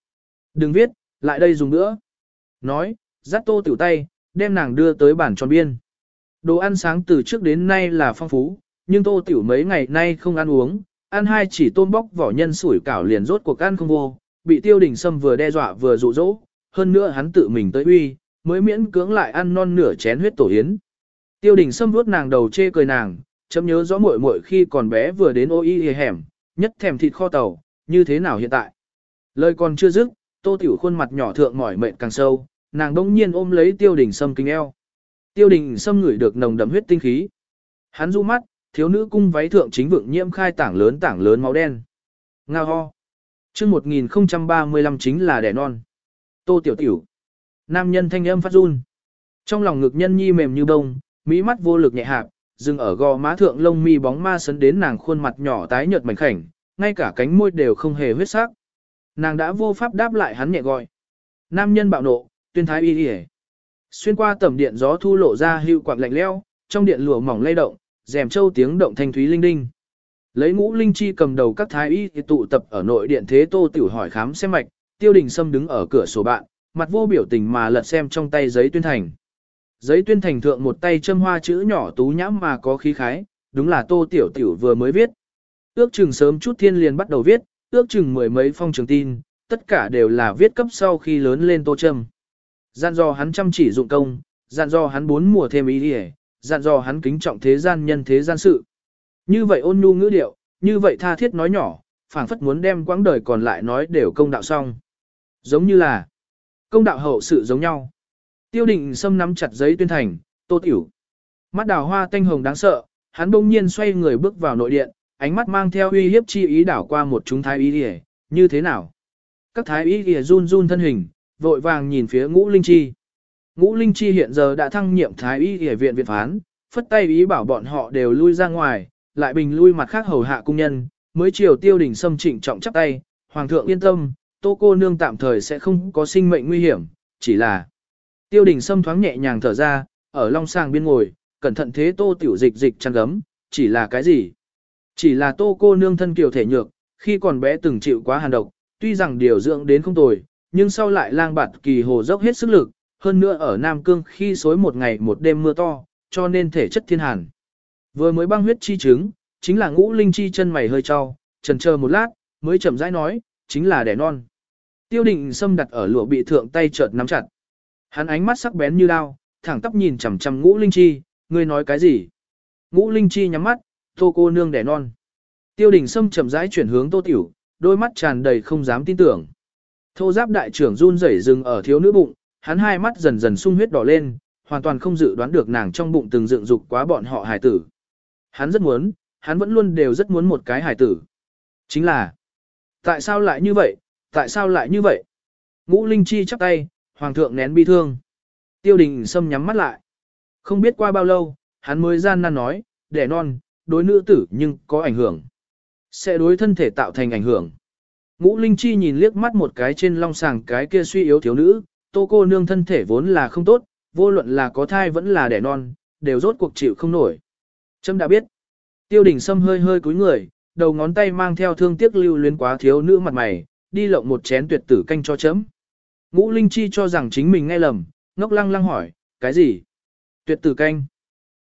Đừng viết, lại đây dùng nữa. Nói, dắt tô tiểu tay, đem nàng đưa tới bản tròn biên. Đồ ăn sáng từ trước đến nay là phong phú, nhưng tô tiểu mấy ngày nay không ăn uống, ăn hai chỉ tôm bóc vỏ nhân sủi cảo liền rốt cuộc ăn không vô, bị tiêu đình sâm vừa đe dọa vừa dụ dỗ, hơn nữa hắn tự mình tới uy, mới miễn cưỡng lại ăn non nửa chén huyết tổ yến. Tiêu đình sâm vuốt nàng đầu chê cười nàng, chấm nhớ rõ muội muội khi còn bé vừa đến ô y hẻm, nhất thèm thịt kho tàu, như thế nào hiện tại. Lời còn chưa dứt, tô tiểu khuôn mặt nhỏ thượng mỏi mệt càng sâu, nàng đông nhiên ôm lấy tiêu đình sâm kinh eo. Tiêu đình xâm ngửi được nồng đậm huyết tinh khí. Hắn du mắt, thiếu nữ cung váy thượng chính vượng nhiễm khai tảng lớn tảng lớn máu đen. Ngao ho. chương 1035 chính là đẻ non. Tô tiểu tiểu. Nam nhân thanh âm phát run. Trong lòng ngực nhân nhi mềm như bông, mỹ mắt vô lực nhẹ hạp, dừng ở gò má thượng lông mi bóng ma sấn đến nàng khuôn mặt nhỏ tái nhợt mảnh khảnh, ngay cả cánh môi đều không hề huyết sắc. Nàng đã vô pháp đáp lại hắn nhẹ gọi. Nam nhân bạo nộ, tuyên thái y đi Xuyên qua tầm điện gió thu lộ ra hưu quạng lạnh leo, trong điện lụa mỏng lay động, rèm châu tiếng động thanh thúy linh đinh. Lấy ngũ linh chi cầm đầu các thái y thì tụ tập ở nội điện thế tô tiểu hỏi khám xem mạch, tiêu đình sâm đứng ở cửa sổ bạn, mặt vô biểu tình mà lật xem trong tay giấy tuyên thành. Giấy tuyên thành thượng một tay châm hoa chữ nhỏ tú nhãm mà có khí khái, đúng là tô tiểu tiểu vừa mới viết. Ước chừng sớm chút thiên liền bắt đầu viết, ước chừng mười mấy phong trường tin, tất cả đều là viết cấp sau khi lớn lên tô châm. Dặn dò hắn chăm chỉ dụng công, dặn dò hắn bốn mùa thêm ý đi dặn dò hắn kính trọng thế gian nhân thế gian sự. Như vậy ôn nhu ngữ điệu, như vậy tha thiết nói nhỏ, phảng phất muốn đem quãng đời còn lại nói đều công đạo xong. Giống như là công đạo hậu sự giống nhau. Tiêu định xâm nắm chặt giấy tuyên thành, tô tiểu. Mắt đào hoa tanh hồng đáng sợ, hắn bỗng nhiên xoay người bước vào nội điện, ánh mắt mang theo uy hiếp chi ý đảo qua một chúng thái y rìa, như thế nào? Các thái y rìa run run thân hình, vội vàng nhìn phía ngũ linh chi. Ngũ linh chi hiện giờ đã thăng nhiệm thái y rìa viện viện phán, phất tay ý bảo bọn họ đều lui ra ngoài, lại bình lui mặt khác hầu hạ cung nhân, mới chiều tiêu đỉnh xâm trịnh trọng chắp tay, hoàng thượng yên tâm, tô cô nương tạm thời sẽ không có sinh mệnh nguy hiểm, chỉ là tiêu đình sâm thoáng nhẹ nhàng thở ra, ở long sàng biên ngồi, cẩn thận thế tô tiểu dịch dịch chăn gấm, chỉ là cái gì? Chỉ là tô cô nương thân kiều thể nhược, khi còn bé từng chịu quá hàn độc, tuy rằng điều dưỡng đến không tồi, nhưng sau lại lang bạt kỳ hồ dốc hết sức lực, hơn nữa ở Nam Cương khi xối một ngày một đêm mưa to, cho nên thể chất thiên hàn. Vừa mới băng huyết chi chứng, chính là ngũ linh chi chân mày hơi trao, trần chờ một lát, mới chậm rãi nói, chính là đẻ non. Tiêu định xâm đặt ở lụa bị thượng tay chợt nắm chặt. Hắn ánh mắt sắc bén như đao, thẳng tắp nhìn chằm chằm ngũ linh chi, ngươi nói cái gì? Ngũ linh chi nhắm mắt, tô cô nương đẻ non. Tiêu đình sâm chậm rãi chuyển hướng tô tiểu, đôi mắt tràn đầy không dám tin tưởng. Thô giáp đại trưởng run rẩy dừng ở thiếu nữ bụng, hắn hai mắt dần dần sung huyết đỏ lên, hoàn toàn không dự đoán được nàng trong bụng từng dựng dục quá bọn họ hài tử. Hắn rất muốn, hắn vẫn luôn đều rất muốn một cái hài tử. Chính là, tại sao lại như vậy, tại sao lại như vậy? Ngũ Linh Chi chắp tay, hoàng thượng nén bi thương. Tiêu đình sâm nhắm mắt lại. Không biết qua bao lâu, hắn mới gian nan nói, đẻ non, đối nữ tử nhưng có ảnh hưởng. Sẽ đối thân thể tạo thành ảnh hưởng. Ngũ Linh Chi nhìn liếc mắt một cái trên long sàng cái kia suy yếu thiếu nữ, tô cô nương thân thể vốn là không tốt, vô luận là có thai vẫn là đẻ non, đều rốt cuộc chịu không nổi. Trâm đã biết. Tiêu đình Sâm hơi hơi cúi người, đầu ngón tay mang theo thương tiếc lưu luyến quá thiếu nữ mặt mày, đi lộng một chén tuyệt tử canh cho chấm. Ngũ Linh Chi cho rằng chính mình nghe lầm, ngốc lăng lăng hỏi, cái gì? Tuyệt tử canh.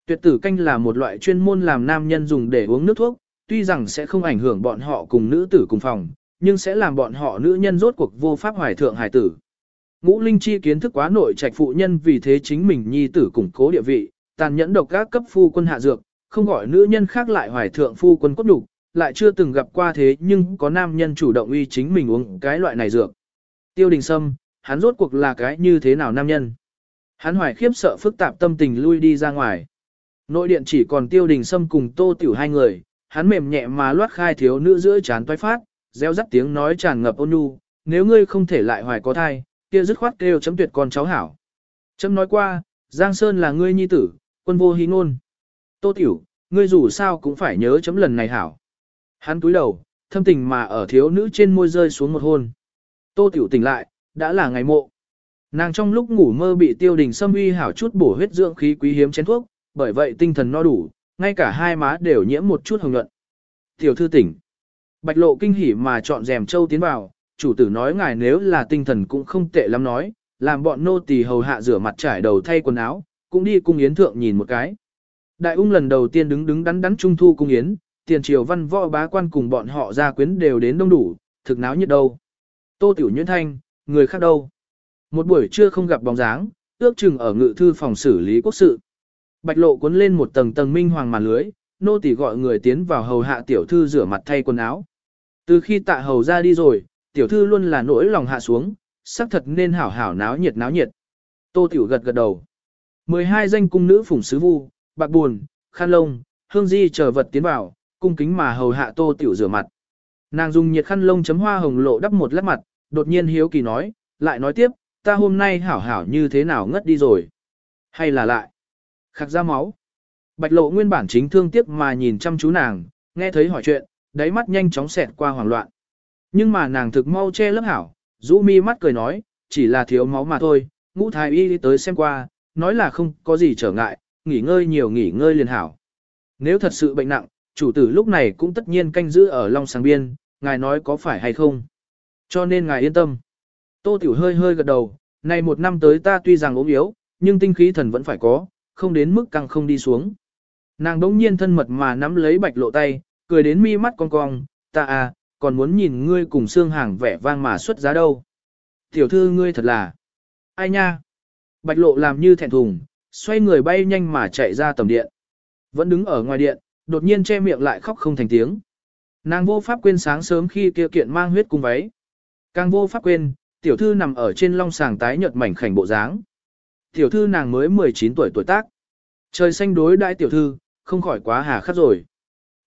Tuyệt tử canh là một loại chuyên môn làm nam nhân dùng để uống nước thuốc, tuy rằng sẽ không ảnh hưởng bọn họ cùng nữ tử cùng phòng, nhưng sẽ làm bọn họ nữ nhân rốt cuộc vô pháp hoài thượng hải tử. Ngũ Linh Chi kiến thức quá nội trạch phụ nhân vì thế chính mình nhi tử củng cố địa vị, tàn nhẫn độc các cấp phu quân hạ dược, không gọi nữ nhân khác lại hoài thượng phu quân cốt đủ, lại chưa từng gặp qua thế nhưng có nam nhân chủ động uy chính mình uống cái loại này dược. Tiêu đình sâm, hắn rốt cuộc là cái như thế nào nam nhân? Hắn hoài khiếp sợ phức tạp tâm tình lui đi ra ngoài. Nội điện chỉ còn tiêu đình sâm cùng tô tiểu hai người, hắn mềm nhẹ mà loát khai thiếu nữ giữa chán toái phát, gieo rắt tiếng nói tràn ngập ôn nhu, nếu ngươi không thể lại hoài có thai, kia dứt khoát kêu chấm tuyệt con cháu hảo. Chấm nói qua, Giang Sơn là ngươi nhi tử, quân vô hí ngôn. Tô tiểu, ngươi dù sao cũng phải nhớ chấm lần này hảo. Hắn túi đầu, thâm tình mà ở thiếu nữ trên môi rơi xuống một hôn. Tô tiểu tỉnh lại, đã là ngày mộ. Nàng trong lúc ngủ mơ bị tiêu đình xâm uy hảo chút bổ huyết dưỡng khí quý hiếm chén thuốc, bởi vậy tinh thần no đủ, ngay cả hai má đều nhiễm một chút hồng nhuận. Tiểu thư tỉnh. Bạch lộ kinh hỉ mà chọn rèm châu tiến vào, chủ tử nói ngài nếu là tinh thần cũng không tệ lắm nói, làm bọn nô tỳ hầu hạ rửa mặt trải đầu thay quần áo, cũng đi cung yến thượng nhìn một cái. Đại ung lần đầu tiên đứng đứng đắn đắn trung thu cung yến, tiền triều văn võ bá quan cùng bọn họ ra quyến đều đến đông đủ, thực náo nhiệt đâu. Tô Tiểu Nhuyễn Thanh, người khác đâu. Một buổi trưa không gặp bóng dáng, ước chừng ở ngự thư phòng xử lý quốc sự. Bạch lộ cuốn lên một tầng tầng minh hoàng màn lưới, nô tỳ gọi người tiến vào hầu hạ tiểu thư rửa mặt thay quần áo. Từ khi tạ hầu ra đi rồi, tiểu thư luôn là nỗi lòng hạ xuống, xác thật nên hảo hảo náo nhiệt náo nhiệt. Tô tiểu gật gật đầu. 12 danh cung nữ phủng sứ vu, bạc buồn, khăn lông, hương di chờ vật tiến vào, cung kính mà hầu hạ tô tiểu rửa mặt. Nàng dùng nhiệt khăn lông chấm hoa hồng lộ đắp một lát mặt, đột nhiên hiếu kỳ nói, lại nói tiếp, ta hôm nay hảo hảo như thế nào ngất đi rồi. Hay là lại, khắc ra máu. Bạch lộ nguyên bản chính thương tiếc mà nhìn chăm chú nàng, nghe thấy hỏi chuyện, đáy mắt nhanh chóng xẹt qua hoảng loạn. Nhưng mà nàng thực mau che lớp hảo, rũ mi mắt cười nói, chỉ là thiếu máu mà thôi, ngũ thái y đi tới xem qua, nói là không có gì trở ngại, nghỉ ngơi nhiều nghỉ ngơi liền hảo. Nếu thật sự bệnh nặng, chủ tử lúc này cũng tất nhiên canh giữ ở Long Sáng Biên, ngài nói có phải hay không. Cho nên ngài yên tâm. Tô Tiểu hơi hơi gật đầu, này một năm tới ta tuy rằng ốm yếu, nhưng tinh khí thần vẫn phải có, không đến mức căng không đi xuống. Nàng đống nhiên thân mật mà nắm lấy bạch lộ tay, cười đến mi mắt cong cong, ta à, còn muốn nhìn ngươi cùng xương hàng vẻ vang mà xuất giá đâu. Tiểu thư ngươi thật là, ai nha. Bạch lộ làm như thẹn thùng, xoay người bay nhanh mà chạy ra tầm điện. Vẫn đứng ở ngoài điện, đột nhiên che miệng lại khóc không thành tiếng. Nàng vô pháp quên sáng sớm khi kia kiện mang huyết cung váy. Càng vô pháp quên, tiểu thư nằm ở trên long sàng tái nhợt mảnh khảnh bộ dáng. Tiểu thư nàng mới 19 tuổi tuổi tác. Trời xanh đối đại tiểu thư, không khỏi quá hà khắc rồi.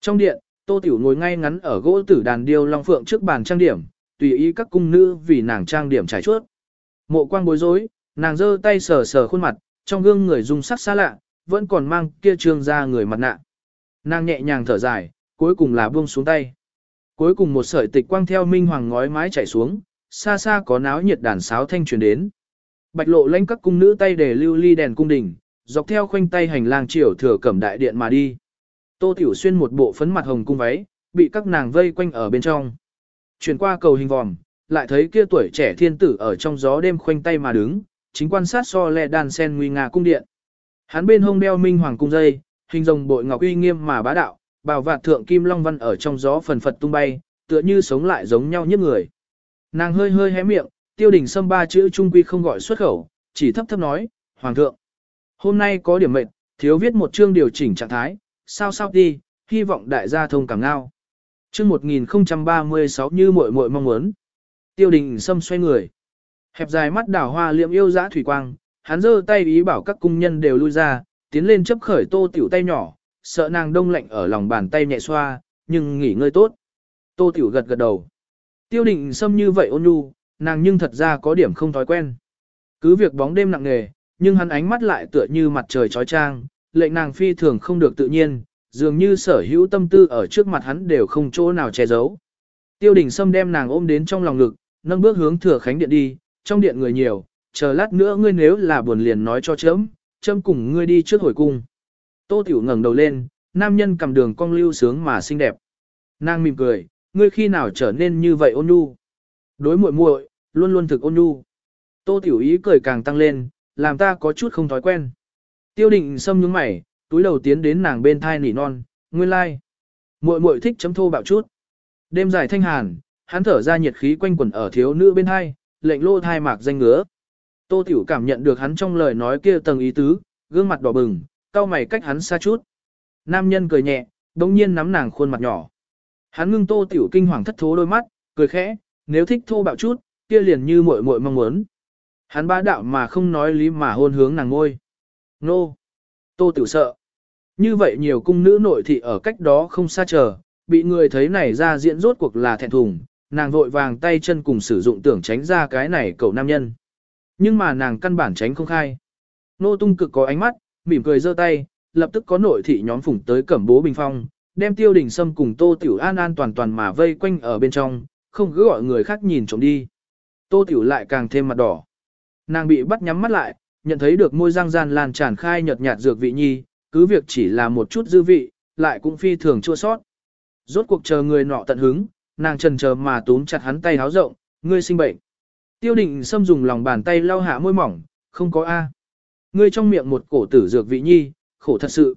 Trong điện, Tô Tiểu ngồi ngay ngắn ở gỗ tử đàn điêu long phượng trước bàn trang điểm, tùy ý các cung nữ vì nàng trang điểm trải chuốt. Mộ quang bối rối, nàng giơ tay sờ sờ khuôn mặt, trong gương người dung sắc xa lạ, vẫn còn mang kia trương ra người mặt nạ. Nàng nhẹ nhàng thở dài, cuối cùng là buông xuống tay. Cuối cùng một sợi tịch quang theo minh hoàng ngói mái chảy xuống, xa xa có náo nhiệt đàn sáo thanh truyền đến. Bạch lộ lãnh các cung nữ tay để lưu ly đèn cung đình, dọc theo khoanh tay hành lang chiều thừa cẩm đại điện mà đi. Tô Tiểu Xuyên một bộ phấn mặt hồng cung váy, bị các nàng vây quanh ở bên trong. Chuyển qua cầu hình vòm, lại thấy kia tuổi trẻ thiên tử ở trong gió đêm khoanh tay mà đứng, chính quan sát so lẹ đàn sen nguy nga cung điện. Hắn bên hông đeo minh hoàng cung dây, hình rồng bội ngọc uy nghiêm mà bá đạo, bào vạt thượng kim long văn ở trong gió phần phật tung bay, tựa như sống lại giống nhau nhất người. Nàng hơi hơi hé miệng, tiêu đỉnh sâm ba chữ trung quy không gọi xuất khẩu, chỉ thấp thấp nói, Hoàng thượng, hôm nay có điểm mệnh, thiếu viết một chương điều chỉnh trạng thái, sao sao đi, hy vọng đại gia thông cảm ngao. Chương 1036 như muội muội mong muốn. Tiêu đình sâm xoay người. Hẹp dài mắt đảo hoa liệm yêu dã thủy quang, hắn giơ tay ý bảo các cung nhân đều lui ra, tiến lên chấp khởi tô tiểu tay nhỏ, sợ nàng đông lạnh ở lòng bàn tay nhẹ xoa, nhưng nghỉ ngơi tốt. Tô tiểu gật gật đầu. Tiêu định sâm như vậy ôn nhu, nàng nhưng thật ra có điểm không thói quen. Cứ việc bóng đêm nặng nề, nhưng hắn ánh mắt lại tựa như mặt trời trói trang, lệnh nàng phi thường không được tự nhiên, dường như sở hữu tâm tư ở trước mặt hắn đều không chỗ nào che giấu. Tiêu đình Sâm đem nàng ôm đến trong lòng ngực, nâng bước hướng thừa khánh điện đi, trong điện người nhiều, chờ lát nữa ngươi nếu là buồn liền nói cho chấm, chấm cùng ngươi đi trước hồi cung. Tô Tiểu ngẩng đầu lên, nam nhân cầm đường cong lưu sướng mà xinh đẹp. Nàng mỉm cười, ngươi khi nào trở nên như vậy ôn nhu? Đối muội muội, luôn luôn thực ôn nhu. Tô Tiểu ý cười càng tăng lên, làm ta có chút không thói quen. Tiêu định xâm nhướng mày, túi đầu tiến đến nàng bên thai nỉ non, nguyên lai. Like. Muội muội thích chấm thô bạo chút. Đêm dài thanh hàn, hắn thở ra nhiệt khí quanh quẩn ở thiếu nữ bên hai, lệnh lô thai mạc danh ngứa. Tô Tiểu cảm nhận được hắn trong lời nói kia tầng ý tứ, gương mặt đỏ bừng, cau mày cách hắn xa chút. Nam nhân cười nhẹ, đồng nhiên nắm nàng khuôn mặt nhỏ. Hắn ngưng Tô Tiểu kinh hoàng thất thố đôi mắt, cười khẽ, nếu thích thô bạo chút, kia liền như muội muội mong muốn. Hắn bá đạo mà không nói lý mà hôn hướng nàng ngôi. Nô! Tô Tiểu sợ. Như vậy nhiều cung nữ nội thị ở cách đó không xa chờ, bị người thấy này ra diễn rốt cuộc là thẹn thùng, nàng vội vàng tay chân cùng sử dụng tưởng tránh ra cái này cậu nam nhân. Nhưng mà nàng căn bản tránh không khai. Nô tung cực có ánh mắt, mỉm cười giơ tay, lập tức có nội thị nhóm phủng tới cẩm bố bình phong, đem tiêu đình sâm cùng tô tiểu an an toàn toàn mà vây quanh ở bên trong, không cứ gọi người khác nhìn trộm đi. Tô tiểu lại càng thêm mặt đỏ. Nàng bị bắt nhắm mắt lại, nhận thấy được môi răng gian lan tràn khai nhợt nhạt dược vị nhi, cứ việc chỉ là một chút dư vị, lại cũng phi thường chua sót. Rốt cuộc chờ người nọ tận hứng, nàng trần chờ mà túm chặt hắn tay háo rộng, ngươi sinh bệnh. Tiêu định xâm dùng lòng bàn tay lau hạ môi mỏng, không có A. Ngươi trong miệng một cổ tử dược vị nhi, khổ thật sự.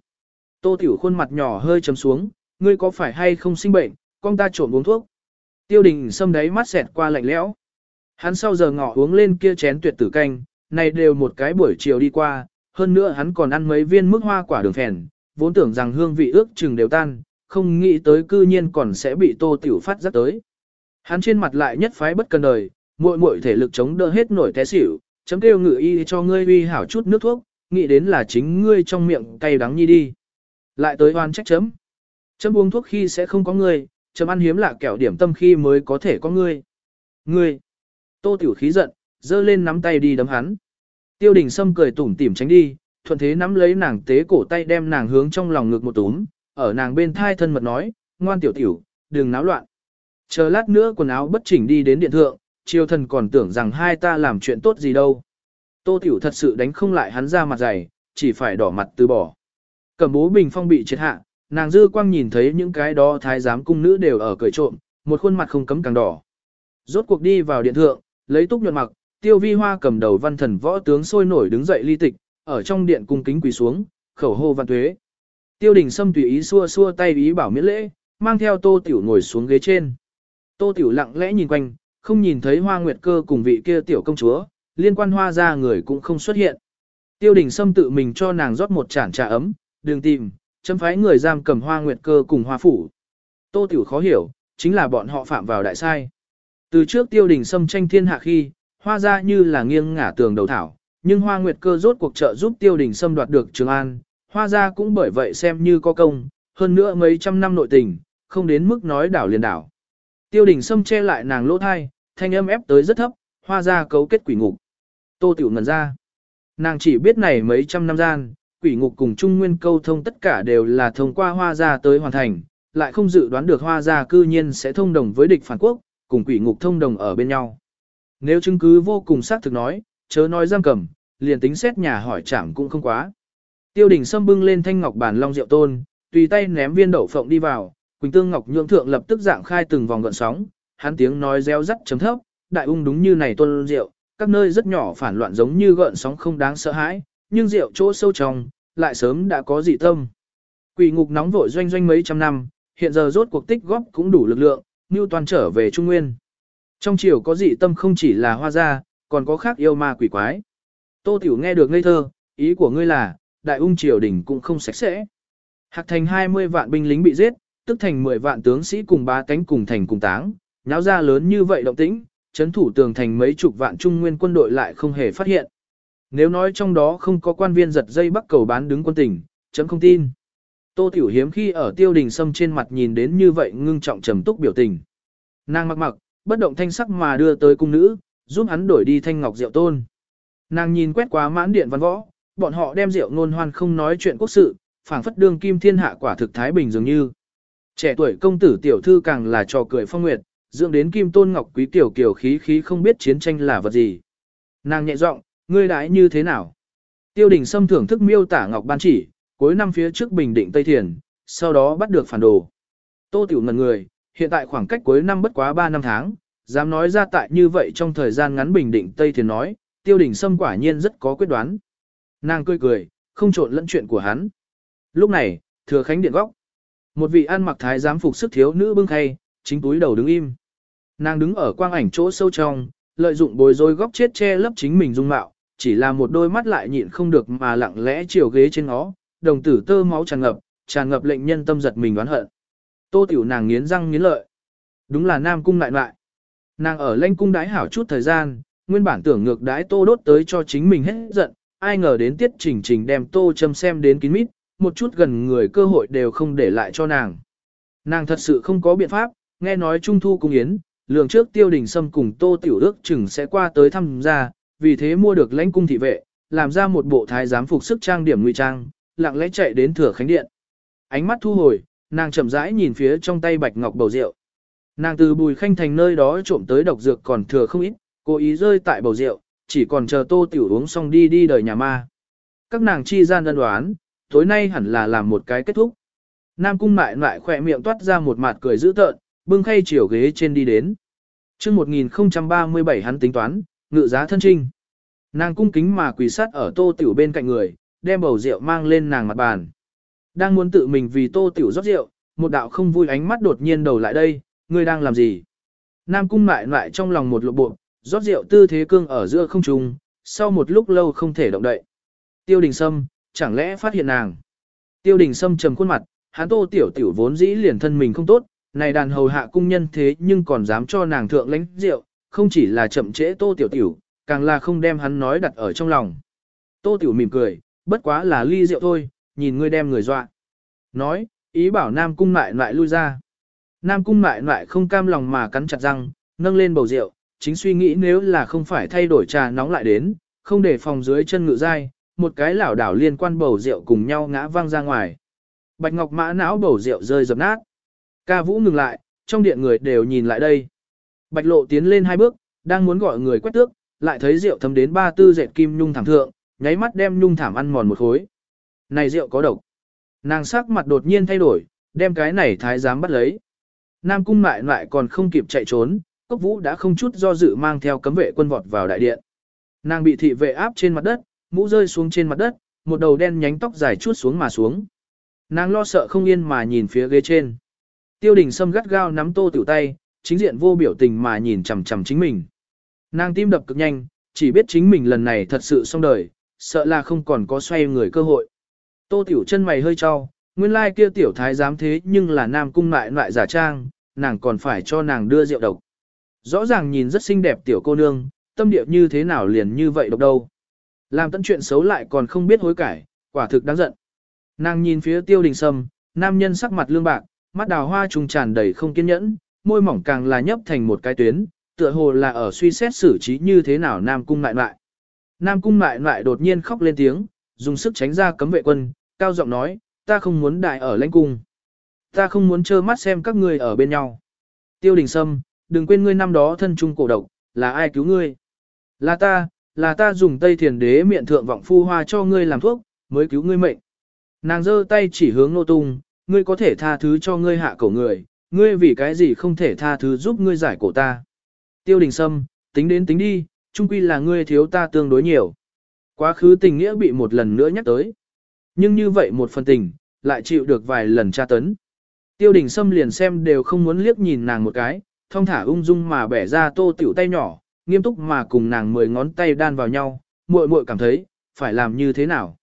Tô tiểu khuôn mặt nhỏ hơi chấm xuống, ngươi có phải hay không sinh bệnh, con ta trộm uống thuốc. Tiêu đình xâm đáy mắt xẹt qua lạnh lẽo. Hắn sau giờ ngọ uống lên kia chén tuyệt tử canh, này đều một cái buổi chiều đi qua, hơn nữa hắn còn ăn mấy viên mức hoa quả đường phèn, vốn tưởng rằng hương vị ước chừng đều tan, không nghĩ tới cư nhiên còn sẽ bị tô tiểu phát rất tới. Hắn trên mặt lại nhất phái bất cần đời, muội muội thể lực chống đỡ hết nổi té xỉu, chấm kêu ngự y cho ngươi uy hảo chút nước thuốc, nghĩ đến là chính ngươi trong miệng cay đắng nhi đi. Lại tới oan trách chấm. Chấm uống thuốc khi sẽ không có ngươi, chấm ăn hiếm lạ kẹo điểm tâm khi mới có thể có ngươi. Ngươi. Tô tiểu khí giận, giơ lên nắm tay đi đấm hắn. Tiêu đình Sâm cười tủm tỉm tránh đi, thuận thế nắm lấy nàng tế cổ tay đem nàng hướng trong lòng ngực một túm, ở nàng bên thai thân mật nói, ngoan tiểu tiểu, đừng náo loạn. Chờ lát nữa quần áo bất chỉnh đi đến điện thượng, triều thần còn tưởng rằng hai ta làm chuyện tốt gì đâu. Tô tiểu thật sự đánh không lại hắn ra mặt dày, chỉ phải đỏ mặt từ bỏ. Cầm bố bình phong bị triệt hạ, nàng dư quang nhìn thấy những cái đó thái giám cung nữ đều ở cười trộm, một khuôn mặt không cấm càng đỏ. Rốt cuộc đi vào điện thượng, lấy túc nhuận mặc, tiêu vi hoa cầm đầu văn thần võ tướng sôi nổi đứng dậy ly tịch, ở trong điện cung kính quỳ xuống, khẩu hô văn tuế. Tiêu đình Sâm tùy ý xua xua tay ý bảo miễn lễ, mang theo tô tiểu ngồi xuống ghế trên. Tô tiểu lặng lẽ nhìn quanh, không nhìn thấy hoa nguyệt cơ cùng vị kia tiểu công chúa, liên quan hoa ra người cũng không xuất hiện. Tiêu đình Sâm tự mình cho nàng rót một chản trà ấm, đừng tìm, chấm phái người giam cầm hoa nguyệt cơ cùng hoa phủ. Tô tiểu khó hiểu, chính là bọn họ phạm vào đại sai. Từ trước tiêu đình Sâm tranh thiên hạ khi, hoa ra như là nghiêng ngả tường đầu thảo, nhưng hoa nguyệt cơ rốt cuộc trợ giúp tiêu đình Sâm đoạt được Trường An, hoa ra cũng bởi vậy xem như có công, hơn nữa mấy trăm năm nội tình, không đến mức nói đảo liền đảo. Tiêu đình Sâm che lại nàng lỗ thai, thanh âm ép tới rất thấp, hoa ra cấu kết quỷ ngục. Tô tiểu ngần ra. Nàng chỉ biết này mấy trăm năm gian, quỷ ngục cùng Trung Nguyên câu thông tất cả đều là thông qua hoa gia tới hoàn thành, lại không dự đoán được hoa gia cư nhiên sẽ thông đồng với địch phản quốc, cùng quỷ ngục thông đồng ở bên nhau. Nếu chứng cứ vô cùng xác thực nói, chớ nói giam cầm, liền tính xét nhà hỏi chảm cũng không quá. Tiêu đình Sâm bưng lên thanh ngọc bàn long rượu tôn, tùy tay ném viên đậu phộng đi vào, Quỳnh Tương Ngọc nhượng thượng lập tức dạng khai từng vòng gợn sóng, hắn tiếng nói reo rắt chấm thấp, đại ung đúng như này tôn rượu, các nơi rất nhỏ phản loạn giống như gợn sóng không đáng sợ hãi, nhưng rượu chỗ sâu trong, lại sớm đã có dị tâm. Quỷ ngục nóng vội doanh doanh mấy trăm năm, hiện giờ rốt cuộc tích góp cũng đủ lực lượng, như toàn trở về Trung Nguyên. Trong triều có dị tâm không chỉ là hoa gia, còn có khác yêu ma quỷ quái. Tô Tiểu nghe được ngây thơ, ý của ngươi là, đại ung triều đình cũng không sạch sẽ. Hạc thành 20 vạn binh lính bị giết, tức thành 10 vạn tướng sĩ cùng ba cánh cùng thành cùng táng, nháo ra lớn như vậy động tĩnh, chấn thủ tường thành mấy chục vạn trung nguyên quân đội lại không hề phát hiện. Nếu nói trong đó không có quan viên giật dây bắt cầu bán đứng quân tỉnh, chấm không tin. Tô Tiểu hiếm khi ở tiêu đình sâm trên mặt nhìn đến như vậy ngưng trọng trầm túc biểu tình. Nàng mặc mặc, bất động thanh sắc mà đưa tới cung nữ, giúp hắn đổi đi thanh ngọc rượu tôn. Nàng nhìn quét qua mãn điện văn võ, bọn họ đem rượu ngôn hoan không nói chuyện quốc sự, phảng phất đương kim thiên hạ quả thực thái bình dường như. Trẻ tuổi công tử tiểu thư càng là trò cười phong nguyệt, dưỡng đến kim tôn ngọc quý tiểu kiểu khí khí không biết chiến tranh là vật gì. Nàng nhẹ giọng, ngươi đãi như thế nào? Tiêu đình Sâm thưởng thức miêu tả ngọc ban chỉ, cuối năm phía trước bình định Tây Thiền, sau đó bắt được phản đồ. Tô tiểu ngần người, hiện tại khoảng cách cuối năm bất quá 3 năm tháng, dám nói ra tại như vậy trong thời gian ngắn bình định Tây Thiền nói, tiêu đình Sâm quả nhiên rất có quyết đoán. Nàng cười cười, không trộn lẫn chuyện của hắn. Lúc này, thừa khánh điện góc. Một vị ăn mặc thái giám phục sức thiếu nữ bưng khay, chính túi đầu đứng im. Nàng đứng ở quang ảnh chỗ sâu trong, lợi dụng bồi dối góc chết che lấp chính mình dung mạo, chỉ là một đôi mắt lại nhịn không được mà lặng lẽ chiều ghế trên nó, đồng tử tơ máu tràn ngập, tràn ngập lệnh nhân tâm giật mình đoán hận. Tô tiểu nàng nghiến răng nghiến lợi. Đúng là nam cung lại lại. Nàng ở lãnh cung đái hảo chút thời gian, nguyên bản tưởng ngược đái tô đốt tới cho chính mình hết giận, ai ngờ đến tiết trình trình đem tô châm xem đến kín mít, một chút gần người cơ hội đều không để lại cho nàng. Nàng thật sự không có biện pháp, nghe nói trung thu cung yến, lường trước tiêu đình sâm cùng tô tiểu ước chừng sẽ qua tới thăm gia, vì thế mua được lãnh cung thị vệ, làm ra một bộ thái giám phục sức trang điểm ngụy trang, lặng lẽ chạy đến thừa khánh điện. Ánh mắt thu hồi, nàng chậm rãi nhìn phía trong tay bạch ngọc bầu rượu. Nàng từ bùi khanh thành nơi đó trộm tới độc dược còn thừa không ít, cố ý rơi tại bầu rượu, chỉ còn chờ tô tiểu uống xong đi đi đời nhà ma. Các nàng chi gian đơn đoán, tối nay hẳn là làm một cái kết thúc. Nam cung mại lại khỏe miệng toát ra một mặt cười dữ tợn, bưng khay chiều ghế trên đi đến. trước 1037 hắn tính toán, ngự giá thân trinh. Nàng cung kính mà quỳ sát ở tô tiểu bên cạnh người, đem bầu rượu mang lên nàng mặt bàn. Đang muốn tự mình vì tô tiểu rót rượu, một đạo không vui ánh mắt đột nhiên đầu lại đây, ngươi đang làm gì? Nam cung lại lại trong lòng một lộ bộ, rót rượu tư thế cương ở giữa không trung, sau một lúc lâu không thể động đậy. Tiêu đình sâm, chẳng lẽ phát hiện nàng? Tiêu đình sâm trầm khuôn mặt, hắn tô tiểu tiểu vốn dĩ liền thân mình không tốt, này đàn hầu hạ cung nhân thế nhưng còn dám cho nàng thượng lãnh rượu, không chỉ là chậm trễ tô tiểu tiểu, càng là không đem hắn nói đặt ở trong lòng. Tô tiểu mỉm cười, bất quá là ly rượu thôi, nhìn ngươi đem người dọa. Nói, ý bảo Nam Cung lại lại lui ra. Nam Cung lại lại không cam lòng mà cắn chặt răng, nâng lên bầu rượu, chính suy nghĩ nếu là không phải thay đổi trà nóng lại đến, không để phòng dưới chân ngự dai, một cái lảo đảo liên quan bầu rượu cùng nhau ngã văng ra ngoài. Bạch Ngọc Mã não bầu rượu rơi dập nát. Ca Vũ ngừng lại, trong điện người đều nhìn lại đây. Bạch Lộ tiến lên hai bước, đang muốn gọi người quét tước, lại thấy rượu thấm đến ba tư dệt kim nhung thảm thượng, nháy mắt đem nhung thảm ăn mòn một khối. Này rượu có độc. Nàng sắc mặt đột nhiên thay đổi, đem cái này thái giám bắt lấy. Nam cung mại lại còn không kịp chạy trốn, cốc vũ đã không chút do dự mang theo cấm vệ quân vọt vào đại điện. Nàng bị thị vệ áp trên mặt đất, mũ rơi xuống trên mặt đất, một đầu đen nhánh tóc dài chuốt xuống mà xuống. Nàng lo sợ không yên mà nhìn phía ghế trên. Tiêu đình sâm gắt gao nắm tô tiểu tay, chính diện vô biểu tình mà nhìn chằm chằm chính mình. Nàng tim đập cực nhanh, chỉ biết chính mình lần này thật sự xong đời, sợ là không còn có xoay người cơ hội. Tô tiểu chân mày hơi trao, nguyên lai kia tiểu thái dám thế nhưng là nam cung lại lại giả trang, nàng còn phải cho nàng đưa rượu độc. Rõ ràng nhìn rất xinh đẹp tiểu cô nương, tâm địa như thế nào liền như vậy độc đâu. Làm tận chuyện xấu lại còn không biết hối cải, quả thực đáng giận. Nàng nhìn phía tiêu đình sâm, nam nhân sắc mặt lương bạc, mắt đào hoa trùng tràn đầy không kiên nhẫn, môi mỏng càng là nhấp thành một cái tuyến, tựa hồ là ở suy xét xử trí như thế nào Nam Cung lại lại. Nam Cung lại lại đột nhiên khóc lên tiếng, dùng sức tránh ra cấm vệ quân, cao giọng nói, ta không muốn đại ở lãnh cung. Ta không muốn trơ mắt xem các ngươi ở bên nhau. Tiêu đình sâm, đừng quên ngươi năm đó thân trung cổ độc, là ai cứu ngươi? Là ta, là ta dùng tây thiền đế miệng thượng vọng phu hoa cho ngươi làm thuốc, mới cứu ngươi mệnh. Nàng giơ tay chỉ hướng nô tung, ngươi có thể tha thứ cho ngươi hạ cổ người, ngươi vì cái gì không thể tha thứ giúp ngươi giải cổ ta. Tiêu đình sâm, tính đến tính đi, chung quy là ngươi thiếu ta tương đối nhiều. Quá khứ tình nghĩa bị một lần nữa nhắc tới. Nhưng như vậy một phần tình, lại chịu được vài lần tra tấn. Tiêu đình sâm liền xem đều không muốn liếc nhìn nàng một cái, thong thả ung dung mà bẻ ra tô tiểu tay nhỏ, nghiêm túc mà cùng nàng mười ngón tay đan vào nhau, muội muội cảm thấy, phải làm như thế nào.